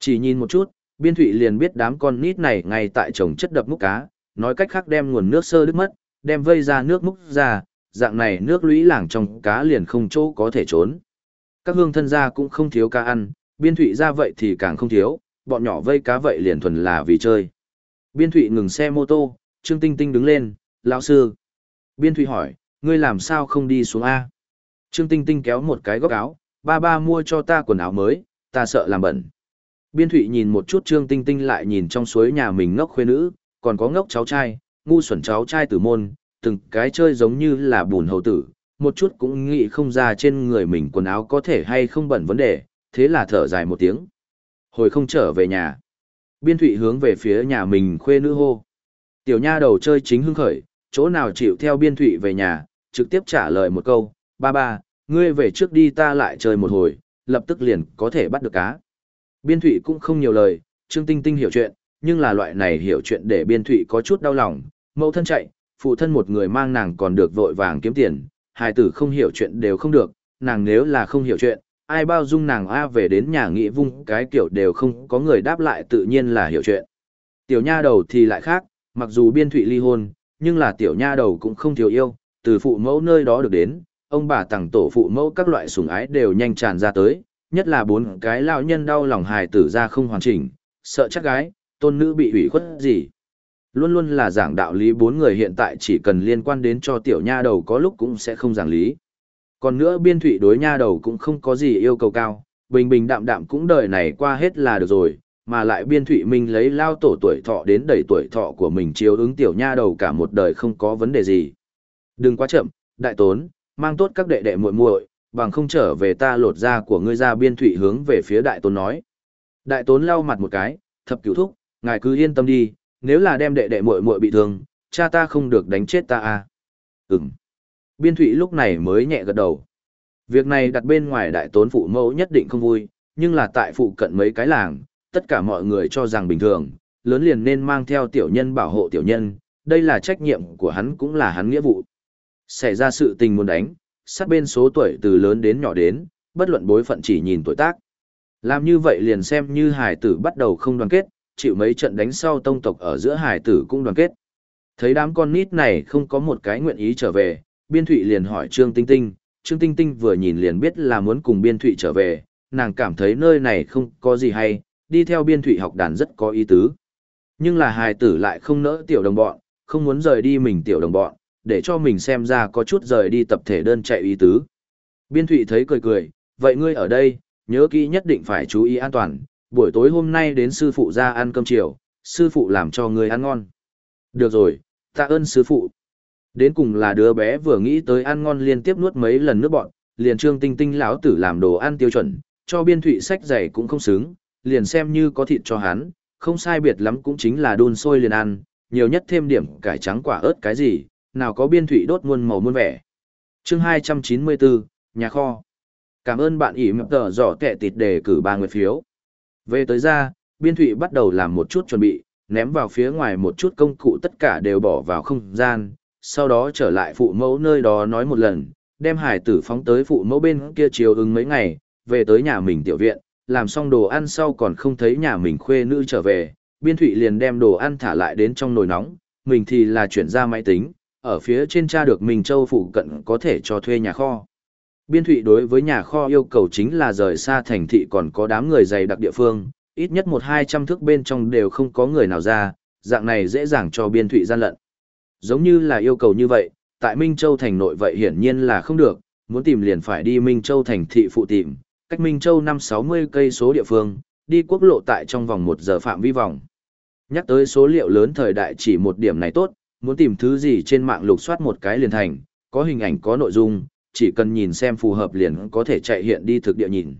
A: Chỉ nhìn một chút, Biên Thụy liền biết đám con nít này ngay tại trồng chất đập múc cá, nói cách khác đem nguồn nước sơ đứt mất, đem vây ra nước múc ra, dạng này nước lũy làng trong cá liền không chỗ có thể trốn. Các hương thân gia cũng không thiếu cá ăn, biên thụy ra vậy thì càng không thiếu, bọn nhỏ vây cá vậy liền thuần là vì chơi. Biên thụy ngừng xe mô tô, Trương Tinh Tinh đứng lên, lão sư. Biên thụy hỏi, ngươi làm sao không đi xuống A? Trương Tinh Tinh kéo một cái góc áo, ba ba mua cho ta quần áo mới, ta sợ làm bẩn. Biên thụy nhìn một chút Trương Tinh Tinh lại nhìn trong suối nhà mình ngốc khuê nữ, còn có ngốc cháu trai, ngu xuẩn cháu trai tử môn, từng cái chơi giống như là bùn hầu tử, một chút cũng nghĩ không ra trên người mình quần áo có thể hay không bẩn vấn đề, thế là thở dài một tiếng. Hồi không trở về nhà. Biên thụy hướng về phía nhà mình khuê nữ hô. Tiểu nha đầu chơi chính hưng khởi, chỗ nào chịu theo biên thụy về nhà, trực tiếp trả lời một câu, ba ba, ngươi về trước đi ta lại chơi một hồi, lập tức liền có thể bắt được cá. Biên thụy cũng không nhiều lời, Trương Tinh Tinh hiểu chuyện, nhưng là loại này hiểu chuyện để biên thụy có chút đau lòng, mẫu thân chạy, phụ thân một người mang nàng còn được vội vàng kiếm tiền, hài tử không hiểu chuyện đều không được, nàng nếu là không hiểu chuyện, ai bao dung nàng A về đến nhà nghĩ vung cái kiểu đều không có người đáp lại tự nhiên là hiểu chuyện. Tiểu nha đầu thì lại khác, mặc dù biên thụy ly hôn, nhưng là tiểu nha đầu cũng không thiếu yêu, từ phụ mẫu nơi đó được đến, ông bà tặng tổ phụ mẫu các loại sủng ái đều nhanh tràn ra tới, nhất là bốn cái lão nhân đau lòng hài tử ra không hoàn chỉnh, sợ chắc gái, tôn nữ bị hủy khuất gì. Luôn luôn là giảng đạo lý bốn người hiện tại chỉ cần liên quan đến cho tiểu nha đầu có lúc cũng sẽ không giảng lý. Còn nữa biên thụy đối nha đầu cũng không có gì yêu cầu cao, bình bình đạm đạm cũng đời này qua hết là được rồi, mà lại biên thụy minh lấy lao tổ tuổi thọ đến đầy tuổi thọ của mình chiếu ứng tiểu nha đầu cả một đời không có vấn đề gì. Đừng quá chậm, đại tốn, mang tốt các đệ đệ muội muội bằng không trở về ta lột da của ngươi ra biên thụy hướng về phía đại tốn nói. Đại tốn lau mặt một cái, thập cứu thúc, ngài cứ yên tâm đi, nếu là đem đệ đệ muội muội bị thương, cha ta không được đánh chết ta à. Ừm. Biên thụy lúc này mới nhẹ gật đầu. Việc này đặt bên ngoài đại tốn phụ mẫu nhất định không vui, nhưng là tại phụ cận mấy cái làng, tất cả mọi người cho rằng bình thường, lớn liền nên mang theo tiểu nhân bảo hộ tiểu nhân, đây là trách nhiệm của hắn cũng là hắn nghĩa vụ. Xảy ra sự tình muốn đánh, sát bên số tuổi từ lớn đến nhỏ đến, bất luận bối phận chỉ nhìn tuổi tác. Làm như vậy liền xem như hải tử bắt đầu không đoàn kết, chịu mấy trận đánh sau tông tộc ở giữa hải tử cũng đoàn kết. Thấy đám con nít này không có một cái nguyện ý trở về, Biên Thụy liền hỏi Trương Tinh Tinh, Trương Tinh Tinh vừa nhìn liền biết là muốn cùng Biên Thụy trở về, nàng cảm thấy nơi này không có gì hay, đi theo Biên Thụy học đàn rất có ý tứ. Nhưng là hài tử lại không nỡ tiểu đồng bọn, không muốn rời đi mình tiểu đồng bọn, để cho mình xem ra có chút rời đi tập thể đơn chạy ý tứ. Biên Thụy thấy cười cười, vậy ngươi ở đây, nhớ kỹ nhất định phải chú ý an toàn, buổi tối hôm nay đến sư phụ ra ăn cơm chiều, sư phụ làm cho người ăn ngon. Được rồi, tạ ơn sư phụ. Đến cùng là đứa bé vừa nghĩ tới ăn ngon liên tiếp nuốt mấy lần nước bọn, liền trương tinh tinh lão tử làm đồ ăn tiêu chuẩn, cho biên thụy sách giày cũng không xứng, liền xem như có thịt cho hắn, không sai biệt lắm cũng chính là đun sôi liền ăn, nhiều nhất thêm điểm cải trắng quả ớt cái gì, nào có biên thụy đốt muôn màu muôn vẻ. chương 294, Nhà kho. Cảm ơn bạn ỉ mập tờ giỏ kẻ tịt đề cử ba người phiếu. Về tới ra, biên thụy bắt đầu làm một chút chuẩn bị, ném vào phía ngoài một chút công cụ tất cả đều bỏ vào không gian, sau đó trở lại phụ mẫu nơi đó nói một lần, đem hải tử phóng tới phụ mẫu bên kia chiều ứng mấy ngày, về tới nhà mình tiểu viện, làm xong đồ ăn sau còn không thấy nhà mình khuê nữ trở về, biên thụy liền đem đồ ăn thả lại đến trong nồi nóng, mình thì là chuyển ra máy tính, ở phía trên tra được mình châu phụ cận có thể cho thuê nhà kho. Biên thụy đối với nhà kho yêu cầu chính là rời xa thành thị còn có đám người dày đặc địa phương, ít nhất một hai trăm thước bên trong đều không có người nào ra, dạng này dễ dàng cho biên thụy gian lận. Giống như là yêu cầu như vậy, tại Minh Châu thành nội vậy hiển nhiên là không được, muốn tìm liền phải đi Minh Châu thành thị phụ tìm, cách Minh Châu năm sáu mươi cây số địa phương, đi quốc lộ tại trong vòng một giờ phạm vi vòng. Nhắc tới số liệu lớn thời đại chỉ một điểm này tốt, muốn tìm thứ gì trên mạng lục soát một cái liền thành, có hình ảnh có nội dung, chỉ cần nhìn xem phù hợp liền có thể chạy hiện đi thực địa nhìn.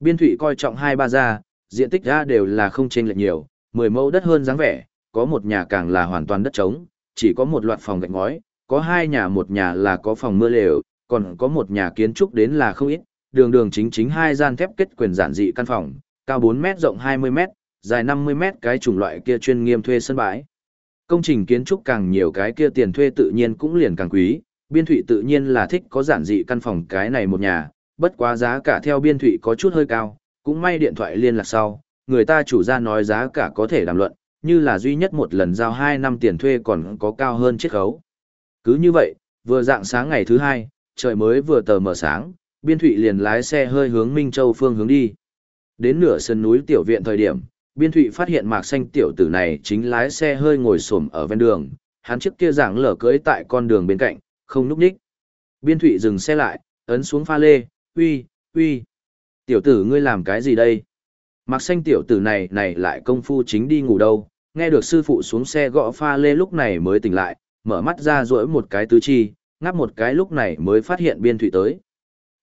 A: Biên thủy coi trọng hai ba gia, diện tích ra đều là không chênh lệch nhiều, 10 mẫu đất hơn dáng vẻ, có một nhà càng là hoàn toàn đất trống, chỉ có một loạt phòng gạch ngói, có hai nhà một nhà là có phòng mưa lều, còn có một nhà kiến trúc đến là không ít, đường đường chính chính hai gian thép kết quyền giản dị căn phòng, cao 4 mét rộng 20 mét, dài 50 mét cái chủng loại kia chuyên nghiêm thuê sân bãi. Công trình kiến trúc càng nhiều cái kia tiền thuê tự nhiên cũng liền càng quý, biên thụy tự nhiên là thích có giản dị căn phòng cái này một nhà, bất quá giá cả theo biên thụy có chút hơi cao, cũng may điện thoại liên lạc sau, người ta chủ ra nói giá cả có thể đàm luận, như là duy nhất một lần giao 2 năm tiền thuê còn có cao hơn chiết khấu. Cứ như vậy, vừa dạng sáng ngày thứ hai, trời mới vừa tờ mở sáng, biên thụy liền lái xe hơi hướng Minh Châu phương hướng đi. Đến nửa sân núi tiểu viện thời điểm, biên thụy phát hiện mạc xanh tiểu tử này chính lái xe hơi ngồi xổm ở ven đường, hắn trước kia giảng lở cưới tại con đường bên cạnh, không núp ních, Biên thụy dừng xe lại, ấn xuống pha lê, uy, uy. Tiểu tử ngươi làm cái gì đây? Mạc xanh tiểu tử này này lại công phu chính đi ngủ đâu, nghe được sư phụ xuống xe gõ pha lê lúc này mới tỉnh lại, mở mắt ra rỗi một cái tứ chi, ngáp một cái lúc này mới phát hiện biên thủy tới.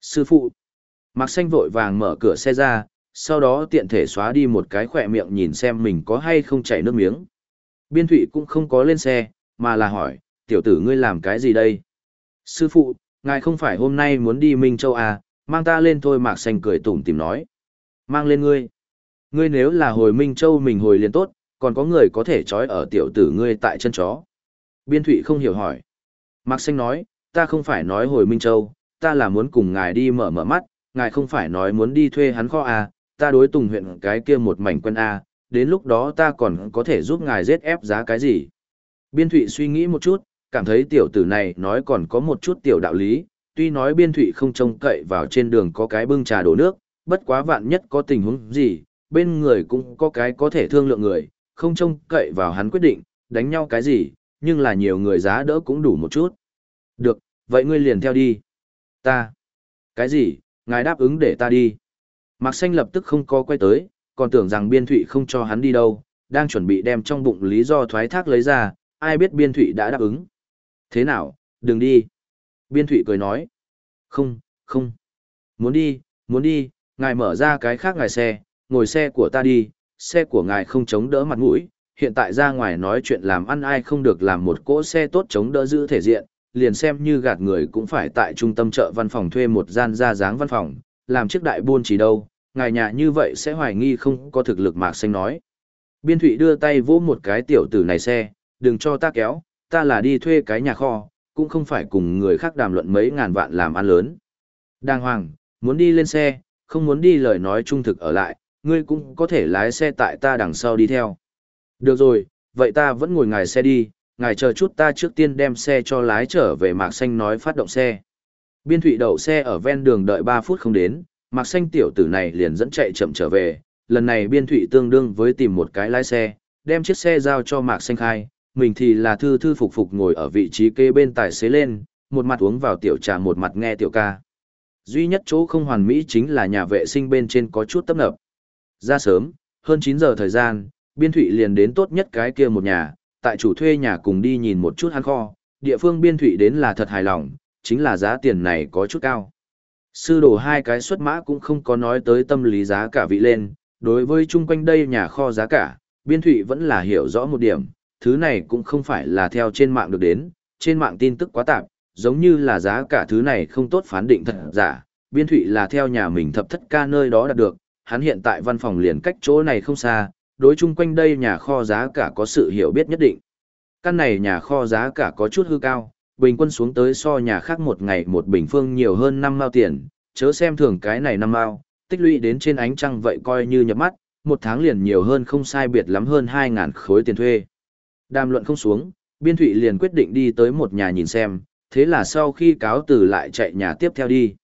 A: Sư phụ! Mạc xanh vội vàng mở cửa xe ra, sau đó tiện thể xóa đi một cái khỏe miệng nhìn xem mình có hay không chảy nước miếng. Biên thủy cũng không có lên xe, mà là hỏi, tiểu tử ngươi làm cái gì đây? Sư phụ, ngài không phải hôm nay muốn đi Minh Châu à, mang ta lên thôi Mạc xanh cười tủm tìm nói. Mang lên ngươi. Ngươi nếu là hồi Minh Châu mình hồi liền tốt, còn có người có thể trói ở tiểu tử ngươi tại chân chó. Biên Thụy không hiểu hỏi. Mạc Xanh nói, ta không phải nói hồi Minh Châu, ta là muốn cùng ngài đi mở mở mắt, ngài không phải nói muốn đi thuê hắn kho à, ta đối tùng huyện cái kia một mảnh quân à, đến lúc đó ta còn có thể giúp ngài giết ép giá cái gì. Biên thụy suy nghĩ một chút, cảm thấy tiểu tử này nói còn có một chút tiểu đạo lý, tuy nói biên thụy không trông cậy vào trên đường có cái bưng trà đổ nước, bất quá vạn nhất có tình huống gì, bên người cũng có cái có thể thương lượng người, không trông cậy vào hắn quyết định, đánh nhau cái gì, nhưng là nhiều người giá đỡ cũng đủ một chút. Được, vậy ngươi liền theo đi. Ta. Cái gì, ngài đáp ứng để ta đi. Mạc Xanh lập tức không có quay tới, còn tưởng rằng biên thụy không cho hắn đi đâu, đang chuẩn bị đem trong bụng lý do thoái thác lấy ra, ai biết biên thụy đã đáp ứng. Thế nào, đừng đi. Biên thụy cười nói. Không, không. Muốn đi, muốn đi, ngài mở ra cái khác ngài xe, ngồi xe của ta đi, xe của ngài không chống đỡ mặt mũi, hiện tại ra ngoài nói chuyện làm ăn ai không được làm một cỗ xe tốt chống đỡ giữ thể diện, liền xem như gạt người cũng phải tại trung tâm chợ văn phòng thuê một gian ra dáng văn phòng, làm chiếc đại buôn chỉ đâu, ngài nhà như vậy sẽ hoài nghi không có thực lực mạc xanh nói. Biên thụy đưa tay vỗ một cái tiểu tử này xe, đừng cho ta kéo, ta là đi thuê cái nhà kho, cũng không phải cùng người khác đàm luận mấy ngàn vạn làm ăn lớn. Đàng hoàng, muốn đi lên xe, không muốn đi lời nói trung thực ở lại, ngươi cũng có thể lái xe tại ta đằng sau đi theo. Được rồi, vậy ta vẫn ngồi ngài xe đi, ngài chờ chút ta trước tiên đem xe cho lái trở về Mạc Xanh nói phát động xe. Biên thủy đậu xe ở ven đường đợi 3 phút không đến, Mạc Xanh tiểu tử này liền dẫn chạy chậm trở về, lần này biên thủy tương đương với tìm một cái lái xe, đem chiếc xe giao cho Mạc Xanh khai, mình thì là thư thư phục phục ngồi ở vị trí kê bên tài xế lên, một mặt uống vào tiểu trà một mặt nghe tiểu ca. Duy nhất chỗ không hoàn mỹ chính là nhà vệ sinh bên trên có chút tấp nập. Ra sớm, hơn 9 giờ thời gian, biên thụy liền đến tốt nhất cái kia một nhà, tại chủ thuê nhà cùng đi nhìn một chút hắn kho, địa phương biên thụy đến là thật hài lòng, chính là giá tiền này có chút cao. Sư đồ hai cái xuất mã cũng không có nói tới tâm lý giá cả vị lên, đối với chung quanh đây nhà kho giá cả, biên thụy vẫn là hiểu rõ một điểm, thứ này cũng không phải là theo trên mạng được đến, trên mạng tin tức quá tạp, giống như là giá cả thứ này không tốt phán định thật giả, biên thụy là theo nhà mình thập thất ca nơi đó đạt được, hắn hiện tại văn phòng liền cách chỗ này không xa, đối chung quanh đây nhà kho giá cả có sự hiểu biết nhất định. Căn này nhà kho giá cả có chút hư cao, bình quân xuống tới so nhà khác một ngày một bình phương nhiều hơn 5 mao tiền, chớ xem thường cái này 5 mao, tích lũy đến trên ánh trăng vậy coi như nhập mắt, một tháng liền nhiều hơn không sai biệt lắm hơn 2.000 khối tiền thuê. Đàm luận không xuống, biên thụy liền quyết định đi tới một nhà nhìn xem, thế là sau khi cáo từ lại chạy nhà tiếp theo đi.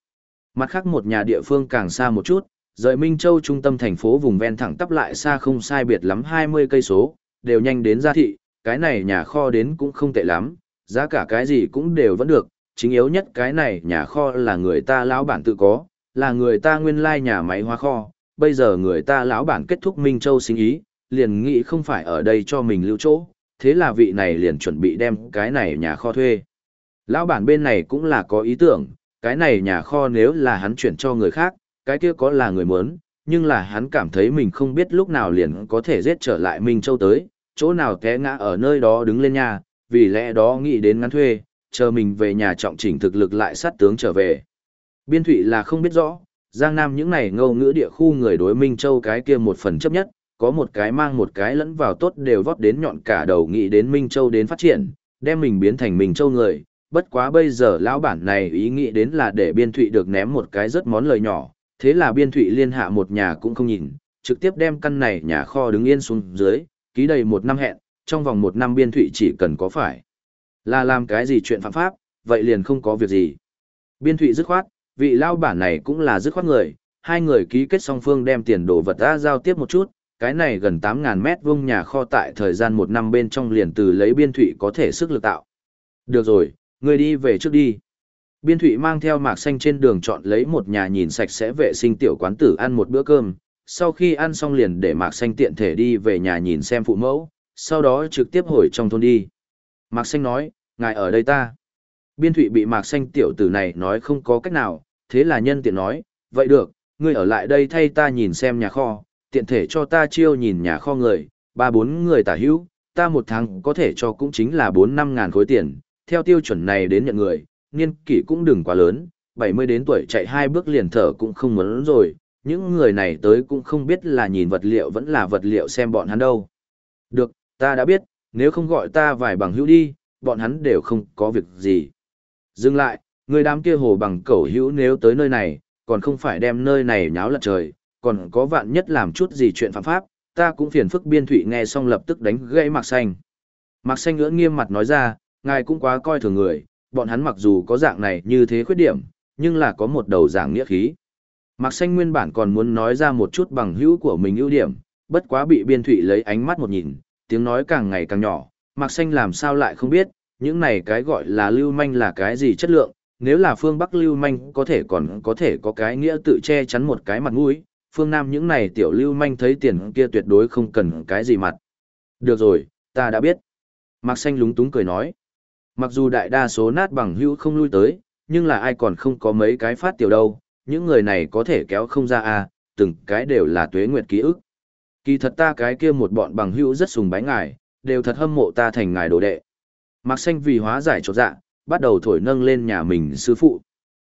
A: Mặt khác một nhà địa phương càng xa một chút, rời Minh Châu trung tâm thành phố vùng ven thẳng tắp lại xa không sai biệt lắm 20 cây số, đều nhanh đến gia thị, cái này nhà kho đến cũng không tệ lắm, giá cả cái gì cũng đều vẫn được, chính yếu nhất cái này nhà kho là người ta lão bản tự có, là người ta nguyên lai nhà máy hóa kho, bây giờ người ta lão bản kết thúc Minh Châu sinh ý, liền nghĩ không phải ở đây cho mình lưu chỗ, thế là vị này liền chuẩn bị đem cái này nhà kho thuê. Lão bản bên này cũng là có ý tưởng, cái này nhà kho nếu là hắn chuyển cho người khác, cái kia có là người muốn, nhưng là hắn cảm thấy mình không biết lúc nào liền có thể giết trở lại Minh Châu tới, chỗ nào té ngã ở nơi đó đứng lên nhà, vì lẽ đó nghĩ đến ngắn thuê, chờ mình về nhà trọng chỉnh thực lực lại sát tướng trở về. Biên thủy là không biết rõ, Giang Nam những này ngâu ngữ địa khu người đối Minh Châu cái kia một phần chấp nhất, có một cái mang một cái lẫn vào tốt đều vót đến nhọn cả đầu nghĩ đến Minh Châu đến phát triển, đem mình biến thành Minh Châu người. Bất quá bây giờ lão bản này ý nghĩ đến là để biên thụy được ném một cái rất món lời nhỏ, thế là biên thụy liên hạ một nhà cũng không nhìn, trực tiếp đem căn này nhà kho đứng yên xuống dưới, ký đầy một năm hẹn, trong vòng một năm biên thụy chỉ cần có phải là làm cái gì chuyện phạm pháp, vậy liền không có việc gì. Biên thụy dứt khoát, vị lao bản này cũng là dứt khoát người, hai người ký kết song phương đem tiền đồ vật ra giao tiếp một chút, cái này gần 8.000 mét vuông nhà kho tại thời gian một năm bên trong liền từ lấy biên thụy có thể sức lực tạo. Được rồi, người đi về trước đi. Biên thụy mang theo mạc xanh trên đường chọn lấy một nhà nhìn sạch sẽ vệ sinh tiểu quán tử ăn một bữa cơm, sau khi ăn xong liền để mạc xanh tiện thể đi về nhà nhìn xem phụ mẫu, sau đó trực tiếp hồi trong thôn đi. Mạc xanh nói, ngài ở đây ta. Biên thụy bị mạc xanh tiểu tử này nói không có cách nào, thế là nhân tiện nói, vậy được, ngươi ở lại đây thay ta nhìn xem nhà kho, tiện thể cho ta chiêu nhìn nhà kho người, ba bốn người tả hữu, ta một tháng có thể cho cũng chính là bốn năm ngàn khối tiền, theo tiêu chuẩn này đến nhận người, niên kỷ cũng đừng quá lớn, 70 đến tuổi chạy hai bước liền thở cũng không muốn rồi, những người này tới cũng không biết là nhìn vật liệu vẫn là vật liệu xem bọn hắn đâu. Được, ta đã biết, nếu không gọi ta vài bằng hữu đi, bọn hắn đều không có việc gì. Dừng lại, người đám kia hồ bằng cẩu hữu nếu tới nơi này, còn không phải đem nơi này nháo lật trời, còn có vạn nhất làm chút gì chuyện phạm pháp, ta cũng phiền phức biên thụy nghe xong lập tức đánh gãy Mạc Xanh. Mạc Xanh ngưỡng nghiêm mặt nói ra, ngài cũng quá coi thường người, bọn hắn mặc dù có dạng này như thế khuyết điểm, nhưng là có một đầu dạng nghĩa khí. Mạc Xanh nguyên bản còn muốn nói ra một chút bằng hữu của mình ưu điểm, bất quá bị biên thụy lấy ánh mắt một nhìn, tiếng nói càng ngày càng nhỏ, Mạc Xanh làm sao lại không biết, những này cái gọi là lưu manh là cái gì chất lượng, nếu là phương Bắc lưu manh có thể còn có thể có cái nghĩa tự che chắn một cái mặt mũi, phương Nam những này tiểu lưu manh thấy tiền kia tuyệt đối không cần cái gì mặt. Được rồi, ta đã biết. Mạc Xanh lúng túng cười nói. Mặc dù đại đa số nát bằng hữu không lui tới, nhưng là ai còn không có mấy cái phát tiểu đâu, những người này có thể kéo không ra à, từng cái đều là tuế nguyệt ký ức. Kỳ thật ta cái kia một bọn bằng hữu rất sùng bái ngài, đều thật hâm mộ ta thành ngài đồ đệ. Mạc Xanh vì hóa giải chột dạ, bắt đầu thổi nâng lên nhà mình sư phụ.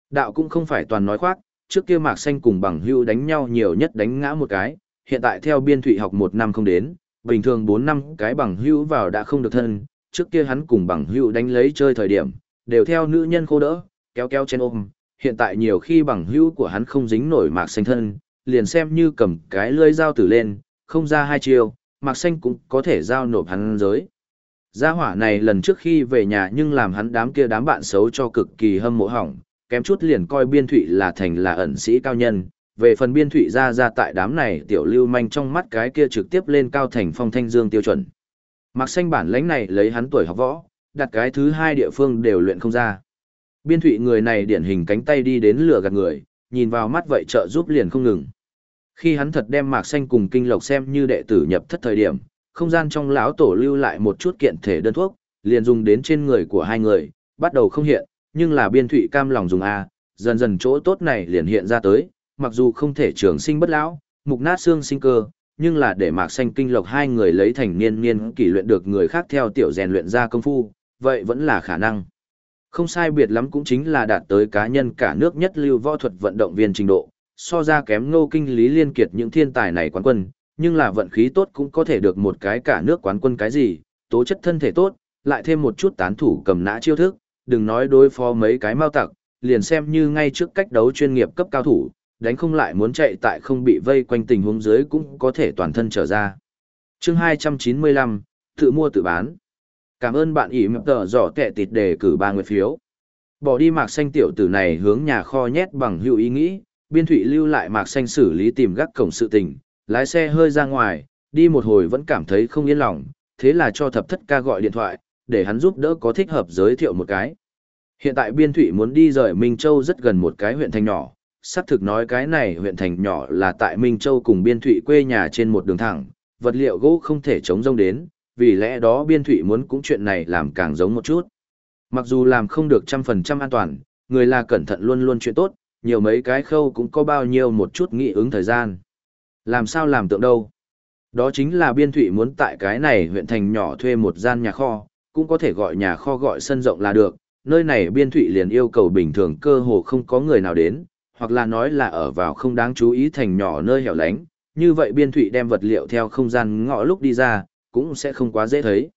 A: Đạo cũng không phải toàn nói khoác, trước kia Mạc Xanh cùng bằng Hưu đánh nhau nhiều nhất đánh ngã một cái, hiện tại theo biên thụy học một năm không đến, bình thường bốn năm cái bằng Hưu vào đã không được thân, trước kia hắn cùng bằng Hưu đánh lấy chơi thời điểm, đều theo nữ nhân khô đỡ, kéo kéo trên ôm, hiện tại nhiều khi bằng Hưu của hắn không dính nổi Mạc Xanh thân, liền xem như cầm cái lưỡi dao tử lên, không ra hai chiều, Mạc Xanh cũng có thể giao nộp hắn giới. Gia hỏa này lần trước khi về nhà nhưng làm hắn đám kia đám bạn xấu cho cực kỳ hâm mộ hỏng, kém chút liền coi biên thụy là thành là ẩn sĩ cao nhân. Về phần biên thụy ra ra tại đám này tiểu lưu manh trong mắt cái kia trực tiếp lên cao thành phong thanh dương tiêu chuẩn. Mặc xanh bản lãnh này lấy hắn tuổi học võ, đặt cái thứ hai địa phương đều luyện không ra. Biên thụy người này điển hình cánh tay đi đến lửa gạt người, nhìn vào mắt vậy trợ giúp liền không ngừng. Khi hắn thật đem mạc xanh cùng kinh lộc xem như đệ tử nhập thất thời điểm, không gian trong lão tổ lưu lại một chút kiện thể đơn thuốc, liền dùng đến trên người của hai người, bắt đầu không hiện, nhưng là biên thụy cam lòng dùng A, dần dần chỗ tốt này liền hiện ra tới, mặc dù không thể trường sinh bất lão, mục nát xương sinh cơ, nhưng là để mạc xanh kinh lộc hai người lấy thành niên niên kỷ luyện được người khác theo tiểu rèn luyện ra công phu, vậy vẫn là khả năng. Không sai biệt lắm cũng chính là đạt tới cá nhân cả nước nhất lưu võ thuật vận động viên trình độ, so ra kém ngô kinh lý liên kiệt những thiên tài này quán quân, nhưng là vận khí tốt cũng có thể được một cái cả nước quán quân cái gì, tố chất thân thể tốt, lại thêm một chút tán thủ cầm nã chiêu thức, đừng nói đối phó mấy cái mau tặc, liền xem như ngay trước cách đấu chuyên nghiệp cấp cao thủ, đánh không lại muốn chạy tại không bị vây quanh tình huống dưới cũng có thể toàn thân trở ra. chương 295, tự mua tự bán. Cảm ơn bạn ý mập tờ giỏ kẹ tịt đề cử ba người phiếu. Bỏ đi mạc xanh tiểu tử này hướng nhà kho nhét bằng hữu ý nghĩ, biên thủy lưu lại mạc xanh xử lý tìm gác cổng sự tình, lái xe hơi ra ngoài, đi một hồi vẫn cảm thấy không yên lòng, thế là cho thập thất ca gọi điện thoại, để hắn giúp đỡ có thích hợp giới thiệu một cái. Hiện tại biên thụy muốn đi rời Minh Châu rất gần một cái huyện thành nhỏ, xác thực nói cái này huyện thành nhỏ là tại Minh Châu cùng biên thụy quê nhà trên một đường thẳng, vật liệu gỗ không thể chống rông đến, vì lẽ đó biên thụy muốn cũng chuyện này làm càng giống một chút. Mặc dù làm không được trăm phần trăm an toàn, người là cẩn thận luôn luôn chuyện tốt, nhiều mấy cái khâu cũng có bao nhiêu một chút nghị ứng thời gian. Làm sao làm tượng đâu? Đó chính là biên thụy muốn tại cái này huyện thành nhỏ thuê một gian nhà kho, cũng có thể gọi nhà kho gọi sân rộng là được. Nơi này biên thủy liền yêu cầu bình thường cơ hồ không có người nào đến, hoặc là nói là ở vào không đáng chú ý thành nhỏ nơi hẻo lánh. Như vậy biên thủy đem vật liệu theo không gian ngõ lúc đi ra, cũng sẽ không quá dễ thấy.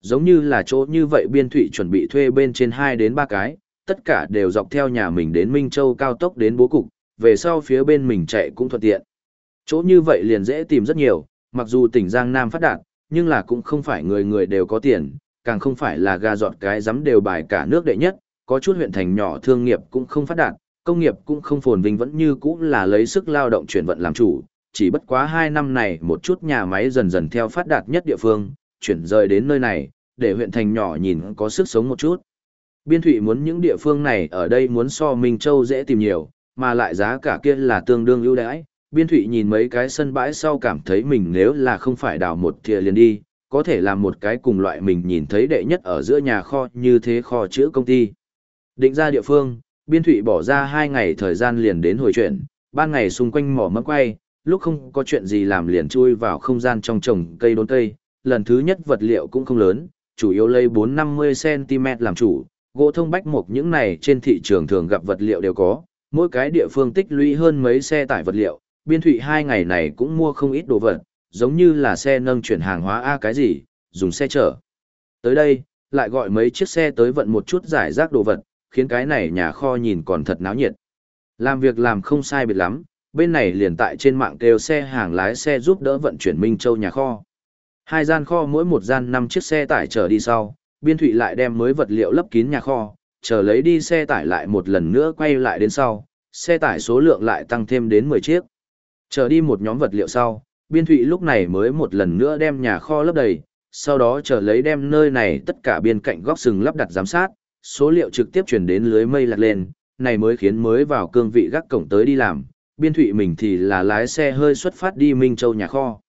A: Giống như là chỗ như vậy biên thủy chuẩn bị thuê bên trên 2 đến 3 cái, tất cả đều dọc theo nhà mình đến Minh Châu cao tốc đến bố cục, về sau phía bên mình chạy cũng thuận tiện. Chỗ như vậy liền dễ tìm rất nhiều, mặc dù tỉnh Giang Nam phát đạt, nhưng là cũng không phải người người đều có tiền, càng không phải là gà dọt cái dám đều bài cả nước đệ nhất, có chút huyện thành nhỏ thương nghiệp cũng không phát đạt, công nghiệp cũng không phồn vinh vẫn như cũ là lấy sức lao động chuyển vận làm chủ, chỉ bất quá hai năm này một chút nhà máy dần dần theo phát đạt nhất địa phương, chuyển rời đến nơi này, để huyện thành nhỏ nhìn có sức sống một chút. Biên thủy muốn những địa phương này ở đây muốn so Minh Châu dễ tìm nhiều, mà lại giá cả kia là tương đương ưu đãi, Biên thủy nhìn mấy cái sân bãi sau cảm thấy mình nếu là không phải đào một thìa liền đi, có thể làm một cái cùng loại mình nhìn thấy đệ nhất ở giữa nhà kho như thế kho chữa công ty. Định ra địa phương, Biên Thụy bỏ ra hai ngày thời gian liền đến hồi chuyện ban ngày xung quanh mỏ mẫm quay, lúc không có chuyện gì làm liền chui vào không gian trong trồng cây đốn cây, lần thứ nhất vật liệu cũng không lớn, chủ yếu lấy 4-50cm làm chủ, gỗ thông bách mục những này trên thị trường thường gặp vật liệu đều có, mỗi cái địa phương tích lũy hơn mấy xe tải vật liệu, biên thụy hai ngày này cũng mua không ít đồ vật, giống như là xe nâng chuyển hàng hóa A cái gì, dùng xe chở. Tới đây, lại gọi mấy chiếc xe tới vận một chút giải rác đồ vật, khiến cái này nhà kho nhìn còn thật náo nhiệt. Làm việc làm không sai biệt lắm, bên này liền tại trên mạng kêu xe hàng lái xe giúp đỡ vận chuyển Minh Châu nhà kho. Hai gian kho mỗi một gian năm chiếc xe tải chở đi sau, biên thụy lại đem mới vật liệu lấp kín nhà kho, chờ lấy đi xe tải lại một lần nữa quay lại đến sau, xe tải số lượng lại tăng thêm đến 10 chiếc. Chờ đi một nhóm vật liệu sau, biên thụy lúc này mới một lần nữa đem nhà kho lấp đầy, sau đó chờ lấy đem nơi này tất cả biên cạnh góc sừng lắp đặt giám sát, số liệu trực tiếp chuyển đến lưới mây lạc lên, này mới khiến mới vào cương vị gác cổng tới đi làm, biên thụy mình thì là lái xe hơi xuất phát đi Minh Châu nhà kho.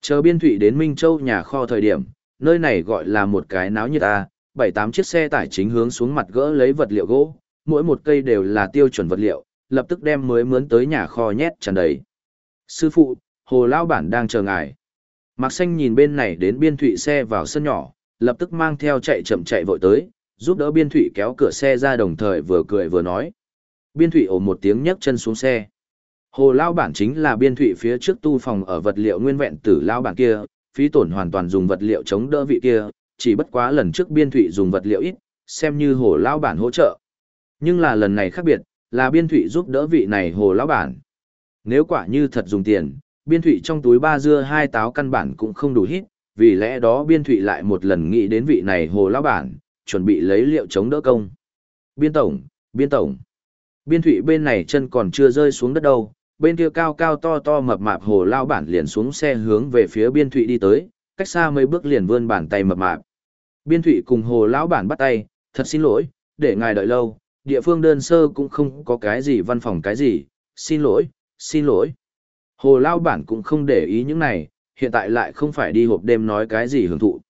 A: Chờ biên thụy đến Minh Châu nhà kho thời điểm, nơi này gọi là một cái náo nhiệt ta, bảy tám chiếc xe tải chính hướng xuống mặt gỡ lấy vật liệu gỗ, mỗi một cây đều là tiêu chuẩn vật liệu, lập tức đem mới mướn tới nhà kho nhét tràn đầy. Sư phụ, hồ lao bản đang chờ ngài. Mạc Xanh nhìn bên này đến biên thụy xe vào sân nhỏ, lập tức mang theo chạy chậm chạy vội tới, giúp đỡ biên thụy kéo cửa xe ra đồng thời vừa cười vừa nói. Biên thụy ổ một tiếng nhấc chân xuống xe. Hồ lao bản chính là biên thụy phía trước tu phòng ở vật liệu nguyên vẹn tử lao bản kia, phí tổn hoàn toàn dùng vật liệu chống đỡ vị kia, chỉ bất quá lần trước biên thụy dùng vật liệu ít, xem như hồ lao bản hỗ trợ. Nhưng là lần này khác biệt, là biên thụy giúp đỡ vị này hồ lao bản. Nếu quả như thật dùng tiền, biên thụy trong túi ba dưa hai táo căn bản cũng không đủ hít, vì lẽ đó biên thụy lại một lần nghĩ đến vị này hồ lao bản, chuẩn bị lấy liệu chống đỡ công. Biên tổng, biên tổng. Biên thụy bên này chân còn chưa rơi xuống đất đâu, bên kia cao cao to to mập mạp hồ lao bản liền xuống xe hướng về phía biên thụy đi tới, cách xa mấy bước liền vươn bàn tay mập mạp. Biên thụy cùng hồ lão bản bắt tay, thật xin lỗi, để ngài đợi lâu, địa phương đơn sơ cũng không có cái gì văn phòng cái gì, xin lỗi, xin lỗi. Hồ lao bản cũng không để ý những này, hiện tại lại không phải đi hộp đêm nói cái gì hưởng thụ.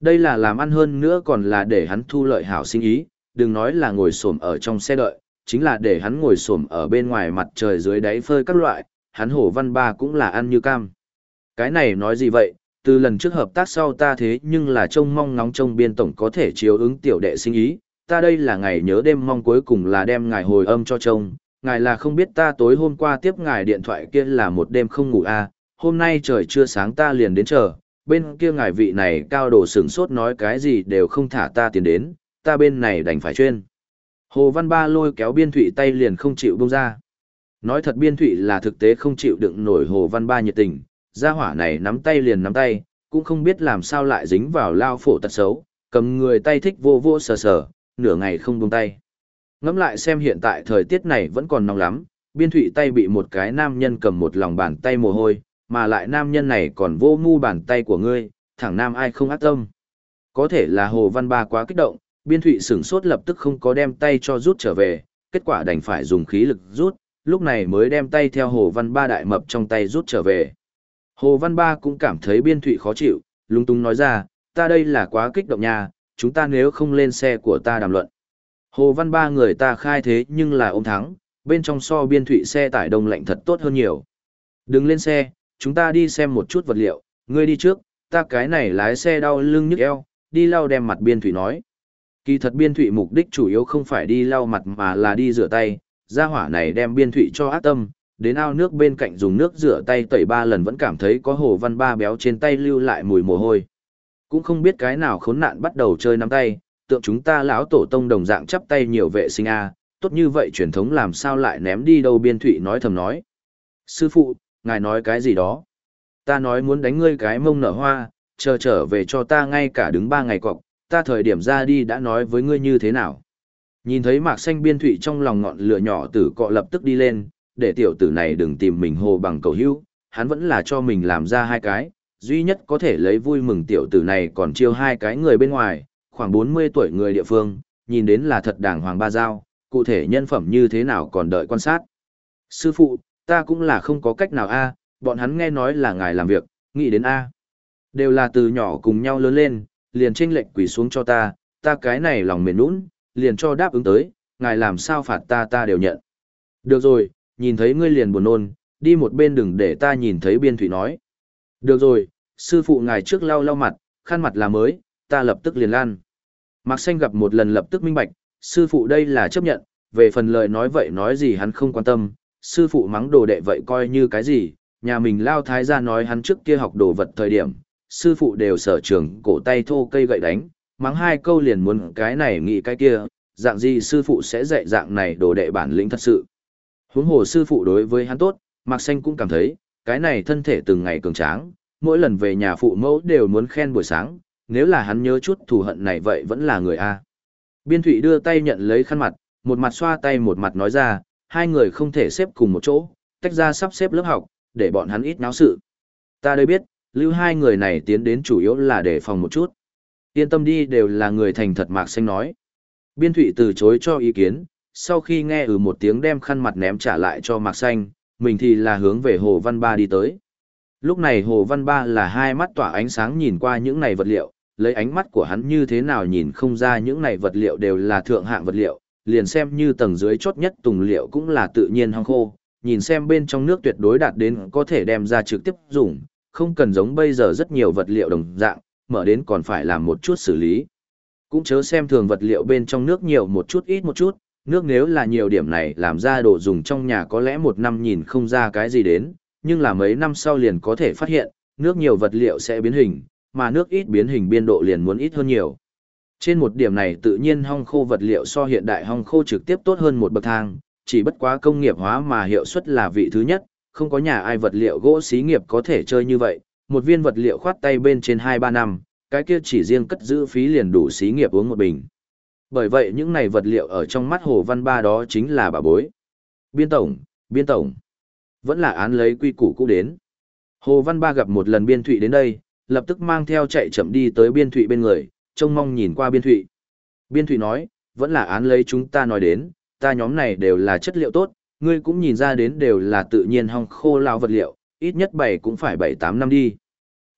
A: Đây là làm ăn hơn nữa còn là để hắn thu lợi hảo sinh ý, đừng nói là ngồi xổm ở trong xe đợi, chính là để hắn ngồi xổm ở bên ngoài mặt trời dưới đáy phơi các loại, hắn Hồ văn ba cũng là ăn như cam. Cái này nói gì vậy, từ lần trước hợp tác sau ta thế nhưng là trông mong ngóng trông biên tổng có thể chiếu ứng tiểu đệ sinh ý, ta đây là ngày nhớ đêm mong cuối cùng là đem ngài hồi âm cho trông, ngài là không biết ta tối hôm qua tiếp ngài điện thoại kia là một đêm không ngủ à, hôm nay trời chưa sáng ta liền đến chờ, bên kia ngài vị này cao đồ sửng sốt nói cái gì đều không thả ta tiền đến, ta bên này đành phải chuyên. Hồ Văn Ba lôi kéo biên thụy tay liền không chịu buông ra. Nói thật biên thụy là thực tế không chịu đựng nổi Hồ Văn Ba nhiệt tình, gia hỏa này nắm tay liền nắm tay, cũng không biết làm sao lại dính vào lao phổ tật xấu, cầm người tay thích vô vô sờ sờ, nửa ngày không buông tay. Ngắm lại xem hiện tại thời tiết này vẫn còn nóng lắm, biên thụy tay bị một cái nam nhân cầm một lòng bàn tay mồ hôi, mà lại nam nhân này còn vô mu bàn tay của ngươi, thẳng nam ai không ác tâm. Có thể là Hồ Văn Ba quá kích động, biên thụy sửng sốt lập tức không có đem tay cho rút trở về, kết quả đành phải dùng khí lực rút, lúc này mới đem tay theo Hồ Văn Ba đại mập trong tay rút trở về. Hồ Văn Ba cũng cảm thấy biên thụy khó chịu, lung tung nói ra, ta đây là quá kích động nha, chúng ta nếu không lên xe của ta đàm luận. Hồ Văn Ba người ta khai thế nhưng là ôm thắng, bên trong so biên thụy xe tải đông lạnh thật tốt hơn nhiều. Đừng lên xe, chúng ta đi xem một chút vật liệu, ngươi đi trước, ta cái này lái xe đau lưng nhức eo, đi lau đem mặt biên thụy nói. Kỳ thật biên thụy mục đích chủ yếu không phải đi lau mặt mà là đi rửa tay, gia hỏa này đem biên thụy cho ác tâm, đến ao nước bên cạnh dùng nước rửa tay tẩy ba lần vẫn cảm thấy có hồ văn ba béo trên tay lưu lại mùi mồ hôi. Cũng không biết cái nào khốn nạn bắt đầu chơi nắm tay, tượng chúng ta lão tổ tông đồng dạng chắp tay nhiều vệ sinh a tốt như vậy truyền thống làm sao lại ném đi đâu biên thụy nói thầm nói. Sư phụ, ngài nói cái gì đó? Ta nói muốn đánh ngươi cái mông nở hoa, chờ trở về cho ta ngay cả đứng ba ngày cọc, ta thời điểm ra đi đã nói với ngươi như thế nào. Nhìn thấy mạc xanh biên thụy trong lòng ngọn lửa nhỏ tử cọ lập tức đi lên, để tiểu tử này đừng tìm mình hồ bằng cầu hữu, hắn vẫn là cho mình làm ra hai cái, duy nhất có thể lấy vui mừng tiểu tử này còn chiêu hai cái người bên ngoài, khoảng 40 tuổi người địa phương, nhìn đến là thật đàng hoàng ba giao, cụ thể nhân phẩm như thế nào còn đợi quan sát. Sư phụ, ta cũng là không có cách nào a bọn hắn nghe nói là ngài làm việc, nghĩ đến a Đều là từ nhỏ cùng nhau lớn lên, liền chênh lệnh quỳ xuống cho ta, ta cái này lòng mềm nũng, liền cho đáp ứng tới, ngài làm sao phạt ta ta đều nhận. Được rồi, nhìn thấy ngươi liền buồn nôn, đi một bên đừng để ta nhìn thấy biên thủy nói. Được rồi, sư phụ ngài trước lau lau mặt, khăn mặt là mới, ta lập tức liền lan. Mạc Xanh gặp một lần lập tức minh bạch, sư phụ đây là chấp nhận, về phần lời nói vậy nói gì hắn không quan tâm, sư phụ mắng đồ đệ vậy coi như cái gì, nhà mình lao thái ra nói hắn trước kia học đồ vật thời điểm, sư phụ đều sở trường cổ tay thô cây gậy đánh, mắng hai câu liền muốn cái này nghĩ cái kia, dạng gì sư phụ sẽ dạy dạng này đồ đệ bản lĩnh thật sự. Huống hồ sư phụ đối với hắn tốt, Mạc Xanh cũng cảm thấy, cái này thân thể từng ngày cường tráng, mỗi lần về nhà phụ mẫu đều muốn khen buổi sáng, nếu là hắn nhớ chút thù hận này vậy vẫn là người A. Biên Thụy đưa tay nhận lấy khăn mặt, một mặt xoa tay một mặt nói ra, hai người không thể xếp cùng một chỗ, tách ra sắp xếp lớp học, để bọn hắn ít náo sự. Ta đây biết, lưu hai người này tiến đến chủ yếu là để phòng một chút. Yên tâm đi đều là người thành thật Mạc Xanh nói. Biên Thụy từ chối cho ý kiến, sau khi nghe ừ một tiếng đem khăn mặt ném trả lại cho Mạc Xanh, mình thì là hướng về Hồ Văn Ba đi tới. Lúc này Hồ Văn Ba là hai mắt tỏa ánh sáng nhìn qua những này vật liệu, lấy ánh mắt của hắn như thế nào nhìn không ra những này vật liệu đều là thượng hạng vật liệu, liền xem như tầng dưới chốt nhất tùng liệu cũng là tự nhiên hong khô, nhìn xem bên trong nước tuyệt đối đạt đến có thể đem ra trực tiếp dùng, không cần giống bây giờ rất nhiều vật liệu đồng dạng, mở đến còn phải làm một chút xử lý. Cũng chớ xem thường vật liệu bên trong nước nhiều một chút ít một chút, nước nếu là nhiều điểm này làm ra đồ dùng trong nhà có lẽ một năm nhìn không ra cái gì đến, nhưng là mấy năm sau liền có thể phát hiện, nước nhiều vật liệu sẽ biến hình, mà nước ít biến hình biên độ liền muốn ít hơn nhiều. Trên một điểm này tự nhiên hong khô vật liệu so hiện đại hong khô trực tiếp tốt hơn một bậc thang, chỉ bất quá công nghiệp hóa mà hiệu suất là vị thứ nhất, không có nhà ai vật liệu gỗ xí nghiệp có thể chơi như vậy, một viên vật liệu khoát tay bên trên 2-3 năm, cái kia chỉ riêng cất giữ phí liền đủ xí nghiệp uống một bình. Bởi vậy những này vật liệu ở trong mắt Hồ Văn Ba đó chính là bà bối. Biên tổng, biên tổng. Vẫn là án lấy quy củ cũ đến. Hồ Văn Ba gặp một lần biên thụy đến đây, lập tức mang theo chạy chậm đi tới biên thụy bên người, trông mong nhìn qua biên thụy. Biên thụy nói, vẫn là án lấy chúng ta nói đến, ta nhóm này đều là chất liệu tốt, ngươi cũng nhìn ra đến đều là tự nhiên hong khô lao vật liệu, ít nhất bảy cũng phải bảy tám năm đi.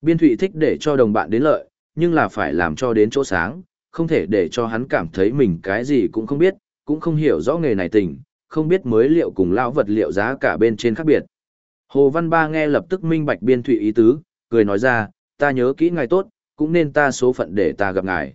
A: Biên thụy thích để cho đồng bạn đến lợi, nhưng là phải làm cho đến chỗ sáng, không thể để cho hắn cảm thấy mình cái gì cũng không biết, cũng không hiểu rõ nghề này tình, không biết mới liệu cùng lao vật liệu giá cả bên trên khác biệt. Hồ Văn Ba nghe lập tức minh bạch biên thụy ý tứ, cười nói ra, ta nhớ kỹ ngài tốt, cũng nên ta số phận để ta gặp ngài.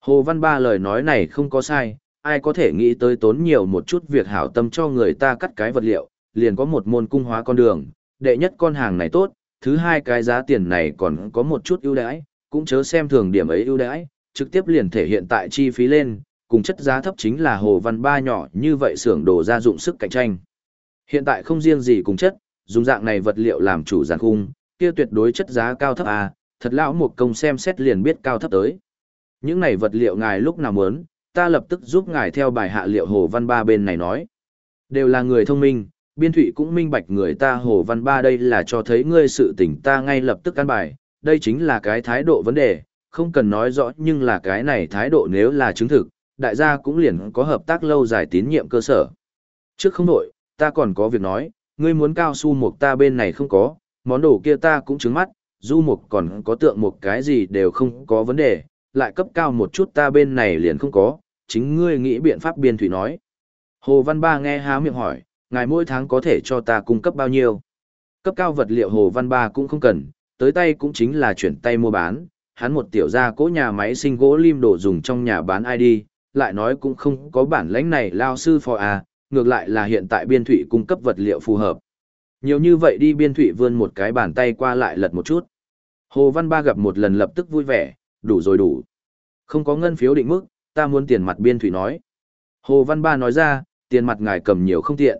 A: Hồ Văn Ba lời nói này không có sai, ai có thể nghĩ tới tốn nhiều một chút việc hảo tâm cho người ta cắt cái vật liệu, liền có một môn cung hóa con đường, đệ nhất con hàng này tốt, thứ hai cái giá tiền này còn có một chút ưu đãi, cũng chớ xem thường điểm ấy ưu đãi, trực tiếp liền thể hiện tại chi phí lên, cùng chất giá thấp chính là Hồ Văn Ba nhỏ như vậy xưởng đồ gia dụng sức cạnh tranh. Hiện tại không riêng gì cùng chất, dùng dạng này vật liệu làm chủ giàn khung, kia tuyệt đối chất giá cao thấp à, thật lão một công xem xét liền biết cao thấp tới. Những này vật liệu ngài lúc nào muốn, ta lập tức giúp ngài theo bài hạ liệu Hồ Văn Ba bên này nói. Đều là người thông minh, biên thụy cũng minh bạch người ta Hồ Văn Ba đây là cho thấy ngươi sự tỉnh ta ngay lập tức căn bài, đây chính là cái thái độ vấn đề, không cần nói rõ nhưng là cái này thái độ nếu là chứng thực, đại gia cũng liền có hợp tác lâu dài tín nhiệm cơ sở. Trước không đổi, ta còn có việc nói, ngươi muốn cao su mục ta bên này không có, món đồ kia ta cũng chứng mắt, du mục còn có tượng một cái gì đều không có vấn đề, lại cấp cao một chút ta bên này liền không có, chính ngươi nghĩ biện pháp biên thủy nói. Hồ Văn Ba nghe há miệng hỏi, ngài mỗi tháng có thể cho ta cung cấp bao nhiêu? Cấp cao vật liệu Hồ Văn Ba cũng không cần, tới tay cũng chính là chuyển tay mua bán, hắn một tiểu gia cố nhà máy sinh gỗ lim đồ dùng trong nhà bán ID, lại nói cũng không có bản lãnh này lao sư phò à, ngược lại là hiện tại biên thủy cung cấp vật liệu phù hợp. Nhiều như vậy đi biên thủy vươn một cái bàn tay qua lại lật một chút. Hồ Văn Ba gặp một lần lập tức vui vẻ, đủ rồi đủ. Không có ngân phiếu định mức, ta muốn tiền mặt biên thủy nói. Hồ Văn Ba nói ra, tiền mặt ngài cầm nhiều không tiện.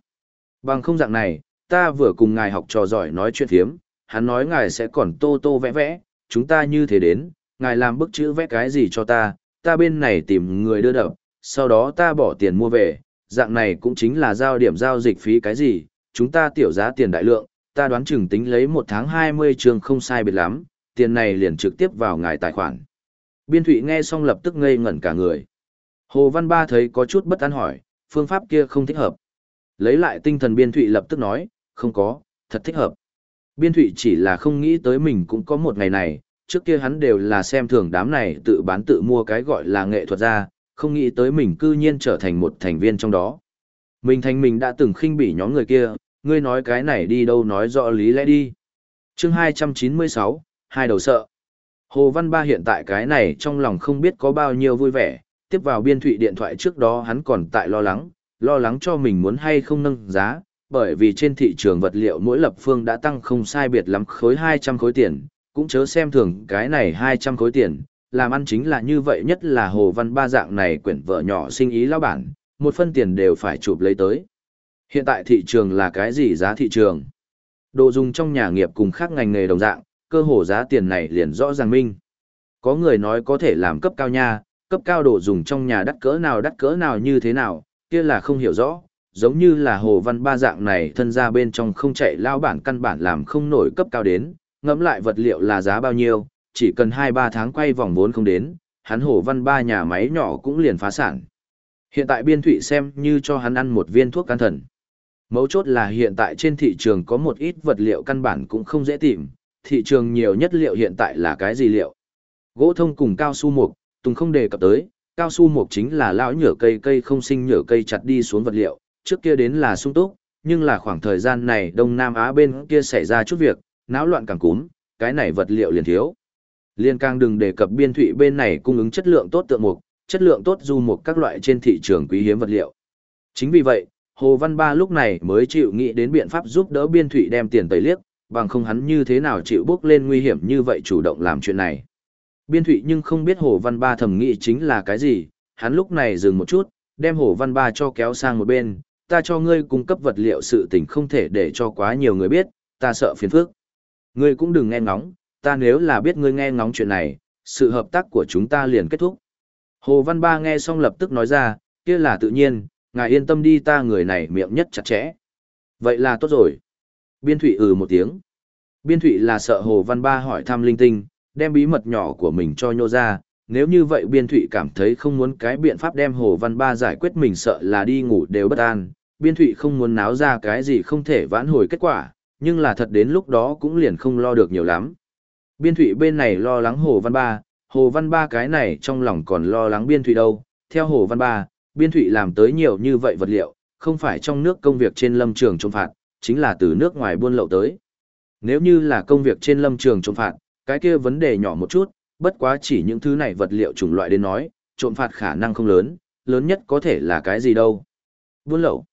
A: Bằng không dạng này, ta vừa cùng ngài học trò giỏi nói chuyện thiếm, hắn nói ngài sẽ còn tô tô vẽ vẽ, chúng ta như thế đến, ngài làm bức chữ vẽ cái gì cho ta, ta bên này tìm người đưa đập, sau đó ta bỏ tiền mua về, dạng này cũng chính là giao điểm giao dịch phí cái gì, chúng ta tiểu giá tiền đại lượng, ta đoán chừng tính lấy một tháng 20 trường không sai biệt lắm, tiền này liền trực tiếp vào ngài tài khoản. Biên Thụy nghe xong lập tức ngây ngẩn cả người. Hồ Văn Ba thấy có chút bất an hỏi, phương pháp kia không thích hợp. Lấy lại tinh thần Biên Thụy lập tức nói, không có, thật thích hợp. Biên Thụy chỉ là không nghĩ tới mình cũng có một ngày này, trước kia hắn đều là xem thường đám này tự bán tự mua cái gọi là nghệ thuật ra, không nghĩ tới mình cư nhiên trở thành một thành viên trong đó. Mình thành mình đã từng khinh bỉ nhóm người kia, ngươi nói cái này đi đâu nói rõ lý lẽ đi. chương 296, hai đầu sợ. Hồ Văn Ba hiện tại cái này trong lòng không biết có bao nhiêu vui vẻ, tiếp vào biên thụy điện thoại trước đó hắn còn tại lo lắng, lo lắng cho mình muốn hay không nâng giá, bởi vì trên thị trường vật liệu mỗi lập phương đã tăng không sai biệt lắm khối 200 khối tiền, cũng chớ xem thường cái này 200 khối tiền, làm ăn chính là như vậy nhất là Hồ Văn Ba dạng này quyển vợ nhỏ sinh ý lao bản, một phân tiền đều phải chụp lấy tới. Hiện tại thị trường là cái gì giá thị trường? Đồ dùng trong nhà nghiệp cùng khác ngành nghề đồng dạng, cơ hồ giá tiền này liền rõ ràng minh. Có người nói có thể làm cấp cao nha, cấp cao đồ dùng trong nhà đắt cỡ nào đắt cỡ nào như thế nào, kia là không hiểu rõ, giống như là hồ văn ba dạng này thân ra bên trong không chạy lao bản căn bản làm không nổi cấp cao đến, ngẫm lại vật liệu là giá bao nhiêu, chỉ cần 2-3 tháng quay vòng vốn không đến, hắn hồ văn ba nhà máy nhỏ cũng liền phá sản. Hiện tại biên thụy xem như cho hắn ăn một viên thuốc can thần. Mấu chốt là hiện tại trên thị trường có một ít vật liệu căn bản cũng không dễ tìm, thị trường nhiều nhất liệu hiện tại là cái gì liệu? Gỗ thông cùng cao su mục, tùng không đề cập tới, cao su mục chính là lão nhựa cây cây không sinh nhựa cây chặt đi xuống vật liệu, trước kia đến là sung túc, nhưng là khoảng thời gian này Đông Nam Á bên kia xảy ra chút việc, náo loạn càng cúm, cái này vật liệu liền thiếu. Liên càng đừng đề cập biên thụy bên này cung ứng chất lượng tốt tượng mục, chất lượng tốt du mục các loại trên thị trường quý hiếm vật liệu. Chính vì vậy, Hồ Văn Ba lúc này mới chịu nghĩ đến biện pháp giúp đỡ biên thụy đem tiền tẩy liếc, bằng không hắn như thế nào chịu bước lên nguy hiểm như vậy chủ động làm chuyện này. Biên thụy nhưng không biết Hồ Văn Ba thầm nghĩ chính là cái gì, hắn lúc này dừng một chút, đem Hồ Văn Ba cho kéo sang một bên, ta cho ngươi cung cấp vật liệu sự tình không thể để cho quá nhiều người biết, ta sợ phiền phức. Ngươi cũng đừng nghe ngóng, ta nếu là biết ngươi nghe ngóng chuyện này, sự hợp tác của chúng ta liền kết thúc. Hồ Văn Ba nghe xong lập tức nói ra, kia là tự nhiên, ngài yên tâm đi ta người này miệng nhất chặt chẽ. Vậy là tốt rồi. Biên Thụy ừ một tiếng. Biên Thụy là sợ Hồ Văn Ba hỏi thăm linh tinh, đem bí mật nhỏ của mình cho nhô ra. Nếu như vậy Biên Thụy cảm thấy không muốn cái biện pháp đem Hồ Văn Ba giải quyết mình sợ là đi ngủ đều bất an. Biên Thụy không muốn náo ra cái gì không thể vãn hồi kết quả, nhưng là thật đến lúc đó cũng liền không lo được nhiều lắm. Biên Thụy bên này lo lắng Hồ Văn Ba, Hồ Văn Ba cái này trong lòng còn lo lắng Biên Thụy đâu. Theo Hồ Văn Ba, Biên Thụy làm tới nhiều như vậy vật liệu, không phải trong nước công việc trên lâm trường trông phạt, chính là từ nước ngoài buôn lậu tới. Nếu như là công việc trên lâm trường trông phạt, cái kia vấn đề nhỏ một chút, bất quá chỉ những thứ này vật liệu chủng loại đến nói, trộm phạt khả năng không lớn, lớn nhất có thể là cái gì đâu. Buôn lậu.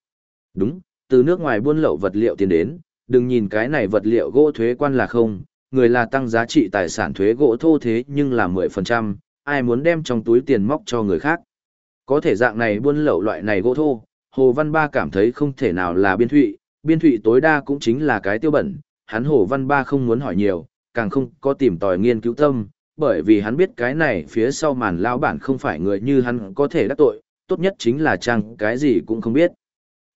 A: Đúng, từ nước ngoài buôn lậu vật liệu tiền đến, đừng nhìn cái này vật liệu gỗ thuế quan là không, người là tăng giá trị tài sản thuế gỗ thô thế nhưng là 10%, ai muốn đem trong túi tiền móc cho người khác. Có thể dạng này buôn lậu loại này gỗ thô, Hồ Văn Ba cảm thấy không thể nào là biên thụy, biên thụy tối đa cũng chính là cái tiêu bẩn, hắn Hồ Văn Ba không muốn hỏi nhiều, càng không có tìm tòi nghiên cứu tâm, bởi vì hắn biết cái này phía sau màn lao bản không phải người như hắn có thể đắc tội, tốt nhất chính là chăng cái gì cũng không biết.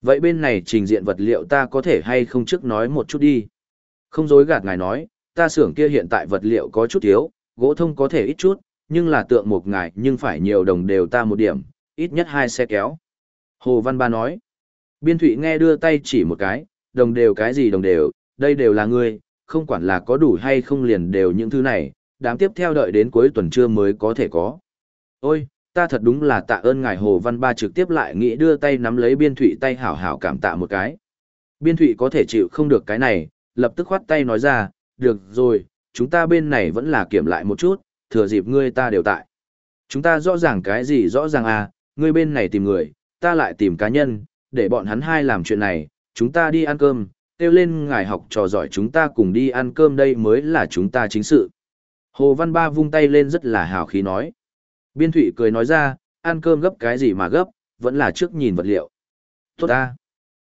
A: Vậy bên này trình diện vật liệu ta có thể hay không trước nói một chút đi. Không dối gạt ngài nói, ta xưởng kia hiện tại vật liệu có chút thiếu, gỗ thông có thể ít chút, nhưng là tượng một ngài nhưng phải nhiều đồng đều ta một điểm, ít nhất hai xe kéo. Hồ Văn Ba nói, Biên Thụy nghe đưa tay chỉ một cái, đồng đều cái gì đồng đều, đây đều là ngươi, không quản là có đủ hay không liền đều những thứ này, đám tiếp theo đợi đến cuối tuần trưa mới có thể có. Ôi, ta thật đúng là tạ ơn ngài Hồ Văn Ba trực tiếp lại nghĩ đưa tay nắm lấy Biên Thụy tay hảo hảo cảm tạ một cái. Biên Thụy có thể chịu không được cái này, lập tức khoát tay nói ra, được rồi, chúng ta bên này vẫn là kiểm lại một chút, thừa dịp ngươi ta đều tại. Chúng ta rõ ràng cái gì rõ ràng à, ngươi bên này tìm người, ta lại tìm cá nhân, để bọn hắn hai làm chuyện này, chúng ta đi ăn cơm, kêu lên ngài học trò giỏi chúng ta cùng đi ăn cơm đây mới là chúng ta chính sự. Hồ Văn Ba vung tay lên rất là hào khí nói. Biên Thụy cười nói ra, ăn cơm gấp cái gì mà gấp, vẫn là trước nhìn vật liệu. Tốt ta.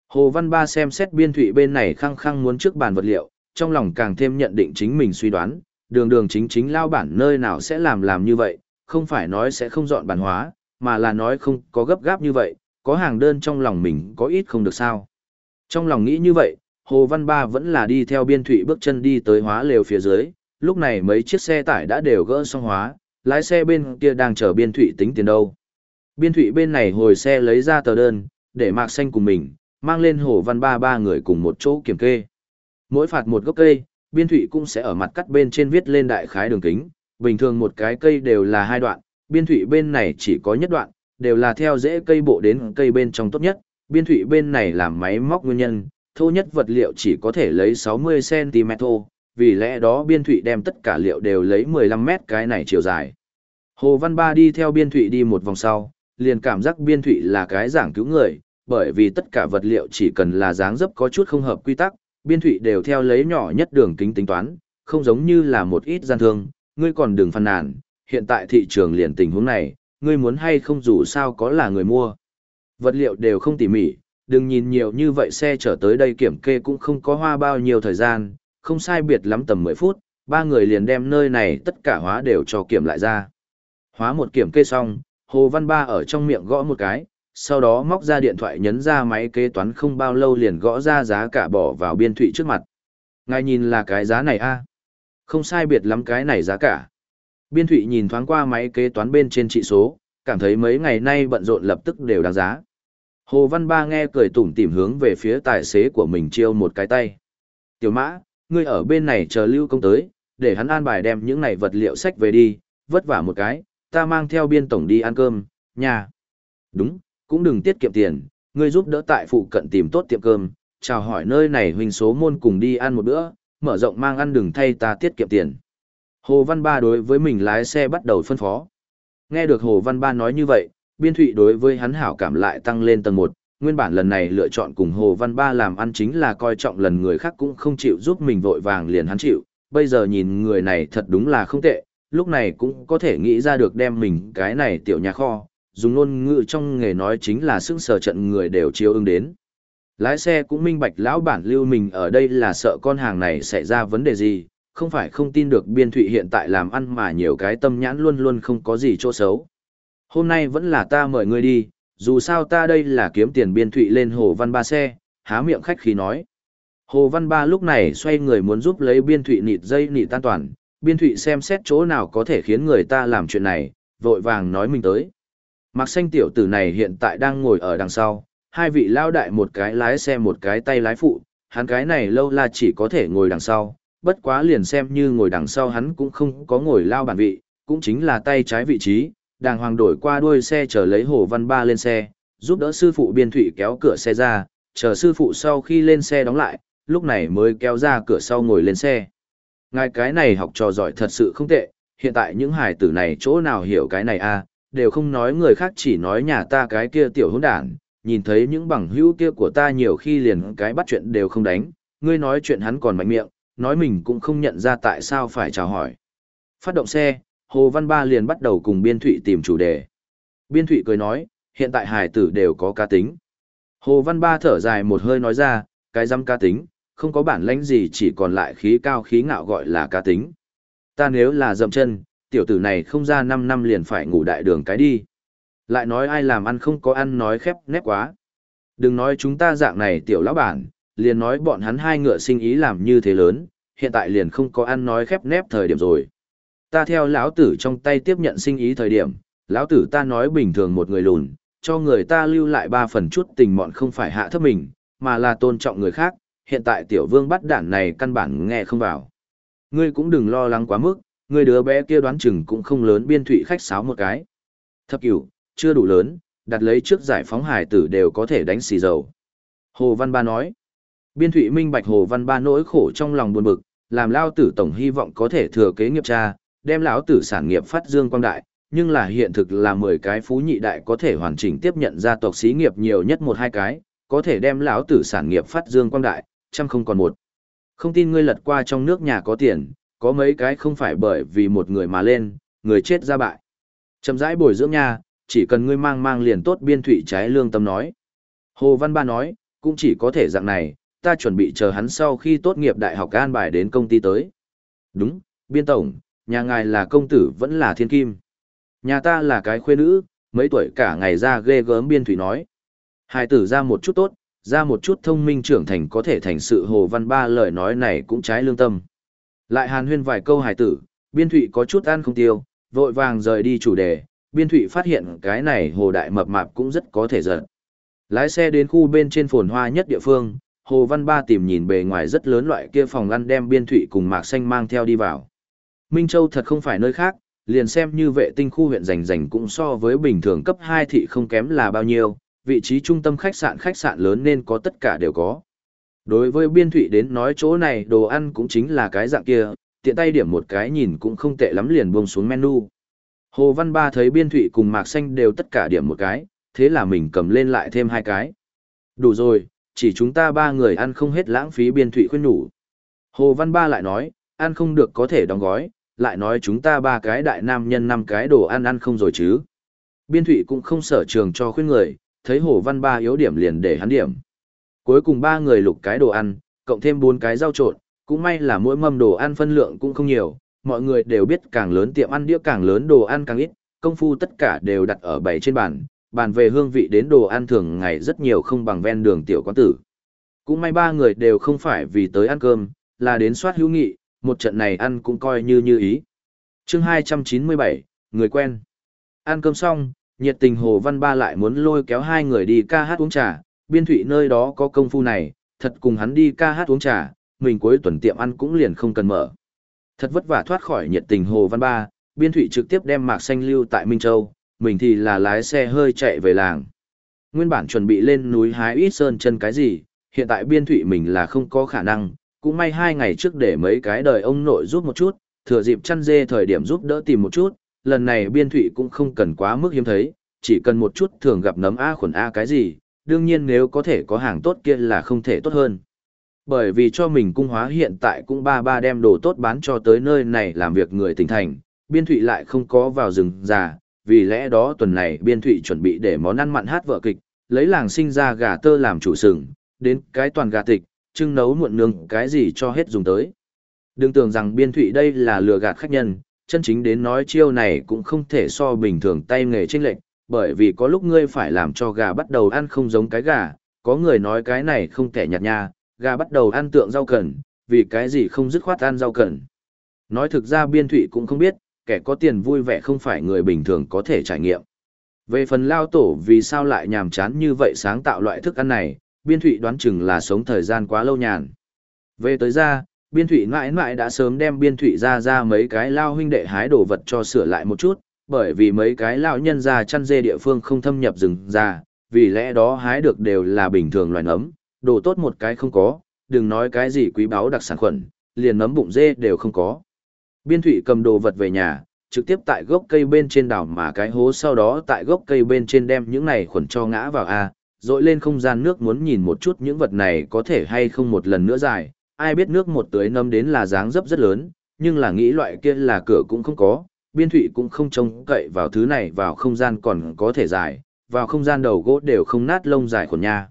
A: Hồ Văn Ba xem xét Biên Thụy bên này khăng khăng muốn trước bàn vật liệu, trong lòng càng thêm nhận định chính mình suy đoán, đường đường chính chính lao bản nơi nào sẽ làm làm như vậy, không phải nói sẽ không dọn bản hóa, mà là nói không có gấp gáp như vậy, có hàng đơn trong lòng mình có ít không được sao. Trong lòng nghĩ như vậy, Hồ Văn Ba vẫn là đi theo biên thủy bước chân đi tới hóa lều phía dưới, lúc này mấy chiếc xe tải đã đều gỡ xong hóa, lái xe bên kia đang chở biên thủy tính tiền đâu. Biên thủy bên này hồi xe lấy ra tờ đơn, để mạc xanh cùng mình, mang lên Hồ Văn Ba ba người cùng một chỗ kiểm kê. Mỗi phạt một gốc cây, biên thủy cũng sẽ ở mặt cắt bên trên viết lên đại khái đường kính, bình thường một cái cây đều là hai đoạn, biên thủy bên này chỉ có nhất đoạn, đều là theo dễ cây bộ đến cây bên trong tốt nhất, biên thủy bên này làm máy móc nguyên nhân, thô nhất vật liệu chỉ có thể lấy 60cm thô, vì lẽ đó biên thủy đem tất cả liệu đều lấy 15 mét cái này chiều dài. Hồ Văn Ba đi theo biên thủy đi một vòng sau, liền cảm giác biên thủy là cái giảng cứu người, bởi vì tất cả vật liệu chỉ cần là dáng dấp có chút không hợp quy tắc, biên thủy đều theo lấy nhỏ nhất đường kính tính toán, không giống như là một ít gian thương, ngươi còn đường phàn nàn, hiện tại thị trường liền tình huống này, ngươi muốn hay không dù sao có là người mua. Vật liệu đều không tỉ mỉ, đừng nhìn nhiều như vậy xe chở tới đây kiểm kê cũng không có hoa bao nhiêu thời gian, không sai biệt lắm tầm 10 phút, ba người liền đem nơi này tất cả hóa đều cho kiểm lại ra. Hóa một kiểm kê xong, Hồ Văn Ba ở trong miệng gõ một cái, sau đó móc ra điện thoại nhấn ra máy kế toán không bao lâu liền gõ ra giá cả bỏ vào biên thụy trước mặt. Ngài nhìn là cái giá này a Không sai biệt lắm cái này giá cả. Biên thụy nhìn thoáng qua máy kế toán bên trên trị số, cảm thấy mấy ngày nay bận rộn lập tức đều đáng giá. Hồ Văn Ba nghe cười tủm tỉm hướng về phía tài xế của mình chiêu một cái tay. Tiểu mã, ngươi ở bên này chờ lưu công tới, để hắn an bài đem những này vật liệu sách về đi, vất vả một cái, ta mang theo biên tổng đi ăn cơm, nhà. Đúng, cũng đừng tiết kiệm tiền, ngươi giúp đỡ tại phụ cận tìm tốt tiệm cơm, chào hỏi nơi này huynh số môn cùng đi ăn một bữa, mở rộng mang ăn đừng thay ta tiết kiệm tiền. Hồ Văn Ba đối với mình lái xe bắt đầu phân phó. Nghe được Hồ Văn Ba nói như vậy, biên thụy đối với hắn hảo cảm lại tăng lên tầng 1, nguyên bản lần này lựa chọn cùng Hồ Văn Ba làm ăn chính là coi trọng lần người khác cũng không chịu giúp mình vội vàng liền hắn chịu, bây giờ nhìn người này thật đúng là không tệ, lúc này cũng có thể nghĩ ra được đem mình cái này tiểu nhà kho, dùng ngôn ngữ trong nghề nói chính là sức sở trận người đều chiếu ứng đến. Lái xe cũng minh bạch lão bản lưu mình ở đây là sợ con hàng này xảy ra vấn đề gì, không phải không tin được biên thụy hiện tại làm ăn mà nhiều cái tâm nhãn luôn luôn không có gì chỗ xấu. Hôm nay vẫn là ta mời ngươi đi, dù sao ta đây là kiếm tiền biên thụy lên hồ văn ba xe, há miệng khách khí nói. Hồ văn ba lúc này xoay người muốn giúp lấy biên thụy nịt dây nịt tan toàn, biên thụy xem xét chỗ nào có thể khiến người ta làm chuyện này, vội vàng nói mình tới. Mạc xanh tiểu tử này hiện tại đang ngồi ở đằng sau, hai vị lao đại một cái lái xe một cái tay lái phụ, hắn cái này lâu là chỉ có thể ngồi đằng sau, bất quá liền xem như ngồi đằng sau hắn cũng không có ngồi lao bản vị, cũng chính là tay trái vị trí, đàng hoàng đổi qua đuôi xe chờ lấy Hồ Văn Ba lên xe, giúp đỡ sư phụ biên thủy kéo cửa xe ra, chờ sư phụ sau khi lên xe đóng lại, lúc này mới kéo ra cửa sau ngồi lên xe. Ngài cái này học trò giỏi thật sự không tệ, hiện tại những hài tử này chỗ nào hiểu cái này a à, đều không nói người khác chỉ nói nhà ta cái kia tiểu hỗn đản, nhìn thấy những bằng hữu kia của ta nhiều khi liền cái bắt chuyện đều không đánh, ngươi nói chuyện hắn còn mạnh miệng, nói mình cũng không nhận ra tại sao phải chào hỏi. Phát động xe, Hồ Văn Ba liền bắt đầu cùng Biên Thụy tìm chủ đề. Biên Thụy cười nói, hiện tại hải tử đều có cá tính. Hồ Văn Ba thở dài một hơi nói ra, cái dăm cá tính, không có bản lãnh gì chỉ còn lại khí cao khí ngạo gọi là cá tính. Ta nếu là dậm chân, tiểu tử này không ra 5 năm liền phải ngủ đại đường cái đi. Lại nói ai làm ăn không có ăn nói khép nép quá. Đừng nói chúng ta dạng này tiểu lão bản, liền nói bọn hắn hai ngựa sinh ý làm như thế lớn, hiện tại liền không có ăn nói khép nép thời điểm rồi. Ta theo lão tử trong tay tiếp nhận sinh ý thời điểm, lão tử ta nói bình thường một người lùn, cho người ta lưu lại ba phần chút tình mọn không phải hạ thấp mình, mà là tôn trọng người khác, hiện tại tiểu vương bắt đản này căn bản nghe không vào. Ngươi cũng đừng lo lắng quá mức, ngươi đứa bé kia đoán chừng cũng không lớn biên thụy khách sáo một cái. Thập cửu, chưa đủ lớn, đặt lấy trước giải phóng hải tử đều có thể đánh xì dầu. Hồ Văn Ba nói, biên thụy minh bạch Hồ Văn Ba nỗi khổ trong lòng buồn bực, làm lao tử tổng hy vọng có thể thừa kế nghiệp cha, đem lão tử sản nghiệp phát dương quang đại, nhưng là hiện thực là 10 cái phú nhị đại có thể hoàn chỉnh tiếp nhận gia tộc xí nghiệp nhiều nhất một hai cái, có thể đem lão tử sản nghiệp phát dương quang đại, trăm không còn một. Không tin ngươi lật qua trong nước nhà có tiền, có mấy cái không phải bởi vì một người mà lên, người chết ra bại. Chậm rãi bồi dưỡng nha, chỉ cần ngươi mang mang liền tốt biên thủy trái lương tâm nói. Hồ Văn Ba nói, cũng chỉ có thể dạng này, ta chuẩn bị chờ hắn sau khi tốt nghiệp đại học an bài đến công ty tới. Đúng, biên tổng, nhà ngài là công tử vẫn là thiên kim. Nhà ta là cái khuê nữ, mấy tuổi cả ngày ra ghê gớm biên thủy nói. Hai tử ra một chút tốt, ra một chút thông minh trưởng thành có thể thành sự hồ văn ba lời nói này cũng trái lương tâm. Lại hàn huyên vài câu hài tử, biên thụy có chút ăn không tiêu, vội vàng rời đi chủ đề, biên thụy phát hiện cái này hồ đại mập mạp cũng rất có thể giận. Lái xe đến khu bên trên phồn hoa nhất địa phương, hồ văn ba tìm nhìn bề ngoài rất lớn loại kia phòng ăn đem biên thụy cùng mạc xanh mang theo đi vào. Minh Châu thật không phải nơi khác, liền xem như vệ tinh khu huyện rành rành cũng so với bình thường cấp 2 thị không kém là bao nhiêu, vị trí trung tâm khách sạn khách sạn lớn nên có tất cả đều có. Đối với biên thụy đến nói chỗ này đồ ăn cũng chính là cái dạng kia, tiện tay điểm một cái nhìn cũng không tệ lắm liền buông xuống menu. Hồ Văn Ba thấy biên thụy cùng mạc xanh đều tất cả điểm một cái, thế là mình cầm lên lại thêm hai cái. Đủ rồi, chỉ chúng ta ba người ăn không hết lãng phí biên thụy khuyên nhủ. Hồ Văn Ba lại nói, ăn không được có thể đóng gói, lại nói chúng ta ba cái đại nam nhân năm cái đồ ăn ăn không rồi chứ. Biên thụy cũng không sở trường cho khuyên người, thấy Hồ Văn Ba yếu điểm liền để hắn điểm. Cuối cùng ba người lục cái đồ ăn, cộng thêm bốn cái rau trộn, cũng may là mỗi mâm đồ ăn phân lượng cũng không nhiều, mọi người đều biết càng lớn tiệm ăn đĩa càng lớn đồ ăn càng ít, công phu tất cả đều đặt ở bảy trên bàn, bàn về hương vị đến đồ ăn thường ngày rất nhiều không bằng ven đường tiểu quán tử. Cũng may ba người đều không phải vì tới ăn cơm, là đến soát hữu nghị, một trận này ăn cũng coi như như ý. chương 297, người quen. Ăn cơm xong, nhiệt tình Hồ Văn Ba lại muốn lôi kéo hai người đi ca hát uống trà, biên thủy nơi đó có công phu này, thật cùng hắn đi ca hát uống trà, mình cuối tuần tiệm ăn cũng liền không cần mở. Thật vất vả thoát khỏi nhiệt tình Hồ Văn Ba, biên thủy trực tiếp đem mạc xanh lưu tại Minh Châu, mình thì là lái xe hơi chạy về làng. Nguyên bản chuẩn bị lên núi hái ít sơn chân cái gì, hiện tại biên thụy mình là không có khả năng, cũng may hai ngày trước để mấy cái đời ông nội giúp một chút, thừa dịp chăn dê thời điểm giúp đỡ tìm một chút, lần này biên thụy cũng không cần quá mức hiếm thấy, chỉ cần một chút thường gặp nấm A khuẩn A cái gì, đương nhiên nếu có thể có hàng tốt kia là không thể tốt hơn. Bởi vì cho mình cung hóa hiện tại cũng ba ba đem đồ tốt bán cho tới nơi này làm việc người tỉnh thành, biên thụy lại không có vào rừng già, vì lẽ đó tuần này biên thụy chuẩn bị để món ăn mặn hát vợ kịch, lấy làng sinh ra gà tơ làm chủ sừng, đến cái toàn gà tịch, trưng nấu muộn nương cái gì cho hết dùng tới. Đừng tưởng rằng biên thụy đây là lừa gạt khách nhân, chân chính đến nói chiêu này cũng không thể so bình thường tay nghề chênh lệch, bởi vì có lúc ngươi phải làm cho gà bắt đầu ăn không giống cái gà, có người nói cái này không thể nhạt nha, gà bắt đầu ăn tượng rau cần, vì cái gì không dứt khoát ăn rau cần. Nói thực ra biên thụy cũng không biết, kẻ có tiền vui vẻ không phải người bình thường có thể trải nghiệm. Về phần lao tổ vì sao lại nhàm chán như vậy sáng tạo loại thức ăn này, biên thụy đoán chừng là sống thời gian quá lâu nhàn. Về tới ra, biên thụy mãi mãi đã sớm đem biên thụy ra ra mấy cái lao huynh đệ hái đồ vật cho sửa lại một chút, bởi vì mấy cái lao nhân ra chăn dê địa phương không thâm nhập rừng ra, vì lẽ đó hái được đều là bình thường loài nấm, đồ tốt một cái không có, đừng nói cái gì quý báu đặc sản khuẩn, liền nấm bụng dê đều không có. Biên thủy cầm đồ vật về nhà, trực tiếp tại gốc cây bên trên đảo mà cái hố sau đó tại gốc cây bên trên đem những này khuẩn cho ngã vào A, dội lên không gian nước muốn nhìn một chút những vật này có thể hay không một lần nữa dài, ai biết nước một tưới nâm đến là dáng dấp rất lớn, nhưng là nghĩ loại kia là cửa cũng không có, biên thủy cũng không trông cậy vào thứ này vào không gian còn có thể dài, vào không gian đầu gỗ đều không nát lông dài khuẩn nha.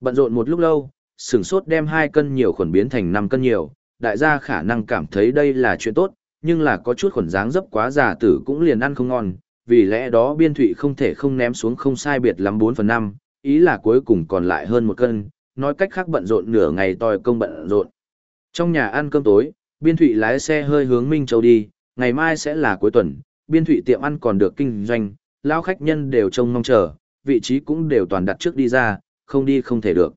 A: Bận rộn một lúc lâu, sửng sốt đem hai cân nhiều khuẩn biến thành 5 cân nhiều, đại gia khả năng cảm thấy đây là chuyện tốt, nhưng là có chút khuẩn dáng dấp quá già tử cũng liền ăn không ngon, vì lẽ đó biên thụy không thể không ném xuống không sai biệt lắm 4 phần 5, ý là cuối cùng còn lại hơn một cân, nói cách khác bận rộn nửa ngày tòi công bận rộn. Trong nhà ăn cơm tối, biên thụy lái xe hơi hướng Minh Châu đi, ngày mai sẽ là cuối tuần, biên thụy tiệm ăn còn được kinh doanh, lao khách nhân đều trông mong chờ, vị trí cũng đều toàn đặt trước đi ra, không đi không thể được.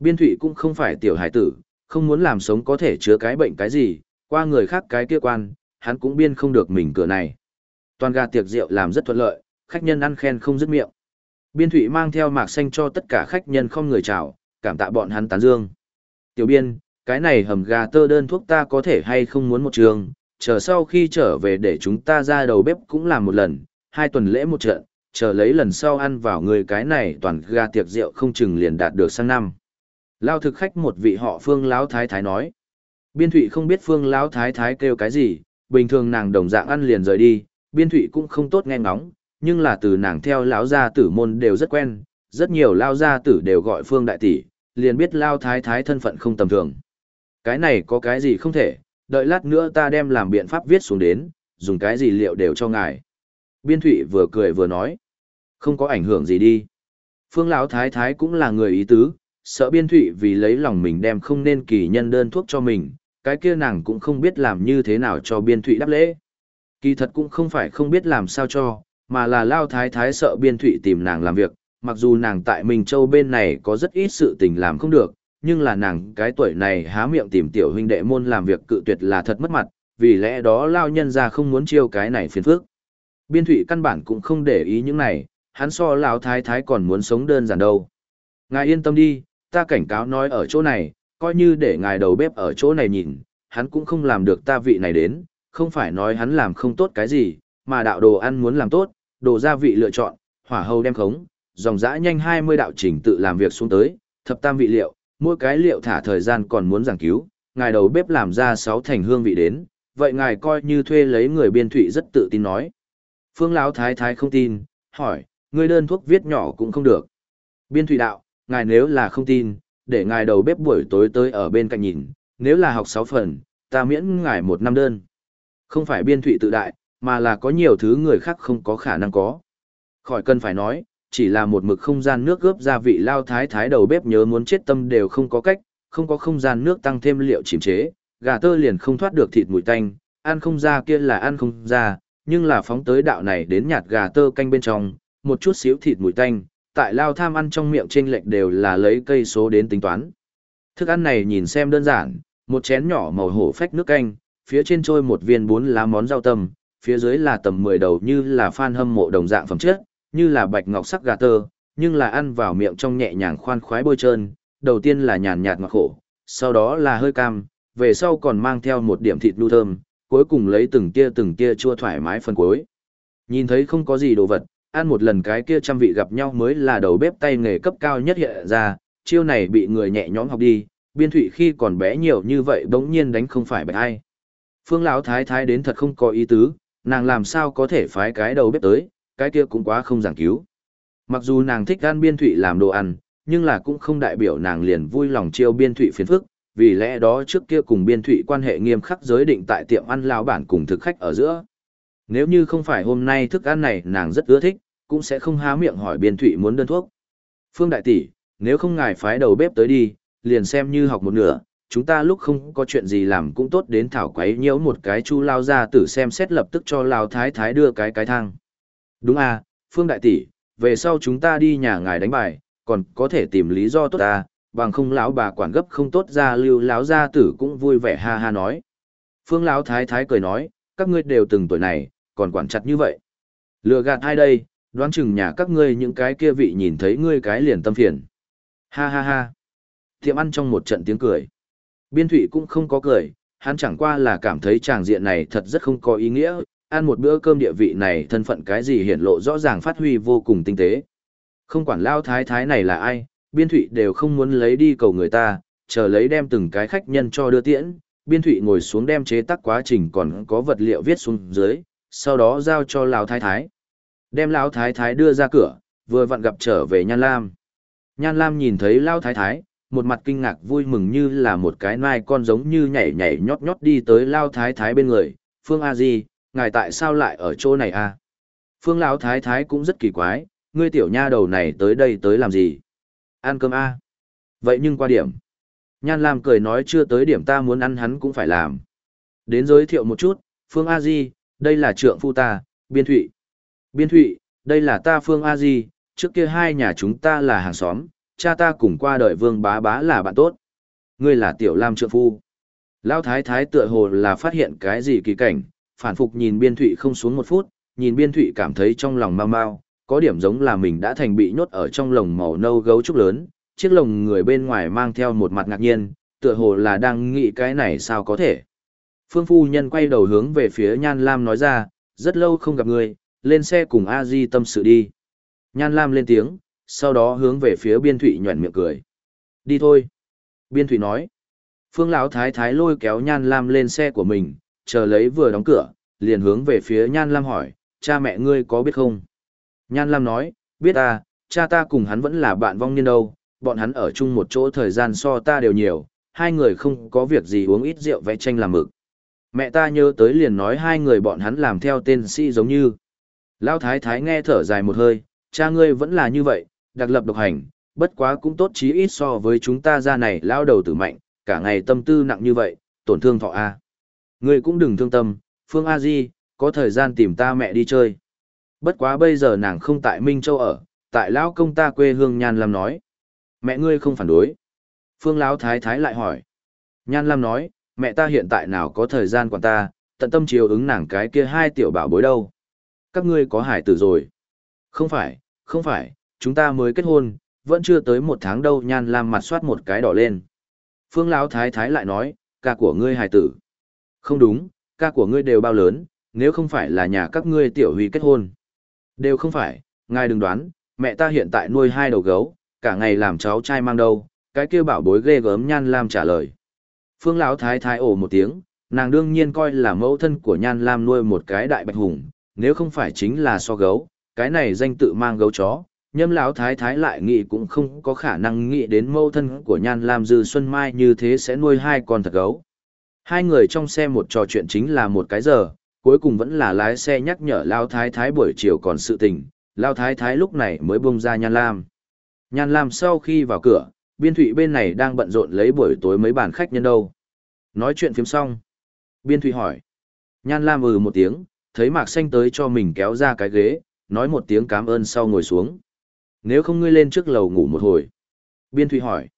A: Biên thụy cũng không phải tiểu hải tử, không muốn làm sống có thể chứa cái bệnh cái gì, qua người khác cái kia quan, hắn cũng biên không được mình cửa này. Toàn gà tiệc rượu làm rất thuận lợi, khách nhân ăn khen không dứt miệng. Biên thụy mang theo mạc xanh cho tất cả khách nhân không người chào, cảm tạ bọn hắn tán dương. Tiểu biên, cái này hầm gà tơ đơn thuốc ta có thể hay không muốn một trường, chờ sau khi trở về để chúng ta ra đầu bếp cũng làm một lần, hai tuần lễ một trận, chờ lấy lần sau ăn vào người cái này toàn gà tiệc rượu không chừng liền đạt được sang năm. Lao thực khách một vị họ Phương Lão Thái Thái nói. Biên Thụy không biết Phương Lão Thái Thái kêu cái gì, bình thường nàng đồng dạng ăn liền rời đi, Biên Thụy cũng không tốt nghe ngóng, nhưng là từ nàng theo lão gia tử môn đều rất quen, rất nhiều lao gia tử đều gọi Phương Đại Tỷ, liền biết Lao Thái Thái thân phận không tầm thường. Cái này có cái gì không thể, đợi lát nữa ta đem làm biện pháp viết xuống đến, dùng cái gì liệu đều cho ngài. Biên Thụy vừa cười vừa nói, không có ảnh hưởng gì đi. Phương Lão Thái Thái cũng là người ý tứ, sợ biên thụy vì lấy lòng mình đem không nên kỳ nhân đơn thuốc cho mình, cái kia nàng cũng không biết làm như thế nào cho biên thụy đáp lễ. Kỳ thật cũng không phải không biết làm sao cho, mà là lao thái thái sợ biên thụy tìm nàng làm việc, mặc dù nàng tại Minh Châu bên này có rất ít sự tình làm không được, nhưng là nàng cái tuổi này há miệng tìm tiểu huynh đệ môn làm việc cự tuyệt là thật mất mặt, vì lẽ đó lao nhân ra không muốn chiêu cái này phiền phức. Biên thụy căn bản cũng không để ý những này, hắn so lao thái thái còn muốn sống đơn giản đâu. Ngài yên tâm đi, ta cảnh cáo nói ở chỗ này, coi như để ngài đầu bếp ở chỗ này nhìn, hắn cũng không làm được ta vị này đến, không phải nói hắn làm không tốt cái gì, mà đạo đồ ăn muốn làm tốt, đồ gia vị lựa chọn, hỏa hầu đem khống, dòng dã nhanh 20 đạo trình tự làm việc xuống tới, thập tam vị liệu, mỗi cái liệu thả thời gian còn muốn giảng cứu, ngài đầu bếp làm ra 6 thành hương vị đến, vậy ngài coi như thuê lấy người biên thụy rất tự tin nói. Phương Lão thái thái không tin, hỏi, người đơn thuốc viết nhỏ cũng không được. Biên thủy đạo, ngài nếu là không tin, để ngài đầu bếp buổi tối tới ở bên cạnh nhìn, nếu là học 6 phần, ta miễn ngài một năm đơn. Không phải biên thụy tự đại, mà là có nhiều thứ người khác không có khả năng có. Khỏi cần phải nói, chỉ là một mực không gian nước gớp gia vị lao thái thái đầu bếp nhớ muốn chết tâm đều không có cách, không có không gian nước tăng thêm liệu chìm chế, gà tơ liền không thoát được thịt mùi tanh, ăn không ra kia là ăn không ra, nhưng là phóng tới đạo này đến nhạt gà tơ canh bên trong, một chút xíu thịt mùi tanh, tại lao tham ăn trong miệng trên lệch đều là lấy cây số đến tính toán. Thức ăn này nhìn xem đơn giản, một chén nhỏ màu hổ phách nước canh, phía trên trôi một viên bốn lá món rau tầm, phía dưới là tầm 10 đầu như là phan hâm mộ đồng dạng phẩm chất, như là bạch ngọc sắc gà tơ, nhưng là ăn vào miệng trong nhẹ nhàng khoan khoái bôi trơn, đầu tiên là nhàn nhạt ngọt khổ, sau đó là hơi cam, về sau còn mang theo một điểm thịt lưu thơm, cuối cùng lấy từng tia từng tia chua thoải mái phần cuối. Nhìn thấy không có gì đồ vật, ăn một lần cái kia trăm vị gặp nhau mới là đầu bếp tay nghề cấp cao nhất hiện ra, chiêu này bị người nhẹ nhõm học đi, biên thụy khi còn bé nhiều như vậy bỗng nhiên đánh không phải bạch ai. Phương lão thái thái đến thật không có ý tứ, nàng làm sao có thể phái cái đầu bếp tới, cái kia cũng quá không giảng cứu. Mặc dù nàng thích ăn biên thụy làm đồ ăn, nhưng là cũng không đại biểu nàng liền vui lòng chiêu biên thụy phiền phức, vì lẽ đó trước kia cùng biên thụy quan hệ nghiêm khắc giới định tại tiệm ăn lao bản cùng thực khách ở giữa. Nếu như không phải hôm nay thức ăn này nàng rất ưa thích, cũng sẽ không há miệng hỏi biên thụy muốn đơn thuốc. Phương Đại Tỷ, nếu không ngài phái đầu bếp tới đi, liền xem như học một nửa, chúng ta lúc không có chuyện gì làm cũng tốt đến thảo quấy nhiễu một cái chu lao ra tử xem xét lập tức cho lao thái thái đưa cái cái thang. Đúng à, Phương Đại Tỷ, về sau chúng ta đi nhà ngài đánh bài, còn có thể tìm lý do tốt à, bằng không lão bà quản gấp không tốt ra lưu lão gia tử cũng vui vẻ ha ha nói. Phương lão thái thái cười nói, các ngươi đều từng tuổi này, còn quản chặt như vậy. Lừa gạt ai đây, đoán chừng nhà các ngươi những cái kia vị nhìn thấy ngươi cái liền tâm phiền. Ha ha ha. Tiệm ăn trong một trận tiếng cười. Biên thụy cũng không có cười, hắn chẳng qua là cảm thấy tràng diện này thật rất không có ý nghĩa, ăn một bữa cơm địa vị này thân phận cái gì hiển lộ rõ ràng phát huy vô cùng tinh tế. Không quản lao thái thái này là ai, biên thụy đều không muốn lấy đi cầu người ta, chờ lấy đem từng cái khách nhân cho đưa tiễn, biên thụy ngồi xuống đem chế tác quá trình còn có vật liệu viết xuống dưới, sau đó giao cho lao thái thái. Đem lão thái thái đưa ra cửa, vừa vặn gặp trở về Nhan Lam. Nhan Lam nhìn thấy lão thái thái, một mặt kinh ngạc vui mừng như là một cái nai con giống như nhảy nhảy nhót nhót đi tới lão thái thái bên người, "Phương A Di, ngài tại sao lại ở chỗ này a?" À? Phương lão thái thái cũng rất kỳ quái, ngươi tiểu nha đầu này tới đây tới làm gì? Ăn cơm a Vậy nhưng qua điểm. Nhan Lam cười nói chưa tới điểm ta muốn ăn hắn cũng phải làm. Đến giới thiệu một chút, Phương A Di, đây là trượng phu ta, Biên Thụy. Biên Thụy, đây là ta Phương A Di, trước kia hai nhà chúng ta là hàng xóm, cha ta cùng qua đời vương bá bá là bạn tốt. Ngươi là tiểu lam trượng phu. Lão thái thái tựa hồ là phát hiện cái gì kỳ cảnh, phản phục nhìn Biên Thụy không xuống một phút, nhìn Biên Thụy cảm thấy trong lòng mau mau, có điểm giống là mình đã thành bị nhốt ở trong lồng màu nâu gấu trúc lớn, chiếc lồng người bên ngoài mang theo một mặt ngạc nhiên, tựa hồ là đang nghĩ cái này sao có thể. Phương phu nhân quay đầu hướng về phía Nhan Lam nói ra, rất lâu không gặp người, lên xe cùng a di tâm sự đi. Nhan Lam lên tiếng, sau đó hướng về phía Biên Thụy nhoẻn miệng cười. Đi thôi. Biên Thụy nói. Phương Lão Thái Thái lôi kéo Nhan Lam lên xe của mình, chờ lấy vừa đóng cửa, liền hướng về phía Nhan Lam hỏi, cha mẹ ngươi có biết không? Nhan Lam nói, biết à, cha ta cùng hắn vẫn là bạn vong niên đâu, bọn hắn ở chung một chỗ thời gian so ta đều nhiều, hai người không có việc gì uống ít rượu vẽ tranh làm mực. Mẹ ta nhớ tới liền nói hai người bọn hắn làm theo tên sĩ giống như. Lão thái thái nghe thở dài một hơi, cha ngươi vẫn là như vậy, đặc lập độc hành, bất quá cũng tốt chí ít so với chúng ta ra này lao đầu tử mạnh, cả ngày tâm tư nặng như vậy, tổn thương thọ A. Ngươi cũng đừng thương tâm, Phương A Di, có thời gian tìm ta mẹ đi chơi. Bất quá bây giờ nàng không tại Minh Châu ở, tại lão công ta quê hương Nhan Lam nói. Mẹ ngươi không phản đối. Phương Lão Thái Thái lại hỏi. Nhan Lam nói, mẹ ta hiện tại nào có thời gian quản ta, tận tâm chiều ứng nàng cái kia hai tiểu bảo bối đâu. Các ngươi có hải tử rồi. Không phải, không phải, chúng ta mới kết hôn, vẫn chưa tới một tháng đâu Nhan Lam mặt soát một cái đỏ lên. Phương Lão Thái Thái lại nói, ca của ngươi hải tử. Không đúng, ca của ngươi đều bao lớn, nếu không phải là nhà các ngươi tiểu huy kết hôn. Đều không phải, ngài đừng đoán, mẹ ta hiện tại nuôi hai đầu gấu, cả ngày làm cháu trai mang đâu, cái kia bảo bối ghê gớm Nhan Lam trả lời. Phương Lão thái thái ồ một tiếng, nàng đương nhiên coi là mẫu thân của Nhan Lam nuôi một cái đại bạch hùng, nếu không phải chính là so gấu, cái này danh tự mang gấu chó, Nhâm lão thái thái lại nghĩ cũng không có khả năng nghĩ đến mâu thân của Nhan Lam Dư Xuân Mai như thế sẽ nuôi hai con thật gấu. Hai người trong xe một trò chuyện chính là một cái giờ, cuối cùng vẫn là lái xe nhắc nhở Lao Thái Thái buổi chiều còn sự tình, Lao Thái Thái lúc này mới buông ra Nhan Lam. Nhan Lam sau khi vào cửa, biên thụy bên này đang bận rộn lấy buổi tối mấy bàn khách nhân đâu. Nói chuyện phím xong. Biên thụy hỏi. Nhan Lam ừ một tiếng, thấy Mạc Xanh tới cho mình kéo ra cái ghế, nói một tiếng cảm ơn sau ngồi xuống. Nếu không ngươi lên trước lầu ngủ một hồi. Biên thụy hỏi.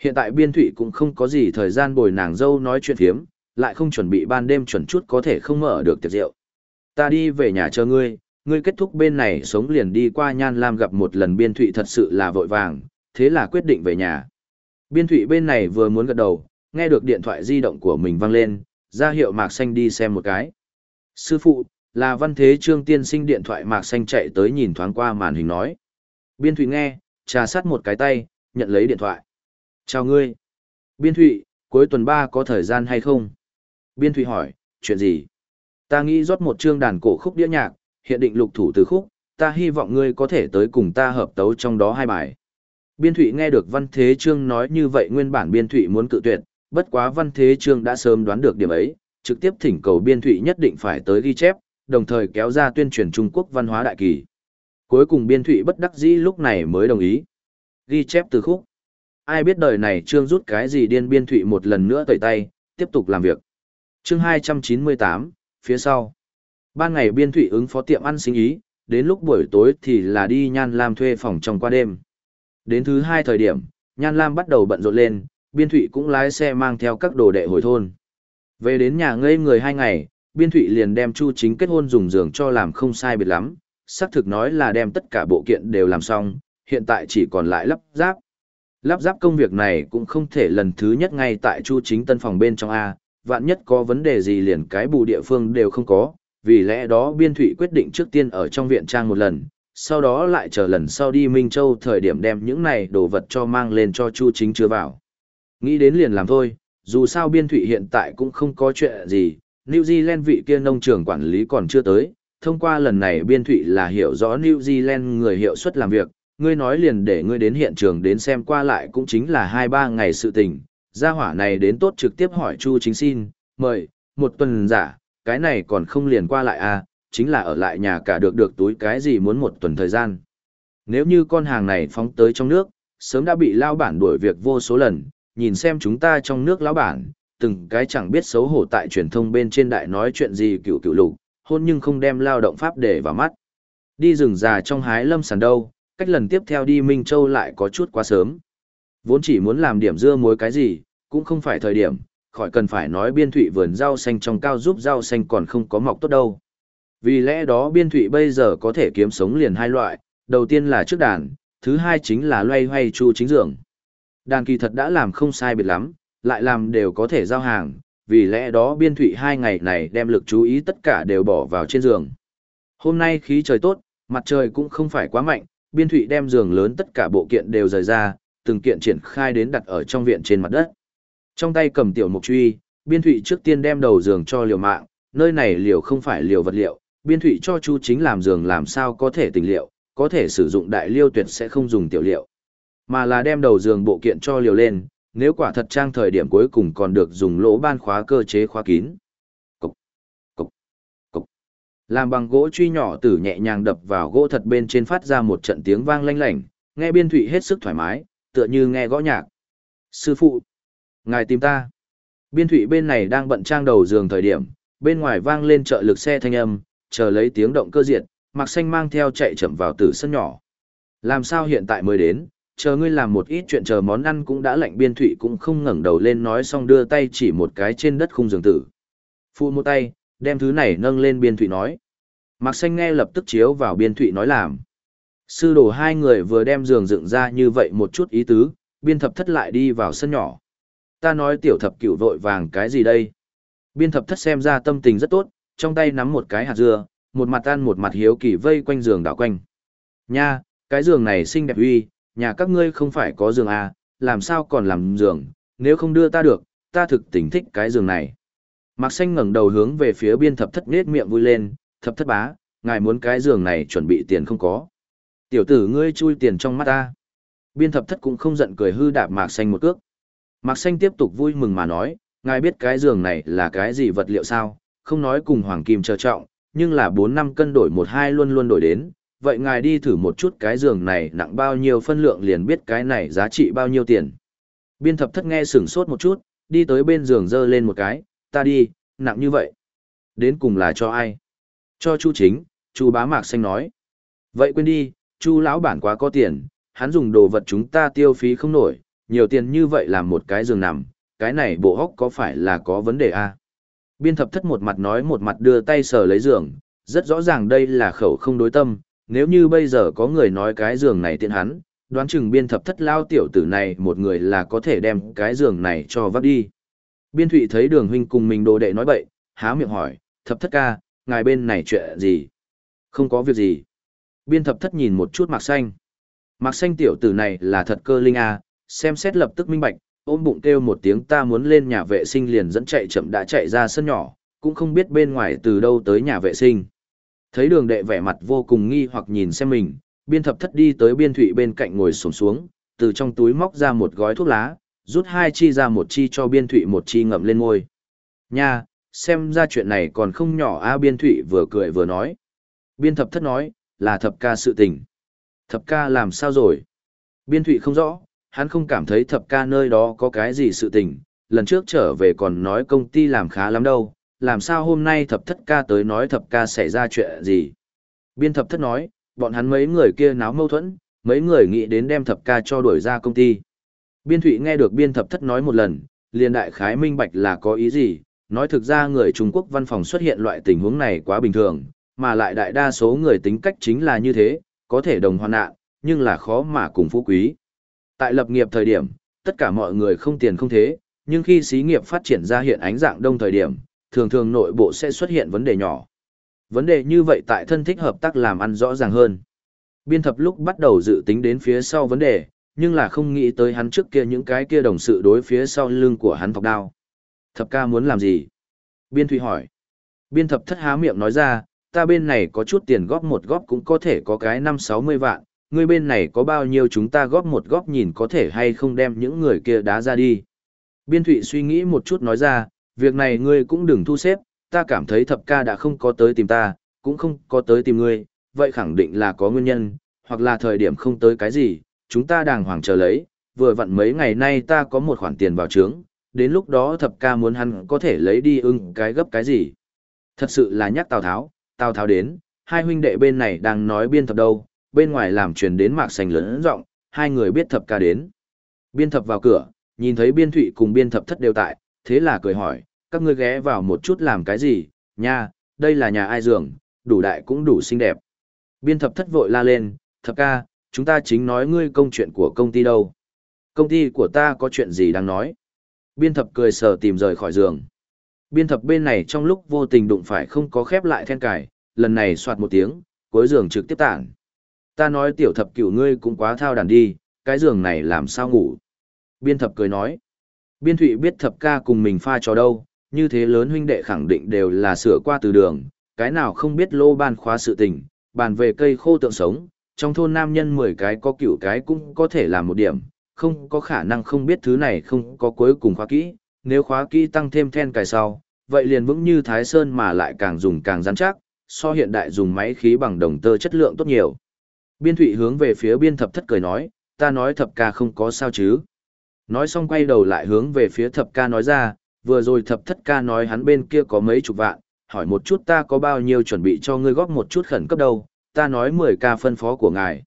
A: Hiện tại biên thụy cũng không có gì thời gian bồi nàng dâu nói chuyện phiếm, lại không chuẩn bị ban đêm chuẩn chút có thể không mở được tiệc rượu. Ta đi về nhà chờ ngươi, ngươi kết thúc bên này sống liền đi qua Nhan Lam gặp một lần biên thụy thật sự là vội vàng, thế là quyết định về nhà. Biên thụy bên này vừa muốn gật đầu, nghe được điện thoại di động của mình vang lên, ra hiệu Mạc Xanh đi xem một cái. Sư phụ, là văn thế trương tiên sinh điện thoại Mạc Xanh chạy tới nhìn thoáng qua màn hình nói. Biên thụy nghe, trà sát một cái tay, nhận lấy điện thoại. Chào ngươi. Biên thụy, cuối tuần ba có thời gian hay không? Biên thụy hỏi, chuyện gì? Ta nghĩ rót một chương đàn cổ khúc đĩa nhạc, hiện định lục thủ từ khúc, ta hy vọng ngươi có thể tới cùng ta hợp tấu trong đó hai bài. Biên Thụy nghe được Văn Thế Trương nói như vậy nguyên bản Biên Thụy muốn cự tuyệt, bất quá Văn Thế Trương đã sớm đoán được điểm ấy, trực tiếp thỉnh cầu Biên Thụy nhất định phải tới ghi chép, đồng thời kéo ra tuyên truyền Trung Quốc văn hóa đại kỳ. Cuối cùng Biên Thụy bất đắc dĩ lúc này mới đồng ý. Ghi chép từ khúc. Ai biết đời này Trương rút cái gì điên Biên Thụy một lần nữa tẩy tay, tiếp tục làm việc. chương 298, phía sau. Ban ngày Biên Thụy ứng phó tiệm ăn sinh ý, đến lúc buổi tối thì là đi Nhan Lam thuê phòng trong qua đêm. Đến thứ hai thời điểm, Nhan Lam bắt đầu bận rộn lên, Biên Thụy cũng lái xe mang theo các đồ đệ hồi thôn. Về đến nhà ngây người hai ngày, Biên Thụy liền đem Chu Chính kết hôn dùng giường cho làm không sai biệt lắm, xác thực nói là đem tất cả bộ kiện đều làm xong, hiện tại chỉ còn lại lắp ráp. Lắp ráp công việc này cũng không thể lần thứ nhất ngay tại Chu Chính tân phòng bên trong A, vạn nhất có vấn đề gì liền cái bù địa phương đều không có, vì lẽ đó Biên Thụy quyết định trước tiên ở trong viện trang một lần, sau đó lại chờ lần sau đi Minh Châu thời điểm đem những này đồ vật cho mang lên cho Chu Chính chứa vào. Nghĩ đến liền làm thôi, dù sao biên thủy hiện tại cũng không có chuyện gì, New Zealand vị kia nông trường quản lý còn chưa tới, thông qua lần này biên thủy là hiểu rõ New Zealand người hiệu suất làm việc, ngươi nói liền để ngươi đến hiện trường đến xem qua lại cũng chính là 2-3 ngày sự tình, gia hỏa này đến tốt trực tiếp hỏi Chu Chính xin, mời, một tuần giả, cái này còn không liền qua lại à, chính là ở lại nhà cả được được túi cái gì muốn một tuần thời gian. Nếu như con hàng này phóng tới trong nước, sớm đã bị lao bản đuổi việc vô số lần, nhìn xem chúng ta trong nước lão bản, từng cái chẳng biết xấu hổ tại truyền thông bên trên đại nói chuyện gì cựu cựu lục, hôn nhưng không đem lao động pháp để vào mắt. Đi rừng già trong hái lâm sàn đâu, cách lần tiếp theo đi Minh Châu lại có chút quá sớm. Vốn chỉ muốn làm điểm dưa muối cái gì, cũng không phải thời điểm, khỏi cần phải nói biên thủy vườn rau xanh trong cao giúp rau xanh còn không có mọc tốt đâu. Vì lẽ đó biên thụy bây giờ có thể kiếm sống liền hai loại, đầu tiên là trước đàn, thứ hai chính là loay hoay chu chính dưỡng. Đàn kỳ thật đã làm không sai biệt lắm, lại làm đều có thể giao hàng, vì lẽ đó biên thụy hai ngày này đem lực chú ý tất cả đều bỏ vào trên giường. Hôm nay khí trời tốt, mặt trời cũng không phải quá mạnh, biên thụy đem giường lớn tất cả bộ kiện đều rời ra, từng kiện triển khai đến đặt ở trong viện trên mặt đất. Trong tay cầm tiểu mục truy, biên thụy trước tiên đem đầu giường cho liều mạng, nơi này liều không phải liều vật liệu, biên thụy cho chu chính làm giường làm sao có thể tình liệu, có thể sử dụng đại liêu tuyệt sẽ không dùng tiểu liệu, mà là đem đầu giường bộ kiện cho liều lên, nếu quả thật trang thời điểm cuối cùng còn được dùng lỗ ban khóa cơ chế khóa kín. Cục, cục, cục. Làm bằng gỗ truy nhỏ tử nhẹ nhàng đập vào gỗ thật bên trên phát ra một trận tiếng vang lanh lảnh, nghe biên thụy hết sức thoải mái, tựa như nghe gõ nhạc. Sư phụ, ngài tìm ta. Biên thụy bên này đang bận trang đầu giường thời điểm, bên ngoài vang lên trợ lực xe thanh âm, chờ lấy tiếng động cơ diệt, Mặc Xanh mang theo chạy chậm vào tử sân nhỏ. Làm sao hiện tại mới đến, chờ ngươi làm một ít chuyện chờ món ăn cũng đã lạnh biên thụy cũng không ngẩng đầu lên nói xong đưa tay chỉ một cái trên đất khung giường tử. Phụ một tay, đem thứ này nâng lên biên thụy nói. Mạc Xanh nghe lập tức chiếu vào biên thụy nói làm. Sư đồ hai người vừa đem giường dựng ra như vậy một chút ý tứ, biên thập thất lại đi vào sân nhỏ. Ta nói tiểu thập cửu vội vàng cái gì đây? Biên thập thất xem ra tâm tình rất tốt, trong tay nắm một cái hạt dưa, một mặt ăn một mặt hiếu kỳ vây quanh giường đảo quanh. Nha, cái giường này xinh đẹp uy, nhà các ngươi không phải có giường à, làm sao còn làm giường, nếu không đưa ta được, ta thực tình thích cái giường này. Mạc xanh ngẩng đầu hướng về phía biên thập thất nết miệng vui lên, thập thất bá, ngài muốn cái giường này chuẩn bị tiền không có. Tiểu tử ngươi chui tiền trong mắt ta. Biên thập thất cũng không giận cười hư đạp mạc xanh một cước. Mạc xanh tiếp tục vui mừng mà nói, ngài biết cái giường này là cái gì vật liệu sao, không nói cùng hoàng kim chờ trọng, nhưng là 4 năm cân đổi một hai luôn luôn đổi đến. Vậy ngài đi thử một chút cái giường này nặng bao nhiêu phân lượng liền biết cái này giá trị bao nhiêu tiền. Biên thập thất nghe sửng sốt một chút, đi tới bên giường dơ lên một cái, ta đi, nặng như vậy. Đến cùng là cho ai? Cho Chu chính, Chu bá mạc xanh nói. Vậy quên đi, Chu lão bản quá có tiền, hắn dùng đồ vật chúng ta tiêu phí không nổi, nhiều tiền như vậy làm một cái giường nằm, cái này bộ hốc có phải là có vấn đề à? Biên thập thất một mặt nói một mặt đưa tay sờ lấy giường, rất rõ ràng đây là khẩu không đối tâm, nếu như bây giờ có người nói cái giường này tiện hắn, đoán chừng biên thập thất lao tiểu tử này một người là có thể đem cái giường này cho vắt đi. Biên thụy thấy đường huynh cùng mình đồ đệ nói bậy, há miệng hỏi, thập thất ca, ngài bên này chuyện gì? Không có việc gì. Biên thập thất nhìn một chút mạc xanh. Mạc xanh tiểu tử này là thật cơ linh à, xem xét lập tức minh bạch, ôm bụng kêu một tiếng ta muốn lên nhà vệ sinh liền dẫn chạy chậm đã chạy ra sân nhỏ, cũng không biết bên ngoài từ đâu tới nhà vệ sinh. Thấy đường đệ vẻ mặt vô cùng nghi hoặc nhìn xem mình, biên thập thất đi tới biên thụy bên cạnh ngồi sổm xuống, từ trong túi móc ra một gói thuốc lá, rút hai chi ra một chi cho biên thụy một chi ngậm lên ngôi. Nha, xem ra chuyện này còn không nhỏ a biên thụy vừa cười vừa nói. Biên thập thất nói, là thập ca sự tình. Thập ca làm sao rồi? Biên thụy không rõ, hắn không cảm thấy thập ca nơi đó có cái gì sự tình, lần trước trở về còn nói công ty làm khá lắm đâu, làm sao hôm nay thập thất ca tới nói thập ca xảy ra chuyện gì. Biên thập thất nói, bọn hắn mấy người kia náo mâu thuẫn, mấy người nghĩ đến đem thập ca cho đuổi ra công ty. Biên thụy nghe được biên thập thất nói một lần, liền đại khái minh bạch là có ý gì, nói thực ra người Trung Quốc văn phòng xuất hiện loại tình huống này quá bình thường, mà lại đại đa số người tính cách chính là như thế, có thể đồng hoàn nạn, nhưng là khó mà cùng phú quý. Tại lập nghiệp thời điểm, tất cả mọi người không tiền không thế, nhưng khi xí nghiệp phát triển ra hiện ánh dạng đông thời điểm, thường thường nội bộ sẽ xuất hiện vấn đề nhỏ. Vấn đề như vậy tại thân thích hợp tác làm ăn rõ ràng hơn. Biên thập lúc bắt đầu dự tính đến phía sau vấn đề, nhưng là không nghĩ tới hắn trước kia những cái kia đồng sự đối phía sau lưng của hắn thọc đao. Thập ca muốn làm gì? Biên Thụy hỏi. Biên thập thất há miệng nói ra, ta bên này có chút tiền góp một góp cũng có thể có cái năm sáu mươi vạn, ngươi bên này có bao nhiêu chúng ta góp một góp nhìn có thể hay không đem những người kia đá ra đi. Biên Thụy suy nghĩ một chút nói ra, việc này ngươi cũng đừng thu xếp, ta cảm thấy thập ca đã không có tới tìm ta, cũng không có tới tìm ngươi, vậy khẳng định là có nguyên nhân, hoặc là thời điểm không tới cái gì, chúng ta đàng hoàng chờ lấy, vừa vặn mấy ngày nay ta có một khoản tiền vào trướng, đến lúc đó thập ca muốn hắn có thể lấy đi ưng cái gấp cái gì. Thật sự là nhắc Tào Tháo, Tào Tháo đến, hai huynh đệ bên này đang nói biên thập đâu, bên ngoài làm truyền đến mạc sành lớn rộng, hai người biết thập ca đến. Biên thập vào cửa, nhìn thấy biên thụy cùng biên thập thất đều tại, thế là cười hỏi, các ngươi ghé vào một chút làm cái gì, nha, đây là nhà ai giường, đủ đại cũng đủ xinh đẹp. Biên thập thất vội la lên, thập ca, chúng ta chính nói ngươi công chuyện của công ty đâu. Công ty của ta có chuyện gì đang nói. Biên thập cười sờ tìm rời khỏi giường. Biên thập bên này trong lúc vô tình đụng phải không có khép lại then cài, lần này soạt một tiếng, cuối giường trực tiếp tản. Ta nói tiểu thập cửu ngươi cũng quá thao đàn đi, cái giường này làm sao ngủ. Biên thập cười nói. Biên thụy biết thập ca cùng mình pha trò đâu, như thế lớn huynh đệ khẳng định đều là sửa qua từ đường, cái nào không biết lô ban khóa sự tình, bàn về cây khô tượng sống, trong thôn nam nhân 10 cái có cửu cái cũng có thể làm một điểm, không có khả năng không biết thứ này không có cuối cùng khóa kỹ, nếu khóa kỹ tăng thêm then cài sau, vậy liền vững như Thái Sơn mà lại càng dùng càng rắn chắc, so hiện đại dùng máy khí bằng đồng tơ chất lượng tốt nhiều. Biên thụy hướng về phía biên thập thất cười nói, ta nói thập ca không có sao chứ. Nói xong quay đầu lại hướng về phía thập ca nói ra, vừa rồi thập thất ca nói hắn bên kia có mấy chục vạn, hỏi một chút ta có bao nhiêu chuẩn bị cho ngươi góp một chút khẩn cấp đâu, ta nói 10 ca phân phó của ngài.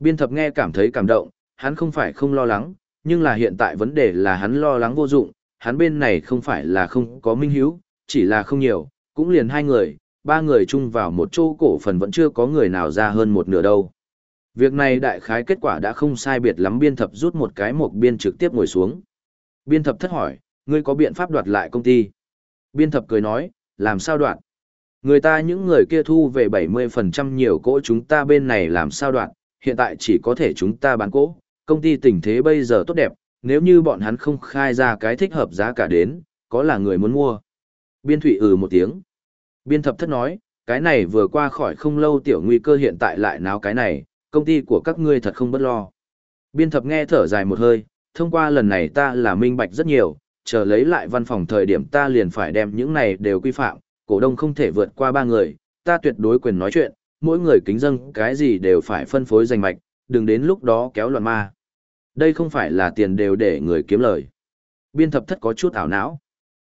A: Biên thập nghe cảm thấy cảm động, hắn không phải không lo lắng, nhưng là hiện tại vấn đề là hắn lo lắng vô dụng, hắn bên này không phải là không có minh hiếu, chỉ là không nhiều, cũng liền hai người, ba người chung vào một chỗ cổ phần vẫn chưa có người nào ra hơn một nửa đâu. Việc này đại khái kết quả đã không sai biệt lắm biên thập rút một cái một biên trực tiếp ngồi xuống. Biên thập thất hỏi, ngươi có biện pháp đoạt lại công ty? Biên thập cười nói, làm sao đoạt? Người ta những người kia thu về 70% nhiều cỗ chúng ta bên này làm sao đoạt, hiện tại chỉ có thể chúng ta bán cỗ, công ty tình thế bây giờ tốt đẹp, nếu như bọn hắn không khai ra cái thích hợp giá cả đến, có là người muốn mua. Biên thủy ừ một tiếng. Biên thập thất nói, cái này vừa qua khỏi không lâu tiểu nguy cơ hiện tại lại náo cái này, công ty của các ngươi thật không bất lo. Biên thập nghe thở dài một hơi, thông qua lần này ta là minh bạch rất nhiều, chờ lấy lại văn phòng thời điểm ta liền phải đem những này đều quy phạm, cổ đông không thể vượt qua ba người, ta tuyệt đối quyền nói chuyện, mỗi người kính dâng cái gì đều phải phân phối danh mạch, đừng đến lúc đó kéo loạn ma. Đây không phải là tiền đều để người kiếm lời. Biên thập thất có chút ảo não.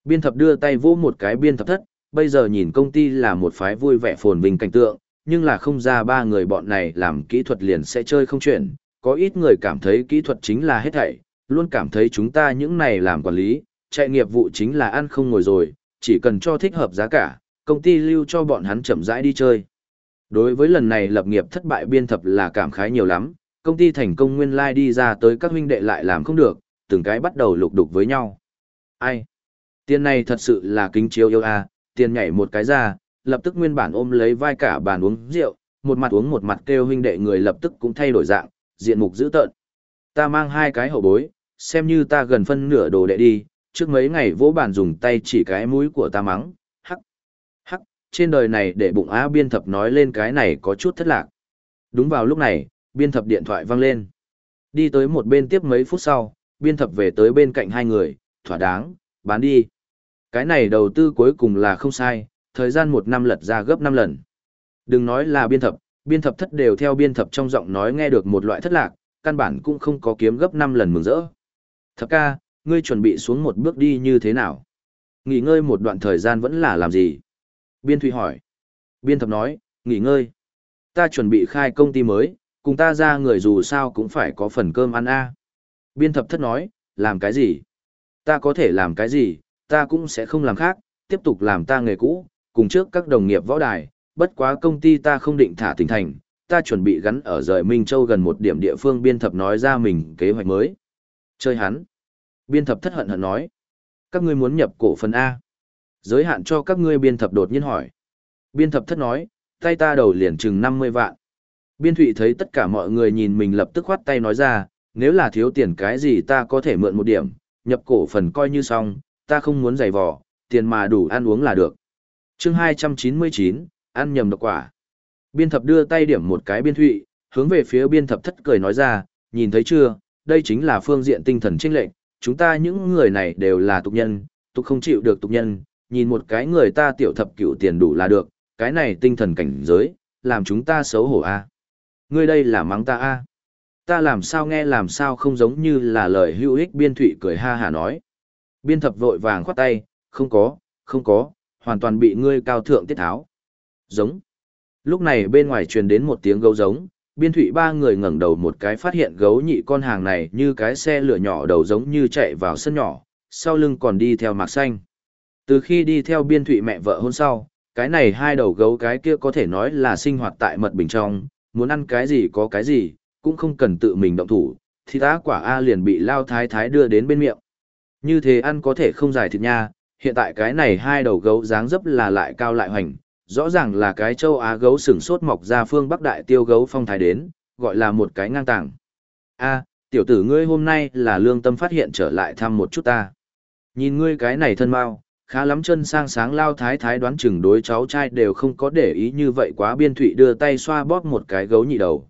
A: Biên thập đưa tay vỗ một cái biên thập thất, bây giờ nhìn công ty là một phái vui vẻ phồn vinh cảnh tượng, nhưng là không ra ba người bọn này làm kỹ thuật liền sẽ chơi không chuyển. Có ít người cảm thấy kỹ thuật chính là hết thảy, luôn cảm thấy chúng ta những này làm quản lý, chạy nghiệp vụ chính là ăn không ngồi rồi, chỉ cần cho thích hợp giá cả, công ty lưu cho bọn hắn chậm rãi đi chơi. Đối với lần này lập nghiệp thất bại biên thập là cảm khái nhiều lắm, công ty thành công nguyên lai like đi ra tới các huynh đệ lại làm không được, từng cái bắt đầu lục đục với nhau. Ai? Tiền này thật sự là kính chiếu yêu a, tiền nhảy một cái ra, lập tức nguyên bản ôm lấy vai cả bàn uống rượu, một mặt uống một mặt kêu huynh đệ người lập tức cũng thay đổi dạng, diện mục dữ tợn. Ta mang hai cái hậu bối, xem như ta gần phân nửa đồ đệ đi, trước mấy ngày vỗ bàn dùng tay chỉ cái mũi của ta mắng, hắc, hắc, trên đời này để bụng á biên thập nói lên cái này có chút thất lạc. Đúng vào lúc này, biên thập điện thoại vang lên. Đi tới một bên tiếp mấy phút sau, biên thập về tới bên cạnh hai người, thỏa đáng, bán đi. Cái này đầu tư cuối cùng là không sai, thời gian một năm lật ra gấp năm lần. Đừng nói là biên thập, biên thập thất đều theo biên thập trong giọng nói nghe được một loại thất lạc, căn bản cũng không có kiếm gấp năm lần mừng rỡ. Thập ca, ngươi chuẩn bị xuống một bước đi như thế nào? Nghỉ ngơi một đoạn thời gian vẫn là làm gì? Biên Thụy hỏi. Biên thập nói, nghỉ ngơi. Ta chuẩn bị khai công ty mới, cùng ta ra người dù sao cũng phải có phần cơm ăn a. Biên thập thất nói, làm cái gì? Ta có thể làm cái gì, ta cũng sẽ không làm khác, tiếp tục làm ta nghề cũ, cùng trước các đồng nghiệp võ đài, bất quá công ty ta không định thả tỉnh thành, ta chuẩn bị gắn ở rời Minh Châu gần một điểm địa phương biên thập nói ra mình kế hoạch mới. Chơi hắn. Biên thập thất hận hận nói. Các ngươi muốn nhập cổ phần A. Giới hạn cho các ngươi biên thập đột nhiên hỏi. Biên thập thất nói, tay ta đầu liền chừng 50 vạn. Biên thụy thấy tất cả mọi người nhìn mình lập tức khoát tay nói ra, nếu là thiếu tiền cái gì ta có thể mượn một điểm, nhập cổ phần coi như xong, ta không muốn giày vò, tiền mà đủ ăn uống là được chương 299, ăn nhầm độc quả. Biên thập đưa tay điểm một cái biên thụy, hướng về phía biên thập thất cười nói ra, nhìn thấy chưa, đây chính là phương diện tinh thần trinh lệnh, chúng ta những người này đều là tục nhân, tục không chịu được tục nhân, nhìn một cái người ta tiểu thập cựu tiền đủ là được, cái này tinh thần cảnh giới, làm chúng ta xấu hổ a Ngươi đây là mắng ta a Ta làm sao nghe làm sao không giống như là lời hữu ích biên thụy cười ha hà nói. Biên thập vội vàng khoát tay, không có, không có, hoàn toàn bị ngươi cao thượng tiết tháo. Giống. Lúc này bên ngoài truyền đến một tiếng gấu giống, biên thủy ba người ngẩng đầu một cái phát hiện gấu nhị con hàng này như cái xe lửa nhỏ đầu giống như chạy vào sân nhỏ, sau lưng còn đi theo mạc xanh. Từ khi đi theo biên thủy mẹ vợ hôn sau, cái này hai đầu gấu cái kia có thể nói là sinh hoạt tại mật bình trong, muốn ăn cái gì có cái gì, cũng không cần tự mình động thủ, thì tá quả A liền bị lao thái thái đưa đến bên miệng. Như thế ăn có thể không giải thịt nha, hiện tại cái này hai đầu gấu dáng dấp là lại cao lại hoành, rõ ràng là cái châu Á gấu sừng sốt mọc ra phương Bắc Đại tiêu gấu phong thái đến, gọi là một cái ngang tàng. A, tiểu tử ngươi hôm nay là lương tâm phát hiện trở lại thăm một chút ta. Nhìn ngươi cái này thân mau, khá lắm chân sang sáng lao thái thái đoán chừng đối cháu trai đều không có để ý như vậy quá biên thụy đưa tay xoa bóp một cái gấu nhị đầu.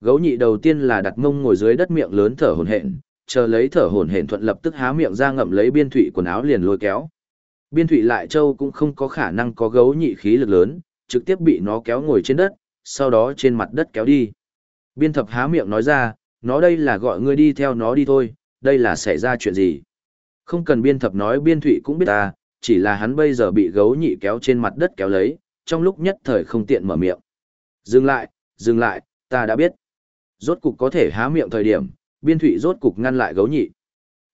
A: Gấu nhị đầu tiên là đặt mông ngồi dưới đất miệng lớn thở hổn hển, chờ lấy thở hổn hển thuận lập tức há miệng ra ngậm lấy biên thụy quần áo liền lôi kéo. Biên thụy lại châu cũng không có khả năng có gấu nhị khí lực lớn, trực tiếp bị nó kéo ngồi trên đất, sau đó trên mặt đất kéo đi. Biên thập há miệng nói ra, nó đây là gọi ngươi đi theo nó đi thôi, đây là xảy ra chuyện gì. Không cần biên thập nói biên thụy cũng biết ta, chỉ là hắn bây giờ bị gấu nhị kéo trên mặt đất kéo lấy, trong lúc nhất thời không tiện mở miệng. Dừng lại, dừng lại, ta đã biết. Rốt cục có thể há miệng thời điểm, biên thụy rốt cục ngăn lại gấu nhị.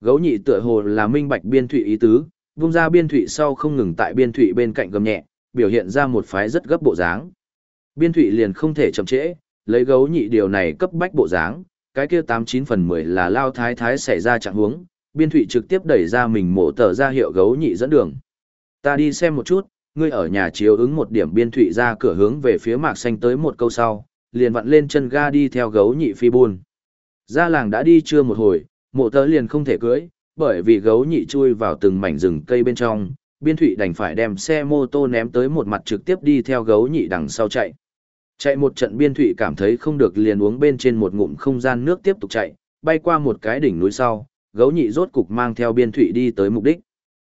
A: Gấu nhị tựa hồ là minh bạch biên thụy ý tứ, vung ra biên thụy sau không ngừng tại biên thụy bên cạnh gầm nhẹ, biểu hiện ra một phái rất gấp bộ dáng. Biên thụy liền không thể chậm trễ, lấy gấu nhị điều này cấp bách bộ dáng, cái kia 89 phần 10 là lao thái thái xảy ra trạng huống, biên thụy trực tiếp đẩy ra mình mổ tờ ra hiệu gấu nhị dẫn đường. Ta đi xem một chút, ngươi ở nhà chiếu ứng một điểm biên thụy ra cửa hướng về phía mạc xanh tới một câu sau, liền vặn lên chân ga đi theo gấu nhị phi buôn. Ra làng đã đi chưa một hồi, mộ tớ liền không thể cưới, bởi vì gấu nhị chui vào từng mảnh rừng cây bên trong, biên thụy đành phải đem xe mô tô ném tới một mặt trực tiếp đi theo gấu nhị đằng sau chạy. Chạy một trận biên thụy cảm thấy không được liền uống bên trên một ngụm không gian nước tiếp tục chạy, bay qua một cái đỉnh núi sau, gấu nhị rốt cục mang theo biên thụy đi tới mục đích.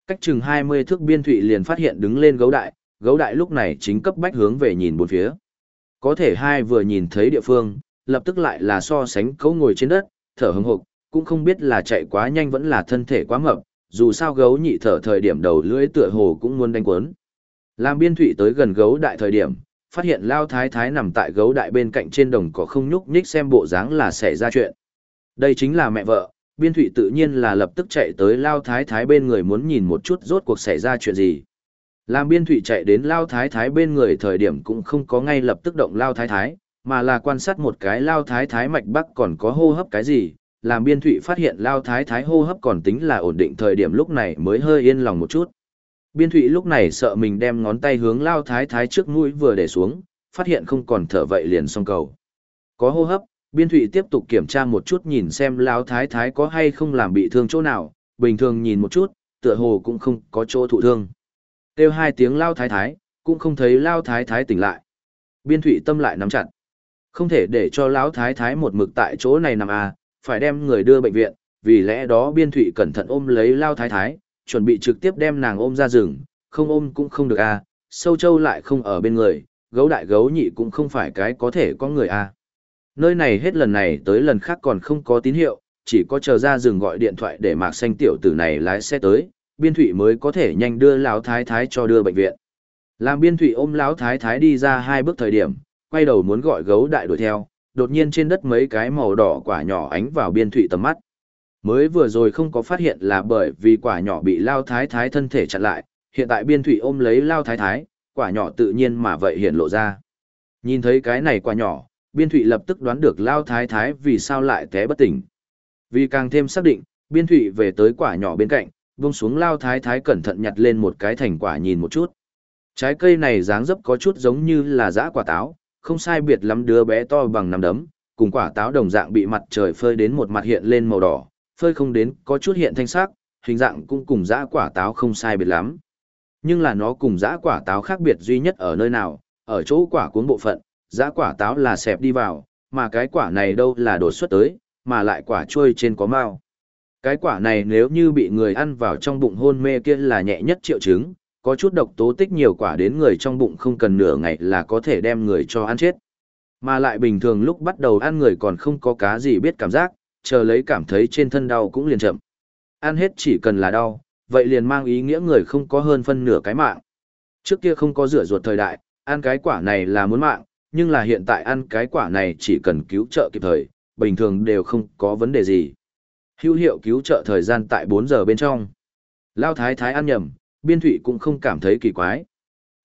A: Cách chừng 20 thước biên thụy liền phát hiện đứng lên gấu đại, gấu đại lúc này chính cấp bách hướng về nhìn bốn phía. Có thể hai vừa nhìn thấy địa phương, lập tức lại là so sánh cấu ngồi trên đất, thở hứng hộp, cũng không biết là chạy quá nhanh vẫn là thân thể quá mập, dù sao gấu nhị thở thời điểm đầu lưỡi tựa hồ cũng muốn đánh quấn. Làm biên thụy tới gần gấu đại thời điểm, phát hiện lao thái thái nằm tại gấu đại bên cạnh trên đồng cỏ không nhúc nhích xem bộ dáng là xảy ra chuyện. Đây chính là mẹ vợ, biên thụy tự nhiên là lập tức chạy tới lao thái thái bên người muốn nhìn một chút rốt cuộc xảy ra chuyện gì. Làm biên thụy chạy đến lao thái thái bên người thời điểm cũng không có ngay lập tức động lao thái thái, mà là quan sát một cái lao thái thái mạch bắc còn có hô hấp cái gì, làm biên thụy phát hiện lao thái thái hô hấp còn tính là ổn định thời điểm lúc này mới hơi yên lòng một chút. Biên thụy lúc này sợ mình đem ngón tay hướng lao thái thái trước mũi vừa để xuống, phát hiện không còn thở vậy liền xong cầu. Có hô hấp, biên thụy tiếp tục kiểm tra một chút nhìn xem lao thái thái có hay không làm bị thương chỗ nào, bình thường nhìn một chút, tựa hồ cũng không có chỗ thụ thương. Kêu hai tiếng lao thái thái, cũng không thấy lao thái thái tỉnh lại. Biên thụy tâm lại nắm chặt. Không thể để cho lão thái thái một mực tại chỗ này nằm à, phải đem người đưa bệnh viện, vì lẽ đó biên thụy cẩn thận ôm lấy lao thái thái, chuẩn bị trực tiếp đem nàng ôm ra rừng, không ôm cũng không được à, sâu châu lại không ở bên người, gấu đại gấu nhị cũng không phải cái có thể có người à. Nơi này hết lần này tới lần khác còn không có tín hiệu, chỉ có chờ ra rừng gọi điện thoại để mạc xanh tiểu tử này lái xe tới, biên thụy mới có thể nhanh đưa lão thái thái cho đưa bệnh viện. Làm biên thụy ôm lão thái thái đi ra hai bước thời điểm, quay đầu muốn gọi gấu đại đuổi theo, đột nhiên trên đất mấy cái màu đỏ quả nhỏ ánh vào biên thụy tầm mắt. Mới vừa rồi không có phát hiện là bởi vì quả nhỏ bị lao thái thái thân thể chặn lại, hiện tại biên thụy ôm lấy lao thái thái, quả nhỏ tự nhiên mà vậy hiện lộ ra. Nhìn thấy cái này quả nhỏ, biên thụy lập tức đoán được lao thái thái vì sao lại té bất tỉnh. Vì càng thêm xác định, biên thụy về tới quả nhỏ bên cạnh, buông xuống lao thái thái cẩn thận nhặt lên một cái thành quả nhìn một chút. Trái cây này dáng dấp có chút giống như là dã quả táo, không sai biệt lắm đứa bé to bằng nắm đấm, cùng quả táo đồng dạng bị mặt trời phơi đến một mặt hiện lên màu đỏ, phơi không đến có chút hiện thanh sắc, hình dạng cũng cùng dã quả táo không sai biệt lắm. Nhưng là nó cùng dã quả táo khác biệt duy nhất ở nơi nào, ở chỗ quả cuốn bộ phận, dã quả táo là xẹp đi vào, mà cái quả này đâu là đột xuất tới, mà lại quả trôi trên có mao. Cái quả này nếu như bị người ăn vào trong bụng hôn mê kia là nhẹ nhất triệu chứng, có chút độc tố tích nhiều quả đến người trong bụng không cần nửa ngày là có thể đem người cho ăn chết. Mà lại bình thường lúc bắt đầu ăn người còn không có cá gì biết cảm giác, chờ lấy cảm thấy trên thân đau cũng liền chậm. Ăn hết chỉ cần là đau, vậy liền mang ý nghĩa người không có hơn phân nửa cái mạng. Trước kia không có rửa ruột thời đại, ăn cái quả này là muốn mạng, nhưng là hiện tại ăn cái quả này chỉ cần cứu trợ kịp thời, bình thường đều không có vấn đề gì. Hữu hiệu cứu trợ thời gian tại 4 giờ bên trong. Lao thái thái ăn nhầm, biên thụy cũng không cảm thấy kỳ quái.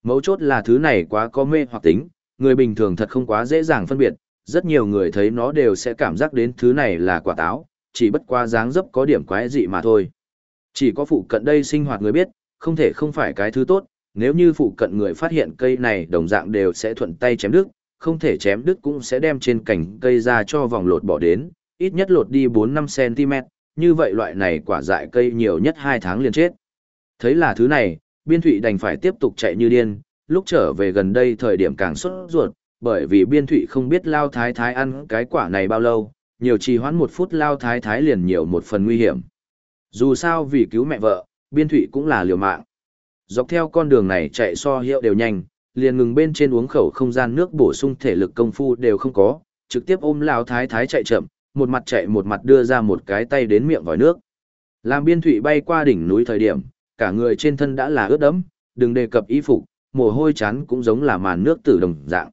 A: Mấu chốt là thứ này quá có mê hoặc tính, người bình thường thật không quá dễ dàng phân biệt, rất nhiều người thấy nó đều sẽ cảm giác đến thứ này là quả táo, chỉ bất qua dáng dấp có điểm quái dị mà thôi. Chỉ có phụ cận đây sinh hoạt người biết, không thể không phải cái thứ tốt, nếu như phụ cận người phát hiện cây này đồng dạng đều sẽ thuận tay chém đứt, không thể chém đứt cũng sẽ đem trên cành cây ra cho vòng lột bỏ đến, ít nhất lột đi 4-5 cm, như vậy loại này quả dại cây nhiều nhất 2 tháng liền chết. Thấy là thứ này, biên thụy đành phải tiếp tục chạy như điên, lúc trở về gần đây thời điểm càng sốt ruột, bởi vì biên thụy không biết lao thái thái ăn cái quả này bao lâu, nhiều trì hoãn một phút lao thái thái liền nhiều một phần nguy hiểm. Dù sao vì cứu mẹ vợ, biên thụy cũng là liều mạng. Dọc theo con đường này chạy so hiệu đều nhanh, liền ngừng bên trên uống khẩu không gian nước bổ sung thể lực công phu đều không có, trực tiếp ôm lao thái thái chạy chậm, một mặt chạy một mặt đưa ra một cái tay đến miệng vòi nước. Làm biên thụy bay qua đỉnh núi thời điểm, cả người trên thân đã là ướt đẫm, đừng đề cập y phục, mồ hôi chán cũng giống là màn nước tử đồng dạng.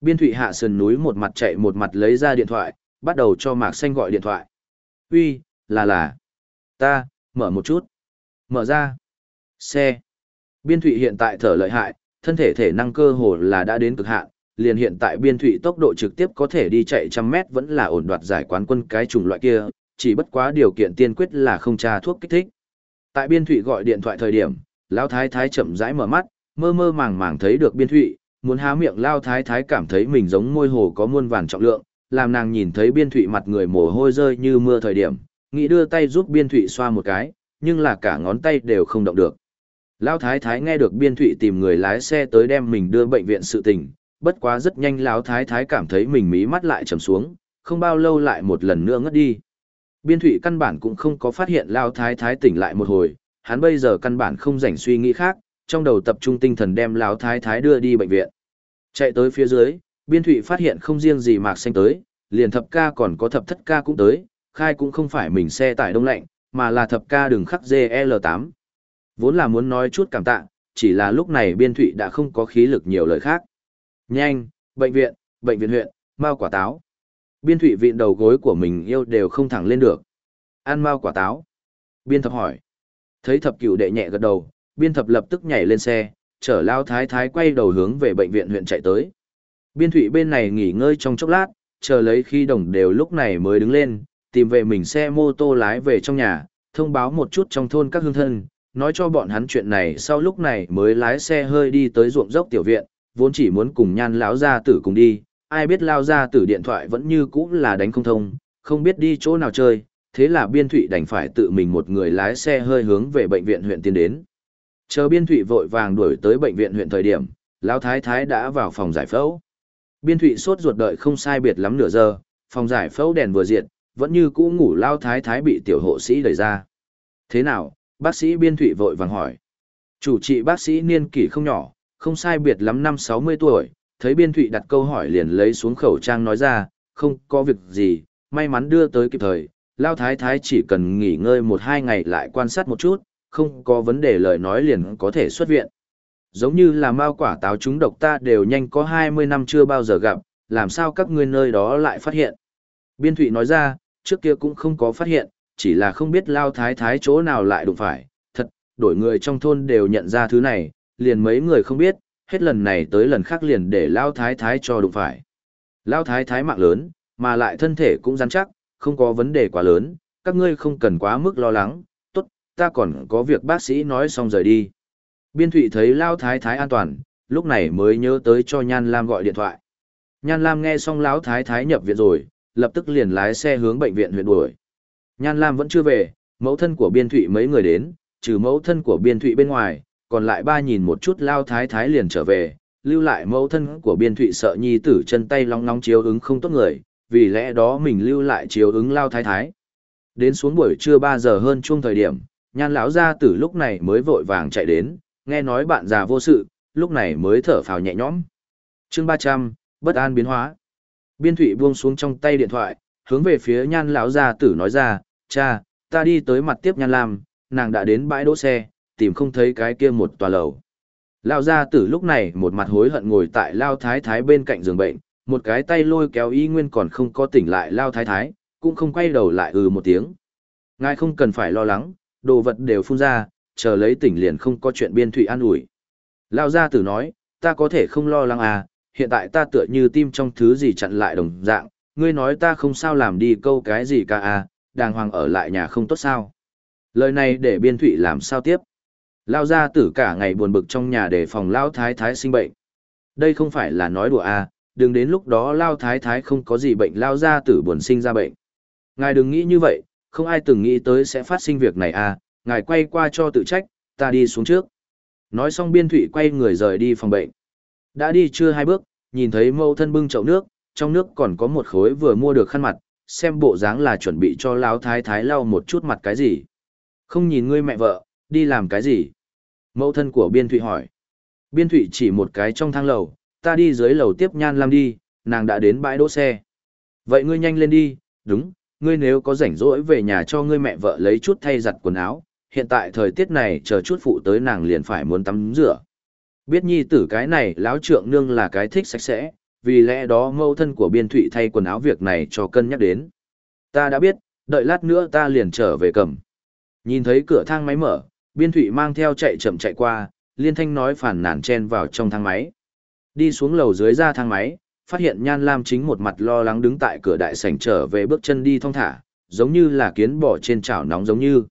A: Biên thụy hạ sườn núi một mặt chạy một mặt lấy ra điện thoại, bắt đầu cho Mạc Xanh gọi điện thoại. Uy, là là. Ta, mở một chút. Mở ra. Xe. Biên thụy hiện tại thở lợi hại, thân thể thể năng cơ hồ là đã đến cực hạn, liền hiện tại biên thụy tốc độ trực tiếp có thể đi chạy trăm mét vẫn là ổn đoạt giải quán quân cái chủng loại kia, chỉ bất quá điều kiện tiên quyết là không tra thuốc kích thích. Tại biên thụy gọi điện thoại thời điểm, Lão Thái Thái chậm rãi mở mắt, mơ mơ màng màng thấy được biên thụy, muốn há miệng Lao Thái Thái cảm thấy mình giống môi hồ có muôn vàn trọng lượng, làm nàng nhìn thấy biên thụy mặt người mồ hôi rơi như mưa thời điểm, nghĩ đưa tay giúp biên thụy xoa một cái, nhưng là cả ngón tay đều không động được. Lao Thái Thái nghe được biên thụy tìm người lái xe tới đem mình đưa bệnh viện sự tình, bất quá rất nhanh lão thái thái cảm thấy mình mí mắt lại trầm xuống, không bao lâu lại một lần nữa ngất đi. Biên thủy căn bản cũng không có phát hiện lão thái thái tỉnh lại một hồi, hắn bây giờ căn bản không rảnh suy nghĩ khác, trong đầu tập trung tinh thần đem lão thái thái đưa đi bệnh viện. Chạy tới phía dưới, biên thủy phát hiện không riêng gì mạc xanh tới, liền thập ca còn có thập thất ca cũng tới, khai cũng không phải mình xe tải đông lạnh, mà là thập ca đường khắc GL8. Vốn là muốn nói chút cảm tạ, chỉ là lúc này biên thụy đã không có khí lực nhiều lời khác. Nhanh, bệnh viện, bệnh viện huyện, mau quả táo. Biên thụy viện đầu gối của mình yêu đều không thẳng lên được. Ăn mau quả táo. Biên thập hỏi. Thấy thập cửu đệ nhẹ gật đầu, biên thập lập tức nhảy lên xe, chở lao thái thái quay đầu hướng về bệnh viện huyện chạy tới. Biên thụy bên này nghỉ ngơi trong chốc lát, chờ lấy khi đồng đều lúc này mới đứng lên, tìm về mình xe mô tô lái về trong nhà, thông báo một chút trong thôn các hương thân, nói cho bọn hắn chuyện này sau lúc này mới lái xe hơi đi tới ruộng dốc tiểu viện, vốn chỉ muốn cùng nhan lão gia tử cùng đi, ai biết lao ra tử điện thoại vẫn như cũ là đánh không thông, không biết đi chỗ nào chơi, thế là biên thụy đành phải tự mình một người lái xe hơi hướng về bệnh viện huyện tiến đến. Chờ biên thụy vội vàng đuổi tới bệnh viện huyện thời điểm, lão thái thái đã vào phòng giải phẫu. Biên thụy sốt ruột đợi không sai biệt lắm nửa giờ, phòng giải phẫu đèn vừa diệt, vẫn như cũ ngủ lao thái thái bị tiểu hộ sĩ đẩy ra. Thế nào, bác sĩ biên thụy vội vàng hỏi. Chủ trị bác sĩ niên kỷ không nhỏ, không sai biệt lắm năm 60 tuổi, thấy biên thụy đặt câu hỏi liền lấy xuống khẩu trang nói ra, không có việc gì, may mắn đưa tới kịp thời, lao thái thái chỉ cần nghỉ ngơi một hai ngày lại quan sát một chút, không có vấn đề lời nói liền có thể xuất viện. Giống như là mao quả táo chúng độc ta đều nhanh có 20 năm chưa bao giờ gặp, làm sao các ngươi nơi đó lại phát hiện. Biên thụy nói ra, trước kia cũng không có phát hiện, chỉ là không biết lao thái thái chỗ nào lại đụng phải, thật, đổi người trong thôn đều nhận ra thứ này, liền mấy người không biết, hết lần này tới lần khác liền để lao thái thái cho đụng phải. Lao thái thái mạng lớn, mà lại thân thể cũng rắn chắc, không có vấn đề quá lớn, các ngươi không cần quá mức lo lắng, tốt, ta còn có việc bác sĩ nói xong rời đi. Biên thụy thấy lao thái thái an toàn, lúc này mới nhớ tới cho Nhan Lam gọi điện thoại. Nhan Lam nghe xong lão thái thái nhập viện rồi, lập tức liền lái xe hướng bệnh viện huyện đuổi. Nhan Lam vẫn chưa về, mẫu thân của biên thụy mấy người đến, trừ mẫu thân của biên thụy bên ngoài, còn lại ba nhìn một chút lao thái thái liền trở về, lưu lại mẫu thân của biên thụy sợ nhi tử chân tay long nóng chiếu ứng không tốt người, vì lẽ đó mình lưu lại chiếu ứng lao thái thái. Đến xuống buổi trưa 3 giờ hơn chung thời điểm, nhan lão gia tử lúc này mới vội vàng chạy đến, nghe nói bạn già vô sự, lúc này mới thở phào nhẹ nhõm. chương 300, bất an biến hóa. Biên thụy buông xuống trong tay điện thoại, hướng về phía nhan lão gia tử nói ra, cha, ta đi tới mặt tiếp nhan lam, nàng đã đến bãi đỗ xe, tìm không thấy cái kia một tòa lầu. lao gia tử lúc này một mặt hối hận ngồi tại Lao Thái Thái bên cạnh giường bệnh, một cái tay lôi kéo y nguyên còn không có tỉnh lại Lao Thái Thái, cũng không quay đầu lại ừ một tiếng. Ngài không cần phải lo lắng, đồ vật đều phun ra, chờ lấy tỉnh liền không có chuyện biên thủy an ủi. Lao gia tử nói, ta có thể không lo lắng à, hiện tại ta tựa như tim trong thứ gì chặn lại đồng dạng, ngươi nói ta không sao làm đi câu cái gì cả à, đàng hoàng ở lại nhà không tốt sao. Lời này để biên thủy làm sao tiếp. Lao gia tử cả ngày buồn bực trong nhà để phòng Lao Thái Thái sinh bệnh. Đây không phải là nói đùa à, đừng đến lúc đó Lao Thái Thái không có gì bệnh Lao gia tử buồn sinh ra bệnh. Ngài đừng nghĩ như vậy, không ai từng nghĩ tới sẽ phát sinh việc này à, ngài quay qua cho tự trách, ta đi xuống trước. Nói xong biên thủy quay người rời đi phòng bệnh. Đã đi chưa hai bước, nhìn thấy mâu thân bưng chậu nước, trong nước còn có một khối vừa mua được khăn mặt, xem bộ dáng là chuẩn bị cho lão thái thái lau một chút mặt cái gì. Không nhìn ngươi mẹ vợ, đi làm cái gì? Mẫu thân của biên thụy hỏi. Biên thụy chỉ một cái trong thang lầu, ta đi dưới lầu tiếp nhan lam đi, nàng đã đến bãi đỗ xe. Vậy ngươi nhanh lên đi, đúng, ngươi nếu có rảnh rỗi về nhà cho ngươi mẹ vợ lấy chút thay giặt quần áo, hiện tại thời tiết này chờ chút phụ tới nàng liền phải muốn tắm rửa. Biết nhi tử cái này lão trượng nương là cái thích sạch sẽ, vì lẽ đó mâu thân của biên thụy thay quần áo việc này cho cân nhắc đến. Ta đã biết, đợi lát nữa ta liền trở về cầm. Nhìn thấy cửa thang máy mở, biên thụy mang theo chạy chậm chạy qua, liên thanh nói phản nản chen vào trong thang máy. Đi xuống lầu dưới ra thang máy, phát hiện Nhan Lam chính một mặt lo lắng đứng tại cửa đại sảnh trở về bước chân đi thong thả, giống như là kiến bò trên chảo nóng giống như.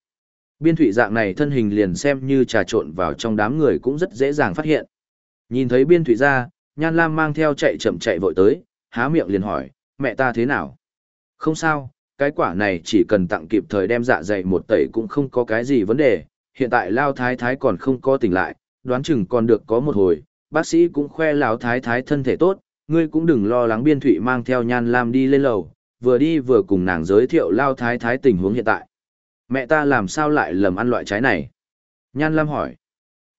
A: Biên thụy dạng này thân hình liền xem như trà trộn vào trong đám người cũng rất dễ dàng phát hiện. Nhìn thấy biên thụy ra, Nhan Lam mang theo chạy chậm chạy vội tới, há miệng liền hỏi, mẹ ta thế nào? Không sao, cái quả này chỉ cần tặng kịp thời đem dạ dày một tẩy cũng không có cái gì vấn đề, hiện tại Lao Thái Thái còn không có tỉnh lại, đoán chừng còn được có một hồi, bác sĩ cũng khoe lão thái thái thân thể tốt, ngươi cũng đừng lo lắng biên thụy mang theo nhan lam đi lên lầu, vừa đi vừa cùng nàng giới thiệu lao thái thái tình huống hiện tại. Mẹ ta làm sao lại lầm ăn loại trái này? Nhan lam hỏi.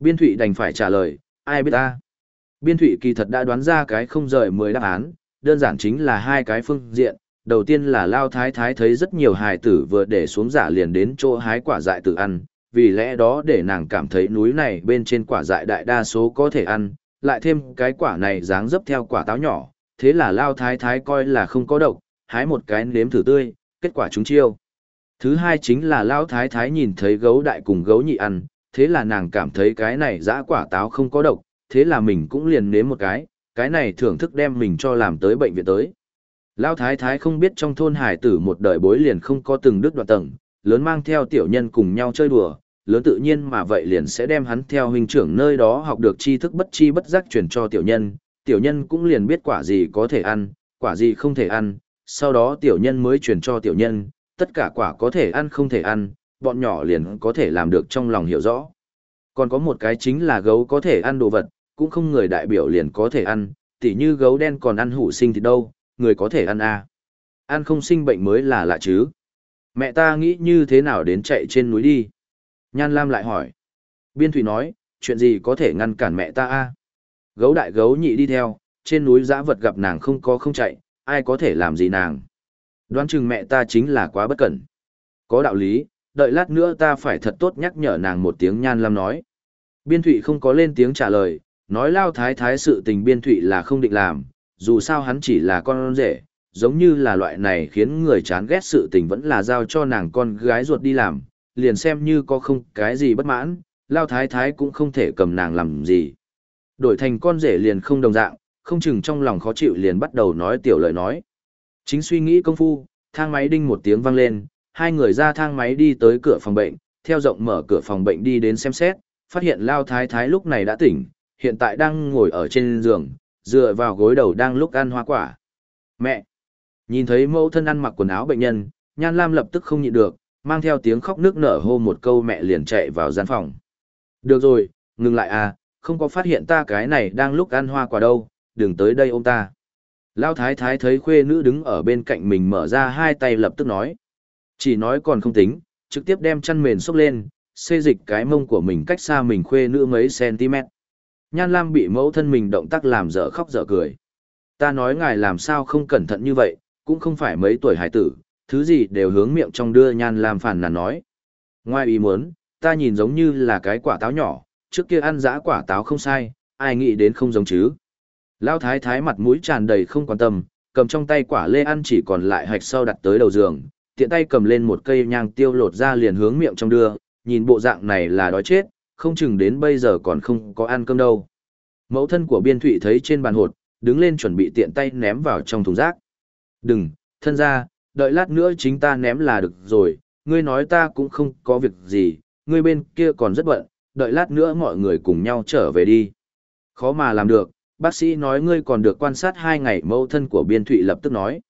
A: Biên thụy đành phải trả lời, ai biết ta? Biên thụy kỳ thật đã đoán ra cái không rời 10 đáp án, đơn giản chính là hai cái phương diện. Đầu tiên là Lao Thái Thái thấy rất nhiều hài tử vừa để xuống giả liền đến chỗ hái quả dại tự ăn, vì lẽ đó để nàng cảm thấy núi này bên trên quả dại đại đa số có thể ăn, lại thêm cái quả này dáng dấp theo quả táo nhỏ, thế là Lao Thái Thái coi là không có độc, hái một cái nếm thử tươi, kết quả chúng chiêu. Thứ hai chính là Lao Thái Thái nhìn thấy gấu đại cùng gấu nhị ăn, thế là nàng cảm thấy cái này dã quả táo không có độc, thế là mình cũng liền nếm một cái, cái này thưởng thức đem mình cho làm tới bệnh viện tới. Lao Thái Thái không biết trong thôn hải tử một đời bối liền không có từng đứt đoạn tầng, lớn mang theo tiểu nhân cùng nhau chơi đùa, lớn tự nhiên mà vậy liền sẽ đem hắn theo huynh trưởng nơi đó học được tri thức bất chi bất giác truyền cho tiểu nhân, tiểu nhân cũng liền biết quả gì có thể ăn, quả gì không thể ăn, sau đó tiểu nhân mới truyền cho tiểu nhân, tất cả quả có thể ăn không thể ăn, bọn nhỏ liền có thể làm được trong lòng hiểu rõ. Còn có một cái chính là gấu có thể ăn đồ vật, cũng không người đại biểu liền có thể ăn, tỉ như gấu đen còn ăn hủ sinh thì đâu, người có thể ăn à. Ăn không sinh bệnh mới là lạ chứ. Mẹ ta nghĩ như thế nào đến chạy trên núi đi. Nhan Lam lại hỏi. Biên Thủy nói, chuyện gì có thể ngăn cản mẹ ta a? Gấu đại gấu nhị đi theo, trên núi giã vật gặp nàng không có không chạy, ai có thể làm gì nàng. Đoán chừng mẹ ta chính là quá bất cẩn. Có đạo lý, đợi lát nữa ta phải thật tốt nhắc nhở nàng một tiếng Nhan Lam nói. Biên Thụy không có lên tiếng trả lời, nói lao thái thái sự tình Biên Thụy là không định làm, dù sao hắn chỉ là con rể, giống như là loại này khiến người chán ghét sự tình vẫn là giao cho nàng con gái ruột đi làm, liền xem như có không cái gì bất mãn, lao thái thái cũng không thể cầm nàng làm gì. Đổi thành con rể liền không đồng dạng, không chừng trong lòng khó chịu liền bắt đầu nói tiểu lời nói. Chính suy nghĩ công phu, thang máy đinh một tiếng vang lên, hai người ra thang máy đi tới cửa phòng bệnh, theo rộng mở cửa phòng bệnh đi đến xem xét, phát hiện lao thái thái lúc này đã tỉnh, hiện tại đang ngồi ở trên giường, dựa vào gối đầu đang lúc ăn hoa quả. Mẹ! Nhìn thấy mẫu thân ăn mặc quần áo bệnh nhân, Nhan Lam lập tức không nhịn được, mang theo tiếng khóc nước nở hô một câu mẹ liền chạy vào gian phòng. Được rồi, ngừng lại à, không có phát hiện ta cái này đang lúc ăn hoa quả đâu, đừng tới đây ôm ta. Lao thái thái thấy khuê nữ đứng ở bên cạnh mình mở ra hai tay lập tức nói. Chỉ nói còn không tính, trực tiếp đem chăn mền xốc lên, xê dịch cái mông của mình cách xa mình khuê nữ mấy cm. Nhan Lam bị mẫu thân mình động tác làm dở khóc dở cười. Ta nói ngài làm sao không cẩn thận như vậy, cũng không phải mấy tuổi hải tử, thứ gì đều hướng miệng trong đưa Nhan Lam phản nàn nói. Ngoài ý muốn, ta nhìn giống như là cái quả táo nhỏ, trước kia ăn dã quả táo không sai, ai nghĩ đến không giống chứ. Lao thái thái mặt mũi tràn đầy không quan tâm, cầm trong tay quả lê ăn chỉ còn lại hạch sau đặt tới đầu giường, tiện tay cầm lên một cây nhang tiêu lột ra liền hướng miệng trong đưa, nhìn bộ dạng này là đói chết, không chừng đến bây giờ còn không có ăn cơm đâu. Mẫu thân của biên thụy thấy trên bàn hột, đứng lên chuẩn bị tiện tay ném vào trong thùng rác. Đừng, thân ra, đợi lát nữa chính ta ném là được rồi, ngươi nói ta cũng không có việc gì, ngươi bên kia còn rất bận, đợi lát nữa mọi người cùng nhau trở về đi. Khó mà làm được, bác sĩ nói ngươi còn được quan sát hai ngày mẫu thân của biên thụy lập tức nói.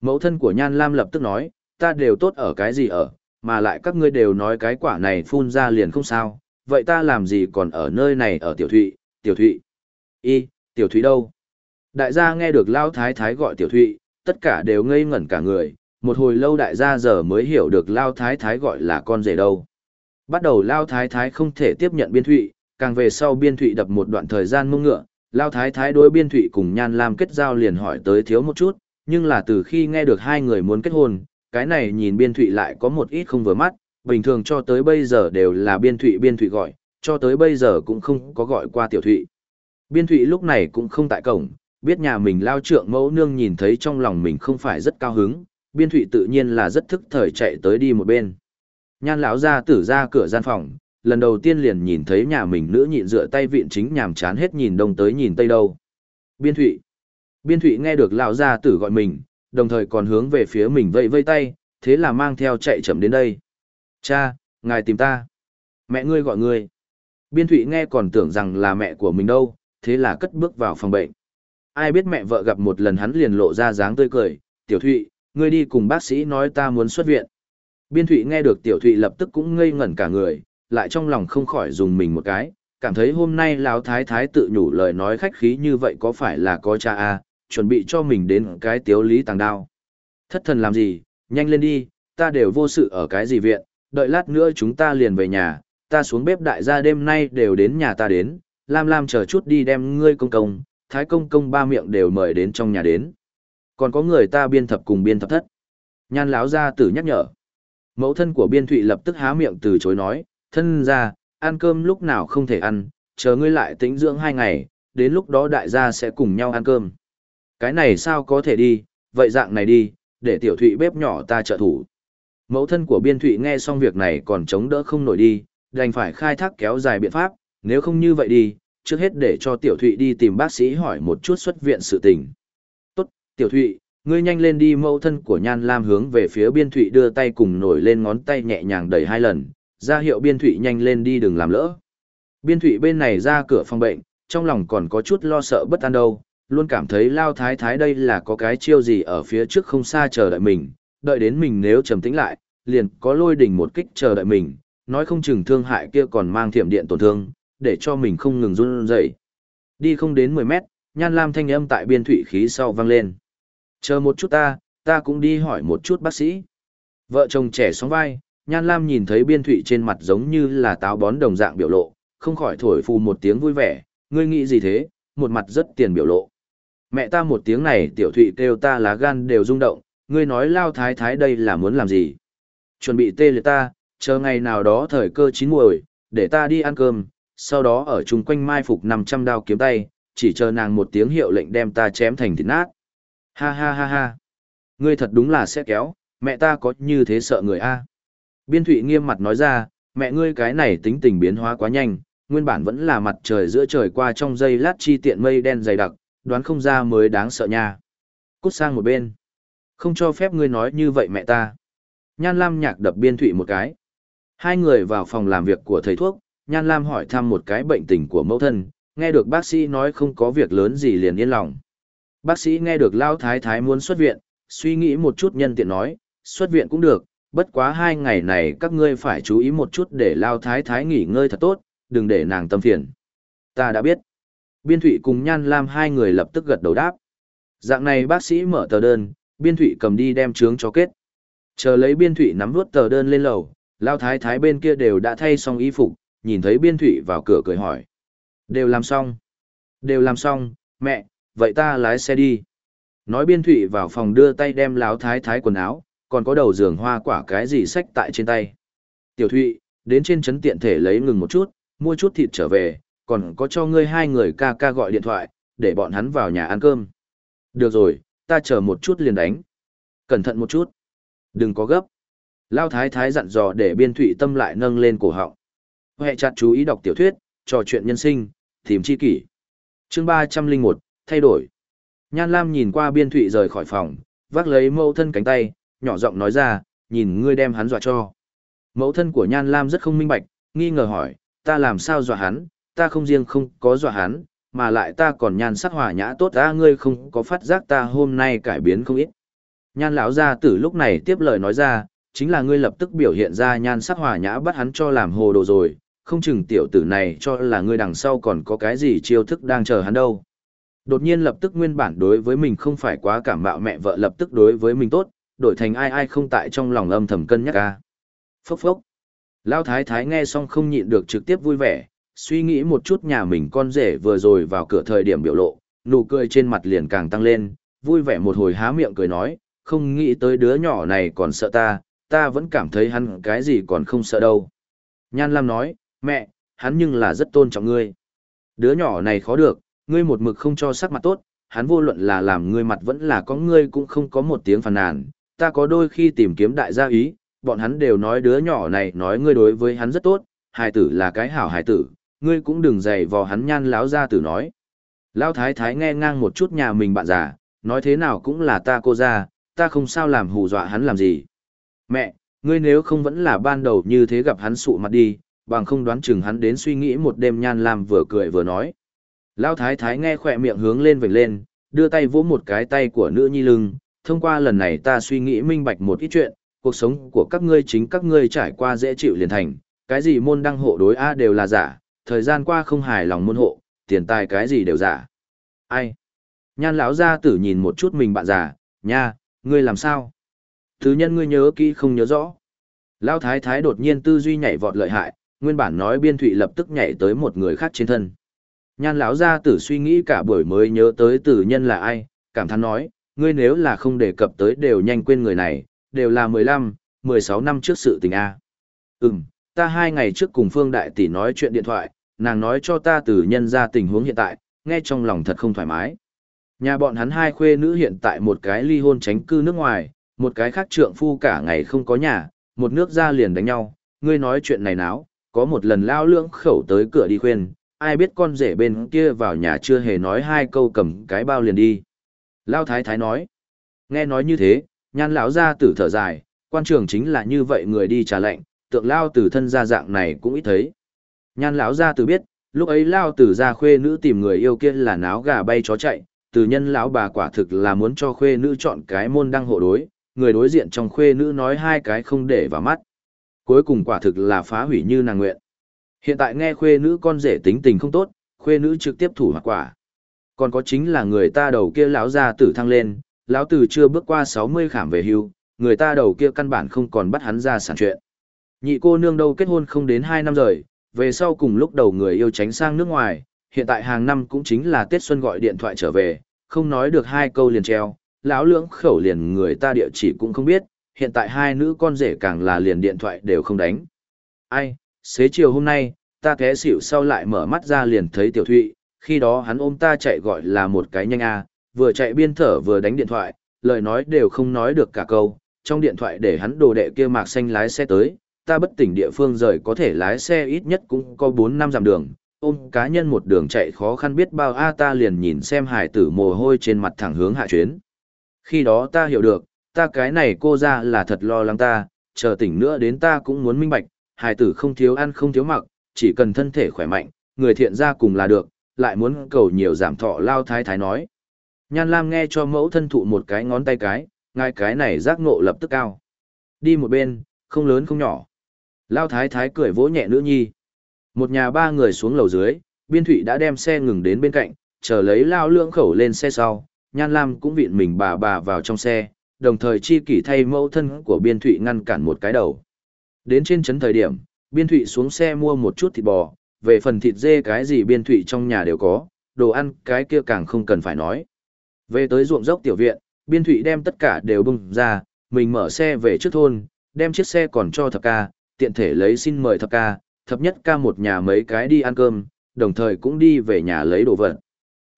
A: Mẫu thân của Nhan Lam lập tức nói, ta đều tốt ở cái gì ở, mà lại các ngươi đều nói cái quả này phun ra liền không sao, vậy ta làm gì còn ở nơi này ở tiểu thụy, tiểu thụy. Y, tiểu thụy đâu? Đại gia nghe được Lao Thái Thái gọi tiểu thụy, tất cả đều ngây ngẩn cả người, một hồi lâu đại gia giờ mới hiểu được Lao Thái Thái gọi là con rể đâu. Bắt đầu Lao Thái Thái không thể tiếp nhận biên thụy, càng về sau biên thụy đập một đoạn thời gian mông ngựa, Lao Thái Thái đối biên thụy cùng Nhan Lam kết giao liền hỏi tới thiếu một chút, nhưng là từ khi nghe được hai người muốn kết hôn, cái này nhìn biên thụy lại có một ít không vừa mắt, bình thường cho tới bây giờ đều là biên thụy biên thụy gọi, cho tới bây giờ cũng không có gọi qua tiểu thụy. Biên thụy lúc này cũng không tại cổng, biết nhà mình lao trượng mẫu nương nhìn thấy trong lòng mình không phải rất cao hứng, biên thụy tự nhiên là rất thức thời chạy tới đi một bên. Nhan lão ra tử ra cửa gian phòng, lần đầu tiên liền nhìn thấy nhà mình nữ nhịn dựa tay viện chính nhàm chán hết nhìn đông tới nhìn tây đâu. Biên thụy. Biên thụy nghe được lão gia tử gọi mình, đồng thời còn hướng về phía mình vây vây tay, thế là mang theo chạy chậm đến đây. Cha, ngài tìm ta. Mẹ ngươi gọi ngươi. Biên thụy nghe còn tưởng rằng là mẹ của mình đâu, thế là cất bước vào phòng bệnh. Ai biết mẹ vợ gặp một lần hắn liền lộ ra dáng tươi cười, tiểu thụy, ngươi đi cùng bác sĩ nói ta muốn xuất viện. Biên thụy nghe được tiểu thụy lập tức cũng ngây ngẩn cả người, lại trong lòng không khỏi dùng mình một cái, cảm thấy hôm nay lão thái thái tự nhủ lời nói khách khí như vậy có phải là có cha a, chuẩn bị cho mình đến cái tiếu lý tàng đao. Thất thần làm gì, nhanh lên đi, ta đều vô sự ở cái gì viện, đợi lát nữa chúng ta liền về nhà, ta xuống bếp đại gia đêm nay đều đến nhà ta đến, Lam Lam chờ chút đi đem ngươi công công, thái công công ba miệng đều mời đến trong nhà đến. Còn có người ta biên thập cùng biên thập thất. Nhan láo gia tử nhắc nhở. Mẫu thân của biên thụy lập tức há miệng từ chối nói, thân ra, ăn cơm lúc nào không thể ăn, chờ ngươi lại tĩnh dưỡng hai ngày, đến lúc đó đại gia sẽ cùng nhau ăn cơm. Cái này sao có thể đi, vậy dạng này đi, để tiểu thụy bếp nhỏ ta trợ thủ. Mẫu thân của biên thụy nghe xong việc này còn chống đỡ không nổi đi, đành phải khai thác kéo dài biện pháp, nếu không như vậy đi, trước hết để cho tiểu thụy đi tìm bác sĩ hỏi một chút xuất viện sự tình. Tốt, tiểu thụy, ngươi nhanh lên đi mẫu thân của nhan lam hướng về phía biên thụy đưa tay cùng nổi lên ngón tay nhẹ nhàng đẩy hai lần, ra hiệu biên thụy nhanh lên đi đừng làm lỡ. Biên thụy bên này ra cửa phòng bệnh, trong lòng còn có chút lo sợ bất an đâu, luôn cảm thấy lao thái thái đây là có cái chiêu gì ở phía trước không xa chờ đợi mình, đợi đến mình nếu trầm tĩnh lại, liền có lôi đỉnh một kích chờ đợi mình, nói không chừng thương hại kia còn mang thiểm điện tổn thương, để cho mình không ngừng run rẩy. Đi không đến 10 mét, nhan lam thanh âm tại biên thụy khí sau vang lên. Chờ một chút ta, ta cũng đi hỏi một chút bác sĩ. Vợ chồng trẻ sóng vai, nhan lam nhìn thấy biên thụy trên mặt giống như là táo bón đồng dạng biểu lộ, không khỏi thổi phù một tiếng vui vẻ, ngươi nghĩ gì thế, một mặt rất tiền biểu lộ. Mẹ ta một tiếng này tiểu thụy kêu ta lá gan đều rung động, ngươi nói lao thái thái đây là muốn làm gì. Chuẩn bị tê liệt ta, chờ ngày nào đó thời cơ chín muồi, để ta đi ăn cơm, sau đó ở chung quanh mai phục 500 đao kiếm tay, chỉ chờ nàng một tiếng hiệu lệnh đem ta chém thành thịt nát. Ha ha ha ha. Ngươi thật đúng là sẽ kéo, mẹ ta có như thế sợ người a. Biên Thụy nghiêm mặt nói ra, mẹ ngươi cái này tính tình biến hóa quá nhanh, nguyên bản vẫn là mặt trời giữa trời qua trong giây lát chi tiện mây đen dày đặc, đoán không ra mới đáng sợ nha. Cút sang một bên. Không cho phép ngươi nói như vậy mẹ ta. Nhan Lam nhạc đập Biên Thụy một cái. Hai người vào phòng làm việc của thầy thuốc, Nhan Lam hỏi thăm một cái bệnh tình của mẫu thân, nghe được bác sĩ nói không có việc lớn gì liền yên lòng. Bác sĩ nghe được Lao Thái Thái muốn xuất viện, suy nghĩ một chút nhân tiện nói, xuất viện cũng được, bất quá hai ngày này các ngươi phải chú ý một chút để Lao Thái Thái nghỉ ngơi thật tốt, đừng để nàng tâm phiền. Ta đã biết. Biên Thụy cùng Nhan Lam hai người lập tức gật đầu đáp. Dạng này bác sĩ mở tờ đơn, Biên Thụy cầm đi đem trướng cho kết. Chờ lấy Biên Thụy nắm vuốt tờ đơn lên lầu, Lao Thái Thái bên kia đều đã thay xong y phục, nhìn thấy Biên Thụy vào cửa cười hỏi. Đều làm xong. Đều làm xong, mẹ, vậy ta lái xe đi. Nói Biên Thụy vào phòng đưa tay đem Lão Thái Thái quần áo, còn có đầu giường hoa quả cái gì sách tại trên tay. Tiểu Thụy, đến trên trấn tiện thể lấy ngừng một chút, mua chút thịt trở về, còn có cho ngươi hai người ca ca gọi điện thoại, để bọn hắn vào nhà ăn cơm. Được rồi, ta chờ một chút liền đánh. Cẩn thận một chút. Đừng có gấp. Lao thái thái dặn dò để biên thụy tâm lại nâng lên cổ họng. Hệ chặt chú ý đọc tiểu thuyết, trò chuyện nhân sinh, tìm chi kỷ. chương 301, thay đổi. Nhan Lam nhìn qua biên thụy rời khỏi phòng, vác lấy mẫu thân cánh tay, nhỏ giọng nói ra, nhìn ngươi đem hắn dọa cho. Mẫu thân của Nhan Lam rất không minh bạch, nghi ngờ hỏi, ta làm sao dọa hắn, ta không riêng không có dọa hắn, mà lại ta còn nhan sắc hòa nhã tốt ta ngươi không có phát giác ta hôm nay cải biến không ít. Nhan lão gia tử lúc này tiếp lời nói ra, chính là ngươi lập tức biểu hiện ra nhan sắc hòa nhã bắt hắn cho làm hồ đồ rồi, không chừng tiểu tử này cho là ngươi đằng sau còn có cái gì chiêu thức đang chờ hắn đâu. Đột nhiên lập tức nguyên bản đối với mình không phải quá cảm mạo mẹ vợ lập tức đối với mình tốt, đổi thành ai ai không tại trong lòng âm thầm cân nhắc ca. Phốc phốc. Lao thái thái nghe xong không nhịn được trực tiếp vui vẻ, suy nghĩ một chút nhà mình con rể vừa rồi vào cửa thời điểm biểu lộ, nụ cười trên mặt liền càng tăng lên, vui vẻ một hồi há miệng cười nói, không nghĩ tới đứa nhỏ này còn sợ ta, ta vẫn cảm thấy hắn cái gì còn không sợ đâu. Nhan Lam nói, mẹ, hắn nhưng là rất tôn trọng ngươi. Đứa nhỏ này khó được, ngươi một mực không cho sắc mặt tốt, hắn vô luận là làm ngươi mặt vẫn là có ngươi cũng không có một tiếng phàn nàn, ta có đôi khi tìm kiếm đại gia ý, bọn hắn đều nói đứa nhỏ này nói ngươi đối với hắn rất tốt, hài tử là cái hảo hài tử, ngươi cũng đừng dày vò hắn nhan láo ra tử nói. Lão thái thái nghe ngang một chút nhà mình bạn già, nói thế nào cũng là ta cô ra, ta không sao làm hù dọa hắn làm gì. Mẹ, ngươi nếu không vẫn là ban đầu như thế gặp hắn sụ mặt đi, bằng không đoán chừng hắn đến suy nghĩ một đêm nhan làm vừa cười vừa nói. Lão thái thái nghe khỏe miệng hướng lên vểnh lên, đưa tay vỗ một cái tay của nữ nhi lưng, thông qua lần này ta suy nghĩ minh bạch một ít chuyện, cuộc sống của các ngươi chính các ngươi trải qua dễ chịu liền thành, cái gì môn đăng hộ đối A đều là giả, thời gian qua không hài lòng môn hộ, tiền tài cái gì đều giả. Ai? Nhan lão gia tử nhìn một chút mình bạn già, nha, ngươi làm sao? Thứ nhân ngươi nhớ kỹ không nhớ rõ. Lão thái thái đột nhiên tư duy nhảy vọt lợi hại, nguyên bản nói biên thụy lập tức nhảy tới một người khác trên thân. Nhan lão gia tử suy nghĩ cả buổi mới nhớ tới tử nhân là ai, cảm thán nói, ngươi nếu là không đề cập tới đều nhanh quên người này, đều là 15, 16 năm trước sự tình A. Ừm, ta hai ngày trước cùng Phương Đại Tỷ nói chuyện điện thoại, nàng nói cho ta tử nhân ra tình huống hiện tại, nghe trong lòng thật không thoải mái. Nhà bọn hắn hai khuê nữ hiện tại một cái ly hôn tránh cư nước ngoài, một cái khác trượng phu cả ngày không có nhà, một nước ra liền đánh nhau, ngươi nói chuyện này náo, có một lần lao lưỡng khẩu tới cửa đi khuyên, ai biết con rể bên kia vào nhà chưa hề nói hai câu cầm cái bao liền đi. Lao thái thái nói, nghe nói như thế, nhan lão ra tử thở dài, quan trường chính là như vậy người đi trả lệnh, tượng lao tử thân gia dạng này cũng ít thấy. Nhan lão ra tử biết, lúc ấy lao tử ra khuê nữ tìm người yêu kia là náo gà bay chó chạy, từ nhân lão bà quả thực là muốn cho khuê nữ chọn cái môn đăng hộ đối, người đối diện trong khuê nữ nói hai cái không để vào mắt. Cuối cùng quả thực là phá hủy như nàng nguyện. Hiện tại nghe khuê nữ con rể tính tình không tốt, khuê nữ trực tiếp thủ hoặc quả. Còn có chính là người ta đầu kia lão ra tử thăng lên, lão tử chưa bước qua 60 khảm về hưu, người ta đầu kia căn bản không còn bắt hắn ra sản chuyện. Nhị cô nương đâu kết hôn không đến 2 năm rồi, về sau cùng lúc đầu người yêu tránh sang nước ngoài, hiện tại hàng năm cũng chính là Tết Xuân gọi điện thoại trở về, không nói được hai câu liền treo, lão lưỡng khẩu liền người ta địa chỉ cũng không biết, hiện tại hai nữ con rể càng là liền điện thoại đều không đánh. Ai, xế chiều hôm nay, ta té xỉu sau lại mở mắt ra liền thấy tiểu thụy, khi đó hắn ôm ta chạy gọi là một cái nhanh a, vừa chạy biên thở vừa đánh điện thoại, lời nói đều không nói được cả câu, trong điện thoại để hắn đồ đệ kia mạc xanh lái xe tới, ta bất tỉnh địa phương rời có thể lái xe ít nhất cũng có 4 năm dặm đường, ôm cá nhân một đường chạy khó khăn biết bao a ta liền nhìn xem hải tử mồ hôi trên mặt thẳng hướng hạ chuyến. Khi đó ta hiểu được, ta cái này cô ra là thật lo lắng ta, chờ tỉnh nữa đến ta cũng muốn minh bạch, hài tử không thiếu ăn không thiếu mặc, chỉ cần thân thể khỏe mạnh, người thiện ra cùng là được, lại muốn cầu nhiều giảm thọ lao thái thái nói. Nhan Lam nghe cho mẫu thân thụ một cái ngón tay cái, ngay cái này giác ngộ lập tức cao. Đi một bên, không lớn không nhỏ. Lao thái thái cười vỗ nhẹ nữ nhi. Một nhà ba người xuống lầu dưới, biên thụy đã đem xe ngừng đến bên cạnh, chờ lấy lao lưỡng khẩu lên xe sau, nhan lam cũng vịn mình bà bà vào trong xe, đồng thời chi kỷ thay mẫu thân của biên thụy ngăn cản một cái đầu. Đến trên trấn thời điểm, biên thụy xuống xe mua một chút thịt bò, về phần thịt dê cái gì biên thụy trong nhà đều có, đồ ăn cái kia càng không cần phải nói. Về tới ruộng dốc tiểu viện, biên thụy đem tất cả đều bung ra, mình mở xe về trước thôn, đem chiếc xe còn cho thập ca, tiện thể lấy xin mời thập ca, thập nhất ca một nhà mấy cái đi ăn cơm, đồng thời cũng đi về nhà lấy đồ vật.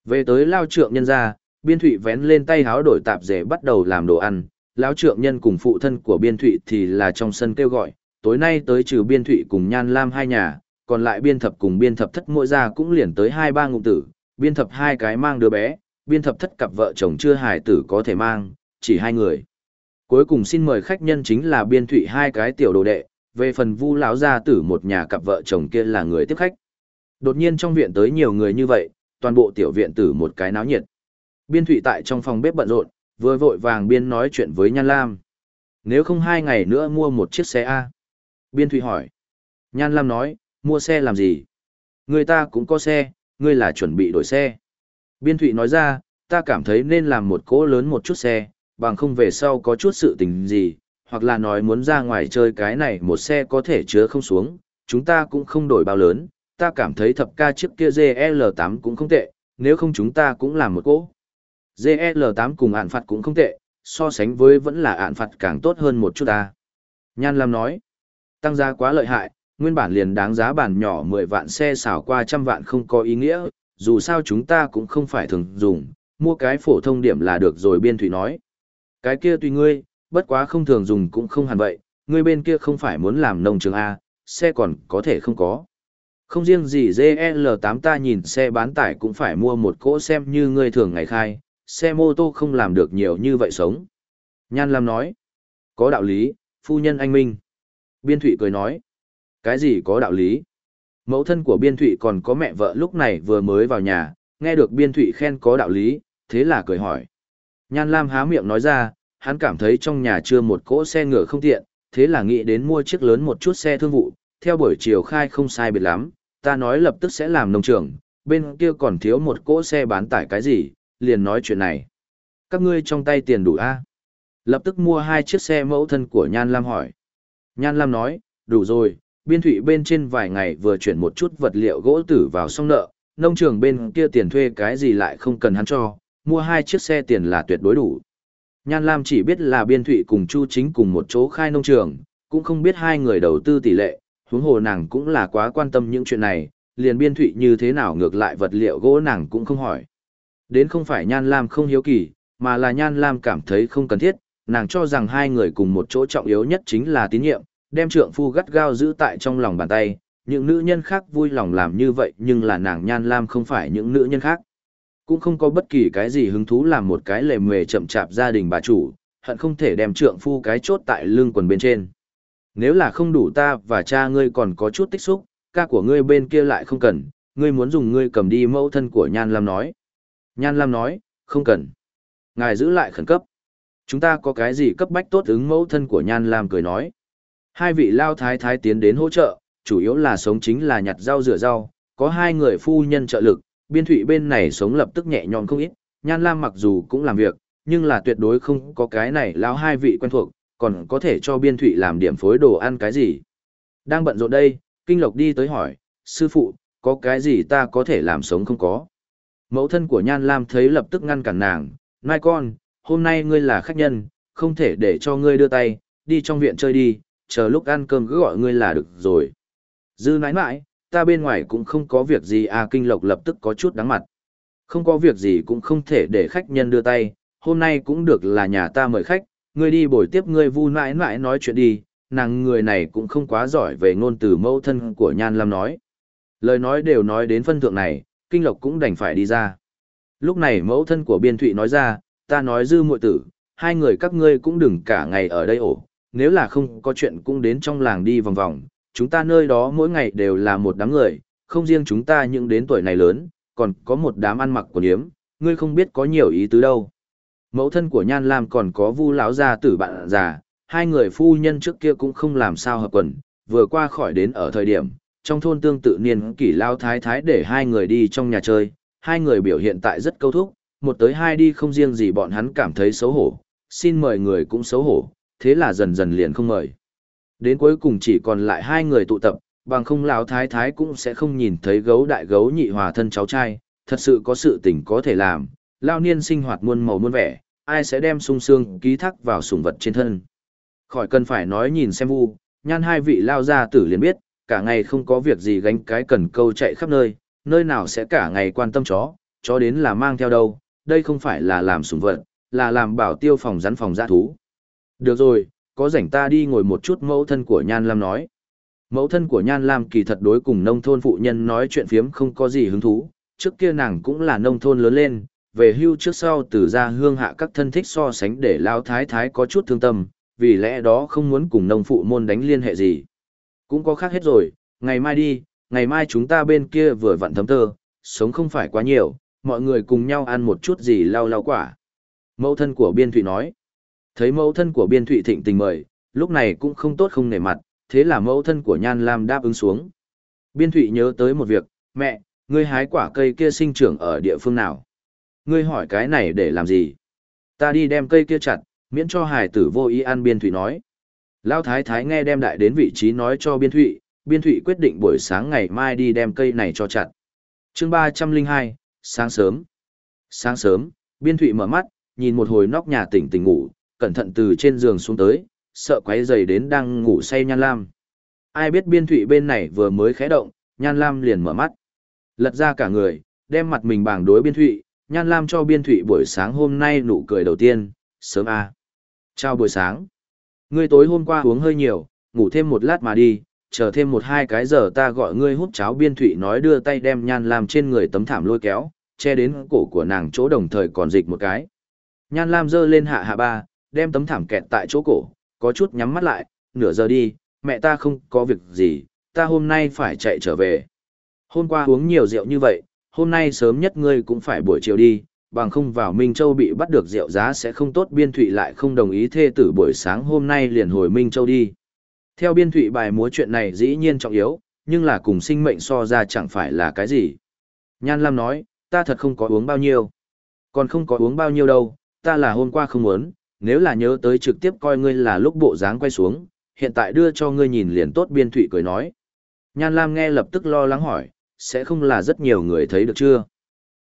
A: Về tới lao trượng nhân ra, biên thụy vén lên tay háo đổi tạp dề bắt đầu làm đồ ăn, Lão trượng nhân cùng phụ thân của biên thụy thì là trong sân kêu gọi, tối nay tới trừ biên thụy cùng nhan lam hai nhà, còn lại biên thập cùng biên thập thất mỗi ra cũng liền tới hai ba ngụm tử, biên thập hai cái mang đứa bé, biên thập thất cặp vợ chồng chưa hài tử có thể mang, chỉ hai người. Cuối cùng xin mời khách nhân chính là biên thụy hai cái tiểu đồ đệ, về phần vu lão gia tử một nhà cặp vợ chồng kia là người tiếp khách. Đột nhiên trong viện tới nhiều người như vậy toàn bộ tiểu viện tử một cái náo nhiệt biên thụy tại trong phòng bếp bận rộn vừa vội vàng biên nói chuyện với nhan lam. Nếu không hai ngày nữa mua một chiếc xe a. Biên thụy hỏi. Nhan lam nói mua xe làm gì? Người ta cũng có xe ngươi là chuẩn bị đổi xe. Biên thụy nói ra ta cảm thấy nên làm một cỗ lớn một chút xe bằng không về sau có chút sự tình gì hoặc là nói muốn ra ngoài chơi cái này một xe có thể chứa không xuống, chúng ta cũng không đổi bao lớn, ta cảm thấy thập ca chiếc kia GL8 cũng không tệ, nếu không chúng ta cũng làm một cỗ. GL8 cùng ạn phạt cũng không tệ, so sánh với vẫn là ạn phạt càng tốt hơn một chút ta. Nhan Lam nói, tăng giá quá lợi hại, nguyên bản liền đáng giá bản nhỏ 10 vạn xe xảo qua trăm vạn không có ý nghĩa, dù sao chúng ta cũng không phải thường dùng, mua cái phổ thông điểm là được rồi biên thủy nói. Cái kia tùy ngươi, bất quá không thường dùng cũng không hẳn vậy, ngươi bên kia không phải muốn làm nông trường A, xe còn có thể không có. Không riêng gì GL8 ta nhìn xe bán tải cũng phải mua một cỗ xem như ngươi thường ngày khai, xe mô tô không làm được nhiều như vậy sống. Nhan Lam nói, có đạo lý, phu nhân anh Minh. Biên Thụy cười nói, cái gì có đạo lý? Mẫu thân của Biên Thụy còn có mẹ vợ lúc này vừa mới vào nhà, nghe được Biên Thụy khen có đạo lý, thế là cười hỏi. Nhan Lam há miệng nói ra, hắn cảm thấy trong nhà chưa một cỗ xe ngựa không tiện, thế là nghĩ đến mua chiếc lớn một chút xe thương vụ, theo buổi chiều khai không sai biệt lắm, ta nói lập tức sẽ làm nông trường, bên kia còn thiếu một cỗ xe bán tải cái gì, liền nói chuyện này. Các ngươi trong tay tiền đủ a Lập tức mua hai chiếc xe mẫu thân của Nhan Lam hỏi. Nhan Lam nói, đủ rồi, biên thủy bên trên vài ngày vừa chuyển một chút vật liệu gỗ tử vào xong nợ, nông trường bên kia tiền thuê cái gì lại không cần hắn cho, mua hai chiếc xe tiền là tuyệt đối đủ. Nhan Lam chỉ biết là biên thủy cùng Chu Chính cùng một chỗ khai nông trường, cũng không biết hai người đầu tư tỷ lệ, huống hồ nàng cũng là quá quan tâm những chuyện này, liền biên thủy như thế nào ngược lại vật liệu gỗ nàng cũng không hỏi. Đến không phải Nhan Lam không hiếu kỳ, mà là Nhan Lam cảm thấy không cần thiết, nàng cho rằng hai người cùng một chỗ trọng yếu nhất chính là tín nhiệm, đem trượng phu gắt gao giữ tại trong lòng bàn tay, những nữ nhân khác vui lòng làm như vậy nhưng là nàng Nhan Lam không phải những nữ nhân khác. Cũng không có bất kỳ cái gì hứng thú làm một cái lề mề chậm chạp gia đình bà chủ, hận không thể đem trượng phu cái chốt tại lưng quần bên trên. Nếu là không đủ ta và cha ngươi còn có chút tích xúc, ca của ngươi bên kia lại không cần, ngươi muốn dùng ngươi cầm đi mẫu thân của Nhan Lam nói. Nhan Lam nói, không cần. Ngài giữ lại khẩn cấp. Chúng ta có cái gì cấp bách tốt ứng mẫu thân của Nhan Lam cười nói. Hai vị lao thái thái tiến đến hỗ trợ, chủ yếu là sống chính là nhặt rau rửa rau, có hai người phu nhân trợ lực, biên thủy bên này sống lập tức nhẹ nhõm không ít, Nhan Lam mặc dù cũng làm việc, nhưng là tuyệt đối không có cái này lao hai vị quen thuộc, còn có thể cho biên thủy làm điểm phối đồ ăn cái gì. Đang bận rộn đây, Kinh Lộc đi tới hỏi, sư phụ, có cái gì ta có thể làm sống không có. Mẫu thân của Nhan Lam thấy lập tức ngăn cản nàng, nai con, hôm nay ngươi là khách nhân, không thể để cho ngươi đưa tay, đi trong viện chơi đi, chờ lúc ăn cơm cứ gọi ngươi là được rồi. Dư nãi nãi, ta bên ngoài cũng không có việc gì à kinh lộc lập tức có chút đáng mặt. Không có việc gì cũng không thể để khách nhân đưa tay, hôm nay cũng được là nhà ta mời khách, ngươi đi bồi tiếp ngươi vu nãi nãi nói chuyện đi, nàng người này cũng không quá giỏi về ngôn từ mẫu thân của Nhan Lam nói. Lời nói đều nói đến phân thượng này, kinh lộc cũng đành phải đi ra. Lúc này mẫu thân của biên thụy nói ra, ta nói dư muội tử, hai người các ngươi cũng đừng cả ngày ở đây ổ, nếu là không có chuyện cũng đến trong làng đi vòng vòng, chúng ta nơi đó mỗi ngày đều là một đám người, không riêng chúng ta những đến tuổi này lớn, còn có một đám ăn mặc của niếm, ngươi không biết có nhiều ý tứ đâu. Mẫu thân của Nhan Lam còn có Vu lão gia tử bạn già, hai người phu nhân trước kia cũng không làm sao hợp quần, vừa qua khỏi đến ở thời điểm, trong thôn tương tự niên kỷ lao thái thái để hai người đi trong nhà chơi, hai người biểu hiện tại rất câu thúc, một tới hai đi không riêng gì bọn hắn cảm thấy xấu hổ, xin mời người cũng xấu hổ, thế là dần dần liền không mời. Đến cuối cùng chỉ còn lại hai người tụ tập, bằng không lão thái thái cũng sẽ không nhìn thấy gấu đại gấu nhị hòa thân cháu trai, thật sự có sự tình có thể làm, lao niên sinh hoạt muôn màu muôn vẻ, ai sẽ đem sung sương ký thác vào sủng vật trên thân. Khỏi cần phải nói nhìn xem vu, nhan hai vị lao gia tử liền biết, cả ngày không có việc gì gánh cái cần câu chạy khắp nơi, nơi nào sẽ cả ngày quan tâm chó, chó đến là mang theo đâu, đây không phải là làm sủng vật, là làm bảo tiêu phòng rắn phòng giã thú. Được rồi, có rảnh ta đi ngồi một chút mẫu thân của Nhan Lam nói. Mẫu thân của Nhan Lam kỳ thật đối cùng nông thôn phụ nhân nói chuyện phiếm không có gì hứng thú, trước kia nàng cũng là nông thôn lớn lên, về hưu trước sau từ ra hương hạ các thân thích so sánh để lao thái thái có chút thương tâm, vì lẽ đó không muốn cùng nông phụ môn đánh liên hệ gì. Cũng có khác hết rồi, ngày mai đi, ngày mai chúng ta bên kia vừa vặn thấm tơ, sống không phải quá nhiều, mọi người cùng nhau ăn một chút gì lau lau quả. Mẫu thân của Biên Thụy nói. Thấy mẫu thân của Biên Thụy thịnh tình mời, lúc này cũng không tốt không nể mặt, thế là mẫu thân của Nhan Lam đáp ứng xuống. Biên Thụy nhớ tới một việc, mẹ, ngươi hái quả cây kia sinh trưởng ở địa phương nào? Ngươi hỏi cái này để làm gì? Ta đi đem cây kia chặt, miễn cho hải tử vô ý ăn Biên Thụy nói. Lao Thái Thái nghe đem đại đến vị trí nói cho Biên Thụy, Biên Thụy quyết định buổi sáng ngày mai đi đem cây này cho chặt. chương ba trăm linh hai sáng sớm. Sáng sớm, Biên Thụy mở mắt, nhìn một hồi nóc nhà tỉnh tỉnh ngủ, cẩn thận từ trên giường xuống tới, sợ quấy dày đến đang ngủ say Nhan Lam. Ai biết Biên Thụy bên này vừa mới khẽ động, Nhan Lam liền mở mắt. Lật ra cả người, đem mặt mình bảng đối Biên Thụy, Nhan Lam cho Biên Thụy buổi sáng hôm nay nụ cười đầu tiên, sớm à. Chào buổi sáng. Ngươi tối hôm qua uống hơi nhiều, ngủ thêm một lát mà đi, chờ thêm một hai cái giờ ta gọi ngươi hút cháo biên thụy nói đưa tay đem nhan lam trên người tấm thảm lôi kéo, che đến cổ của nàng chỗ đồng thời còn dịch một cái. Nhan lam giơ lên hạ hạ ba, đem tấm thảm kẹt tại chỗ cổ, có chút nhắm mắt lại, nửa giờ đi, mẹ ta không có việc gì, ta hôm nay phải chạy trở về. Hôm qua uống nhiều rượu như vậy, hôm nay sớm nhất ngươi cũng phải buổi chiều đi, bằng không vào Minh Châu bị bắt được rượu giá sẽ không tốt biên thụy lại không đồng ý thê tử buổi sáng hôm nay liền hồi Minh Châu đi. Theo biên thụy bài múa chuyện này dĩ nhiên trọng yếu, nhưng là cùng sinh mệnh so ra chẳng phải là cái gì. Nhan Lam nói, ta thật không có uống bao nhiêu. Còn không có uống bao nhiêu đâu, ta là hôm qua không muốn, nếu là nhớ tới trực tiếp coi ngươi là lúc bộ dáng quay xuống, hiện tại đưa cho ngươi nhìn liền tốt biên thụy cười nói. Nhan Lam nghe lập tức lo lắng hỏi, sẽ không là rất nhiều người thấy được chưa?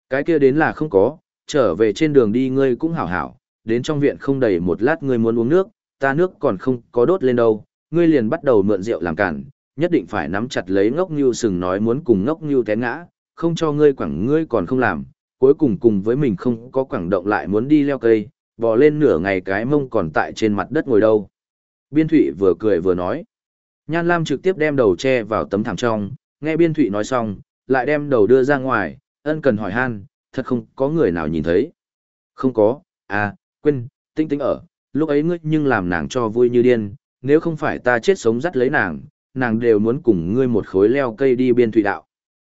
A: Cái kia đến là không có, trở về trên đường đi ngươi cũng hảo hảo, đến trong viện không đầy một lát ngươi muốn uống nước, ta nước còn không có đốt lên đâu, ngươi liền bắt đầu mượn rượu làm cản, nhất định phải nắm chặt lấy ngốc như sừng nói muốn cùng ngốc như té ngã, không cho ngươi quẳng ngươi còn không làm, cuối cùng cùng với mình không có quẳng động lại muốn đi leo cây, bò lên nửa ngày cái mông còn tại trên mặt đất ngồi đâu. Biên Thụy vừa cười vừa nói. Nhan Lam trực tiếp đem đầu che vào tấm thảm trong, nghe Biên Thụy nói xong, lại đem đầu đưa ra ngoài, ân cần hỏi han, thật không có người nào nhìn thấy. Không có, à, quên, tinh tinh ở, lúc ấy ngươi nhưng làm nàng cho vui như điên, nếu không phải ta chết sống dắt lấy nàng, nàng đều muốn cùng ngươi một khối leo cây đi biên thủy đạo.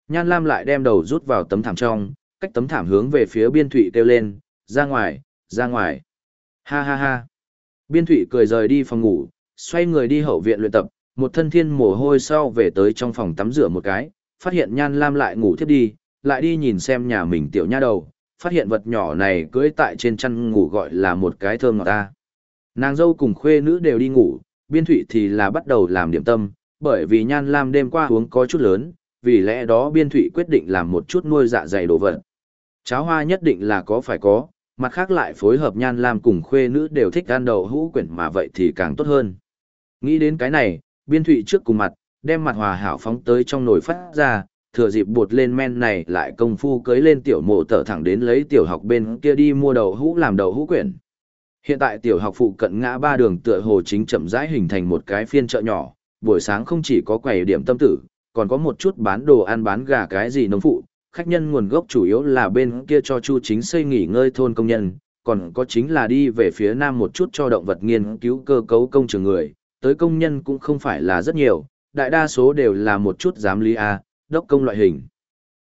A: Nhan Lam lại đem đầu rút vào tấm thảm trong, cách tấm thảm hướng về phía biên thủy kêu lên, ra ngoài, ra ngoài. Ha ha ha. Biên thủy cười rời đi phòng ngủ, xoay người đi hậu viện luyện tập, một thân thiên mồ hôi sau về tới trong phòng tắm rửa một cái, phát hiện Nhan Lam lại ngủ thiếp đi, lại đi nhìn xem nhà mình tiểu nha đầu, phát hiện vật nhỏ này cưỡi tại trên chăn ngủ gọi là một cái thơm ngọt ta. Nàng dâu cùng khuê nữ đều đi ngủ, biên thụy thì là bắt đầu làm điểm tâm, bởi vì nhan lam đêm qua uống có chút lớn, vì lẽ đó biên thụy quyết định làm một chút nuôi dạ dày đồ vật. Cháo hoa nhất định là có phải có, mặt khác lại phối hợp nhan lam cùng khuê nữ đều thích ăn đầu hũ quyển mà vậy thì càng tốt hơn. Nghĩ đến cái này, biên thụy trước cùng mặt, đem mặt hòa hảo phóng tới trong nồi phát ra, thừa dịp bột lên men này lại công phu cưới lên tiểu mộ tở thẳng đến lấy tiểu học bên kia đi mua đầu hũ làm đầu hũ quyển. Hiện tại tiểu học phụ cận ngã ba đường tựa hồ chính chậm rãi hình thành một cái phiên chợ nhỏ, buổi sáng không chỉ có quầy điểm tâm tử, còn có một chút bán đồ ăn bán gà cái gì nông phụ, khách nhân nguồn gốc chủ yếu là bên kia cho Chu Chính xây nghỉ ngơi thôn công nhân, còn có chính là đi về phía nam một chút cho động vật nghiên cứu cơ cấu công trường người, tới công nhân cũng không phải là rất nhiều, đại đa số đều là một chút giám lý A, đốc công loại hình.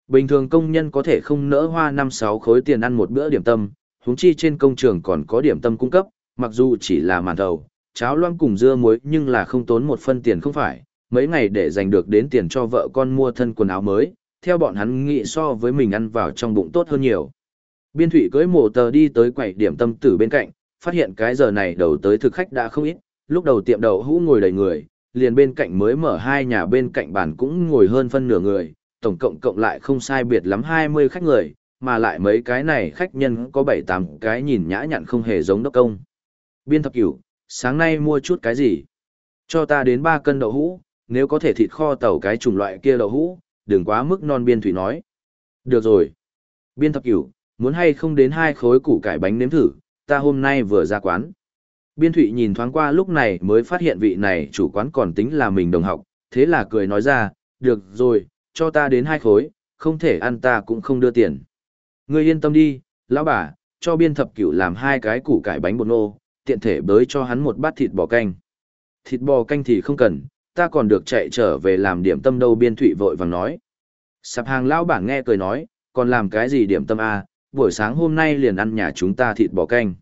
A: Bình thường công nhân có thể không nỡ hoa 5-6 khối tiền ăn một bữa điểm tâm, huống chi trên công trường còn có điểm tâm cung cấp, mặc dù chỉ là màn thầu, cháo loang cùng dưa muối nhưng là không tốn một phân tiền không phải, mấy ngày để dành được đến tiền cho vợ con mua thân quần áo mới, theo bọn hắn nghĩ so với mình ăn vào trong bụng tốt hơn nhiều. Biên thủy cưới mổ tờ đi tới quầy điểm tâm tử bên cạnh, phát hiện cái giờ này đầu tới thực khách đã không ít, lúc đầu tiệm đầu hũ ngồi đầy người, liền bên cạnh mới mở hai nhà bên cạnh bàn cũng ngồi hơn phân nửa người, tổng cộng cộng lại không sai biệt lắm 20 khách người, mà lại mấy cái này khách nhân có 7-8 cái nhìn nhã nhặn không hề giống đốc công. Biên thập cửu, sáng nay mua chút cái gì? Cho ta đến 3 cân đậu hũ, nếu có thể thịt kho tàu cái chủng loại kia đậu hũ, đừng quá mức non biên thủy nói. Được rồi. Biên thập cửu, muốn hay không đến hai khối củ cải bánh nếm thử, ta hôm nay vừa ra quán. Biên thụy nhìn thoáng qua lúc này mới phát hiện vị này chủ quán còn tính là mình đồng học, thế là cười nói ra, được rồi, cho ta đến hai khối, không thể ăn ta cũng không đưa tiền. Ngươi yên tâm đi, lão bà, cho biên thập cửu làm hai cái củ cải bánh bột nô, tiện thể bới cho hắn một bát thịt bò canh. Thịt bò canh thì không cần, ta còn được chạy trở về làm điểm tâm đâu biên thụy vội vàng nói. Sạp hàng lão bản nghe cười nói, còn làm cái gì điểm tâm à, buổi sáng hôm nay liền ăn nhà chúng ta thịt bò canh.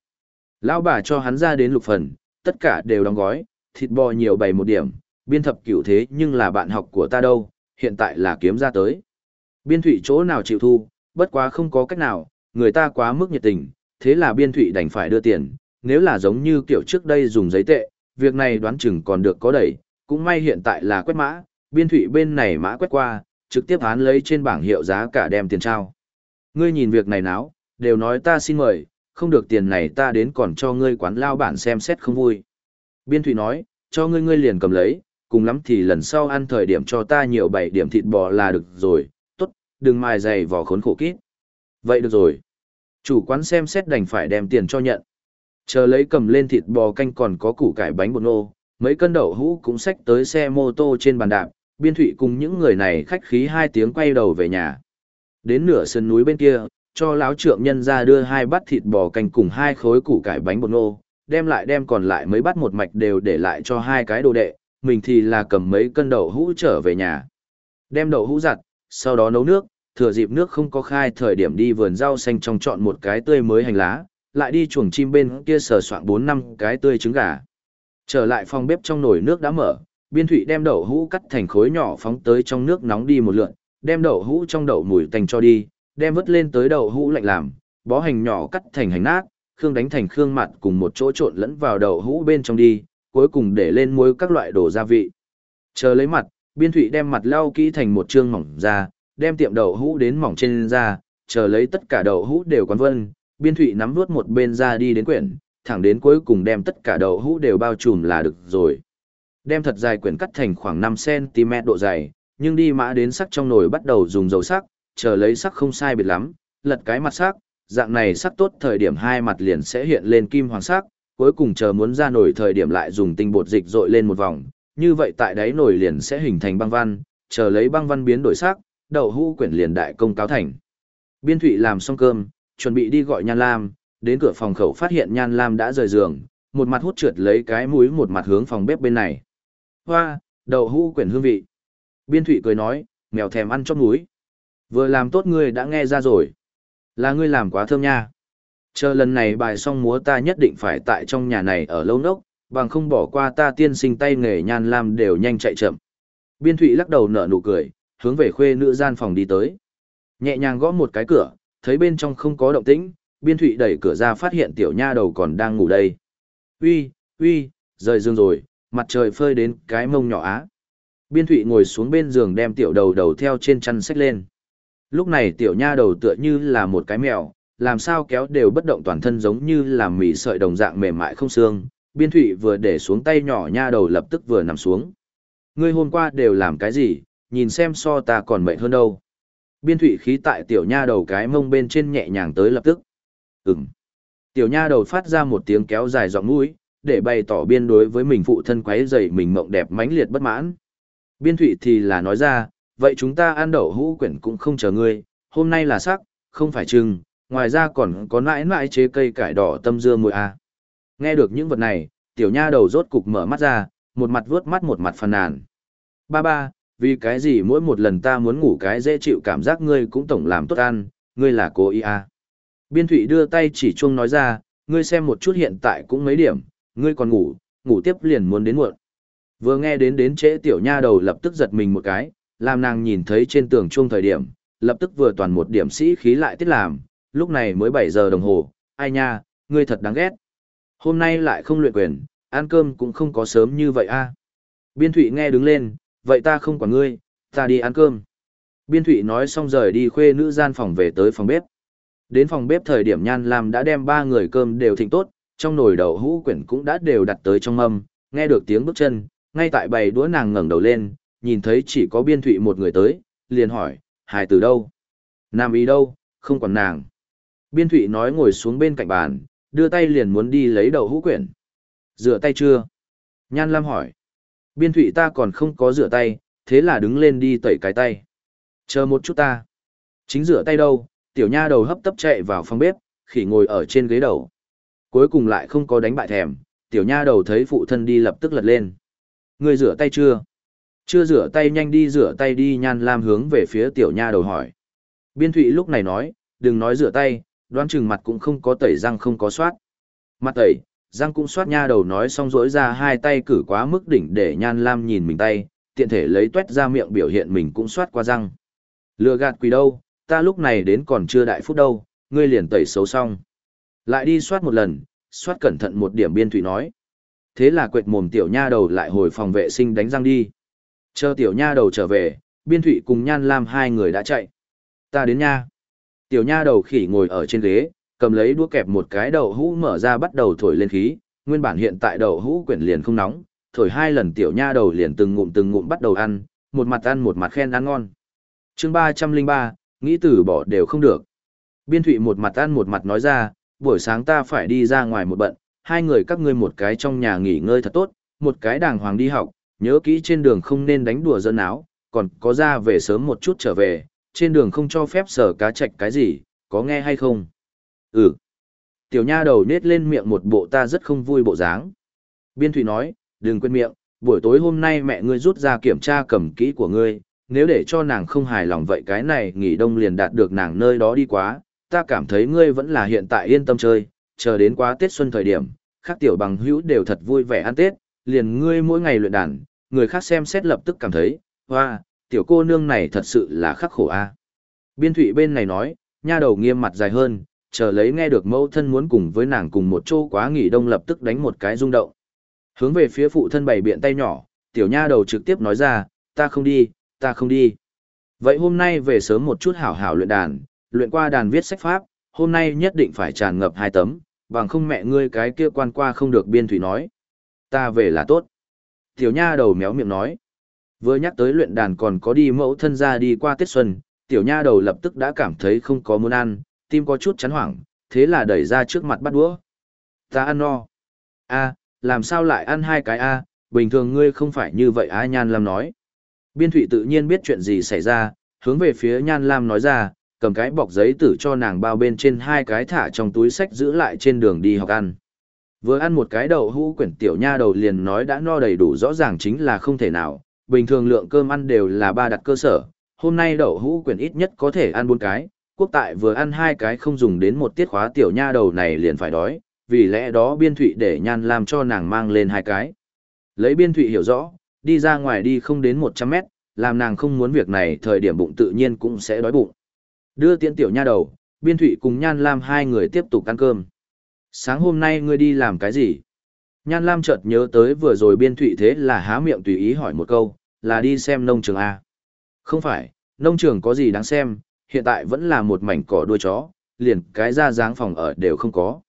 A: Lão bà cho hắn ra đến lục phần, tất cả đều đóng gói, thịt bò nhiều bày một điểm, biên thập cửu thế nhưng là bạn học của ta đâu, hiện tại là kiếm ra tới. Biên thụy chỗ nào chịu thu, bất quá không có cách nào, người ta quá mức nhiệt tình, thế là biên thụy đành phải đưa tiền, nếu là giống như kiểu trước đây dùng giấy tệ, việc này đoán chừng còn được có đẩy, cũng may hiện tại là quét mã, biên thụy bên này mã quét qua, trực tiếp án lấy trên bảng hiệu giá cả đem tiền trao. Ngươi nhìn việc này náo, đều nói ta xin mời, không được tiền này ta đến còn cho ngươi quán lao bản xem xét không vui. Biên thụy nói, cho ngươi ngươi liền cầm lấy, cùng lắm thì lần sau ăn thời điểm cho ta nhiều bảy điểm thịt bò là được rồi, tốt, đừng mài dày vỏ khốn khổ kít. Vậy được rồi. Chủ quán xem xét đành phải đem tiền cho nhận. Chờ lấy cầm lên thịt bò canh còn có củ cải bánh bột nô, mấy cân đậu hũ cũng xách tới xe mô tô trên bàn đạp, biên thụy cùng những người này khách khí hai tiếng quay đầu về nhà. Đến nửa sân núi bên kia, cho láo trượng nhân ra đưa hai bát thịt bò canh cùng hai khối củ cải bánh bột nô, đem lại đem còn lại mấy bát một mạch đều để lại cho hai cái đồ đệ, mình thì là cầm mấy cân đậu hũ trở về nhà. Đem đậu hũ giặt, sau đó nấu nước, thừa dịp nước không có khai thời điểm đi vườn rau xanh trong chọn một cái tươi mới hành lá, lại đi chuồng chim bên kia sờ soạn 4 năm cái tươi trứng gà. Trở lại phòng bếp trong nồi nước đã mở, Biên Thụy đem đậu hũ cắt thành khối nhỏ phóng tới trong nước nóng đi một lượn, đem đậu hũ trong đậu mùi tành cho đi, đem vứt lên tới đậu hũ lạnh làm, bó hành nhỏ cắt thành hành nát, khương đánh thành khương mặt cùng một chỗ trộn lẫn vào đậu hũ bên trong đi, cuối cùng để lên muối các loại đồ gia vị. Chờ lấy mặt, Biên Thụy đem mặt lau kỹ thành một trương mỏng ra, đem tiệm đậu hũ đến mỏng trên ra, chờ lấy tất cả đậu hũ đều quán vân, Biên Thụy nắm vuốt một bên ra đi đến quyển, thẳng đến cuối cùng đem tất cả đậu hũ đều bao trùm là được rồi. Đem thật dài quyển cắt thành khoảng 5cm độ dày, nhưng đi mã đến sắc trong nồi bắt đầu dùng dầu sắc, chờ lấy sắc không sai biệt lắm, lật cái mặt sắc, dạng này sắc tốt thời điểm hai mặt liền sẽ hiện lên kim hoàng sắc, cuối cùng chờ muốn ra nổi thời điểm lại dùng tinh bột dịch dội lên một vòng, như vậy tại đáy nồi liền sẽ hình thành băng văn, chờ lấy băng văn biến đổi sắc, đậu hũ quyển liền đại công cáo thành. Biên Thụy làm xong cơm, chuẩn bị đi gọi Nhan Lam, đến cửa phòng khẩu phát hiện Nhan Lam đã rời giường, một mặt hút trượt lấy cái mũi một mặt hướng phòng bếp bên này. Hoa, đậu hũ quyển hương vị. Biên Thụy cười nói, mèo thèm ăn chóp mũi. Vừa làm tốt ngươi đã nghe ra rồi. Là ngươi làm quá thơm nha. Chờ lần này bài xong múa ta nhất định phải tại trong nhà này ở lâu nốc, bằng không bỏ qua ta tiên sinh tay nghề nhan lam đều nhanh chạy chậm. Biên Thụy lắc đầu nở nụ cười, hướng về khuê nữ gian phòng đi tới. Nhẹ nhàng gõ một cái cửa, thấy bên trong không có động tĩnh, Biên Thụy đẩy cửa ra phát hiện tiểu nha đầu còn đang ngủ đây. Uy, uy, rời giường rồi, mặt trời phơi đến cái mông nhỏ á. Biên Thụy ngồi xuống bên giường đem tiểu đầu đầu theo trên chăn xách lên. Lúc này tiểu nha đầu tựa như là một cái mèo, làm sao kéo đều bất động toàn thân giống như là mì sợi đồng dạng mềm mại không xương. Biên Thụy vừa để xuống tay nhỏ nha đầu lập tức vừa nằm xuống. Ngươi hôm qua đều làm cái gì, nhìn xem so ta còn mệt hơn đâu. Biên Thụy khí tại tiểu nha đầu cái mông bên trên nhẹ nhàng tới lập tức. Ừm. Tiểu nha đầu phát ra một tiếng kéo dài giọng mũi, để bày tỏ biên đối với mình phụ thân quấy dày mình mộng đẹp mãnh liệt bất mãn. Biên Thụy thì là nói ra, vậy chúng ta ăn đậu hũ quyển cũng không chờ ngươi, hôm nay là sắc, không phải trưng, ngoài ra còn có nãi nãi chế cây cải đỏ tâm dưa mùi à. Nghe được những vật này, tiểu nha đầu rốt cục mở mắt ra, một mặt vuốt mắt một mặt phàn nàn. Ba ba, vì cái gì mỗi một lần ta muốn ngủ cái dễ chịu cảm giác ngươi cũng tổng làm tốt ăn, ngươi là cố ý à. Biên thụy đưa tay chỉ chuông nói ra, ngươi xem một chút hiện tại cũng mấy điểm, ngươi còn ngủ, ngủ tiếp liền muốn đến muộn. Vừa nghe đến đến trễ tiểu nha đầu lập tức giật mình một cái, làm nàng nhìn thấy trên tường chuông thời điểm, lập tức vừa toàn một điểm sĩ khí lại tiết làm, lúc này mới 7 giờ đồng hồ, ai nha, ngươi thật đáng ghét. Hôm nay lại không luyện quyền, ăn cơm cũng không có sớm như vậy a. Biên Thụy nghe đứng lên, vậy ta không quản ngươi, ta đi ăn cơm. Biên Thụy nói xong rời đi khuê nữ gian phòng về tới phòng bếp. Đến phòng bếp thời điểm Nhan Lam đã đem ba người cơm đều thịnh tốt, trong nồi đậu hũ quyển cũng đã đều đặt tới trong mâm, nghe được tiếng bước chân, ngay tại bầy đũa nàng ngẩng đầu lên, nhìn thấy chỉ có biên thụy một người tới, liền hỏi, hài từ đâu? Nam ý đâu, không còn nàng. Biên thụy nói ngồi xuống bên cạnh bàn, đưa tay liền muốn đi lấy đầu hũ quyển. Rửa tay chưa? Nhan Lam hỏi. Biên thụy ta còn không có rửa tay, thế là đứng lên đi tẩy cái tay. Chờ một chút ta. Chính rửa tay đâu, tiểu nha đầu hấp tấp chạy vào phòng bếp, khỉ ngồi ở trên ghế đầu. Cuối cùng lại không có đánh bại thèm, tiểu nha đầu thấy phụ thân đi lập tức lật lên. Người rửa tay chưa? Chưa rửa tay nhanh đi rửa tay đi nhan lam hướng về phía tiểu nha đầu hỏi. Biên thụy lúc này nói, đừng nói rửa tay, đoán chừng mặt cũng không có tẩy răng không có soát. Mặt tẩy, răng cũng soát nha đầu nói xong rỗi ra hai tay cử quá mức đỉnh để nhan lam nhìn mình tay, tiện thể lấy tuét ra miệng biểu hiện mình cũng soát qua răng. Lừa gạt quỳ đâu, ta lúc này đến còn chưa đại phút đâu, ngươi liền tẩy xấu xong. Lại đi soát một lần, soát cẩn thận một điểm biên thụy nói. Thế là quệt mồm tiểu nha đầu lại hồi phòng vệ sinh đánh răng đi. Chờ tiểu nha đầu trở về, biên thụy cùng nhan lam hai người đã chạy. Ta đến nha. Tiểu nha đầu khỉ ngồi ở trên ghế, cầm lấy đũa kẹp một cái đậu hũ mở ra bắt đầu thổi lên khí, nguyên bản hiện tại đậu hũ quyển liền không nóng, thổi hai lần tiểu nha đầu liền từng ngụm từng ngụm bắt đầu ăn, một mặt ăn một mặt khen ăn ngon. chương ba trăm linh ba nghĩ từ bỏ đều không được. Biên thụy một mặt ăn một mặt nói ra, buổi sáng ta phải đi ra ngoài một bận, hai người các ngươi một cái trong nhà nghỉ ngơi thật tốt, một cái đàng hoàng đi học, nhớ kỹ trên đường không nên đánh đùa dân áo, còn có ra về sớm một chút trở về, trên đường không cho phép sở cá chạch cái gì, có nghe hay không? Ừ. Tiểu nha đầu nết lên miệng một bộ ta rất không vui bộ dáng. Biên Thụy nói, đừng quên miệng, buổi tối hôm nay mẹ ngươi rút ra kiểm tra cầm kỹ của ngươi, nếu để cho nàng không hài lòng vậy cái này nghỉ đông liền đạt được nàng nơi đó đi quá, ta cảm thấy ngươi vẫn là hiện tại yên tâm chơi, chờ đến quá Tết xuân thời điểm, khác tiểu bằng hữu đều thật vui vẻ ăn Tết, liền ngươi mỗi ngày luyện đàn, người khác xem xét lập tức cảm thấy, hoa, tiểu cô nương này thật sự là khắc khổ a. Biên thụy bên này nói, nha đầu nghiêm mặt dài hơn, chờ lấy nghe được mẫu thân muốn cùng với nàng cùng một chỗ quá nghỉ đông lập tức đánh một cái rung động. Hướng về phía phụ thân bày biện tay nhỏ, tiểu nha đầu trực tiếp nói ra, ta không đi, ta không đi. Vậy hôm nay về sớm một chút hảo hảo luyện đàn, luyện qua đàn viết sách pháp, hôm nay nhất định phải tràn ngập hai tấm, bằng không mẹ ngươi cái kia quan qua không được biên thủy nói. Ta về là tốt. Tiểu nha đầu méo miệng nói. Vừa nhắc tới luyện đàn còn có đi mẫu thân ra đi qua Tết Xuân, tiểu nha đầu lập tức đã cảm thấy không có muốn ăn, tim có chút chán hoảng, thế là đẩy ra trước mặt bắt đũa. Ta ăn no. a làm sao lại ăn hai cái a bình thường ngươi không phải như vậy a Nhan Lam nói. Biên thụy tự nhiên biết chuyện gì xảy ra, hướng về phía Nhan Lam nói ra, cầm cái bọc giấy tử cho nàng bao bên trên hai cái thả trong túi sách giữ lại trên đường đi học ăn. Vừa ăn một cái đậu hũ quyển tiểu nha đầu liền nói đã no đầy đủ rõ ràng chính là không thể nào, bình thường lượng cơm ăn đều là ba đặt cơ sở, hôm nay đậu hũ quyển ít nhất có thể ăn bốn cái, quốc tại vừa ăn hai cái không dùng đến một tiết khóa tiểu nha đầu này liền phải đói, vì lẽ đó biên thụy để nhan làm cho nàng mang lên hai cái. Lấy biên thụy hiểu rõ, đi ra ngoài đi không đến 100 mét, làm nàng không muốn việc này thời điểm bụng tự nhiên cũng sẽ đói bụng. Đưa tiễn tiểu nha đầu, biên thụy cùng nhan lam hai người tiếp tục ăn cơm. Sáng hôm nay ngươi đi làm cái gì? Nhan lam chợt nhớ tới vừa rồi biên thụy thế là há miệng tùy ý hỏi một câu, là đi xem nông trường A. Không phải, nông trường có gì đáng xem, hiện tại vẫn là một mảnh cỏ đuôi chó, liền cái ra dáng phòng ở đều không có.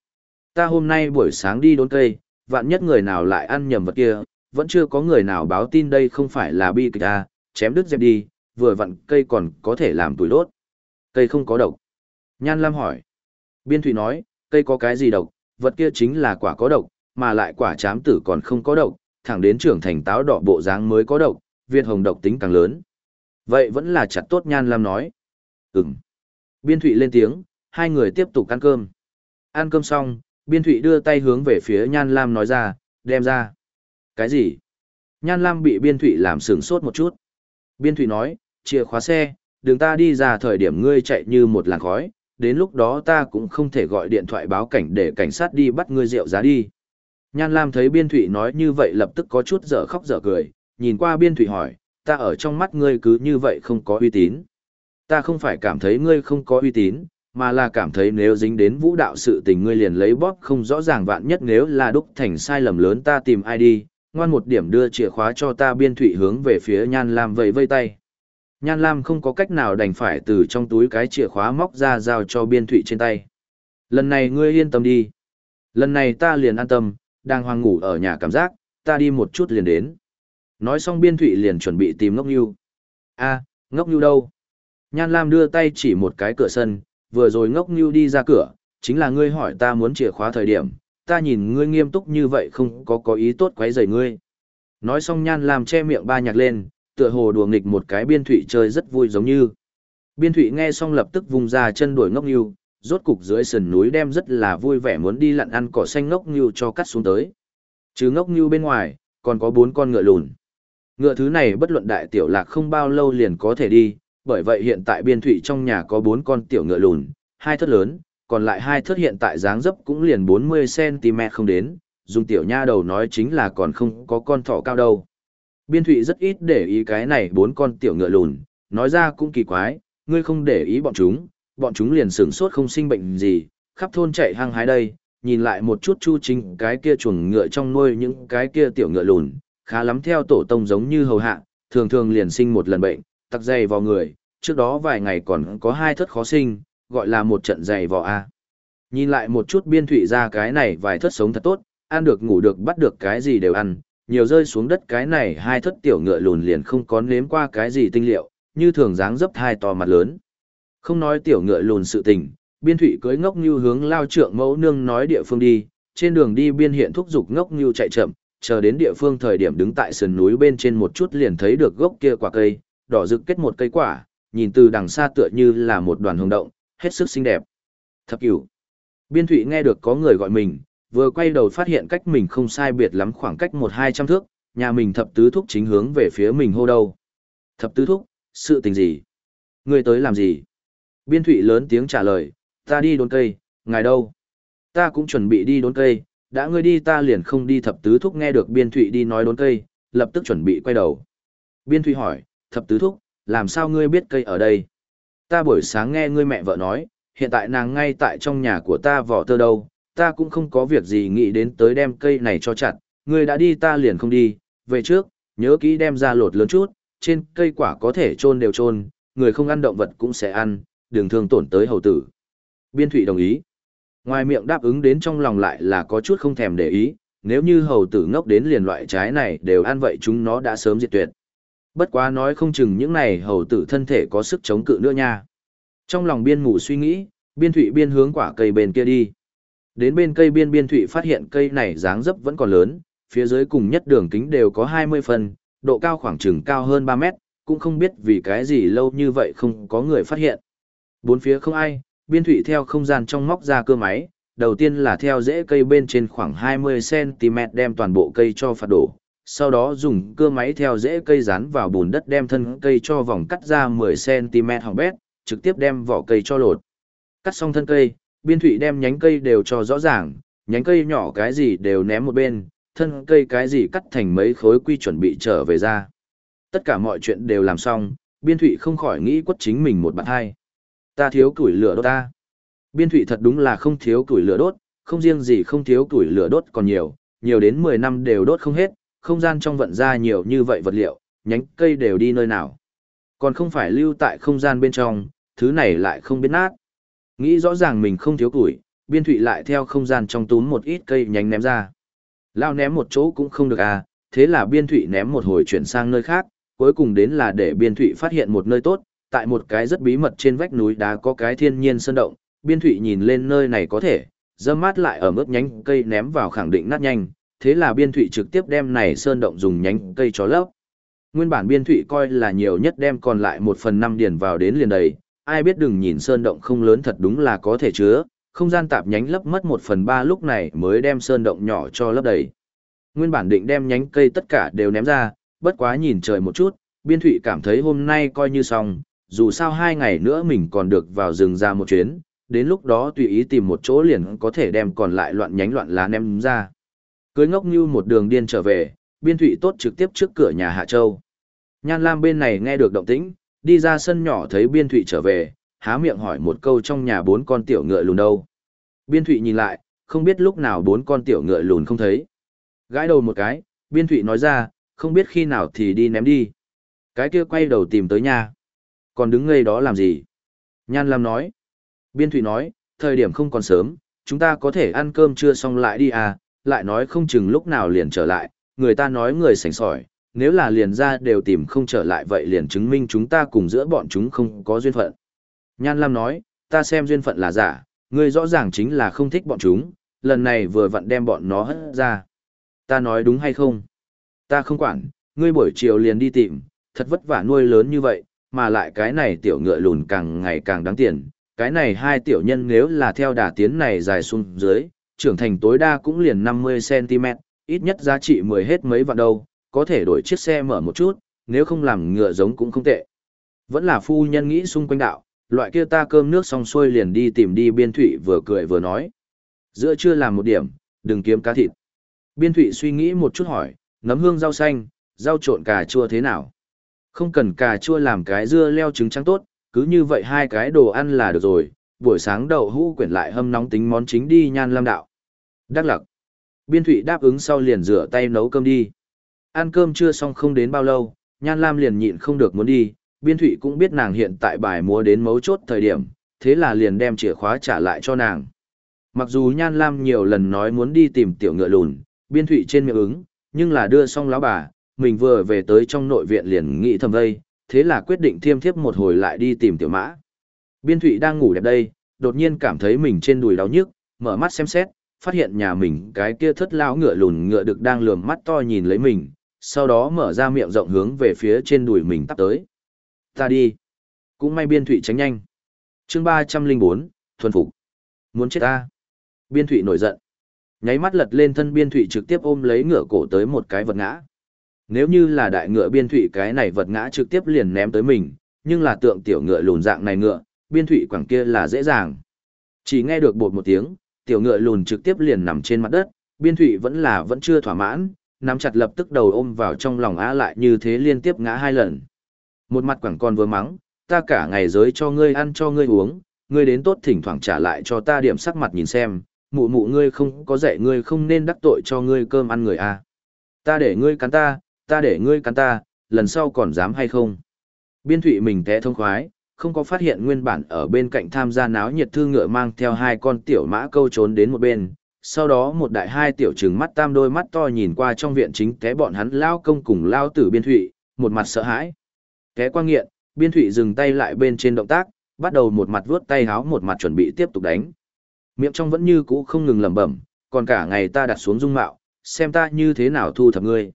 A: Ta hôm nay buổi sáng đi đốn cây, vạn nhất người nào lại ăn nhầm vật kia, vẫn chưa có người nào báo tin đây không phải là bi kịch A, chém đứt dẹp đi, vừa vặn cây còn có thể làm tuổi đốt. Cây không có độc. Nhan Lam hỏi. Biên Thụy nói, cây có cái gì độc, vật kia chính là quả có độc, mà lại quả chám tử còn không có độc, thẳng đến trưởng thành táo đỏ bộ dáng mới có độc, viên hồng độc tính càng lớn. Vậy vẫn là chặt tốt Nhan Lam nói. Ừm. Biên Thụy lên tiếng, hai người tiếp tục ăn cơm. Ăn cơm xong, Biên Thụy đưa tay hướng về phía Nhan Lam nói ra, đem ra. Cái gì? Nhan Lam bị Biên Thụy làm sướng sốt một chút. Biên Thụy nói, chìa khóa xe, đường ta đi ra thời điểm ngươi chạy như một làn khói, đến lúc đó ta cũng không thể gọi điện thoại báo cảnh để cảnh sát đi bắt ngươi rượu giá đi. Nhan Lam thấy Biên Thụy nói như vậy lập tức có chút dở khóc dở cười, nhìn qua Biên Thụy hỏi, ta ở trong mắt ngươi cứ như vậy không có uy tín. Ta không phải cảm thấy ngươi không có uy tín, mà là cảm thấy nếu dính đến vũ đạo sự tình ngươi liền lấy bóp không rõ ràng vạn nhất nếu là đúc thành sai lầm lớn ta tìm ai đi, ngoan một điểm đưa chìa khóa cho ta Biên Thụy hướng về phía Nhan Lam vẫy vây tay. Nhan Lam không có cách nào đành phải từ trong túi cái chìa khóa móc ra giao cho biên thụy trên tay. Lần này ngươi yên tâm đi. Lần này ta liền an tâm, đang hoang ngủ ở nhà cảm giác, ta đi một chút liền đến. Nói xong biên thụy liền chuẩn bị tìm ngốc nhu. a ngốc nhu đâu? Nhan Lam đưa tay chỉ một cái cửa sân, vừa rồi ngốc nhu đi ra cửa, chính là ngươi hỏi ta muốn chìa khóa thời điểm, ta nhìn ngươi nghiêm túc như vậy không có có ý tốt quấy rầy ngươi. Nói xong Nhan Lam che miệng ba nhạc lên, tựa hồ đùa nghịch một cái biên thụy chơi rất vui giống như. Biên thụy nghe xong lập tức vùng ra chân đuổi ngốc nghiêu, rốt cục dưới sườn núi đem rất là vui vẻ muốn đi lặn ăn cỏ xanh ngốc nghiêu cho cắt xuống tới. Chứ ngốc nghiêu bên ngoài, còn có bốn con ngựa lùn. Ngựa thứ này bất luận đại tiểu lạc không bao lâu liền có thể đi, bởi vậy hiện tại biên thụy trong nhà có bốn con tiểu ngựa lùn, hai thất lớn, còn lại hai thất hiện tại dáng dấp cũng liền 40cm không đến, dùng tiểu nha đầu nói chính là còn không có con thỏ cao đâu. Biên thụy rất ít để ý cái này bốn con tiểu ngựa lùn, nói ra cũng kỳ quái, ngươi không để ý bọn chúng, bọn chúng liền sửng sốt không sinh bệnh gì, khắp thôn chạy hăng hái đây, nhìn lại một chút chu chính cái kia chuồng ngựa trong nuôi những cái kia tiểu ngựa lùn, khá lắm theo tổ tông giống như hầu hạ, thường thường liền sinh một lần bệnh, tặc dày vào người, trước đó vài ngày còn có hai thất khó sinh, gọi là một trận dày vào A. Nhìn lại một chút biên thụy ra cái này vài thất sống thật tốt, ăn được ngủ được bắt được cái gì đều ăn, nhiều rơi xuống đất cái này hai thất tiểu ngựa lùn liền không có nếm qua cái gì tinh liệu, như thường dáng dấp hai to mặt lớn. Không nói tiểu ngựa lùn sự tình, biên thủy cưới ngốc như hướng lao trượng mẫu nương nói địa phương đi, trên đường đi biên hiện thúc giục ngốc như chạy chậm, chờ đến địa phương thời điểm đứng tại sườn núi bên trên một chút liền thấy được gốc kia quả cây, đỏ rực kết một cây quả, nhìn từ đằng xa tựa như là một đoàn hồng động, hết sức xinh đẹp. Thập cửu. Biên thủy nghe được có người gọi mình, vừa quay đầu phát hiện cách mình không sai biệt lắm khoảng cách một hai trăm thước, nhà mình thập tứ thúc chính hướng về phía mình hô đâu. Thập tứ thúc, sự tình gì? Người tới làm gì? Biên thụy lớn tiếng trả lời, ta đi đốn cây, ngài đâu? Ta cũng chuẩn bị đi đốn cây, đã ngươi đi ta liền không đi thập tứ thúc nghe được biên thụy đi nói đốn cây, lập tức chuẩn bị quay đầu. Biên Thụy hỏi, thập tứ thúc, làm sao ngươi biết cây ở đây? Ta buổi sáng nghe ngươi mẹ vợ nói, hiện tại nàng ngay tại trong nhà của ta vỏ tơ đâu, ta cũng không có việc gì nghĩ đến tới đem cây này cho chặt, ngươi đã đi ta liền không đi, về trước, nhớ kỹ đem ra lột lớn chút, trên cây quả có thể trôn đều trôn, người không ăn động vật cũng sẽ ăn, đừng thương tổn tới hầu tử. Biên Thụy đồng ý. Ngoài miệng đáp ứng đến trong lòng lại là có chút không thèm để ý, nếu như hầu tử ngốc đến liền loại trái này đều ăn vậy chúng nó đã sớm diệt tuyệt. Bất quá nói không chừng những này hầu tử thân thể có sức chống cự nữa nha. Trong lòng biên ngủ suy nghĩ, biên thụy biên hướng quả cây bên kia đi. Đến bên cây biên biên thụy phát hiện cây này dáng dấp vẫn còn lớn, phía dưới cùng nhất đường kính đều có 20 phần, độ cao khoảng chừng cao hơn 3 mét, cũng không biết vì cái gì lâu như vậy không có người phát hiện. Bốn phía không ai, biên thụy theo không gian trong móc ra cơ máy, đầu tiên là theo rễ cây bên trên khoảng 20cm đem toàn bộ cây cho phạt đổ, sau đó dùng cơ máy theo rễ cây dán vào bùn đất đem thân cây cho vòng cắt ra 10cm hỏng bét, trực tiếp đem vỏ cây cho lột. Cắt xong thân cây, biên thụy đem nhánh cây đều cho rõ ràng, nhánh cây nhỏ cái gì đều ném một bên, thân cây cái gì cắt thành mấy khối quy chuẩn bị trở về ra. Tất cả mọi chuyện đều làm xong, biên thụy không khỏi nghĩ quất chính mình một bạn hai. Ta thiếu củi lửa đốt ta. Biên thụy thật đúng là không thiếu củi lửa đốt, không riêng gì không thiếu củi lửa đốt còn nhiều, nhiều đến 10 năm đều đốt không hết, không gian trong vận ra nhiều như vậy vật liệu, nhánh cây đều đi nơi nào. Còn không phải lưu tại không gian bên trong, thứ này lại không biết nát. Nghĩ rõ ràng mình không thiếu củi, biên thụy lại theo không gian trong túm một ít cây nhánh ném ra. Lao ném một chỗ cũng không được à, thế là biên thụy ném một hồi chuyển sang nơi khác, cuối cùng đến là để biên thụy phát hiện một nơi tốt, tại một cái rất bí mật trên vách núi đá có cái thiên nhiên sơn động, biên thụy nhìn lên nơi này có thể, dâm mát lại ở mức nhánh cây ném vào khẳng định nát nhanh, thế là biên thụy trực tiếp đem này sơn động dùng nhánh cây cho lấp. Nguyên bản biên thụy coi là nhiều nhất đem còn lại một phần năm điền vào đến liền đầy, ai biết đừng nhìn sơn động không lớn thật đúng là có thể chứa, không gian tạp nhánh lấp mất một phần ba lúc này mới đem sơn động nhỏ cho lấp đầy. Nguyên bản định đem nhánh cây tất cả đều ném ra, bất quá nhìn trời một chút, biên thụy cảm thấy hôm nay coi như xong, dù sao hai ngày nữa mình còn được vào rừng ra một chuyến, đến lúc đó tùy ý tìm một chỗ liền có thể đem còn lại loạn nhánh loạn lá ném ra. Cưới ngốc như một đường điên trở về, biên thụy tốt trực tiếp trước cửa nhà Hạ Châu. Nhan Lam bên này nghe được động tĩnh, đi ra sân nhỏ thấy biên thụy trở về, há miệng hỏi một câu trong nhà bốn con tiểu ngựa lùn đâu. Biên thụy nhìn lại, không biết lúc nào bốn con tiểu ngựa lùn không thấy. Gãi đầu một cái, biên thụy nói ra, không biết khi nào thì đi ném đi. Cái kia quay đầu tìm tới nhà. Còn đứng ngây đó làm gì? Nhan Lam nói. Biên thụy nói, thời điểm không còn sớm, chúng ta có thể ăn cơm chưa xong lại đi à, lại nói không chừng lúc nào liền trở lại, người ta nói người sành sỏi, nếu là liền ra đều tìm không trở lại vậy liền chứng minh chúng ta cùng giữa bọn chúng không có duyên phận. Nhan Lam nói, ta xem duyên phận là giả, ngươi rõ ràng chính là không thích bọn chúng, lần này vừa vặn đem bọn nó hất ra. Ta nói đúng hay không? Ta không quản, ngươi buổi chiều liền đi tìm, thật vất vả nuôi lớn như vậy, mà lại cái này tiểu ngựa lùn càng ngày càng đáng tiền. Cái này hai tiểu nhân nếu là theo đà tiến này dài xuống dưới, trưởng thành tối đa cũng liền 50cm, ít nhất giá trị 10 hết mấy vạn đâu, có thể đổi chiếc xe mở một chút, nếu không làm ngựa giống cũng không tệ. Vẫn là phu nhân nghĩ xung quanh đạo, loại kia ta cơm nước xong xuôi liền đi tìm đi biên thủy vừa cười vừa nói. Giữa trưa làm một điểm, đừng kiếm cá thịt. Biên thủy suy nghĩ một chút hỏi, nấm hương rau xanh, rau trộn cà chua thế nào? Không cần cà chua làm cái dưa leo trứng trắng tốt, cứ như vậy hai cái đồ ăn là được rồi, buổi sáng đậu hũ quyển lại hâm nóng tính món chính đi nhan lam đạo. Đắc lặc. Biên thủy đáp ứng sau liền rửa tay nấu cơm đi. Ăn cơm chưa xong không đến bao lâu, nhan lam liền nhịn không được muốn đi, biên thụy cũng biết nàng hiện tại bài múa đến mấu chốt thời điểm, thế là liền đem chìa khóa trả lại cho nàng. Mặc dù nhan lam nhiều lần nói muốn đi tìm tiểu ngựa lùn, biên thụy trên miệng ứng, nhưng là đưa xong lão bà, mình vừa về tới trong nội viện liền nghĩ thầm vây, thế là quyết định thiêm thiếp một hồi lại đi tìm tiểu mã. Biên thụy đang ngủ đẹp đây, đột nhiên cảm thấy mình trên đùi đau nhức, mở mắt xem xét, phát hiện nhà mình cái kia thất lão ngựa lùn ngựa được đang lườm mắt to nhìn lấy mình, sau đó mở ra miệng rộng hướng về phía trên đùi mình tắp tới. Ta đi. Cũng may biên thụy tránh nhanh. chương 304, thuần phục. Muốn chết ta. Biên thụy nổi giận. Nháy mắt lật lên thân biên thụy trực tiếp ôm lấy ngựa cổ tới một cái vật ngã. Nếu như là đại ngựa biên thụy cái này vật ngã trực tiếp liền ném tới mình, nhưng là tượng tiểu ngựa lùn dạng này ngựa, biên thụy quảng kia là dễ dàng. Chỉ nghe được bột một tiếng, tiểu ngựa lùn trực tiếp liền nằm trên mặt đất, biên thụy vẫn là vẫn chưa thỏa mãn, nắm chặt lập tức đầu ôm vào trong lòng á lại như thế liên tiếp ngã hai lần. Một mặt quảng con vừa mắng, ta cả ngày giới cho ngươi ăn cho ngươi uống, ngươi đến tốt thỉnh thoảng trả lại cho ta điểm sắc mặt nhìn xem, mụ mụ ngươi không có dạy ngươi không nên đắc tội cho ngươi cơm ăn người à. Ta để ngươi cắn ta, ta để ngươi cắn ta, lần sau còn dám hay không? Biên thụy mình té thông khoái, không có phát hiện nguyên bản ở bên cạnh tham gia náo nhiệt thư ngựa mang theo hai con tiểu mã câu trốn đến một bên. Sau đó một đại hai tiểu trừng mắt tam đôi mắt to nhìn qua trong viện chính té bọn hắn lao công cùng lao tử biên thụy, một mặt sợ hãi. Té qua nghiện, biên thụy dừng tay lại bên trên động tác, bắt đầu một mặt vuốt tay háo một mặt chuẩn bị tiếp tục đánh. Miệng trong vẫn như cũ không ngừng lẩm bẩm, còn cả ngày ta đặt xuống dung mạo, xem ta như thế nào thu thập ngươi.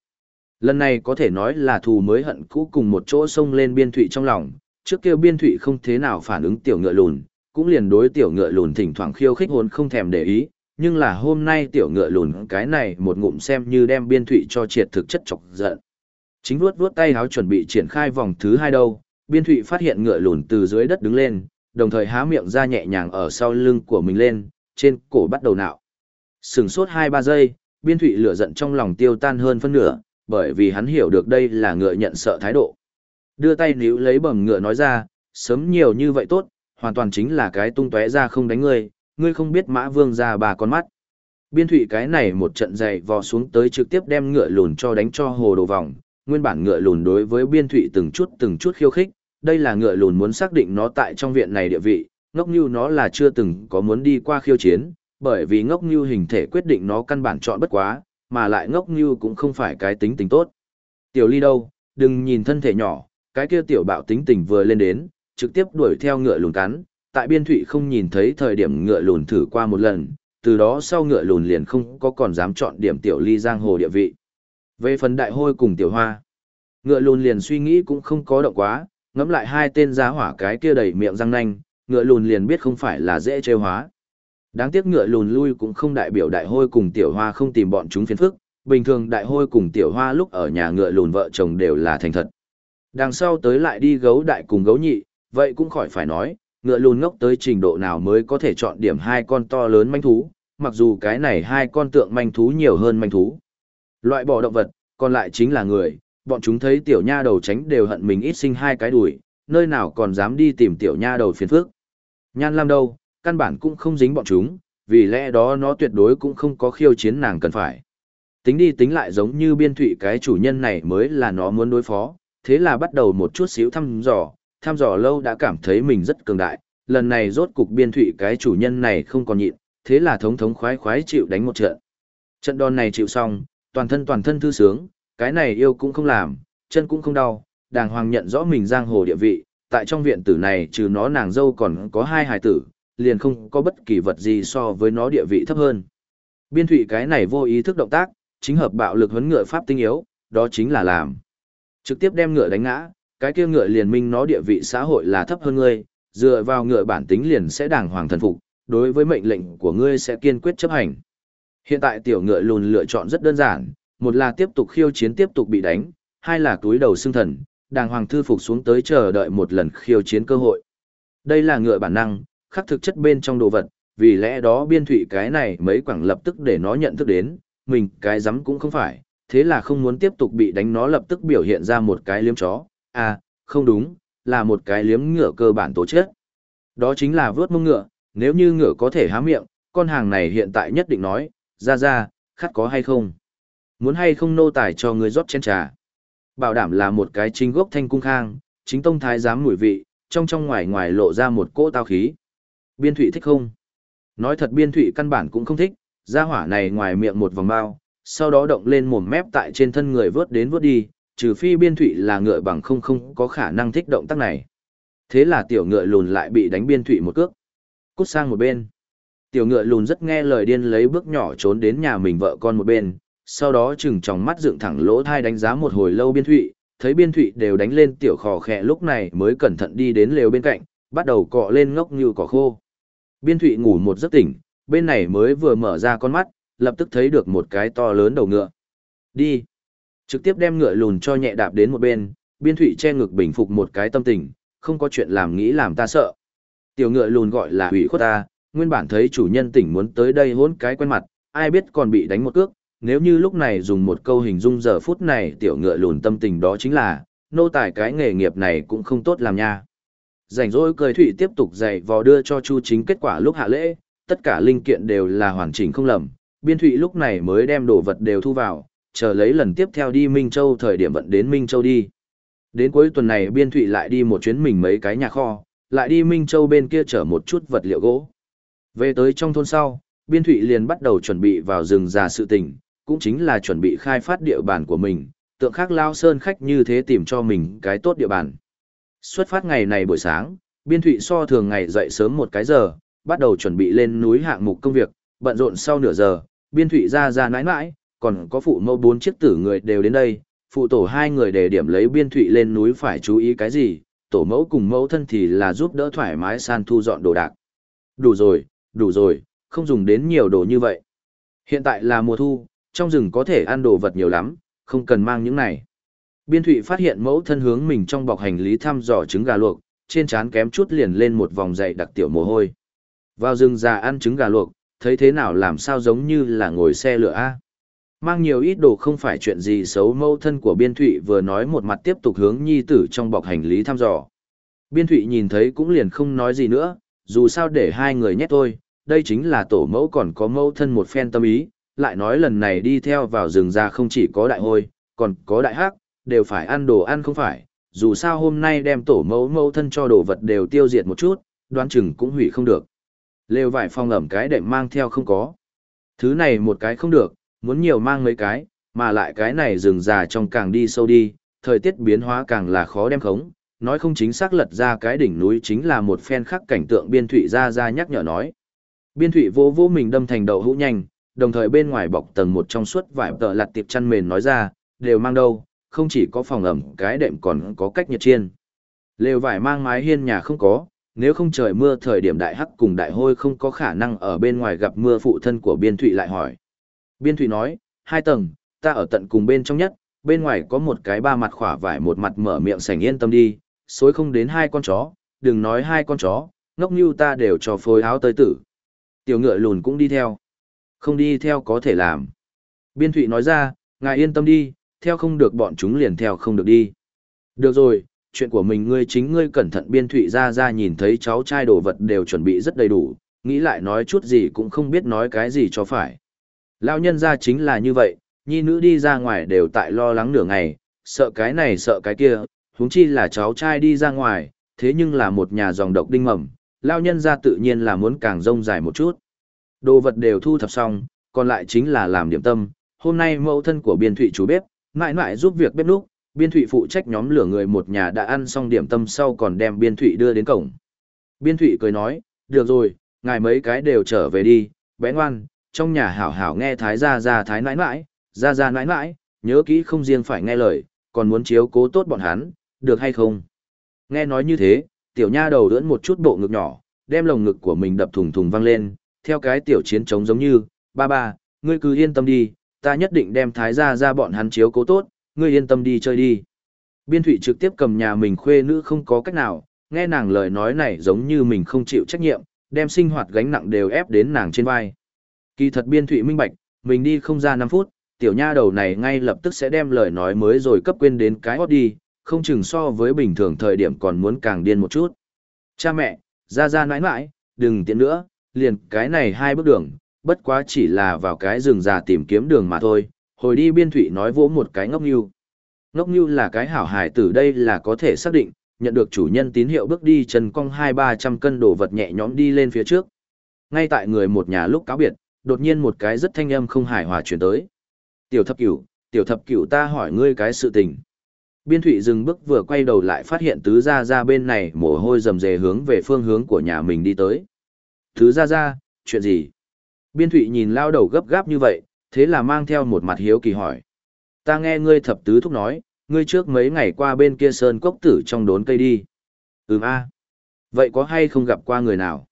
A: Lần này có thể nói là thù mới hận cũ cùng một chỗ xông lên biên thụy trong lòng, trước kia biên thụy không thế nào phản ứng tiểu ngựa lùn, cũng liền đối tiểu ngựa lùn thỉnh thoảng khiêu khích hồn không thèm để ý, nhưng là hôm nay tiểu ngựa lùn cái này một ngụm xem như đem biên thụy cho triệt thực chất chọc giận. Chính vuốt vuốt tay háo chuẩn bị triển khai vòng thứ hai đâu, biên thụy phát hiện ngựa lùn từ dưới đất đứng lên, đồng thời há miệng ra nhẹ nhàng ở sau lưng của mình lên, trên cổ bắt đầu nạo. Sừng sốt 2-3 giây, biên thụy lửa giận trong lòng tiêu tan hơn phân nửa, bởi vì hắn hiểu được đây là ngựa nhận sợ thái độ. Đưa tay níu lấy bầm ngựa nói ra, sớm nhiều như vậy tốt, hoàn toàn chính là cái tung tóe ra không đánh ngươi, ngươi không biết mã vương ra bà con mắt. Biên thủy cái này một trận dày vò xuống tới trực tiếp đem ngựa lùn cho đánh cho hồ đồ vòng, nguyên bản ngựa lùn đối với biên thủy từng chút từng chút khiêu khích, đây là ngựa lùn muốn xác định nó tại trong viện này địa vị, ngốc như nó là chưa từng có muốn đi qua khiêu chiến, bởi vì ngốc như hình thể quyết định nó căn bản chọn bất quá, mà lại ngốc như cũng không phải cái tính tình tốt. Tiểu ly đâu, đừng nhìn thân thể nhỏ, cái kia tiểu bạo tính tình vừa lên đến, trực tiếp đuổi theo ngựa lùn cắn, tại biên thụy không nhìn thấy thời điểm ngựa lùn thử qua một lần, từ đó sau ngựa lùn liền không có còn dám chọn điểm tiểu ly giang hồ địa vị. Về phần đại hôi cùng tiểu hoa, ngựa lùn liền suy nghĩ cũng không có động quá, ngẫm lại hai tên giá hỏa cái kia đầy miệng răng nanh, ngựa lùn liền biết không phải là dễ chơi hóa. Đáng tiếc ngựa lùn lui cũng không đại biểu đại hôi cùng tiểu hoa không tìm bọn chúng phiền phức, bình thường đại hôi cùng tiểu hoa lúc ở nhà ngựa lùn vợ chồng đều là thành thật. Đằng sau tới lại đi gấu đại cùng gấu nhị, vậy cũng khỏi phải nói, ngựa lùn ngốc tới trình độ nào mới có thể chọn điểm hai con to lớn manh thú, mặc dù cái này hai con tượng manh thú nhiều hơn manh thú. Loại bỏ động vật, còn lại chính là người, bọn chúng thấy tiểu nha đầu tránh đều hận mình ít sinh hai cái đùi, nơi nào còn dám đi tìm tiểu nha đầu phiền phức. Nhan Lam đâu, căn bản cũng không dính bọn chúng, vì lẽ đó nó tuyệt đối cũng không có khiêu chiến nàng cần phải. Tính đi tính lại giống như biên thụy cái chủ nhân này mới là nó muốn đối phó, thế là bắt đầu một chút xíu thăm dò, Tham dò lâu đã cảm thấy mình rất cường đại, lần này rốt cục biên thụy cái chủ nhân này không còn nhịn, thế là thống thống khoái khoái chịu đánh một trận. Trận đòn này chịu xong, toàn thân toàn thân thư sướng, cái này yêu cũng không làm, chân cũng không đau, đàng hoàng nhận rõ mình giang hồ địa vị, tại trong viện tử này trừ nó nàng dâu còn có hai hài tử, liền không có bất kỳ vật gì so với nó địa vị thấp hơn. Biên thụy cái này vô ý thức động tác, chính hợp bạo lực huấn ngựa pháp tinh yếu, đó chính là làm. Trực tiếp đem ngựa đánh ngã, cái kia ngựa liền minh nó địa vị xã hội là thấp hơn ngươi, dựa vào ngựa bản tính liền sẽ đàng hoàng thần phục, đối với mệnh lệnh của ngươi sẽ kiên quyết chấp hành. Hiện tại tiểu ngựa lùn lựa chọn rất đơn giản, một là tiếp tục khiêu chiến tiếp tục bị đánh, hai là túi đầu xương thần, đàng hoàng thư phục xuống tới chờ đợi một lần khiêu chiến cơ hội. Đây là ngựa bản năng, khắc thực chất bên trong đồ vật, vì lẽ đó biên thủy cái này mấy quảng lập tức để nó nhận thức đến, mình cái rắm cũng không phải, thế là không muốn tiếp tục bị đánh nó lập tức biểu hiện ra một cái liếm chó, à, không đúng, là một cái liếm ngựa cơ bản tố chất. Đó chính là vớt mông ngựa, nếu như ngựa có thể há miệng, con hàng này hiện tại nhất định nói, ra ra, khát có hay không? Muốn hay không nô tài cho người rót chén trà? Bảo đảm là một cái chính gốc thanh cung khang, chính tông thái giám mùi vị, trong trong ngoài ngoài lộ ra một cỗ tao khí. Biên thụy thích không? Nói thật biên thụy căn bản cũng không thích, gia hỏa này ngoài miệng một vòng bao, sau đó động lên mồm mép tại trên thân người vớt đến vớt đi, trừ phi biên thụy là ngựa bằng không không có khả năng thích động tác này. Thế là tiểu ngựa lùn lại bị đánh biên thụy một cước. Cút sang một bên. Tiểu ngựa lùn rất nghe lời điên lấy bước nhỏ trốn đến nhà mình vợ con một bên, sau đó chừng tròng mắt dựng thẳng lỗ thai đánh giá một hồi lâu biên thụy, thấy biên thụy đều đánh lên tiểu khò khẽ lúc này mới cẩn thận đi đến lều bên cạnh, bắt đầu cọ lên ngốc như cỏ khô. Biên thụy ngủ một giấc tỉnh, bên này mới vừa mở ra con mắt, lập tức thấy được một cái to lớn đầu ngựa. Đi. Trực tiếp đem ngựa lùn cho nhẹ đạp đến một bên, biên thụy che ngực bình phục một cái tâm tình, không có chuyện làm nghĩ làm ta sợ. Tiểu ngựa lùn gọi là hủy khuất ta, nguyên bản thấy chủ nhân tỉnh muốn tới đây hôn cái quen mặt, ai biết còn bị đánh một cước, nếu như lúc này dùng một câu hình dung giờ phút này tiểu ngựa lùn tâm tình đó chính là, nô tài cái nghề nghiệp này cũng không tốt làm nha. Rảnh rỗi cười thủy tiếp tục dạy vò đưa cho Chu Chính kết quả lúc hạ lễ, tất cả linh kiện đều là hoàn chỉnh không lầm, biên thụy lúc này mới đem đồ vật đều thu vào, chờ lấy lần tiếp theo đi Minh Châu thời điểm vận đến Minh Châu đi. Đến cuối tuần này biên thụy lại đi một chuyến mình mấy cái nhà kho, lại đi Minh Châu bên kia chở một chút vật liệu gỗ. Về tới trong thôn sau, biên thụy liền bắt đầu chuẩn bị vào rừng già sự tình, cũng chính là chuẩn bị khai phát địa bàn của mình, tượng khác lao sơn khách như thế tìm cho mình cái tốt địa bàn. Xuất phát ngày này buổi sáng, biên thụy so thường ngày dậy sớm một cái giờ, bắt đầu chuẩn bị lên núi hạng mục công việc, bận rộn sau nửa giờ, biên thụy ra ra nãi nãi, còn có phụ mẫu bốn chiếc tử người đều đến đây, phụ tổ hai người để điểm lấy biên thụy lên núi phải chú ý cái gì, tổ mẫu cùng mẫu thân thì là giúp đỡ thoải mái san thu dọn đồ đạc. Đủ rồi, đủ rồi, không dùng đến nhiều đồ như vậy. Hiện tại là mùa thu, trong rừng có thể ăn đồ vật nhiều lắm, không cần mang những này. Biên thụy phát hiện mẫu thân hướng mình trong bọc hành lý thăm dò trứng gà luộc, trên trán kém chút liền lên một vòng dậy đặc tiểu mồ hôi. Vào rừng già ăn trứng gà luộc, thấy thế nào làm sao giống như là ngồi xe lửa A. Mang nhiều ít đồ không phải chuyện gì xấu mâu thân của Biên Thụy vừa nói một mặt tiếp tục hướng nhi tử trong bọc hành lý thăm dò. Biên Thụy nhìn thấy cũng liền không nói gì nữa, dù sao để hai người nhét thôi, đây chính là tổ mẫu còn có mẫu thân một phen tâm ý, lại nói lần này đi theo vào rừng ra không chỉ có đại hôi, còn có đại hắc, đều phải ăn đồ ăn không phải, dù sao hôm nay đem tổ mẫu mẫu thân cho đồ vật đều tiêu diệt một chút, đoán chừng cũng hủy không được. Lều vải phong ẩm cái đệm mang theo không có. Thứ này một cái không được, muốn nhiều mang mấy cái, mà lại cái này rừng già trong càng đi sâu đi, thời tiết biến hóa càng là khó đem khống. Nói không chính xác lật ra cái đỉnh núi chính là một phen khắc cảnh tượng biên thụy ra ra nhắc nhở nói. Biên thụy vô vô mình đâm thành đầu hũ nhanh, đồng thời bên ngoài bọc tầng một trong suốt vải tợ lặt tiệp chăn mền nói ra, đều mang đâu, không chỉ có phòng ẩm cái đệm còn có cách nhiệt chiên. Lều vải mang mái hiên nhà không có, nếu không trời mưa thời điểm đại hắc cùng đại hôi không có khả năng ở bên ngoài gặp mưa phụ thân của biên thụy lại hỏi. Biên thụy nói, hai tầng, ta ở tận cùng bên trong nhất, bên ngoài có một cái ba mặt khỏa vải một mặt mở miệng sành yên tâm đi, xối không đến hai con chó, đừng nói hai con chó, ngốc như ta đều cho phối áo tới tử. Tiểu ngựa lùn cũng đi theo. Không đi theo có thể làm. Biên thụy nói ra, ngài yên tâm đi, theo không được bọn chúng liền theo không được đi. Được rồi, chuyện của mình ngươi chính ngươi cẩn thận biên thụy ra ra nhìn thấy cháu trai đồ vật đều chuẩn bị rất đầy đủ, nghĩ lại nói chút gì cũng không biết nói cái gì cho phải. Lão nhân ra chính là như vậy, nhi nữ đi ra ngoài đều tại lo lắng nửa ngày, sợ cái này sợ cái kia, huống chi là cháu trai đi ra ngoài, thế nhưng là một nhà dòng độc đinh mầm, lão nhân ra tự nhiên là muốn càng rông dài một chút. Đồ vật đều thu thập xong, còn lại chính là làm điểm tâm, hôm nay mẫu thân của biên thụy chủ bếp, mãi mãi giúp việc bếp núc, biên thụy phụ trách nhóm lửa người một nhà đã ăn xong điểm tâm sau còn đem biên thụy đưa đến cổng. Biên thụy cười nói, được rồi, ngài mấy cái đều trở về đi, bé ngoan, trong nhà hảo hảo nghe thái gia gia thái nãi nãi, gia gia nãi nãi, nhớ kỹ không riêng phải nghe lời, còn muốn chiếu cố tốt bọn hắn, được hay không? Nghe nói như thế, tiểu nha đầu đưỡn một chút bộ ngực nhỏ, đem lồng ngực của mình đập thùng thùng vang lên, theo cái tiểu chiến trống giống như, ba ba, ngươi cứ yên tâm đi, ta nhất định đem thái gia gia bọn hắn chiếu cố tốt, ngươi yên tâm đi chơi đi. Biên thủy trực tiếp cầm nhà mình khuê nữ không có cách nào, nghe nàng lời nói này giống như mình không chịu trách nhiệm, đem sinh hoạt gánh nặng đều ép đến nàng trên vai. Kỳ thật biên thụy minh bạch, mình đi không ra 5 phút, tiểu nha đầu này ngay lập tức sẽ đem lời nói mới rồi cấp quên đến cái hót đi, không chừng so với bình thường thời điểm còn muốn càng điên một chút. Cha mẹ, ra ra nãi nãi, đừng tiện nữa, liền cái này hai bước đường, bất quá chỉ là vào cái rừng già tìm kiếm đường mà thôi, hồi đi biên thụy nói vỗ một cái ngốc như. Ngốc như là cái hảo hài tử đây là có thể xác định, nhận được chủ nhân tín hiệu bước đi chân cong hai ba trăm cân đồ vật nhẹ nhõm đi lên phía trước. Ngay tại người một nhà lúc cáo biệt, đột nhiên một cái rất thanh âm không hài hòa chuyển tới. Tiểu thập cửu, tiểu thập cửu ta hỏi ngươi cái sự tình. Biên thụy dừng bước vừa quay đầu lại phát hiện tứ ra ra bên này mồ hôi rầm rề hướng về phương hướng của nhà mình đi tới. Tứ ra ra, chuyện gì? Biên thụy nhìn lao đầu gấp gáp như vậy, thế là mang theo một mặt hiếu kỳ hỏi. Ta nghe ngươi thập tứ thúc nói, ngươi trước mấy ngày qua bên kia sơn cốc tử trong đốn cây đi. Ừm a Vậy có hay không gặp qua người nào?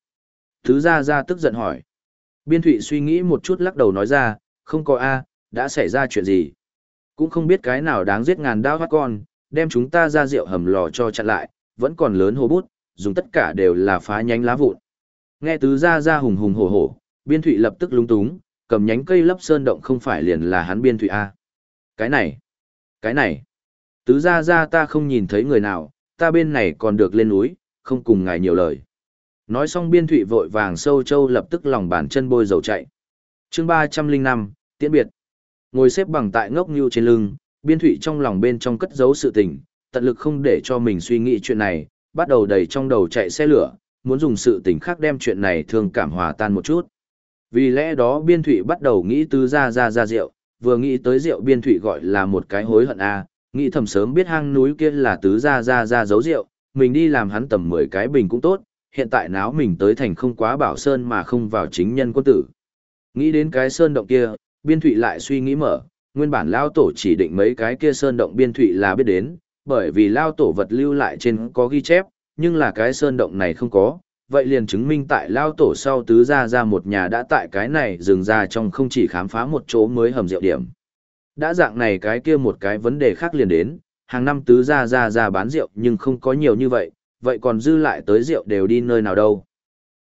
A: Tứ ra ra tức giận hỏi. Biên thụy suy nghĩ một chút lắc đầu nói ra, không có A, đã xảy ra chuyện gì. Cũng không biết cái nào đáng giết ngàn đao hát con, đem chúng ta ra rượu hầm lò cho chặn lại, vẫn còn lớn hồ bút, dùng tất cả đều là phá nhánh lá vụn. Nghe tứ ra ra hùng hùng hổ hổ, biên thụy lập tức lúng túng, cầm nhánh cây lấp sơn động không phải liền là hắn biên thụy A. Cái này, cái này, tứ ra ra ta không nhìn thấy người nào, ta bên này còn được lên núi, không cùng ngài nhiều lời. Nói xong biên thụy vội vàng sâu châu lập tức lòng bàn chân bôi dầu chạy. chương ba trăm linh năm tiễn biệt. Ngồi xếp bằng tại ngốc như trên lưng, biên thụy trong lòng bên trong cất giấu sự tình, tận lực không để cho mình suy nghĩ chuyện này, bắt đầu đầy trong đầu chạy xe lửa, muốn dùng sự tình khác đem chuyện này thường cảm hòa tan một chút. Vì lẽ đó biên thụy bắt đầu nghĩ tứ ra ra ra rượu, vừa nghĩ tới rượu biên thụy gọi là một cái hối hận a nghĩ thầm sớm biết hang núi kia là tứ ra ra ra giấu rượu, mình đi làm hắn tầm 10 cái bình cũng tốt, hiện tại náo mình tới thành không quá bảo sơn mà không vào chính nhân quân tử. Nghĩ đến cái sơn động kia, biên thụy lại suy nghĩ mở, nguyên bản lao tổ chỉ định mấy cái kia sơn động biên thụy là biết đến, bởi vì lao tổ vật lưu lại trên có ghi chép, nhưng là cái sơn động này không có, vậy liền chứng minh tại lao tổ sau tứ ra ra một nhà đã tại cái này dừng ra trong không chỉ khám phá một chỗ mới hầm rượu điểm. Đã dạng này cái kia một cái vấn đề khác liền đến, hàng năm tứ ra ra ra bán rượu nhưng không có nhiều như vậy, vậy còn dư lại tới rượu đều đi nơi nào đâu.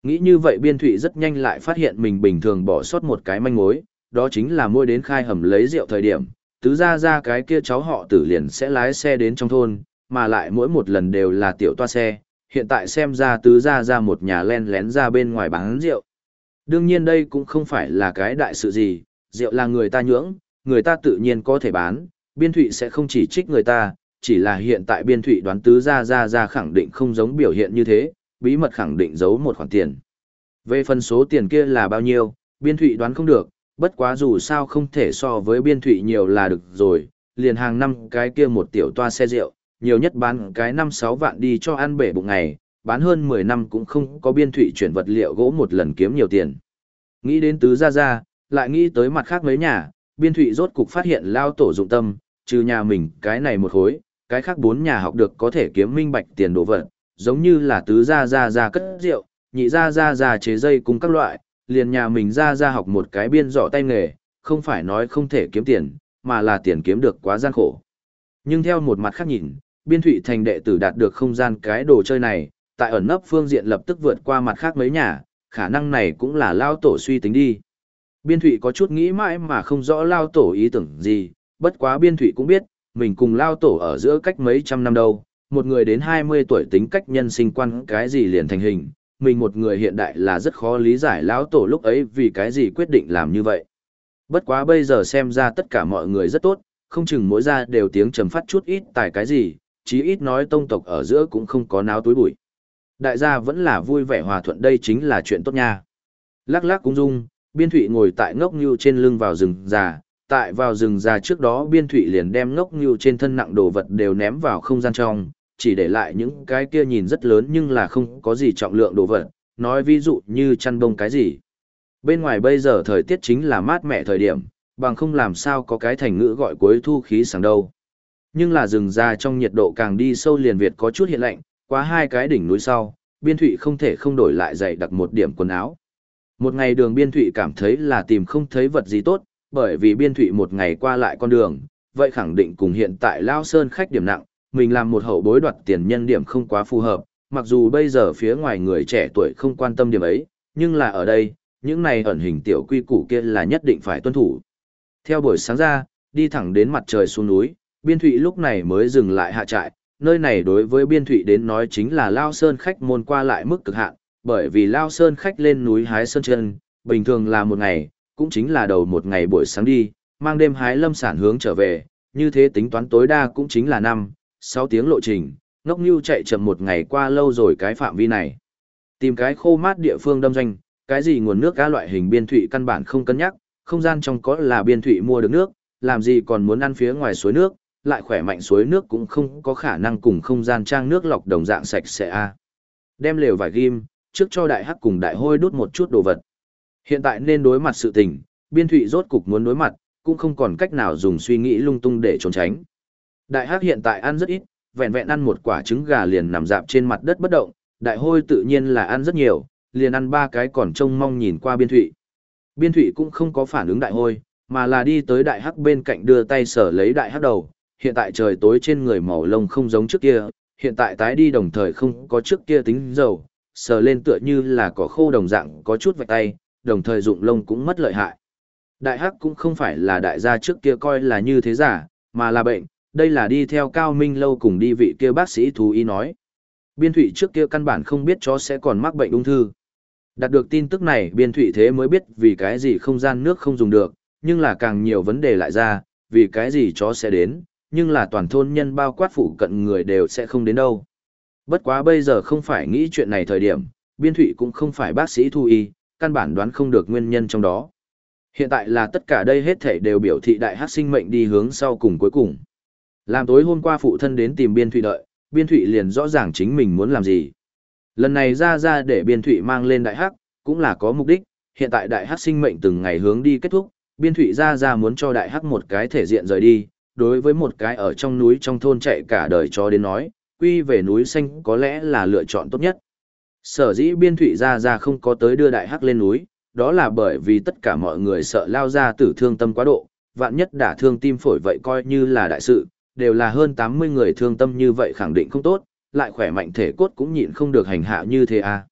A: Nghĩ như vậy biên thụy rất nhanh lại phát hiện mình bình thường bỏ sót một cái manh mối, đó chính là mua đến khai hầm lấy rượu thời điểm, tứ ra ra cái kia cháu họ tử liền sẽ lái xe đến trong thôn, mà lại mỗi một lần đều là tiểu toa xe, hiện tại xem ra tứ ra ra một nhà len lén ra bên ngoài bán rượu. Đương nhiên đây cũng không phải là cái đại sự gì, rượu là người ta nhưỡng, người ta tự nhiên có thể bán, biên thụy sẽ không chỉ trích người ta, chỉ là hiện tại biên thụy đoán tứ ra ra ra khẳng định không giống biểu hiện như thế, bí mật khẳng định giấu một khoản tiền. Về phần số tiền kia là bao nhiêu, biên thụy đoán không được, bất quá dù sao không thể so với biên thụy nhiều là được rồi, liền hàng năm cái kia một tiểu toa xe rượu, nhiều nhất bán cái 5-6 vạn đi cho ăn bể bụng ngày, bán hơn 10 năm cũng không có biên thụy chuyển vật liệu gỗ một lần kiếm nhiều tiền. Nghĩ đến tứ ra ra, lại nghĩ tới mặt khác mấy nhà, biên thụy rốt cục phát hiện lao tổ dụng tâm, trừ nhà mình cái này một hối cái khác bốn nhà học được có thể kiếm minh bạch tiền đồ vật, giống như là tứ gia gia gia cất rượu, nhị gia gia gia chế dây cùng các loại, liền nhà mình gia gia học một cái biên dọ tay nghề, không phải nói không thể kiếm tiền, mà là tiền kiếm được quá gian khổ. Nhưng theo một mặt khác nhìn, biên thụy thành đệ tử đạt được không gian cái đồ chơi này, tại ẩn nấp phương diện lập tức vượt qua mặt khác mấy nhà, khả năng này cũng là lao tổ suy tính đi. Biên thụy có chút nghĩ mãi mà không rõ lao tổ ý tưởng gì, bất quá biên thụy cũng biết, mình cùng lao tổ ở giữa cách mấy trăm năm đâu, một người đến 20 tuổi tính cách nhân sinh quan cái gì liền thành hình, mình một người hiện đại là rất khó lý giải lão tổ lúc ấy vì cái gì quyết định làm như vậy. Bất quá bây giờ xem ra tất cả mọi người rất tốt, không chừng mỗi ra đều tiếng trầm phát chút ít tại cái gì, chí ít nói tông tộc ở giữa cũng không có náo túi bụi. Đại gia vẫn là vui vẻ hòa thuận đây chính là chuyện tốt nha. Lắc lắc cũng dung, biên thụy ngồi tại ngốc như trên lưng vào rừng già, tại vào rừng già trước đó biên thụy liền đem ngốc như trên thân nặng đồ vật đều ném vào không gian trong, chỉ để lại những cái kia nhìn rất lớn nhưng là không có gì trọng lượng đồ vật, nói ví dụ như chăn bông cái gì. Bên ngoài bây giờ thời tiết chính là mát mẻ thời điểm, bằng không làm sao có cái thành ngữ gọi cuối thu khí sáng đâu. Nhưng là rừng già trong nhiệt độ càng đi sâu liền Việt có chút hiện lạnh, quá hai cái đỉnh núi sau, biên thụy không thể không đổi lại dày đặc một điểm quần áo. Một ngày đường biên thụy cảm thấy là tìm không thấy vật gì tốt, bởi vì biên thụy một ngày qua lại con đường, vậy khẳng định cùng hiện tại Lao Sơn khách điểm nặng, mình làm một hậu bối đoạt tiền nhân điểm không quá phù hợp, mặc dù bây giờ phía ngoài người trẻ tuổi không quan tâm điểm ấy, nhưng là ở đây, những này ẩn hình tiểu quy củ kia là nhất định phải tuân thủ. Theo buổi sáng ra, đi thẳng đến mặt trời xuống núi, biên thụy lúc này mới dừng lại hạ trại, nơi này đối với biên thụy đến nói chính là Lao Sơn khách môn qua lại mức cực hạn, bởi vì Lao Sơn khách lên núi hái sơn chân, bình thường là một ngày, cũng chính là đầu một ngày buổi sáng đi, mang đêm hái lâm sản hướng trở về, như thế tính toán tối đa cũng chính là năm, 6 tiếng lộ trình, ngốc như chạy chậm một ngày qua lâu rồi cái phạm vi này. Tìm cái khô mát địa phương đâm doanh, cái gì nguồn nước cá loại hình biên thụy căn bản không cân nhắc, không gian trong có là biên thụy mua được nước, làm gì còn muốn ăn phía ngoài suối nước, lại khỏe mạnh suối nước cũng không có khả năng cùng không gian trang nước lọc đồng dạng sạch sẽ a. Đem lều vải ghim, trước cho đại hắc cùng đại hôi đốt một chút đồ vật. Hiện tại nên đối mặt sự tình, biên thụy rốt cục muốn đối mặt, cũng không còn cách nào dùng suy nghĩ lung tung để trốn tránh. Đại hắc hiện tại ăn rất ít, vẹn vẹn ăn một quả trứng gà liền nằm dạp trên mặt đất bất động, đại hôi tự nhiên là ăn rất nhiều, liền ăn ba cái còn trông mong nhìn qua biên thụy. Biên thụy cũng không có phản ứng đại hôi, mà là đi tới đại hắc bên cạnh đưa tay sở lấy đại hắc đầu, hiện tại trời tối trên người màu lông không giống trước kia, hiện tại tái đi đồng thời không có trước kia tính dầu, sờ lên tựa như là cỏ khô đồng dạng có chút vạch tay, đồng thời dụng lông cũng mất lợi hại. Đại hắc cũng không phải là đại gia trước kia coi là như thế giả, mà là bệnh, đây là đi theo cao minh lâu cùng đi vị kia bác sĩ thú y nói. Biên thủy trước kia căn bản không biết chó sẽ còn mắc bệnh ung thư. Đạt được tin tức này biên thủy thế mới biết vì cái gì không gian nước không dùng được, nhưng là càng nhiều vấn đề lại ra, vì cái gì chó sẽ đến, nhưng là toàn thôn nhân bao quát phủ cận người đều sẽ không đến đâu. Bất quá bây giờ không phải nghĩ chuyện này thời điểm, biên thủy cũng không phải bác sĩ thu y, căn bản đoán không được nguyên nhân trong đó. Hiện tại là tất cả đây hết thể đều biểu thị đại hát sinh mệnh đi hướng sau cùng cuối cùng. Làm tối hôm qua phụ thân đến tìm biên thụy đợi, biên thụy liền rõ ràng chính mình muốn làm gì. Lần này ra ra để biên thụy mang lên đại hắc, cũng là có mục đích, hiện tại đại hắc sinh mệnh từng ngày hướng đi kết thúc, biên thụy ra ra muốn cho đại hắc một cái thể diện rời đi, đối với một cái ở trong núi trong thôn chạy cả đời cho đến nói, quy về núi xanh có lẽ là lựa chọn tốt nhất. Sở dĩ biên thụy ra ra không có tới đưa đại hắc lên núi, đó là bởi vì tất cả mọi người sợ lao ra tử thương tâm quá độ, vạn nhất đả thương tim phổi vậy coi như là đại sự, đều là hơn 80 người thương tâm như vậy khẳng định không tốt, lại khỏe mạnh thể cốt cũng nhịn không được hành hạ như thế à.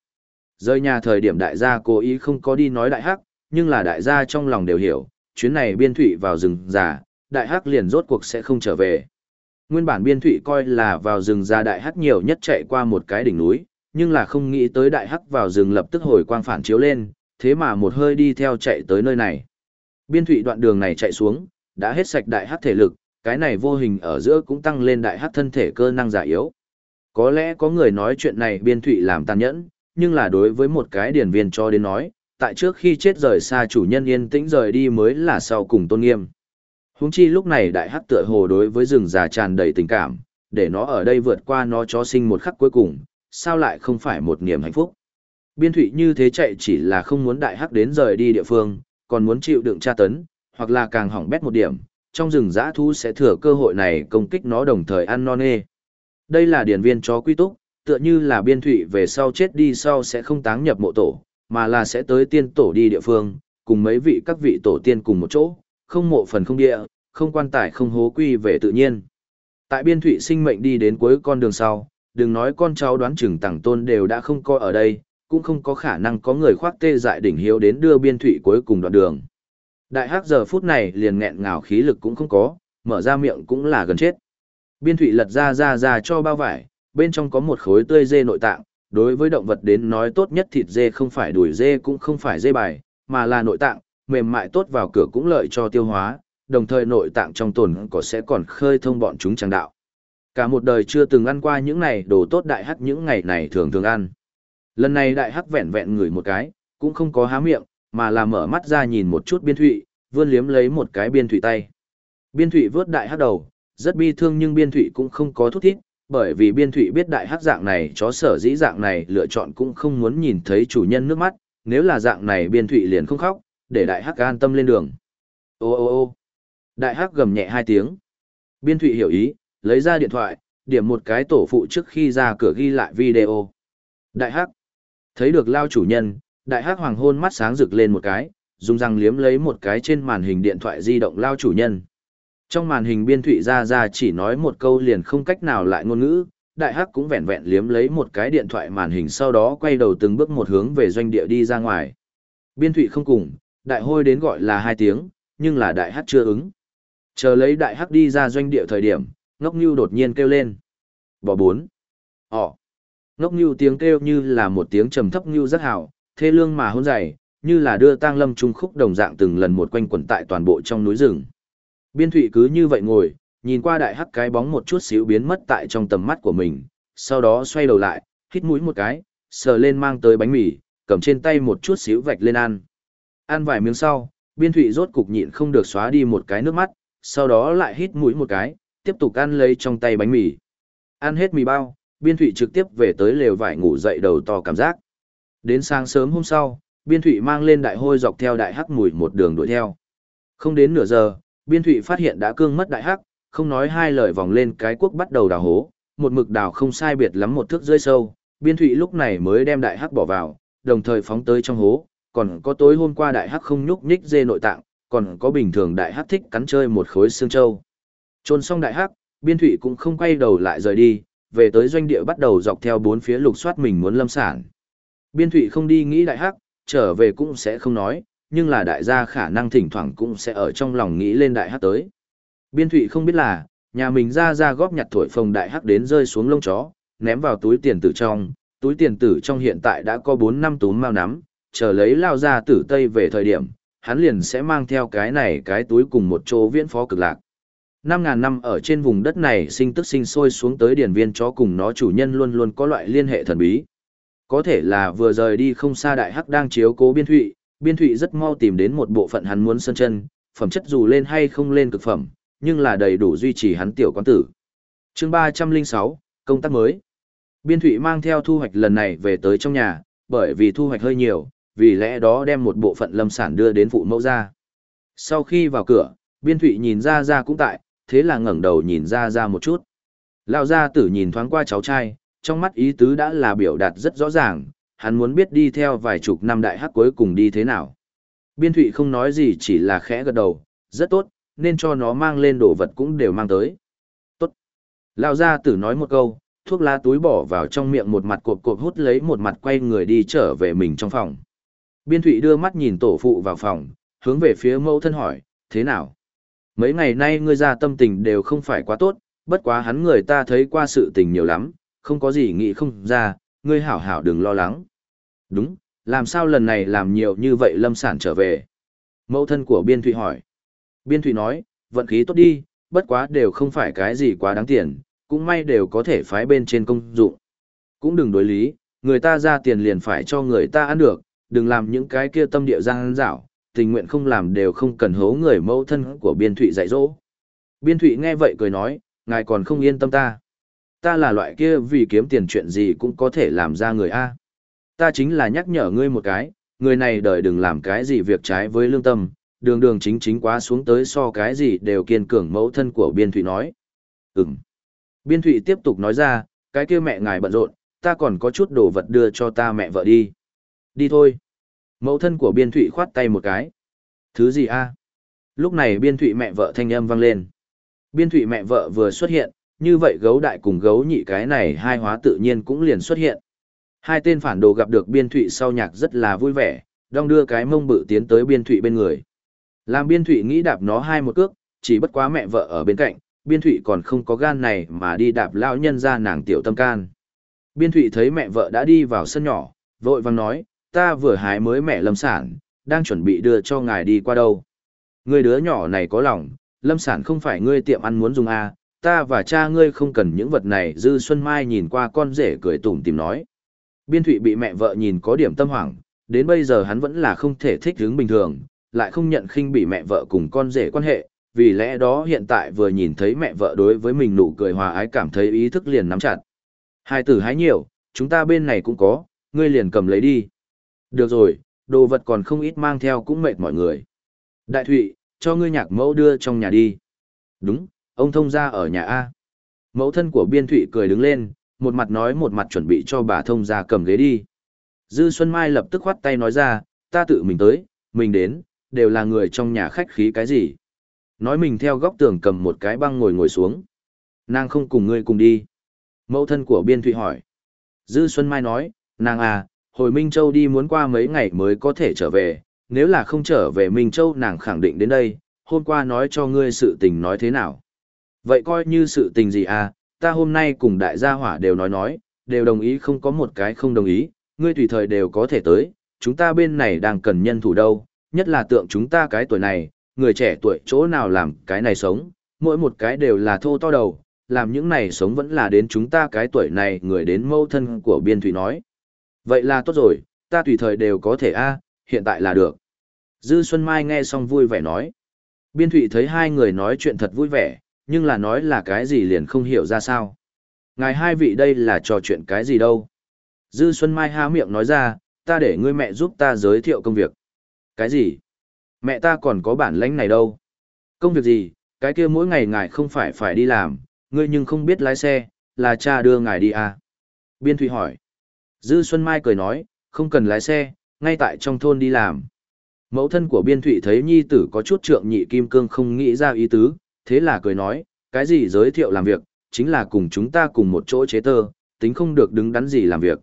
A: Rơi nhà thời điểm đại gia cố ý không có đi nói đại hắc, nhưng là đại gia trong lòng đều hiểu, chuyến này biên thủy vào rừng già, đại hắc liền rốt cuộc sẽ không trở về. Nguyên bản biên thủy coi là vào rừng già đại hắc nhiều nhất chạy qua một cái đỉnh núi, nhưng là không nghĩ tới đại hắc vào rừng lập tức hồi quang phản chiếu lên, thế mà một hơi đi theo chạy tới nơi này. Biên thủy đoạn đường này chạy xuống, đã hết sạch đại hắc thể lực, cái này vô hình ở giữa cũng tăng lên đại hắc thân thể cơ năng giả yếu. Có lẽ có người nói chuyện này biên thủy làm tàn nhẫn, nhưng là đối với một cái điển viên cho đến nói, tại trước khi chết rời xa chủ nhân yên tĩnh rời đi mới là sau cùng tôn nghiêm. Húng chi lúc này đại hắc tựa hồ đối với rừng già tràn đầy tình cảm, để nó ở đây vượt qua nó cho sinh một khắc cuối cùng, sao lại không phải một niềm hạnh phúc. Biên thủy như thế chạy chỉ là không muốn đại hắc đến rời đi địa phương, còn muốn chịu đựng tra tấn, hoặc là càng hỏng bét một điểm, trong rừng giã thú sẽ thừa cơ hội này công kích nó đồng thời ăn non nê. Đây là điển viên chó quy túc, tựa như là biên thủy về sau chết đi sau sẽ không táng nhập mộ tổ, mà là sẽ tới tiên tổ đi địa phương, cùng mấy vị các vị tổ tiên cùng một chỗ, không mộ phần không địa, không quan tài không hố quy về tự nhiên. Tại biên thủy sinh mệnh đi đến cuối con đường sau, đừng nói con cháu đoán chừng tàng tôn đều đã không coi ở đây, cũng không có khả năng có người khoác tê dại đỉnh hiếu đến đưa biên thụy cuối cùng đoạn đường. Đại hắc giờ phút này liền nghẹn ngào khí lực cũng không có, mở ra miệng cũng là gần chết. Biên thụy lật ra ra ra cho bao vải, bên trong có một khối tươi dê nội tạng, đối với động vật đến nói tốt nhất thịt dê không phải đùi dê cũng không phải dê bài, mà là nội tạng, mềm mại tốt vào cửa cũng lợi cho tiêu hóa, đồng thời nội tạng trong tồn có sẽ còn khơi thông bọn chúng trang đạo. Cả một đời chưa từng ăn qua những này đồ tốt đại hắc những ngày này thường thường ăn. Lần này đại hắc vẹn vẹn ngửi một cái, cũng không có há miệng, mà là mở mắt ra nhìn một chút biên thụy, vươn liếm lấy một cái biên thụy tay. Biên thụy vớt đại hắc đầu, rất bi thương nhưng biên thụy cũng không có thúc thít, bởi vì biên thụy biết đại hắc dạng này chó sở dĩ dạng này lựa chọn cũng không muốn nhìn thấy chủ nhân nước mắt, nếu là dạng này biên thụy liền không khóc, để đại hắc an tâm lên đường. Ô ô ô đại hắc gầm nhẹ hai tiếng. Biên thụy hiểu ý, lấy ra điện thoại, điểm một cái tổ phụ trước khi ra cửa ghi lại video. Đại hắc, thấy được lao chủ nhân, đại hắc hoàng hôn mắt sáng rực lên một cái, dùng răng liếm lấy một cái trên màn hình điện thoại di động lao chủ nhân. Trong màn hình biên thụy ra ra chỉ nói một câu liền không cách nào lại ngôn ngữ, đại hắc cũng vẹn vẹn liếm lấy một cái điện thoại màn hình sau đó quay đầu từng bước một hướng về doanh địa đi ra ngoài. Biên thụy không cùng, đại hôi đến gọi là hai tiếng, nhưng là đại hắc chưa ứng. Chờ lấy đại hắc đi ra doanh địa thời điểm, ngốc như đột nhiên kêu lên. Bỏ bốn. Ồ. Ngốc như tiếng kêu như là một tiếng trầm thấp như rất hào, thê lương mà hôn dày, như là đưa tang lâm trung khúc đồng dạng từng lần một quanh quẩn tại toàn bộ trong núi rừng. Biên thủy cứ như vậy ngồi, nhìn qua đại hắc cái bóng một chút xíu biến mất tại trong tầm mắt của mình, sau đó xoay đầu lại, hít mũi một cái, sờ lên mang tới bánh mì, cầm trên tay một chút xíu vạch lên ăn. Ăn vài miếng sau, biên thủy rốt cục nhịn không được xóa đi một cái nước mắt, sau đó lại hít mũi một cái, tiếp tục ăn lấy trong tay bánh mì. Ăn hết mì bao, biên thụy trực tiếp về tới lều vải ngủ dậy đầu to cảm giác. Đến sáng sớm hôm sau, biên thụy mang lên đại hôi dọc theo đại hắc mùi một đường đuổi theo. Không đến nửa giờ, biên thụy phát hiện đã cương mất đại hắc, không nói hai lời vòng lên cái quốc bắt đầu đào hố, một mực đào không sai biệt lắm một thước rơi sâu, biên thụy lúc này mới đem đại hắc bỏ vào, đồng thời phóng tới trong hố, còn có tối hôm qua đại hắc không nhúc nhích dê nội tạng, còn có bình thường đại hắc thích cắn chơi một khối xương trâu. Trôn xong đại hắc, biên thụy cũng không quay đầu lại rời đi, về tới doanh địa bắt đầu dọc theo bốn phía lục soát mình muốn lâm sản. Biên thụy không đi nghĩ đại hắc, trở về cũng sẽ không nói, nhưng là đại gia khả năng thỉnh thoảng cũng sẽ ở trong lòng nghĩ lên đại hắc tới. Biên thụy không biết là, nhà mình ra ra góp nhặt thổi phồng đại hắc đến rơi xuống lông chó, ném vào túi tiền tử trong, túi tiền tử trong hiện tại đã có 4 năm túm mau nắm, chờ lấy lao ra tử Tây về thời điểm, hắn liền sẽ mang theo cái này cái túi cùng một chỗ viễn phó cực lạc. 5.000 năm ở trên vùng đất này sinh tức sinh sôi xuống tới điển viên chó cùng nó chủ nhân luôn luôn có loại liên hệ thần bí. Có thể là vừa rời đi không xa đại hắc đang chiếu cố biên thụy, biên thụy rất mau tìm đến một bộ phận hắn muốn sân chân, phẩm chất dù lên hay không lên cực phẩm, nhưng là đầy đủ duy trì hắn tiểu quán tử. chương 306, công tác mới. Biên thụy mang theo thu hoạch lần này về tới trong nhà, bởi vì thu hoạch hơi nhiều, vì lẽ đó đem một bộ phận lâm sản đưa đến phụ mẫu ra. Sau khi vào cửa, biên thụy nhìn ra ra cũng tại, thế là ngẩng đầu nhìn ra ra một chút. Lão gia tử nhìn thoáng qua cháu trai, trong mắt ý tứ đã là biểu đạt rất rõ ràng, hắn muốn biết đi theo vài chục năm đại hắc cuối cùng đi thế nào. Biên thụy không nói gì chỉ là khẽ gật đầu, rất tốt, nên cho nó mang lên đồ vật cũng đều mang tới. Tốt. Lão gia tử nói một câu, thuốc lá túi bỏ vào trong miệng một mặt cộp cộp hút lấy một mặt quay người đi trở về mình trong phòng. Biên thụy đưa mắt nhìn tổ phụ vào phòng, hướng về phía mẫu thân hỏi, thế nào? Mấy ngày nay ngươi ra tâm tình đều không phải quá tốt, bất quá hắn người ta thấy qua sự tình nhiều lắm, không có gì nghĩ không ra, ngươi hảo hảo đừng lo lắng. Đúng, làm sao lần này làm nhiều như vậy lâm sản trở về? Mẫu thân của Biên Thụy hỏi. Biên Thụy nói, vận khí tốt đi, bất quá đều không phải cái gì quá đáng tiền, cũng may đều có thể phái bên trên công dụng. Cũng đừng đối lý, người ta ra tiền liền phải cho người ta ăn được, đừng làm những cái kia tâm địa gian dảo, tình nguyện không làm đều không cần hố người mẫu thân của Biên Thụy dạy dỗ. Biên Thụy nghe vậy cười nói, ngài còn không yên tâm ta. Ta là loại kia vì kiếm tiền chuyện gì cũng có thể làm ra người A. Ta chính là nhắc nhở ngươi một cái, người này đời đừng làm cái gì việc trái với lương tâm, đường đường chính chính quá xuống tới so cái gì đều kiên cường mẫu thân của Biên Thụy nói. Ừm. Biên Thụy tiếp tục nói ra, cái kia mẹ ngài bận rộn, ta còn có chút đồ vật đưa cho ta mẹ vợ đi. Đi thôi. Mẫu thân của Biên Thụy khoát tay một cái. Thứ gì a Lúc này Biên Thụy mẹ vợ thanh âm vang lên. Biên Thụy mẹ vợ vừa xuất hiện, như vậy gấu đại cùng gấu nhị cái này hai hóa tự nhiên cũng liền xuất hiện. Hai tên phản đồ gặp được Biên Thụy sau nhạc rất là vui vẻ, đong đưa cái mông bự tiến tới Biên Thụy bên người. Làm Biên Thụy nghĩ đạp nó hai một cước, chỉ bất quá mẹ vợ ở bên cạnh, Biên Thụy còn không có gan này mà đi đạp lão nhân ra nàng tiểu tâm can. Biên Thụy thấy mẹ vợ đã đi vào sân nhỏ, vội vang nói, ta vừa hái mới mẹ lâm sản, đang chuẩn bị đưa cho ngài đi qua đâu. Người đứa nhỏ này có lòng, lâm sản không phải ngươi tiệm ăn muốn dùng à, ta và cha ngươi không cần những vật này. Dư Xuân Mai nhìn qua con rể cười tủm tìm nói. Biên Thụy bị mẹ vợ nhìn có điểm tâm hoảng, đến bây giờ hắn vẫn là không thể thích hướng bình thường, lại không nhận khinh bị mẹ vợ cùng con rể quan hệ, vì lẽ đó hiện tại vừa nhìn thấy mẹ vợ đối với mình nụ cười hòa ái cảm thấy ý thức liền nắm chặt. Hai tử hái nhiều, chúng ta bên này cũng có, ngươi liền cầm lấy đi. Được rồi, đồ vật còn không ít mang theo cũng mệt mọi người. Đại Thụy, cho ngươi nhạc mẫu đưa trong nhà đi. Đúng, ông thông gia ở nhà A. Mẫu thân của Biên Thụy cười đứng lên, một mặt nói một mặt chuẩn bị cho bà thông gia cầm ghế đi. Dư Xuân Mai lập tức khoát tay nói ra, ta tự mình tới, mình đến, đều là người trong nhà khách khí cái gì. Nói mình theo góc tường cầm một cái băng ngồi ngồi xuống. Nàng không cùng ngươi cùng đi. Mẫu thân của Biên Thụy hỏi. Dư Xuân Mai nói, nàng à, hồi Minh Châu đi muốn qua mấy ngày mới có thể trở về, nếu là không trở về Minh Châu nàng khẳng định đến đây, hôm qua nói cho ngươi sự tình nói thế nào. Vậy coi như sự tình gì à, ta hôm nay cùng đại gia hỏa đều nói nói, đều đồng ý không có một cái không đồng ý, ngươi tùy thời đều có thể tới, chúng ta bên này đang cần nhân thủ đâu, nhất là tượng chúng ta cái tuổi này, người trẻ tuổi chỗ nào làm cái này sống, mỗi một cái đều là thô to đầu, làm những này sống vẫn là đến chúng ta cái tuổi này người đến mâu thân của biên thủy nói. Vậy là tốt rồi, ta tùy thời đều có thể a hiện tại là được. Dư Xuân Mai nghe xong vui vẻ nói. Biên Thụy thấy hai người nói chuyện thật vui vẻ, nhưng là nói là cái gì liền không hiểu ra sao. Ngài hai vị đây là trò chuyện cái gì đâu. Dư Xuân Mai há miệng nói ra, ta để ngươi mẹ giúp ta giới thiệu công việc. Cái gì? Mẹ ta còn có bản lãnh này đâu. Công việc gì, cái kia mỗi ngày ngài không phải phải đi làm, ngươi nhưng không biết lái xe, là cha đưa ngài đi à. Biên Thụy hỏi. Dư Xuân Mai cười nói, không cần lái xe, ngay tại trong thôn đi làm. Mẫu thân của biên thụy thấy nhi tử có chút trượng nhị kim cương không nghĩ ra ý tứ, thế là cười nói, cái gì giới thiệu làm việc, chính là cùng chúng ta cùng một chỗ chế tơ, tính không được đứng đắn gì làm việc.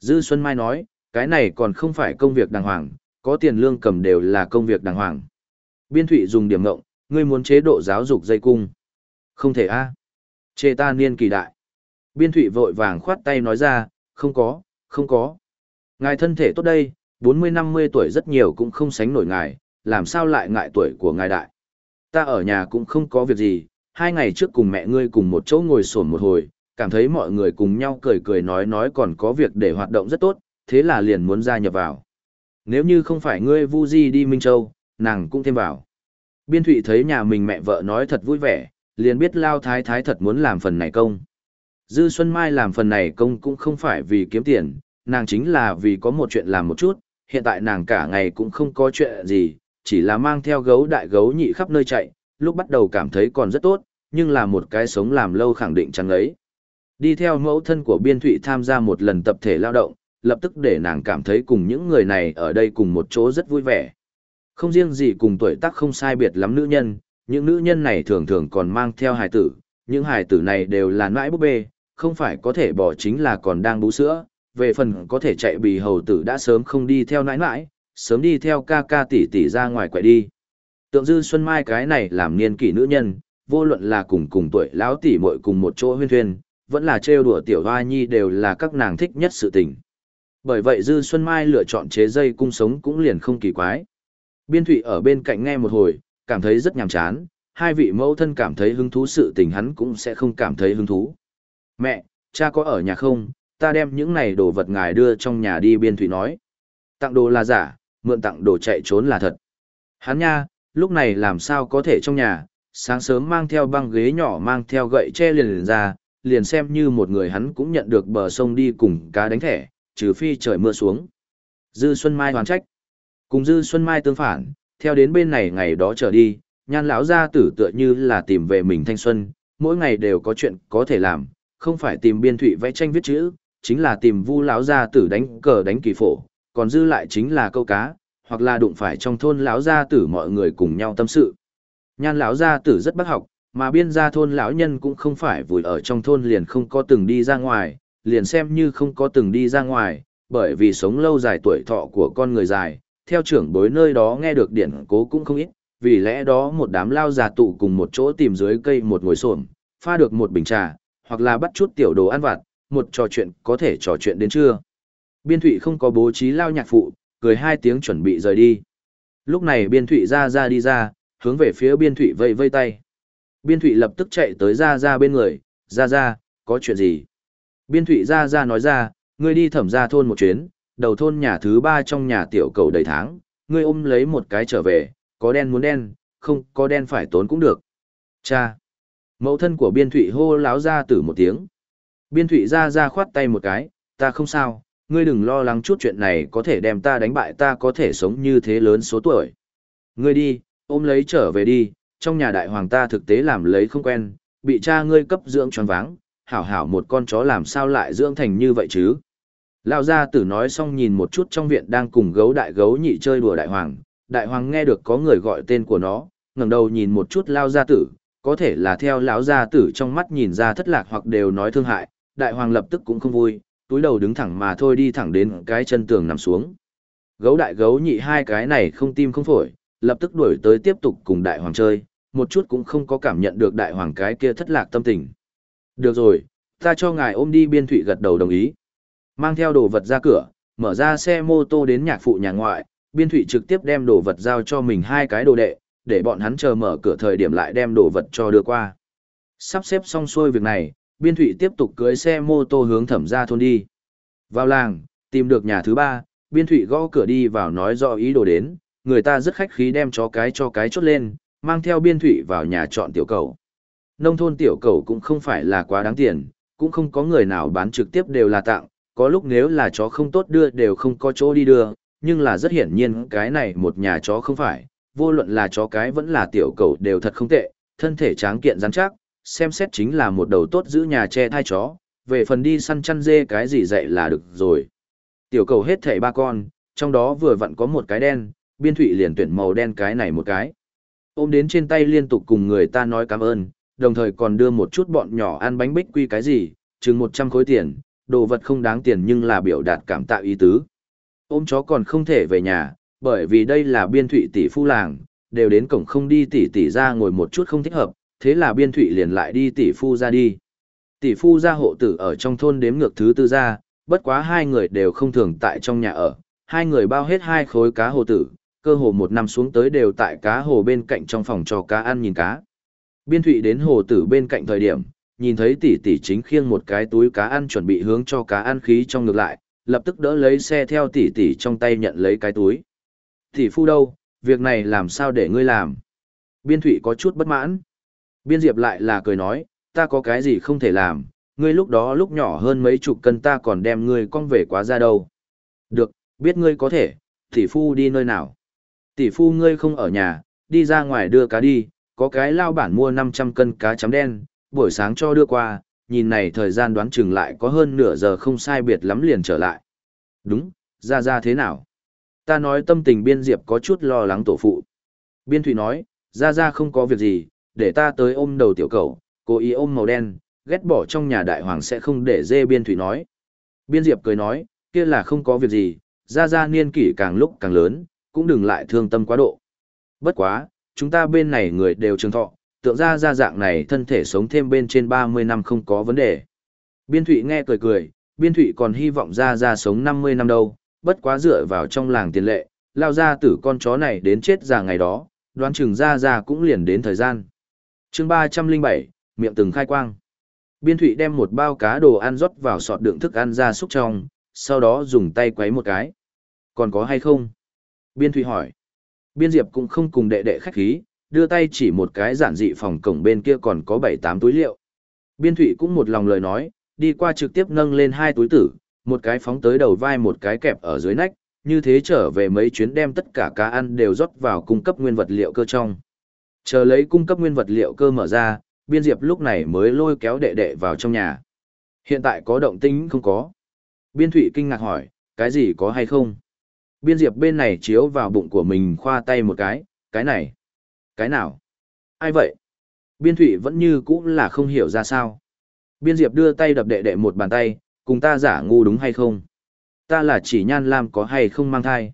A: Dư Xuân Mai nói, cái này còn không phải công việc đàng hoàng, có tiền lương cầm đều là công việc đàng hoàng. Biên thụy dùng điểm ngộng, ngươi muốn chế độ giáo dục dây cung. Không thể a Chê ta niên kỳ đại. Biên thụy vội vàng khoát tay nói ra, không có, không có. Ngài thân thể tốt đây, 40-50 tuổi rất nhiều cũng không sánh nổi ngài, làm sao lại ngại tuổi của ngài đại. Ta ở nhà cũng không có việc gì, hai ngày trước cùng mẹ ngươi cùng một chỗ ngồi sổn một hồi, cảm thấy mọi người cùng nhau cười cười nói nói còn có việc để hoạt động rất tốt, thế là liền muốn gia nhập vào. Nếu như không phải ngươi Vu Di đi Minh Châu, nàng cũng thêm vào. Biên Thụy thấy nhà mình mẹ vợ nói thật vui vẻ, liền biết Lao Thái Thái thật muốn làm phần này công. Dư Xuân Mai làm phần này công cũng không phải vì kiếm tiền, nàng chính là vì có một chuyện làm một chút, hiện tại nàng cả ngày cũng không có chuyện gì, chỉ là mang theo gấu đại gấu nhị khắp nơi chạy, lúc bắt đầu cảm thấy còn rất tốt, nhưng là một cái sống làm lâu khẳng định chẳng ấy. Đi theo mẫu thân của Biên Thụy tham gia một lần tập thể lao động, lập tức để nàng cảm thấy cùng những người này ở đây cùng một chỗ rất vui vẻ. Không riêng gì cùng tuổi tác không sai biệt lắm nữ nhân, những nữ nhân này thường thường còn mang theo hài tử, những hài tử này đều là nãi búp bê, không phải có thể bỏ chính là còn đang bú sữa, về phần có thể chạy bì hầu tử đã sớm không đi theo nãi nãi, sớm đi theo ca ca tỷ tỷ ra ngoài quậy đi. Tượng dư Xuân Mai cái này làm niên kỷ nữ nhân, vô luận là cùng cùng tuổi lão tỷ muội cùng một chỗ huyên thuyên, vẫn là trêu đùa tiểu hoa nhi đều là các nàng thích nhất sự tình. Bởi vậy Dư Xuân Mai lựa chọn chế dây cung sống cũng liền không kỳ quái. Biên thủy ở bên cạnh nghe một hồi, cảm thấy rất nhàm chán, hai vị mẫu thân cảm thấy hứng thú sự tình hắn cũng sẽ không cảm thấy hứng thú. Mẹ, cha có ở nhà không, ta đem những này đồ vật ngài đưa trong nhà đi Biên Thụy nói. Tặng đồ là giả, mượn tặng đồ chạy trốn là thật. Hắn nha, lúc này làm sao có thể trong nhà, sáng sớm mang theo băng ghế nhỏ mang theo gậy che liền, liền ra, liền xem như một người hắn cũng nhận được bờ sông đi cùng cá đánh thẻ, trừ phi trời mưa xuống. Dư Xuân Mai hoàn trách. Cùng Dư Xuân Mai tương phản, theo đến bên này ngày đó trở đi, nhan lão gia tử tựa như là tìm về mình thanh xuân, mỗi ngày đều có chuyện có thể làm, không phải tìm biên thụy vẽ tranh viết chữ, chính là tìm vu lão gia tử đánh cờ đánh kỳ phổ, còn dư lại chính là câu cá, hoặc là đụng phải trong thôn lão gia tử mọi người cùng nhau tâm sự. Nhan lão gia tử rất bác học, mà biên gia thôn lão nhân cũng không phải vùi ở trong thôn liền không có từng đi ra ngoài, liền xem như không có từng đi ra ngoài, bởi vì sống lâu dài tuổi thọ của con người dài, theo trưởng bối nơi đó nghe được điển cố cũng không ít, vì lẽ đó một đám lao già tụ cùng một chỗ tìm dưới cây một ngồi xổm, pha được một bình trà, hoặc là bắt chút tiểu đồ ăn vặt, một trò chuyện có thể trò chuyện đến trưa. Biên Thụy không có bố trí lao nhạc phụ, cười hai tiếng chuẩn bị rời đi. Lúc này Biên Thụy ra ra đi ra, hướng về phía Biên Thụy vây vây tay. Biên Thụy lập tức chạy tới ra ra bên người, ra ra, có chuyện gì? Biên Thụy ra ra nói ra, ngươi đi thẩm ra thôn một chuyến, đầu thôn nhà thứ ba trong nhà tiểu cầu đầy tháng, ngươi ôm lấy một cái trở về, có đen muốn đen, không có đen phải tốn cũng được. Cha! Mẫu thân của Biên Thụy hô láo ra tử một tiếng. Biên Thụy ra ra khoát tay một cái, ta không sao, ngươi đừng lo lắng chút chuyện này có thể đem ta đánh bại ta có thể sống như thế lớn số tuổi. Ngươi đi, ôm lấy trở về đi, trong nhà đại hoàng ta thực tế làm lấy không quen, bị cha ngươi cấp dưỡng choáng váng, hảo hảo một con chó làm sao lại dưỡng thành như vậy chứ. lao gia tử nói xong nhìn một chút trong viện đang cùng gấu đại gấu nhị chơi đùa đại hoàng, đại hoàng nghe được có người gọi tên của nó, ngẩng đầu nhìn một chút lao gia tử, có thể là theo lão gia tử trong mắt nhìn ra thất lạc hoặc đều nói thương hại, đại hoàng lập tức cũng không vui, túi đầu đứng thẳng mà thôi đi thẳng đến cái chân tường nằm xuống. Gấu đại gấu nhị hai cái này không tim không phổi, lập tức đuổi tới tiếp tục cùng đại hoàng chơi, một chút cũng không có cảm nhận được đại hoàng cái kia thất lạc tâm tình. Được rồi, ta cho ngài ôm đi biên thủy gật đầu đồng ý. Mang theo đồ vật ra cửa, mở ra xe mô tô đến nhạc phụ nhà ngoại, biên thủy trực tiếp đem đồ vật giao cho mình hai cái đồ đệ, để bọn hắn chờ mở cửa thời điểm lại đem đồ vật cho đưa qua. Sắp xếp xong xuôi việc này, biên thụy tiếp tục cưới xe mô tô hướng thẩm ra thôn đi. Vào làng, tìm được nhà thứ ba, biên thụy gõ cửa đi vào nói rõ ý đồ đến, người ta rất khách khí đem chó cái cho cái chốt lên, mang theo biên thụy vào nhà chọn tiểu cầu. Nông thôn tiểu cầu cũng không phải là quá đáng tiền, cũng không có người nào bán trực tiếp đều là tặng, có lúc nếu là chó không tốt đưa đều không có chỗ đi đưa, nhưng là rất hiển nhiên cái này một nhà chó không phải, vô luận là chó cái vẫn là tiểu cầu đều thật không tệ, thân thể tráng kiện rắn chắc, xem xét chính là một đầu tốt giữ nhà che thai chó, về phần đi săn chăn dê cái gì dạy là được rồi. Tiểu cầu hết thảy ba con, trong đó vừa vặn có một cái đen, biên thụy liền tuyển màu đen cái này một cái. Ôm đến trên tay liên tục cùng người ta nói cảm ơn, đồng thời còn đưa một chút bọn nhỏ ăn bánh bích quy cái gì, chừng 100 khối tiền, đồ vật không đáng tiền nhưng là biểu đạt cảm tạ ý tứ. Ôm chó còn không thể về nhà, bởi vì đây là biên thụy tỷ phu làng, đều đến cổng không đi tỷ tỷ ra ngồi một chút không thích hợp, thế là biên thụy liền lại đi tỷ phu ra đi. Tỷ phu ra hộ tử ở trong thôn đếm ngược thứ tư ra, bất quá hai người đều không thường tại trong nhà ở, hai người bao hết hai khối cá hồ tử, cơ hồ một năm xuống tới đều tại cá hồ bên cạnh trong phòng cho cá ăn nhìn cá. Biên thụy đến hồ tử bên cạnh thời điểm, nhìn thấy tỷ tỷ chính khiêng một cái túi cá ăn chuẩn bị hướng cho cá ăn khí trong ngược lại, lập tức đỡ lấy xe theo tỷ tỷ trong tay nhận lấy cái túi thì phu đâu, việc này làm sao để ngươi làm? Biên thụy có chút bất mãn. Biên diệp lại là cười nói, ta có cái gì không thể làm, ngươi lúc đó lúc nhỏ hơn mấy chục cân ta còn đem ngươi con về quá ra đâu. Được, biết ngươi có thể, tỷ phu đi nơi nào? Tỷ phu ngươi không ở nhà, đi ra ngoài đưa cá đi, có cái lao bản mua 500 cân cá chấm đen, buổi sáng cho đưa qua, nhìn này thời gian đoán chừng lại có hơn nửa giờ không sai biệt lắm liền trở lại. Đúng, ra ra thế nào? Ta nói tâm tình biên diệp có chút lo lắng tổ phụ. Biên thủy nói, ra ra không có việc gì, để ta tới ôm đầu tiểu cầu, cố ý ôm màu đen, ghét bỏ trong nhà đại hoàng sẽ không để dê biên thủy nói. Biên diệp cười nói, kia là không có việc gì, ra ra niên kỷ càng lúc càng lớn, cũng đừng lại thương tâm quá độ. Bất quá, chúng ta bên này người đều trường thọ, tượng ra ra dạng này thân thể sống thêm bên trên 30 năm không có vấn đề. Biên Thụy nghe cười cười, Biên Thụy còn hy vọng ra ra sống 50 năm đâu, bất quá dựa vào trong làng tiền lệ, lao ra tử con chó này đến chết già ngày đó, đoán chừng ra ra cũng liền đến thời gian. chương 307, miệng từng khai quang. Biên Thụy đem một bao cá đồ ăn rót vào sọt đựng thức ăn ra xúc trong, sau đó dùng tay quấy một cái. Còn có hay không? Biên Thụy hỏi. Biên Diệp cũng không cùng đệ đệ khách khí, đưa tay chỉ một cái giản dị phòng cổng bên kia còn có 7-8 túi liệu. Biên Thụy cũng một lòng lời nói, đi qua trực tiếp nâng lên hai túi tử, một cái phóng tới đầu vai một cái kẹp ở dưới nách, như thế trở về mấy chuyến đem tất cả cá ăn đều rót vào cung cấp nguyên vật liệu cơ trong. Chờ lấy cung cấp nguyên vật liệu cơ mở ra, Biên Diệp lúc này mới lôi kéo đệ đệ vào trong nhà. Hiện tại có động tĩnh không có. Biên Thụy kinh ngạc hỏi, cái gì có hay không? Biên Diệp bên này chiếu vào bụng của mình khoa tay một cái, cái này. Cái nào? Ai vậy? Biên Thụy vẫn như cũ là không hiểu ra sao. Biên Diệp đưa tay đập đệ đệ một bàn tay, cùng ta giả ngu đúng hay không? Ta là chỉ nhan lam có hay không mang thai?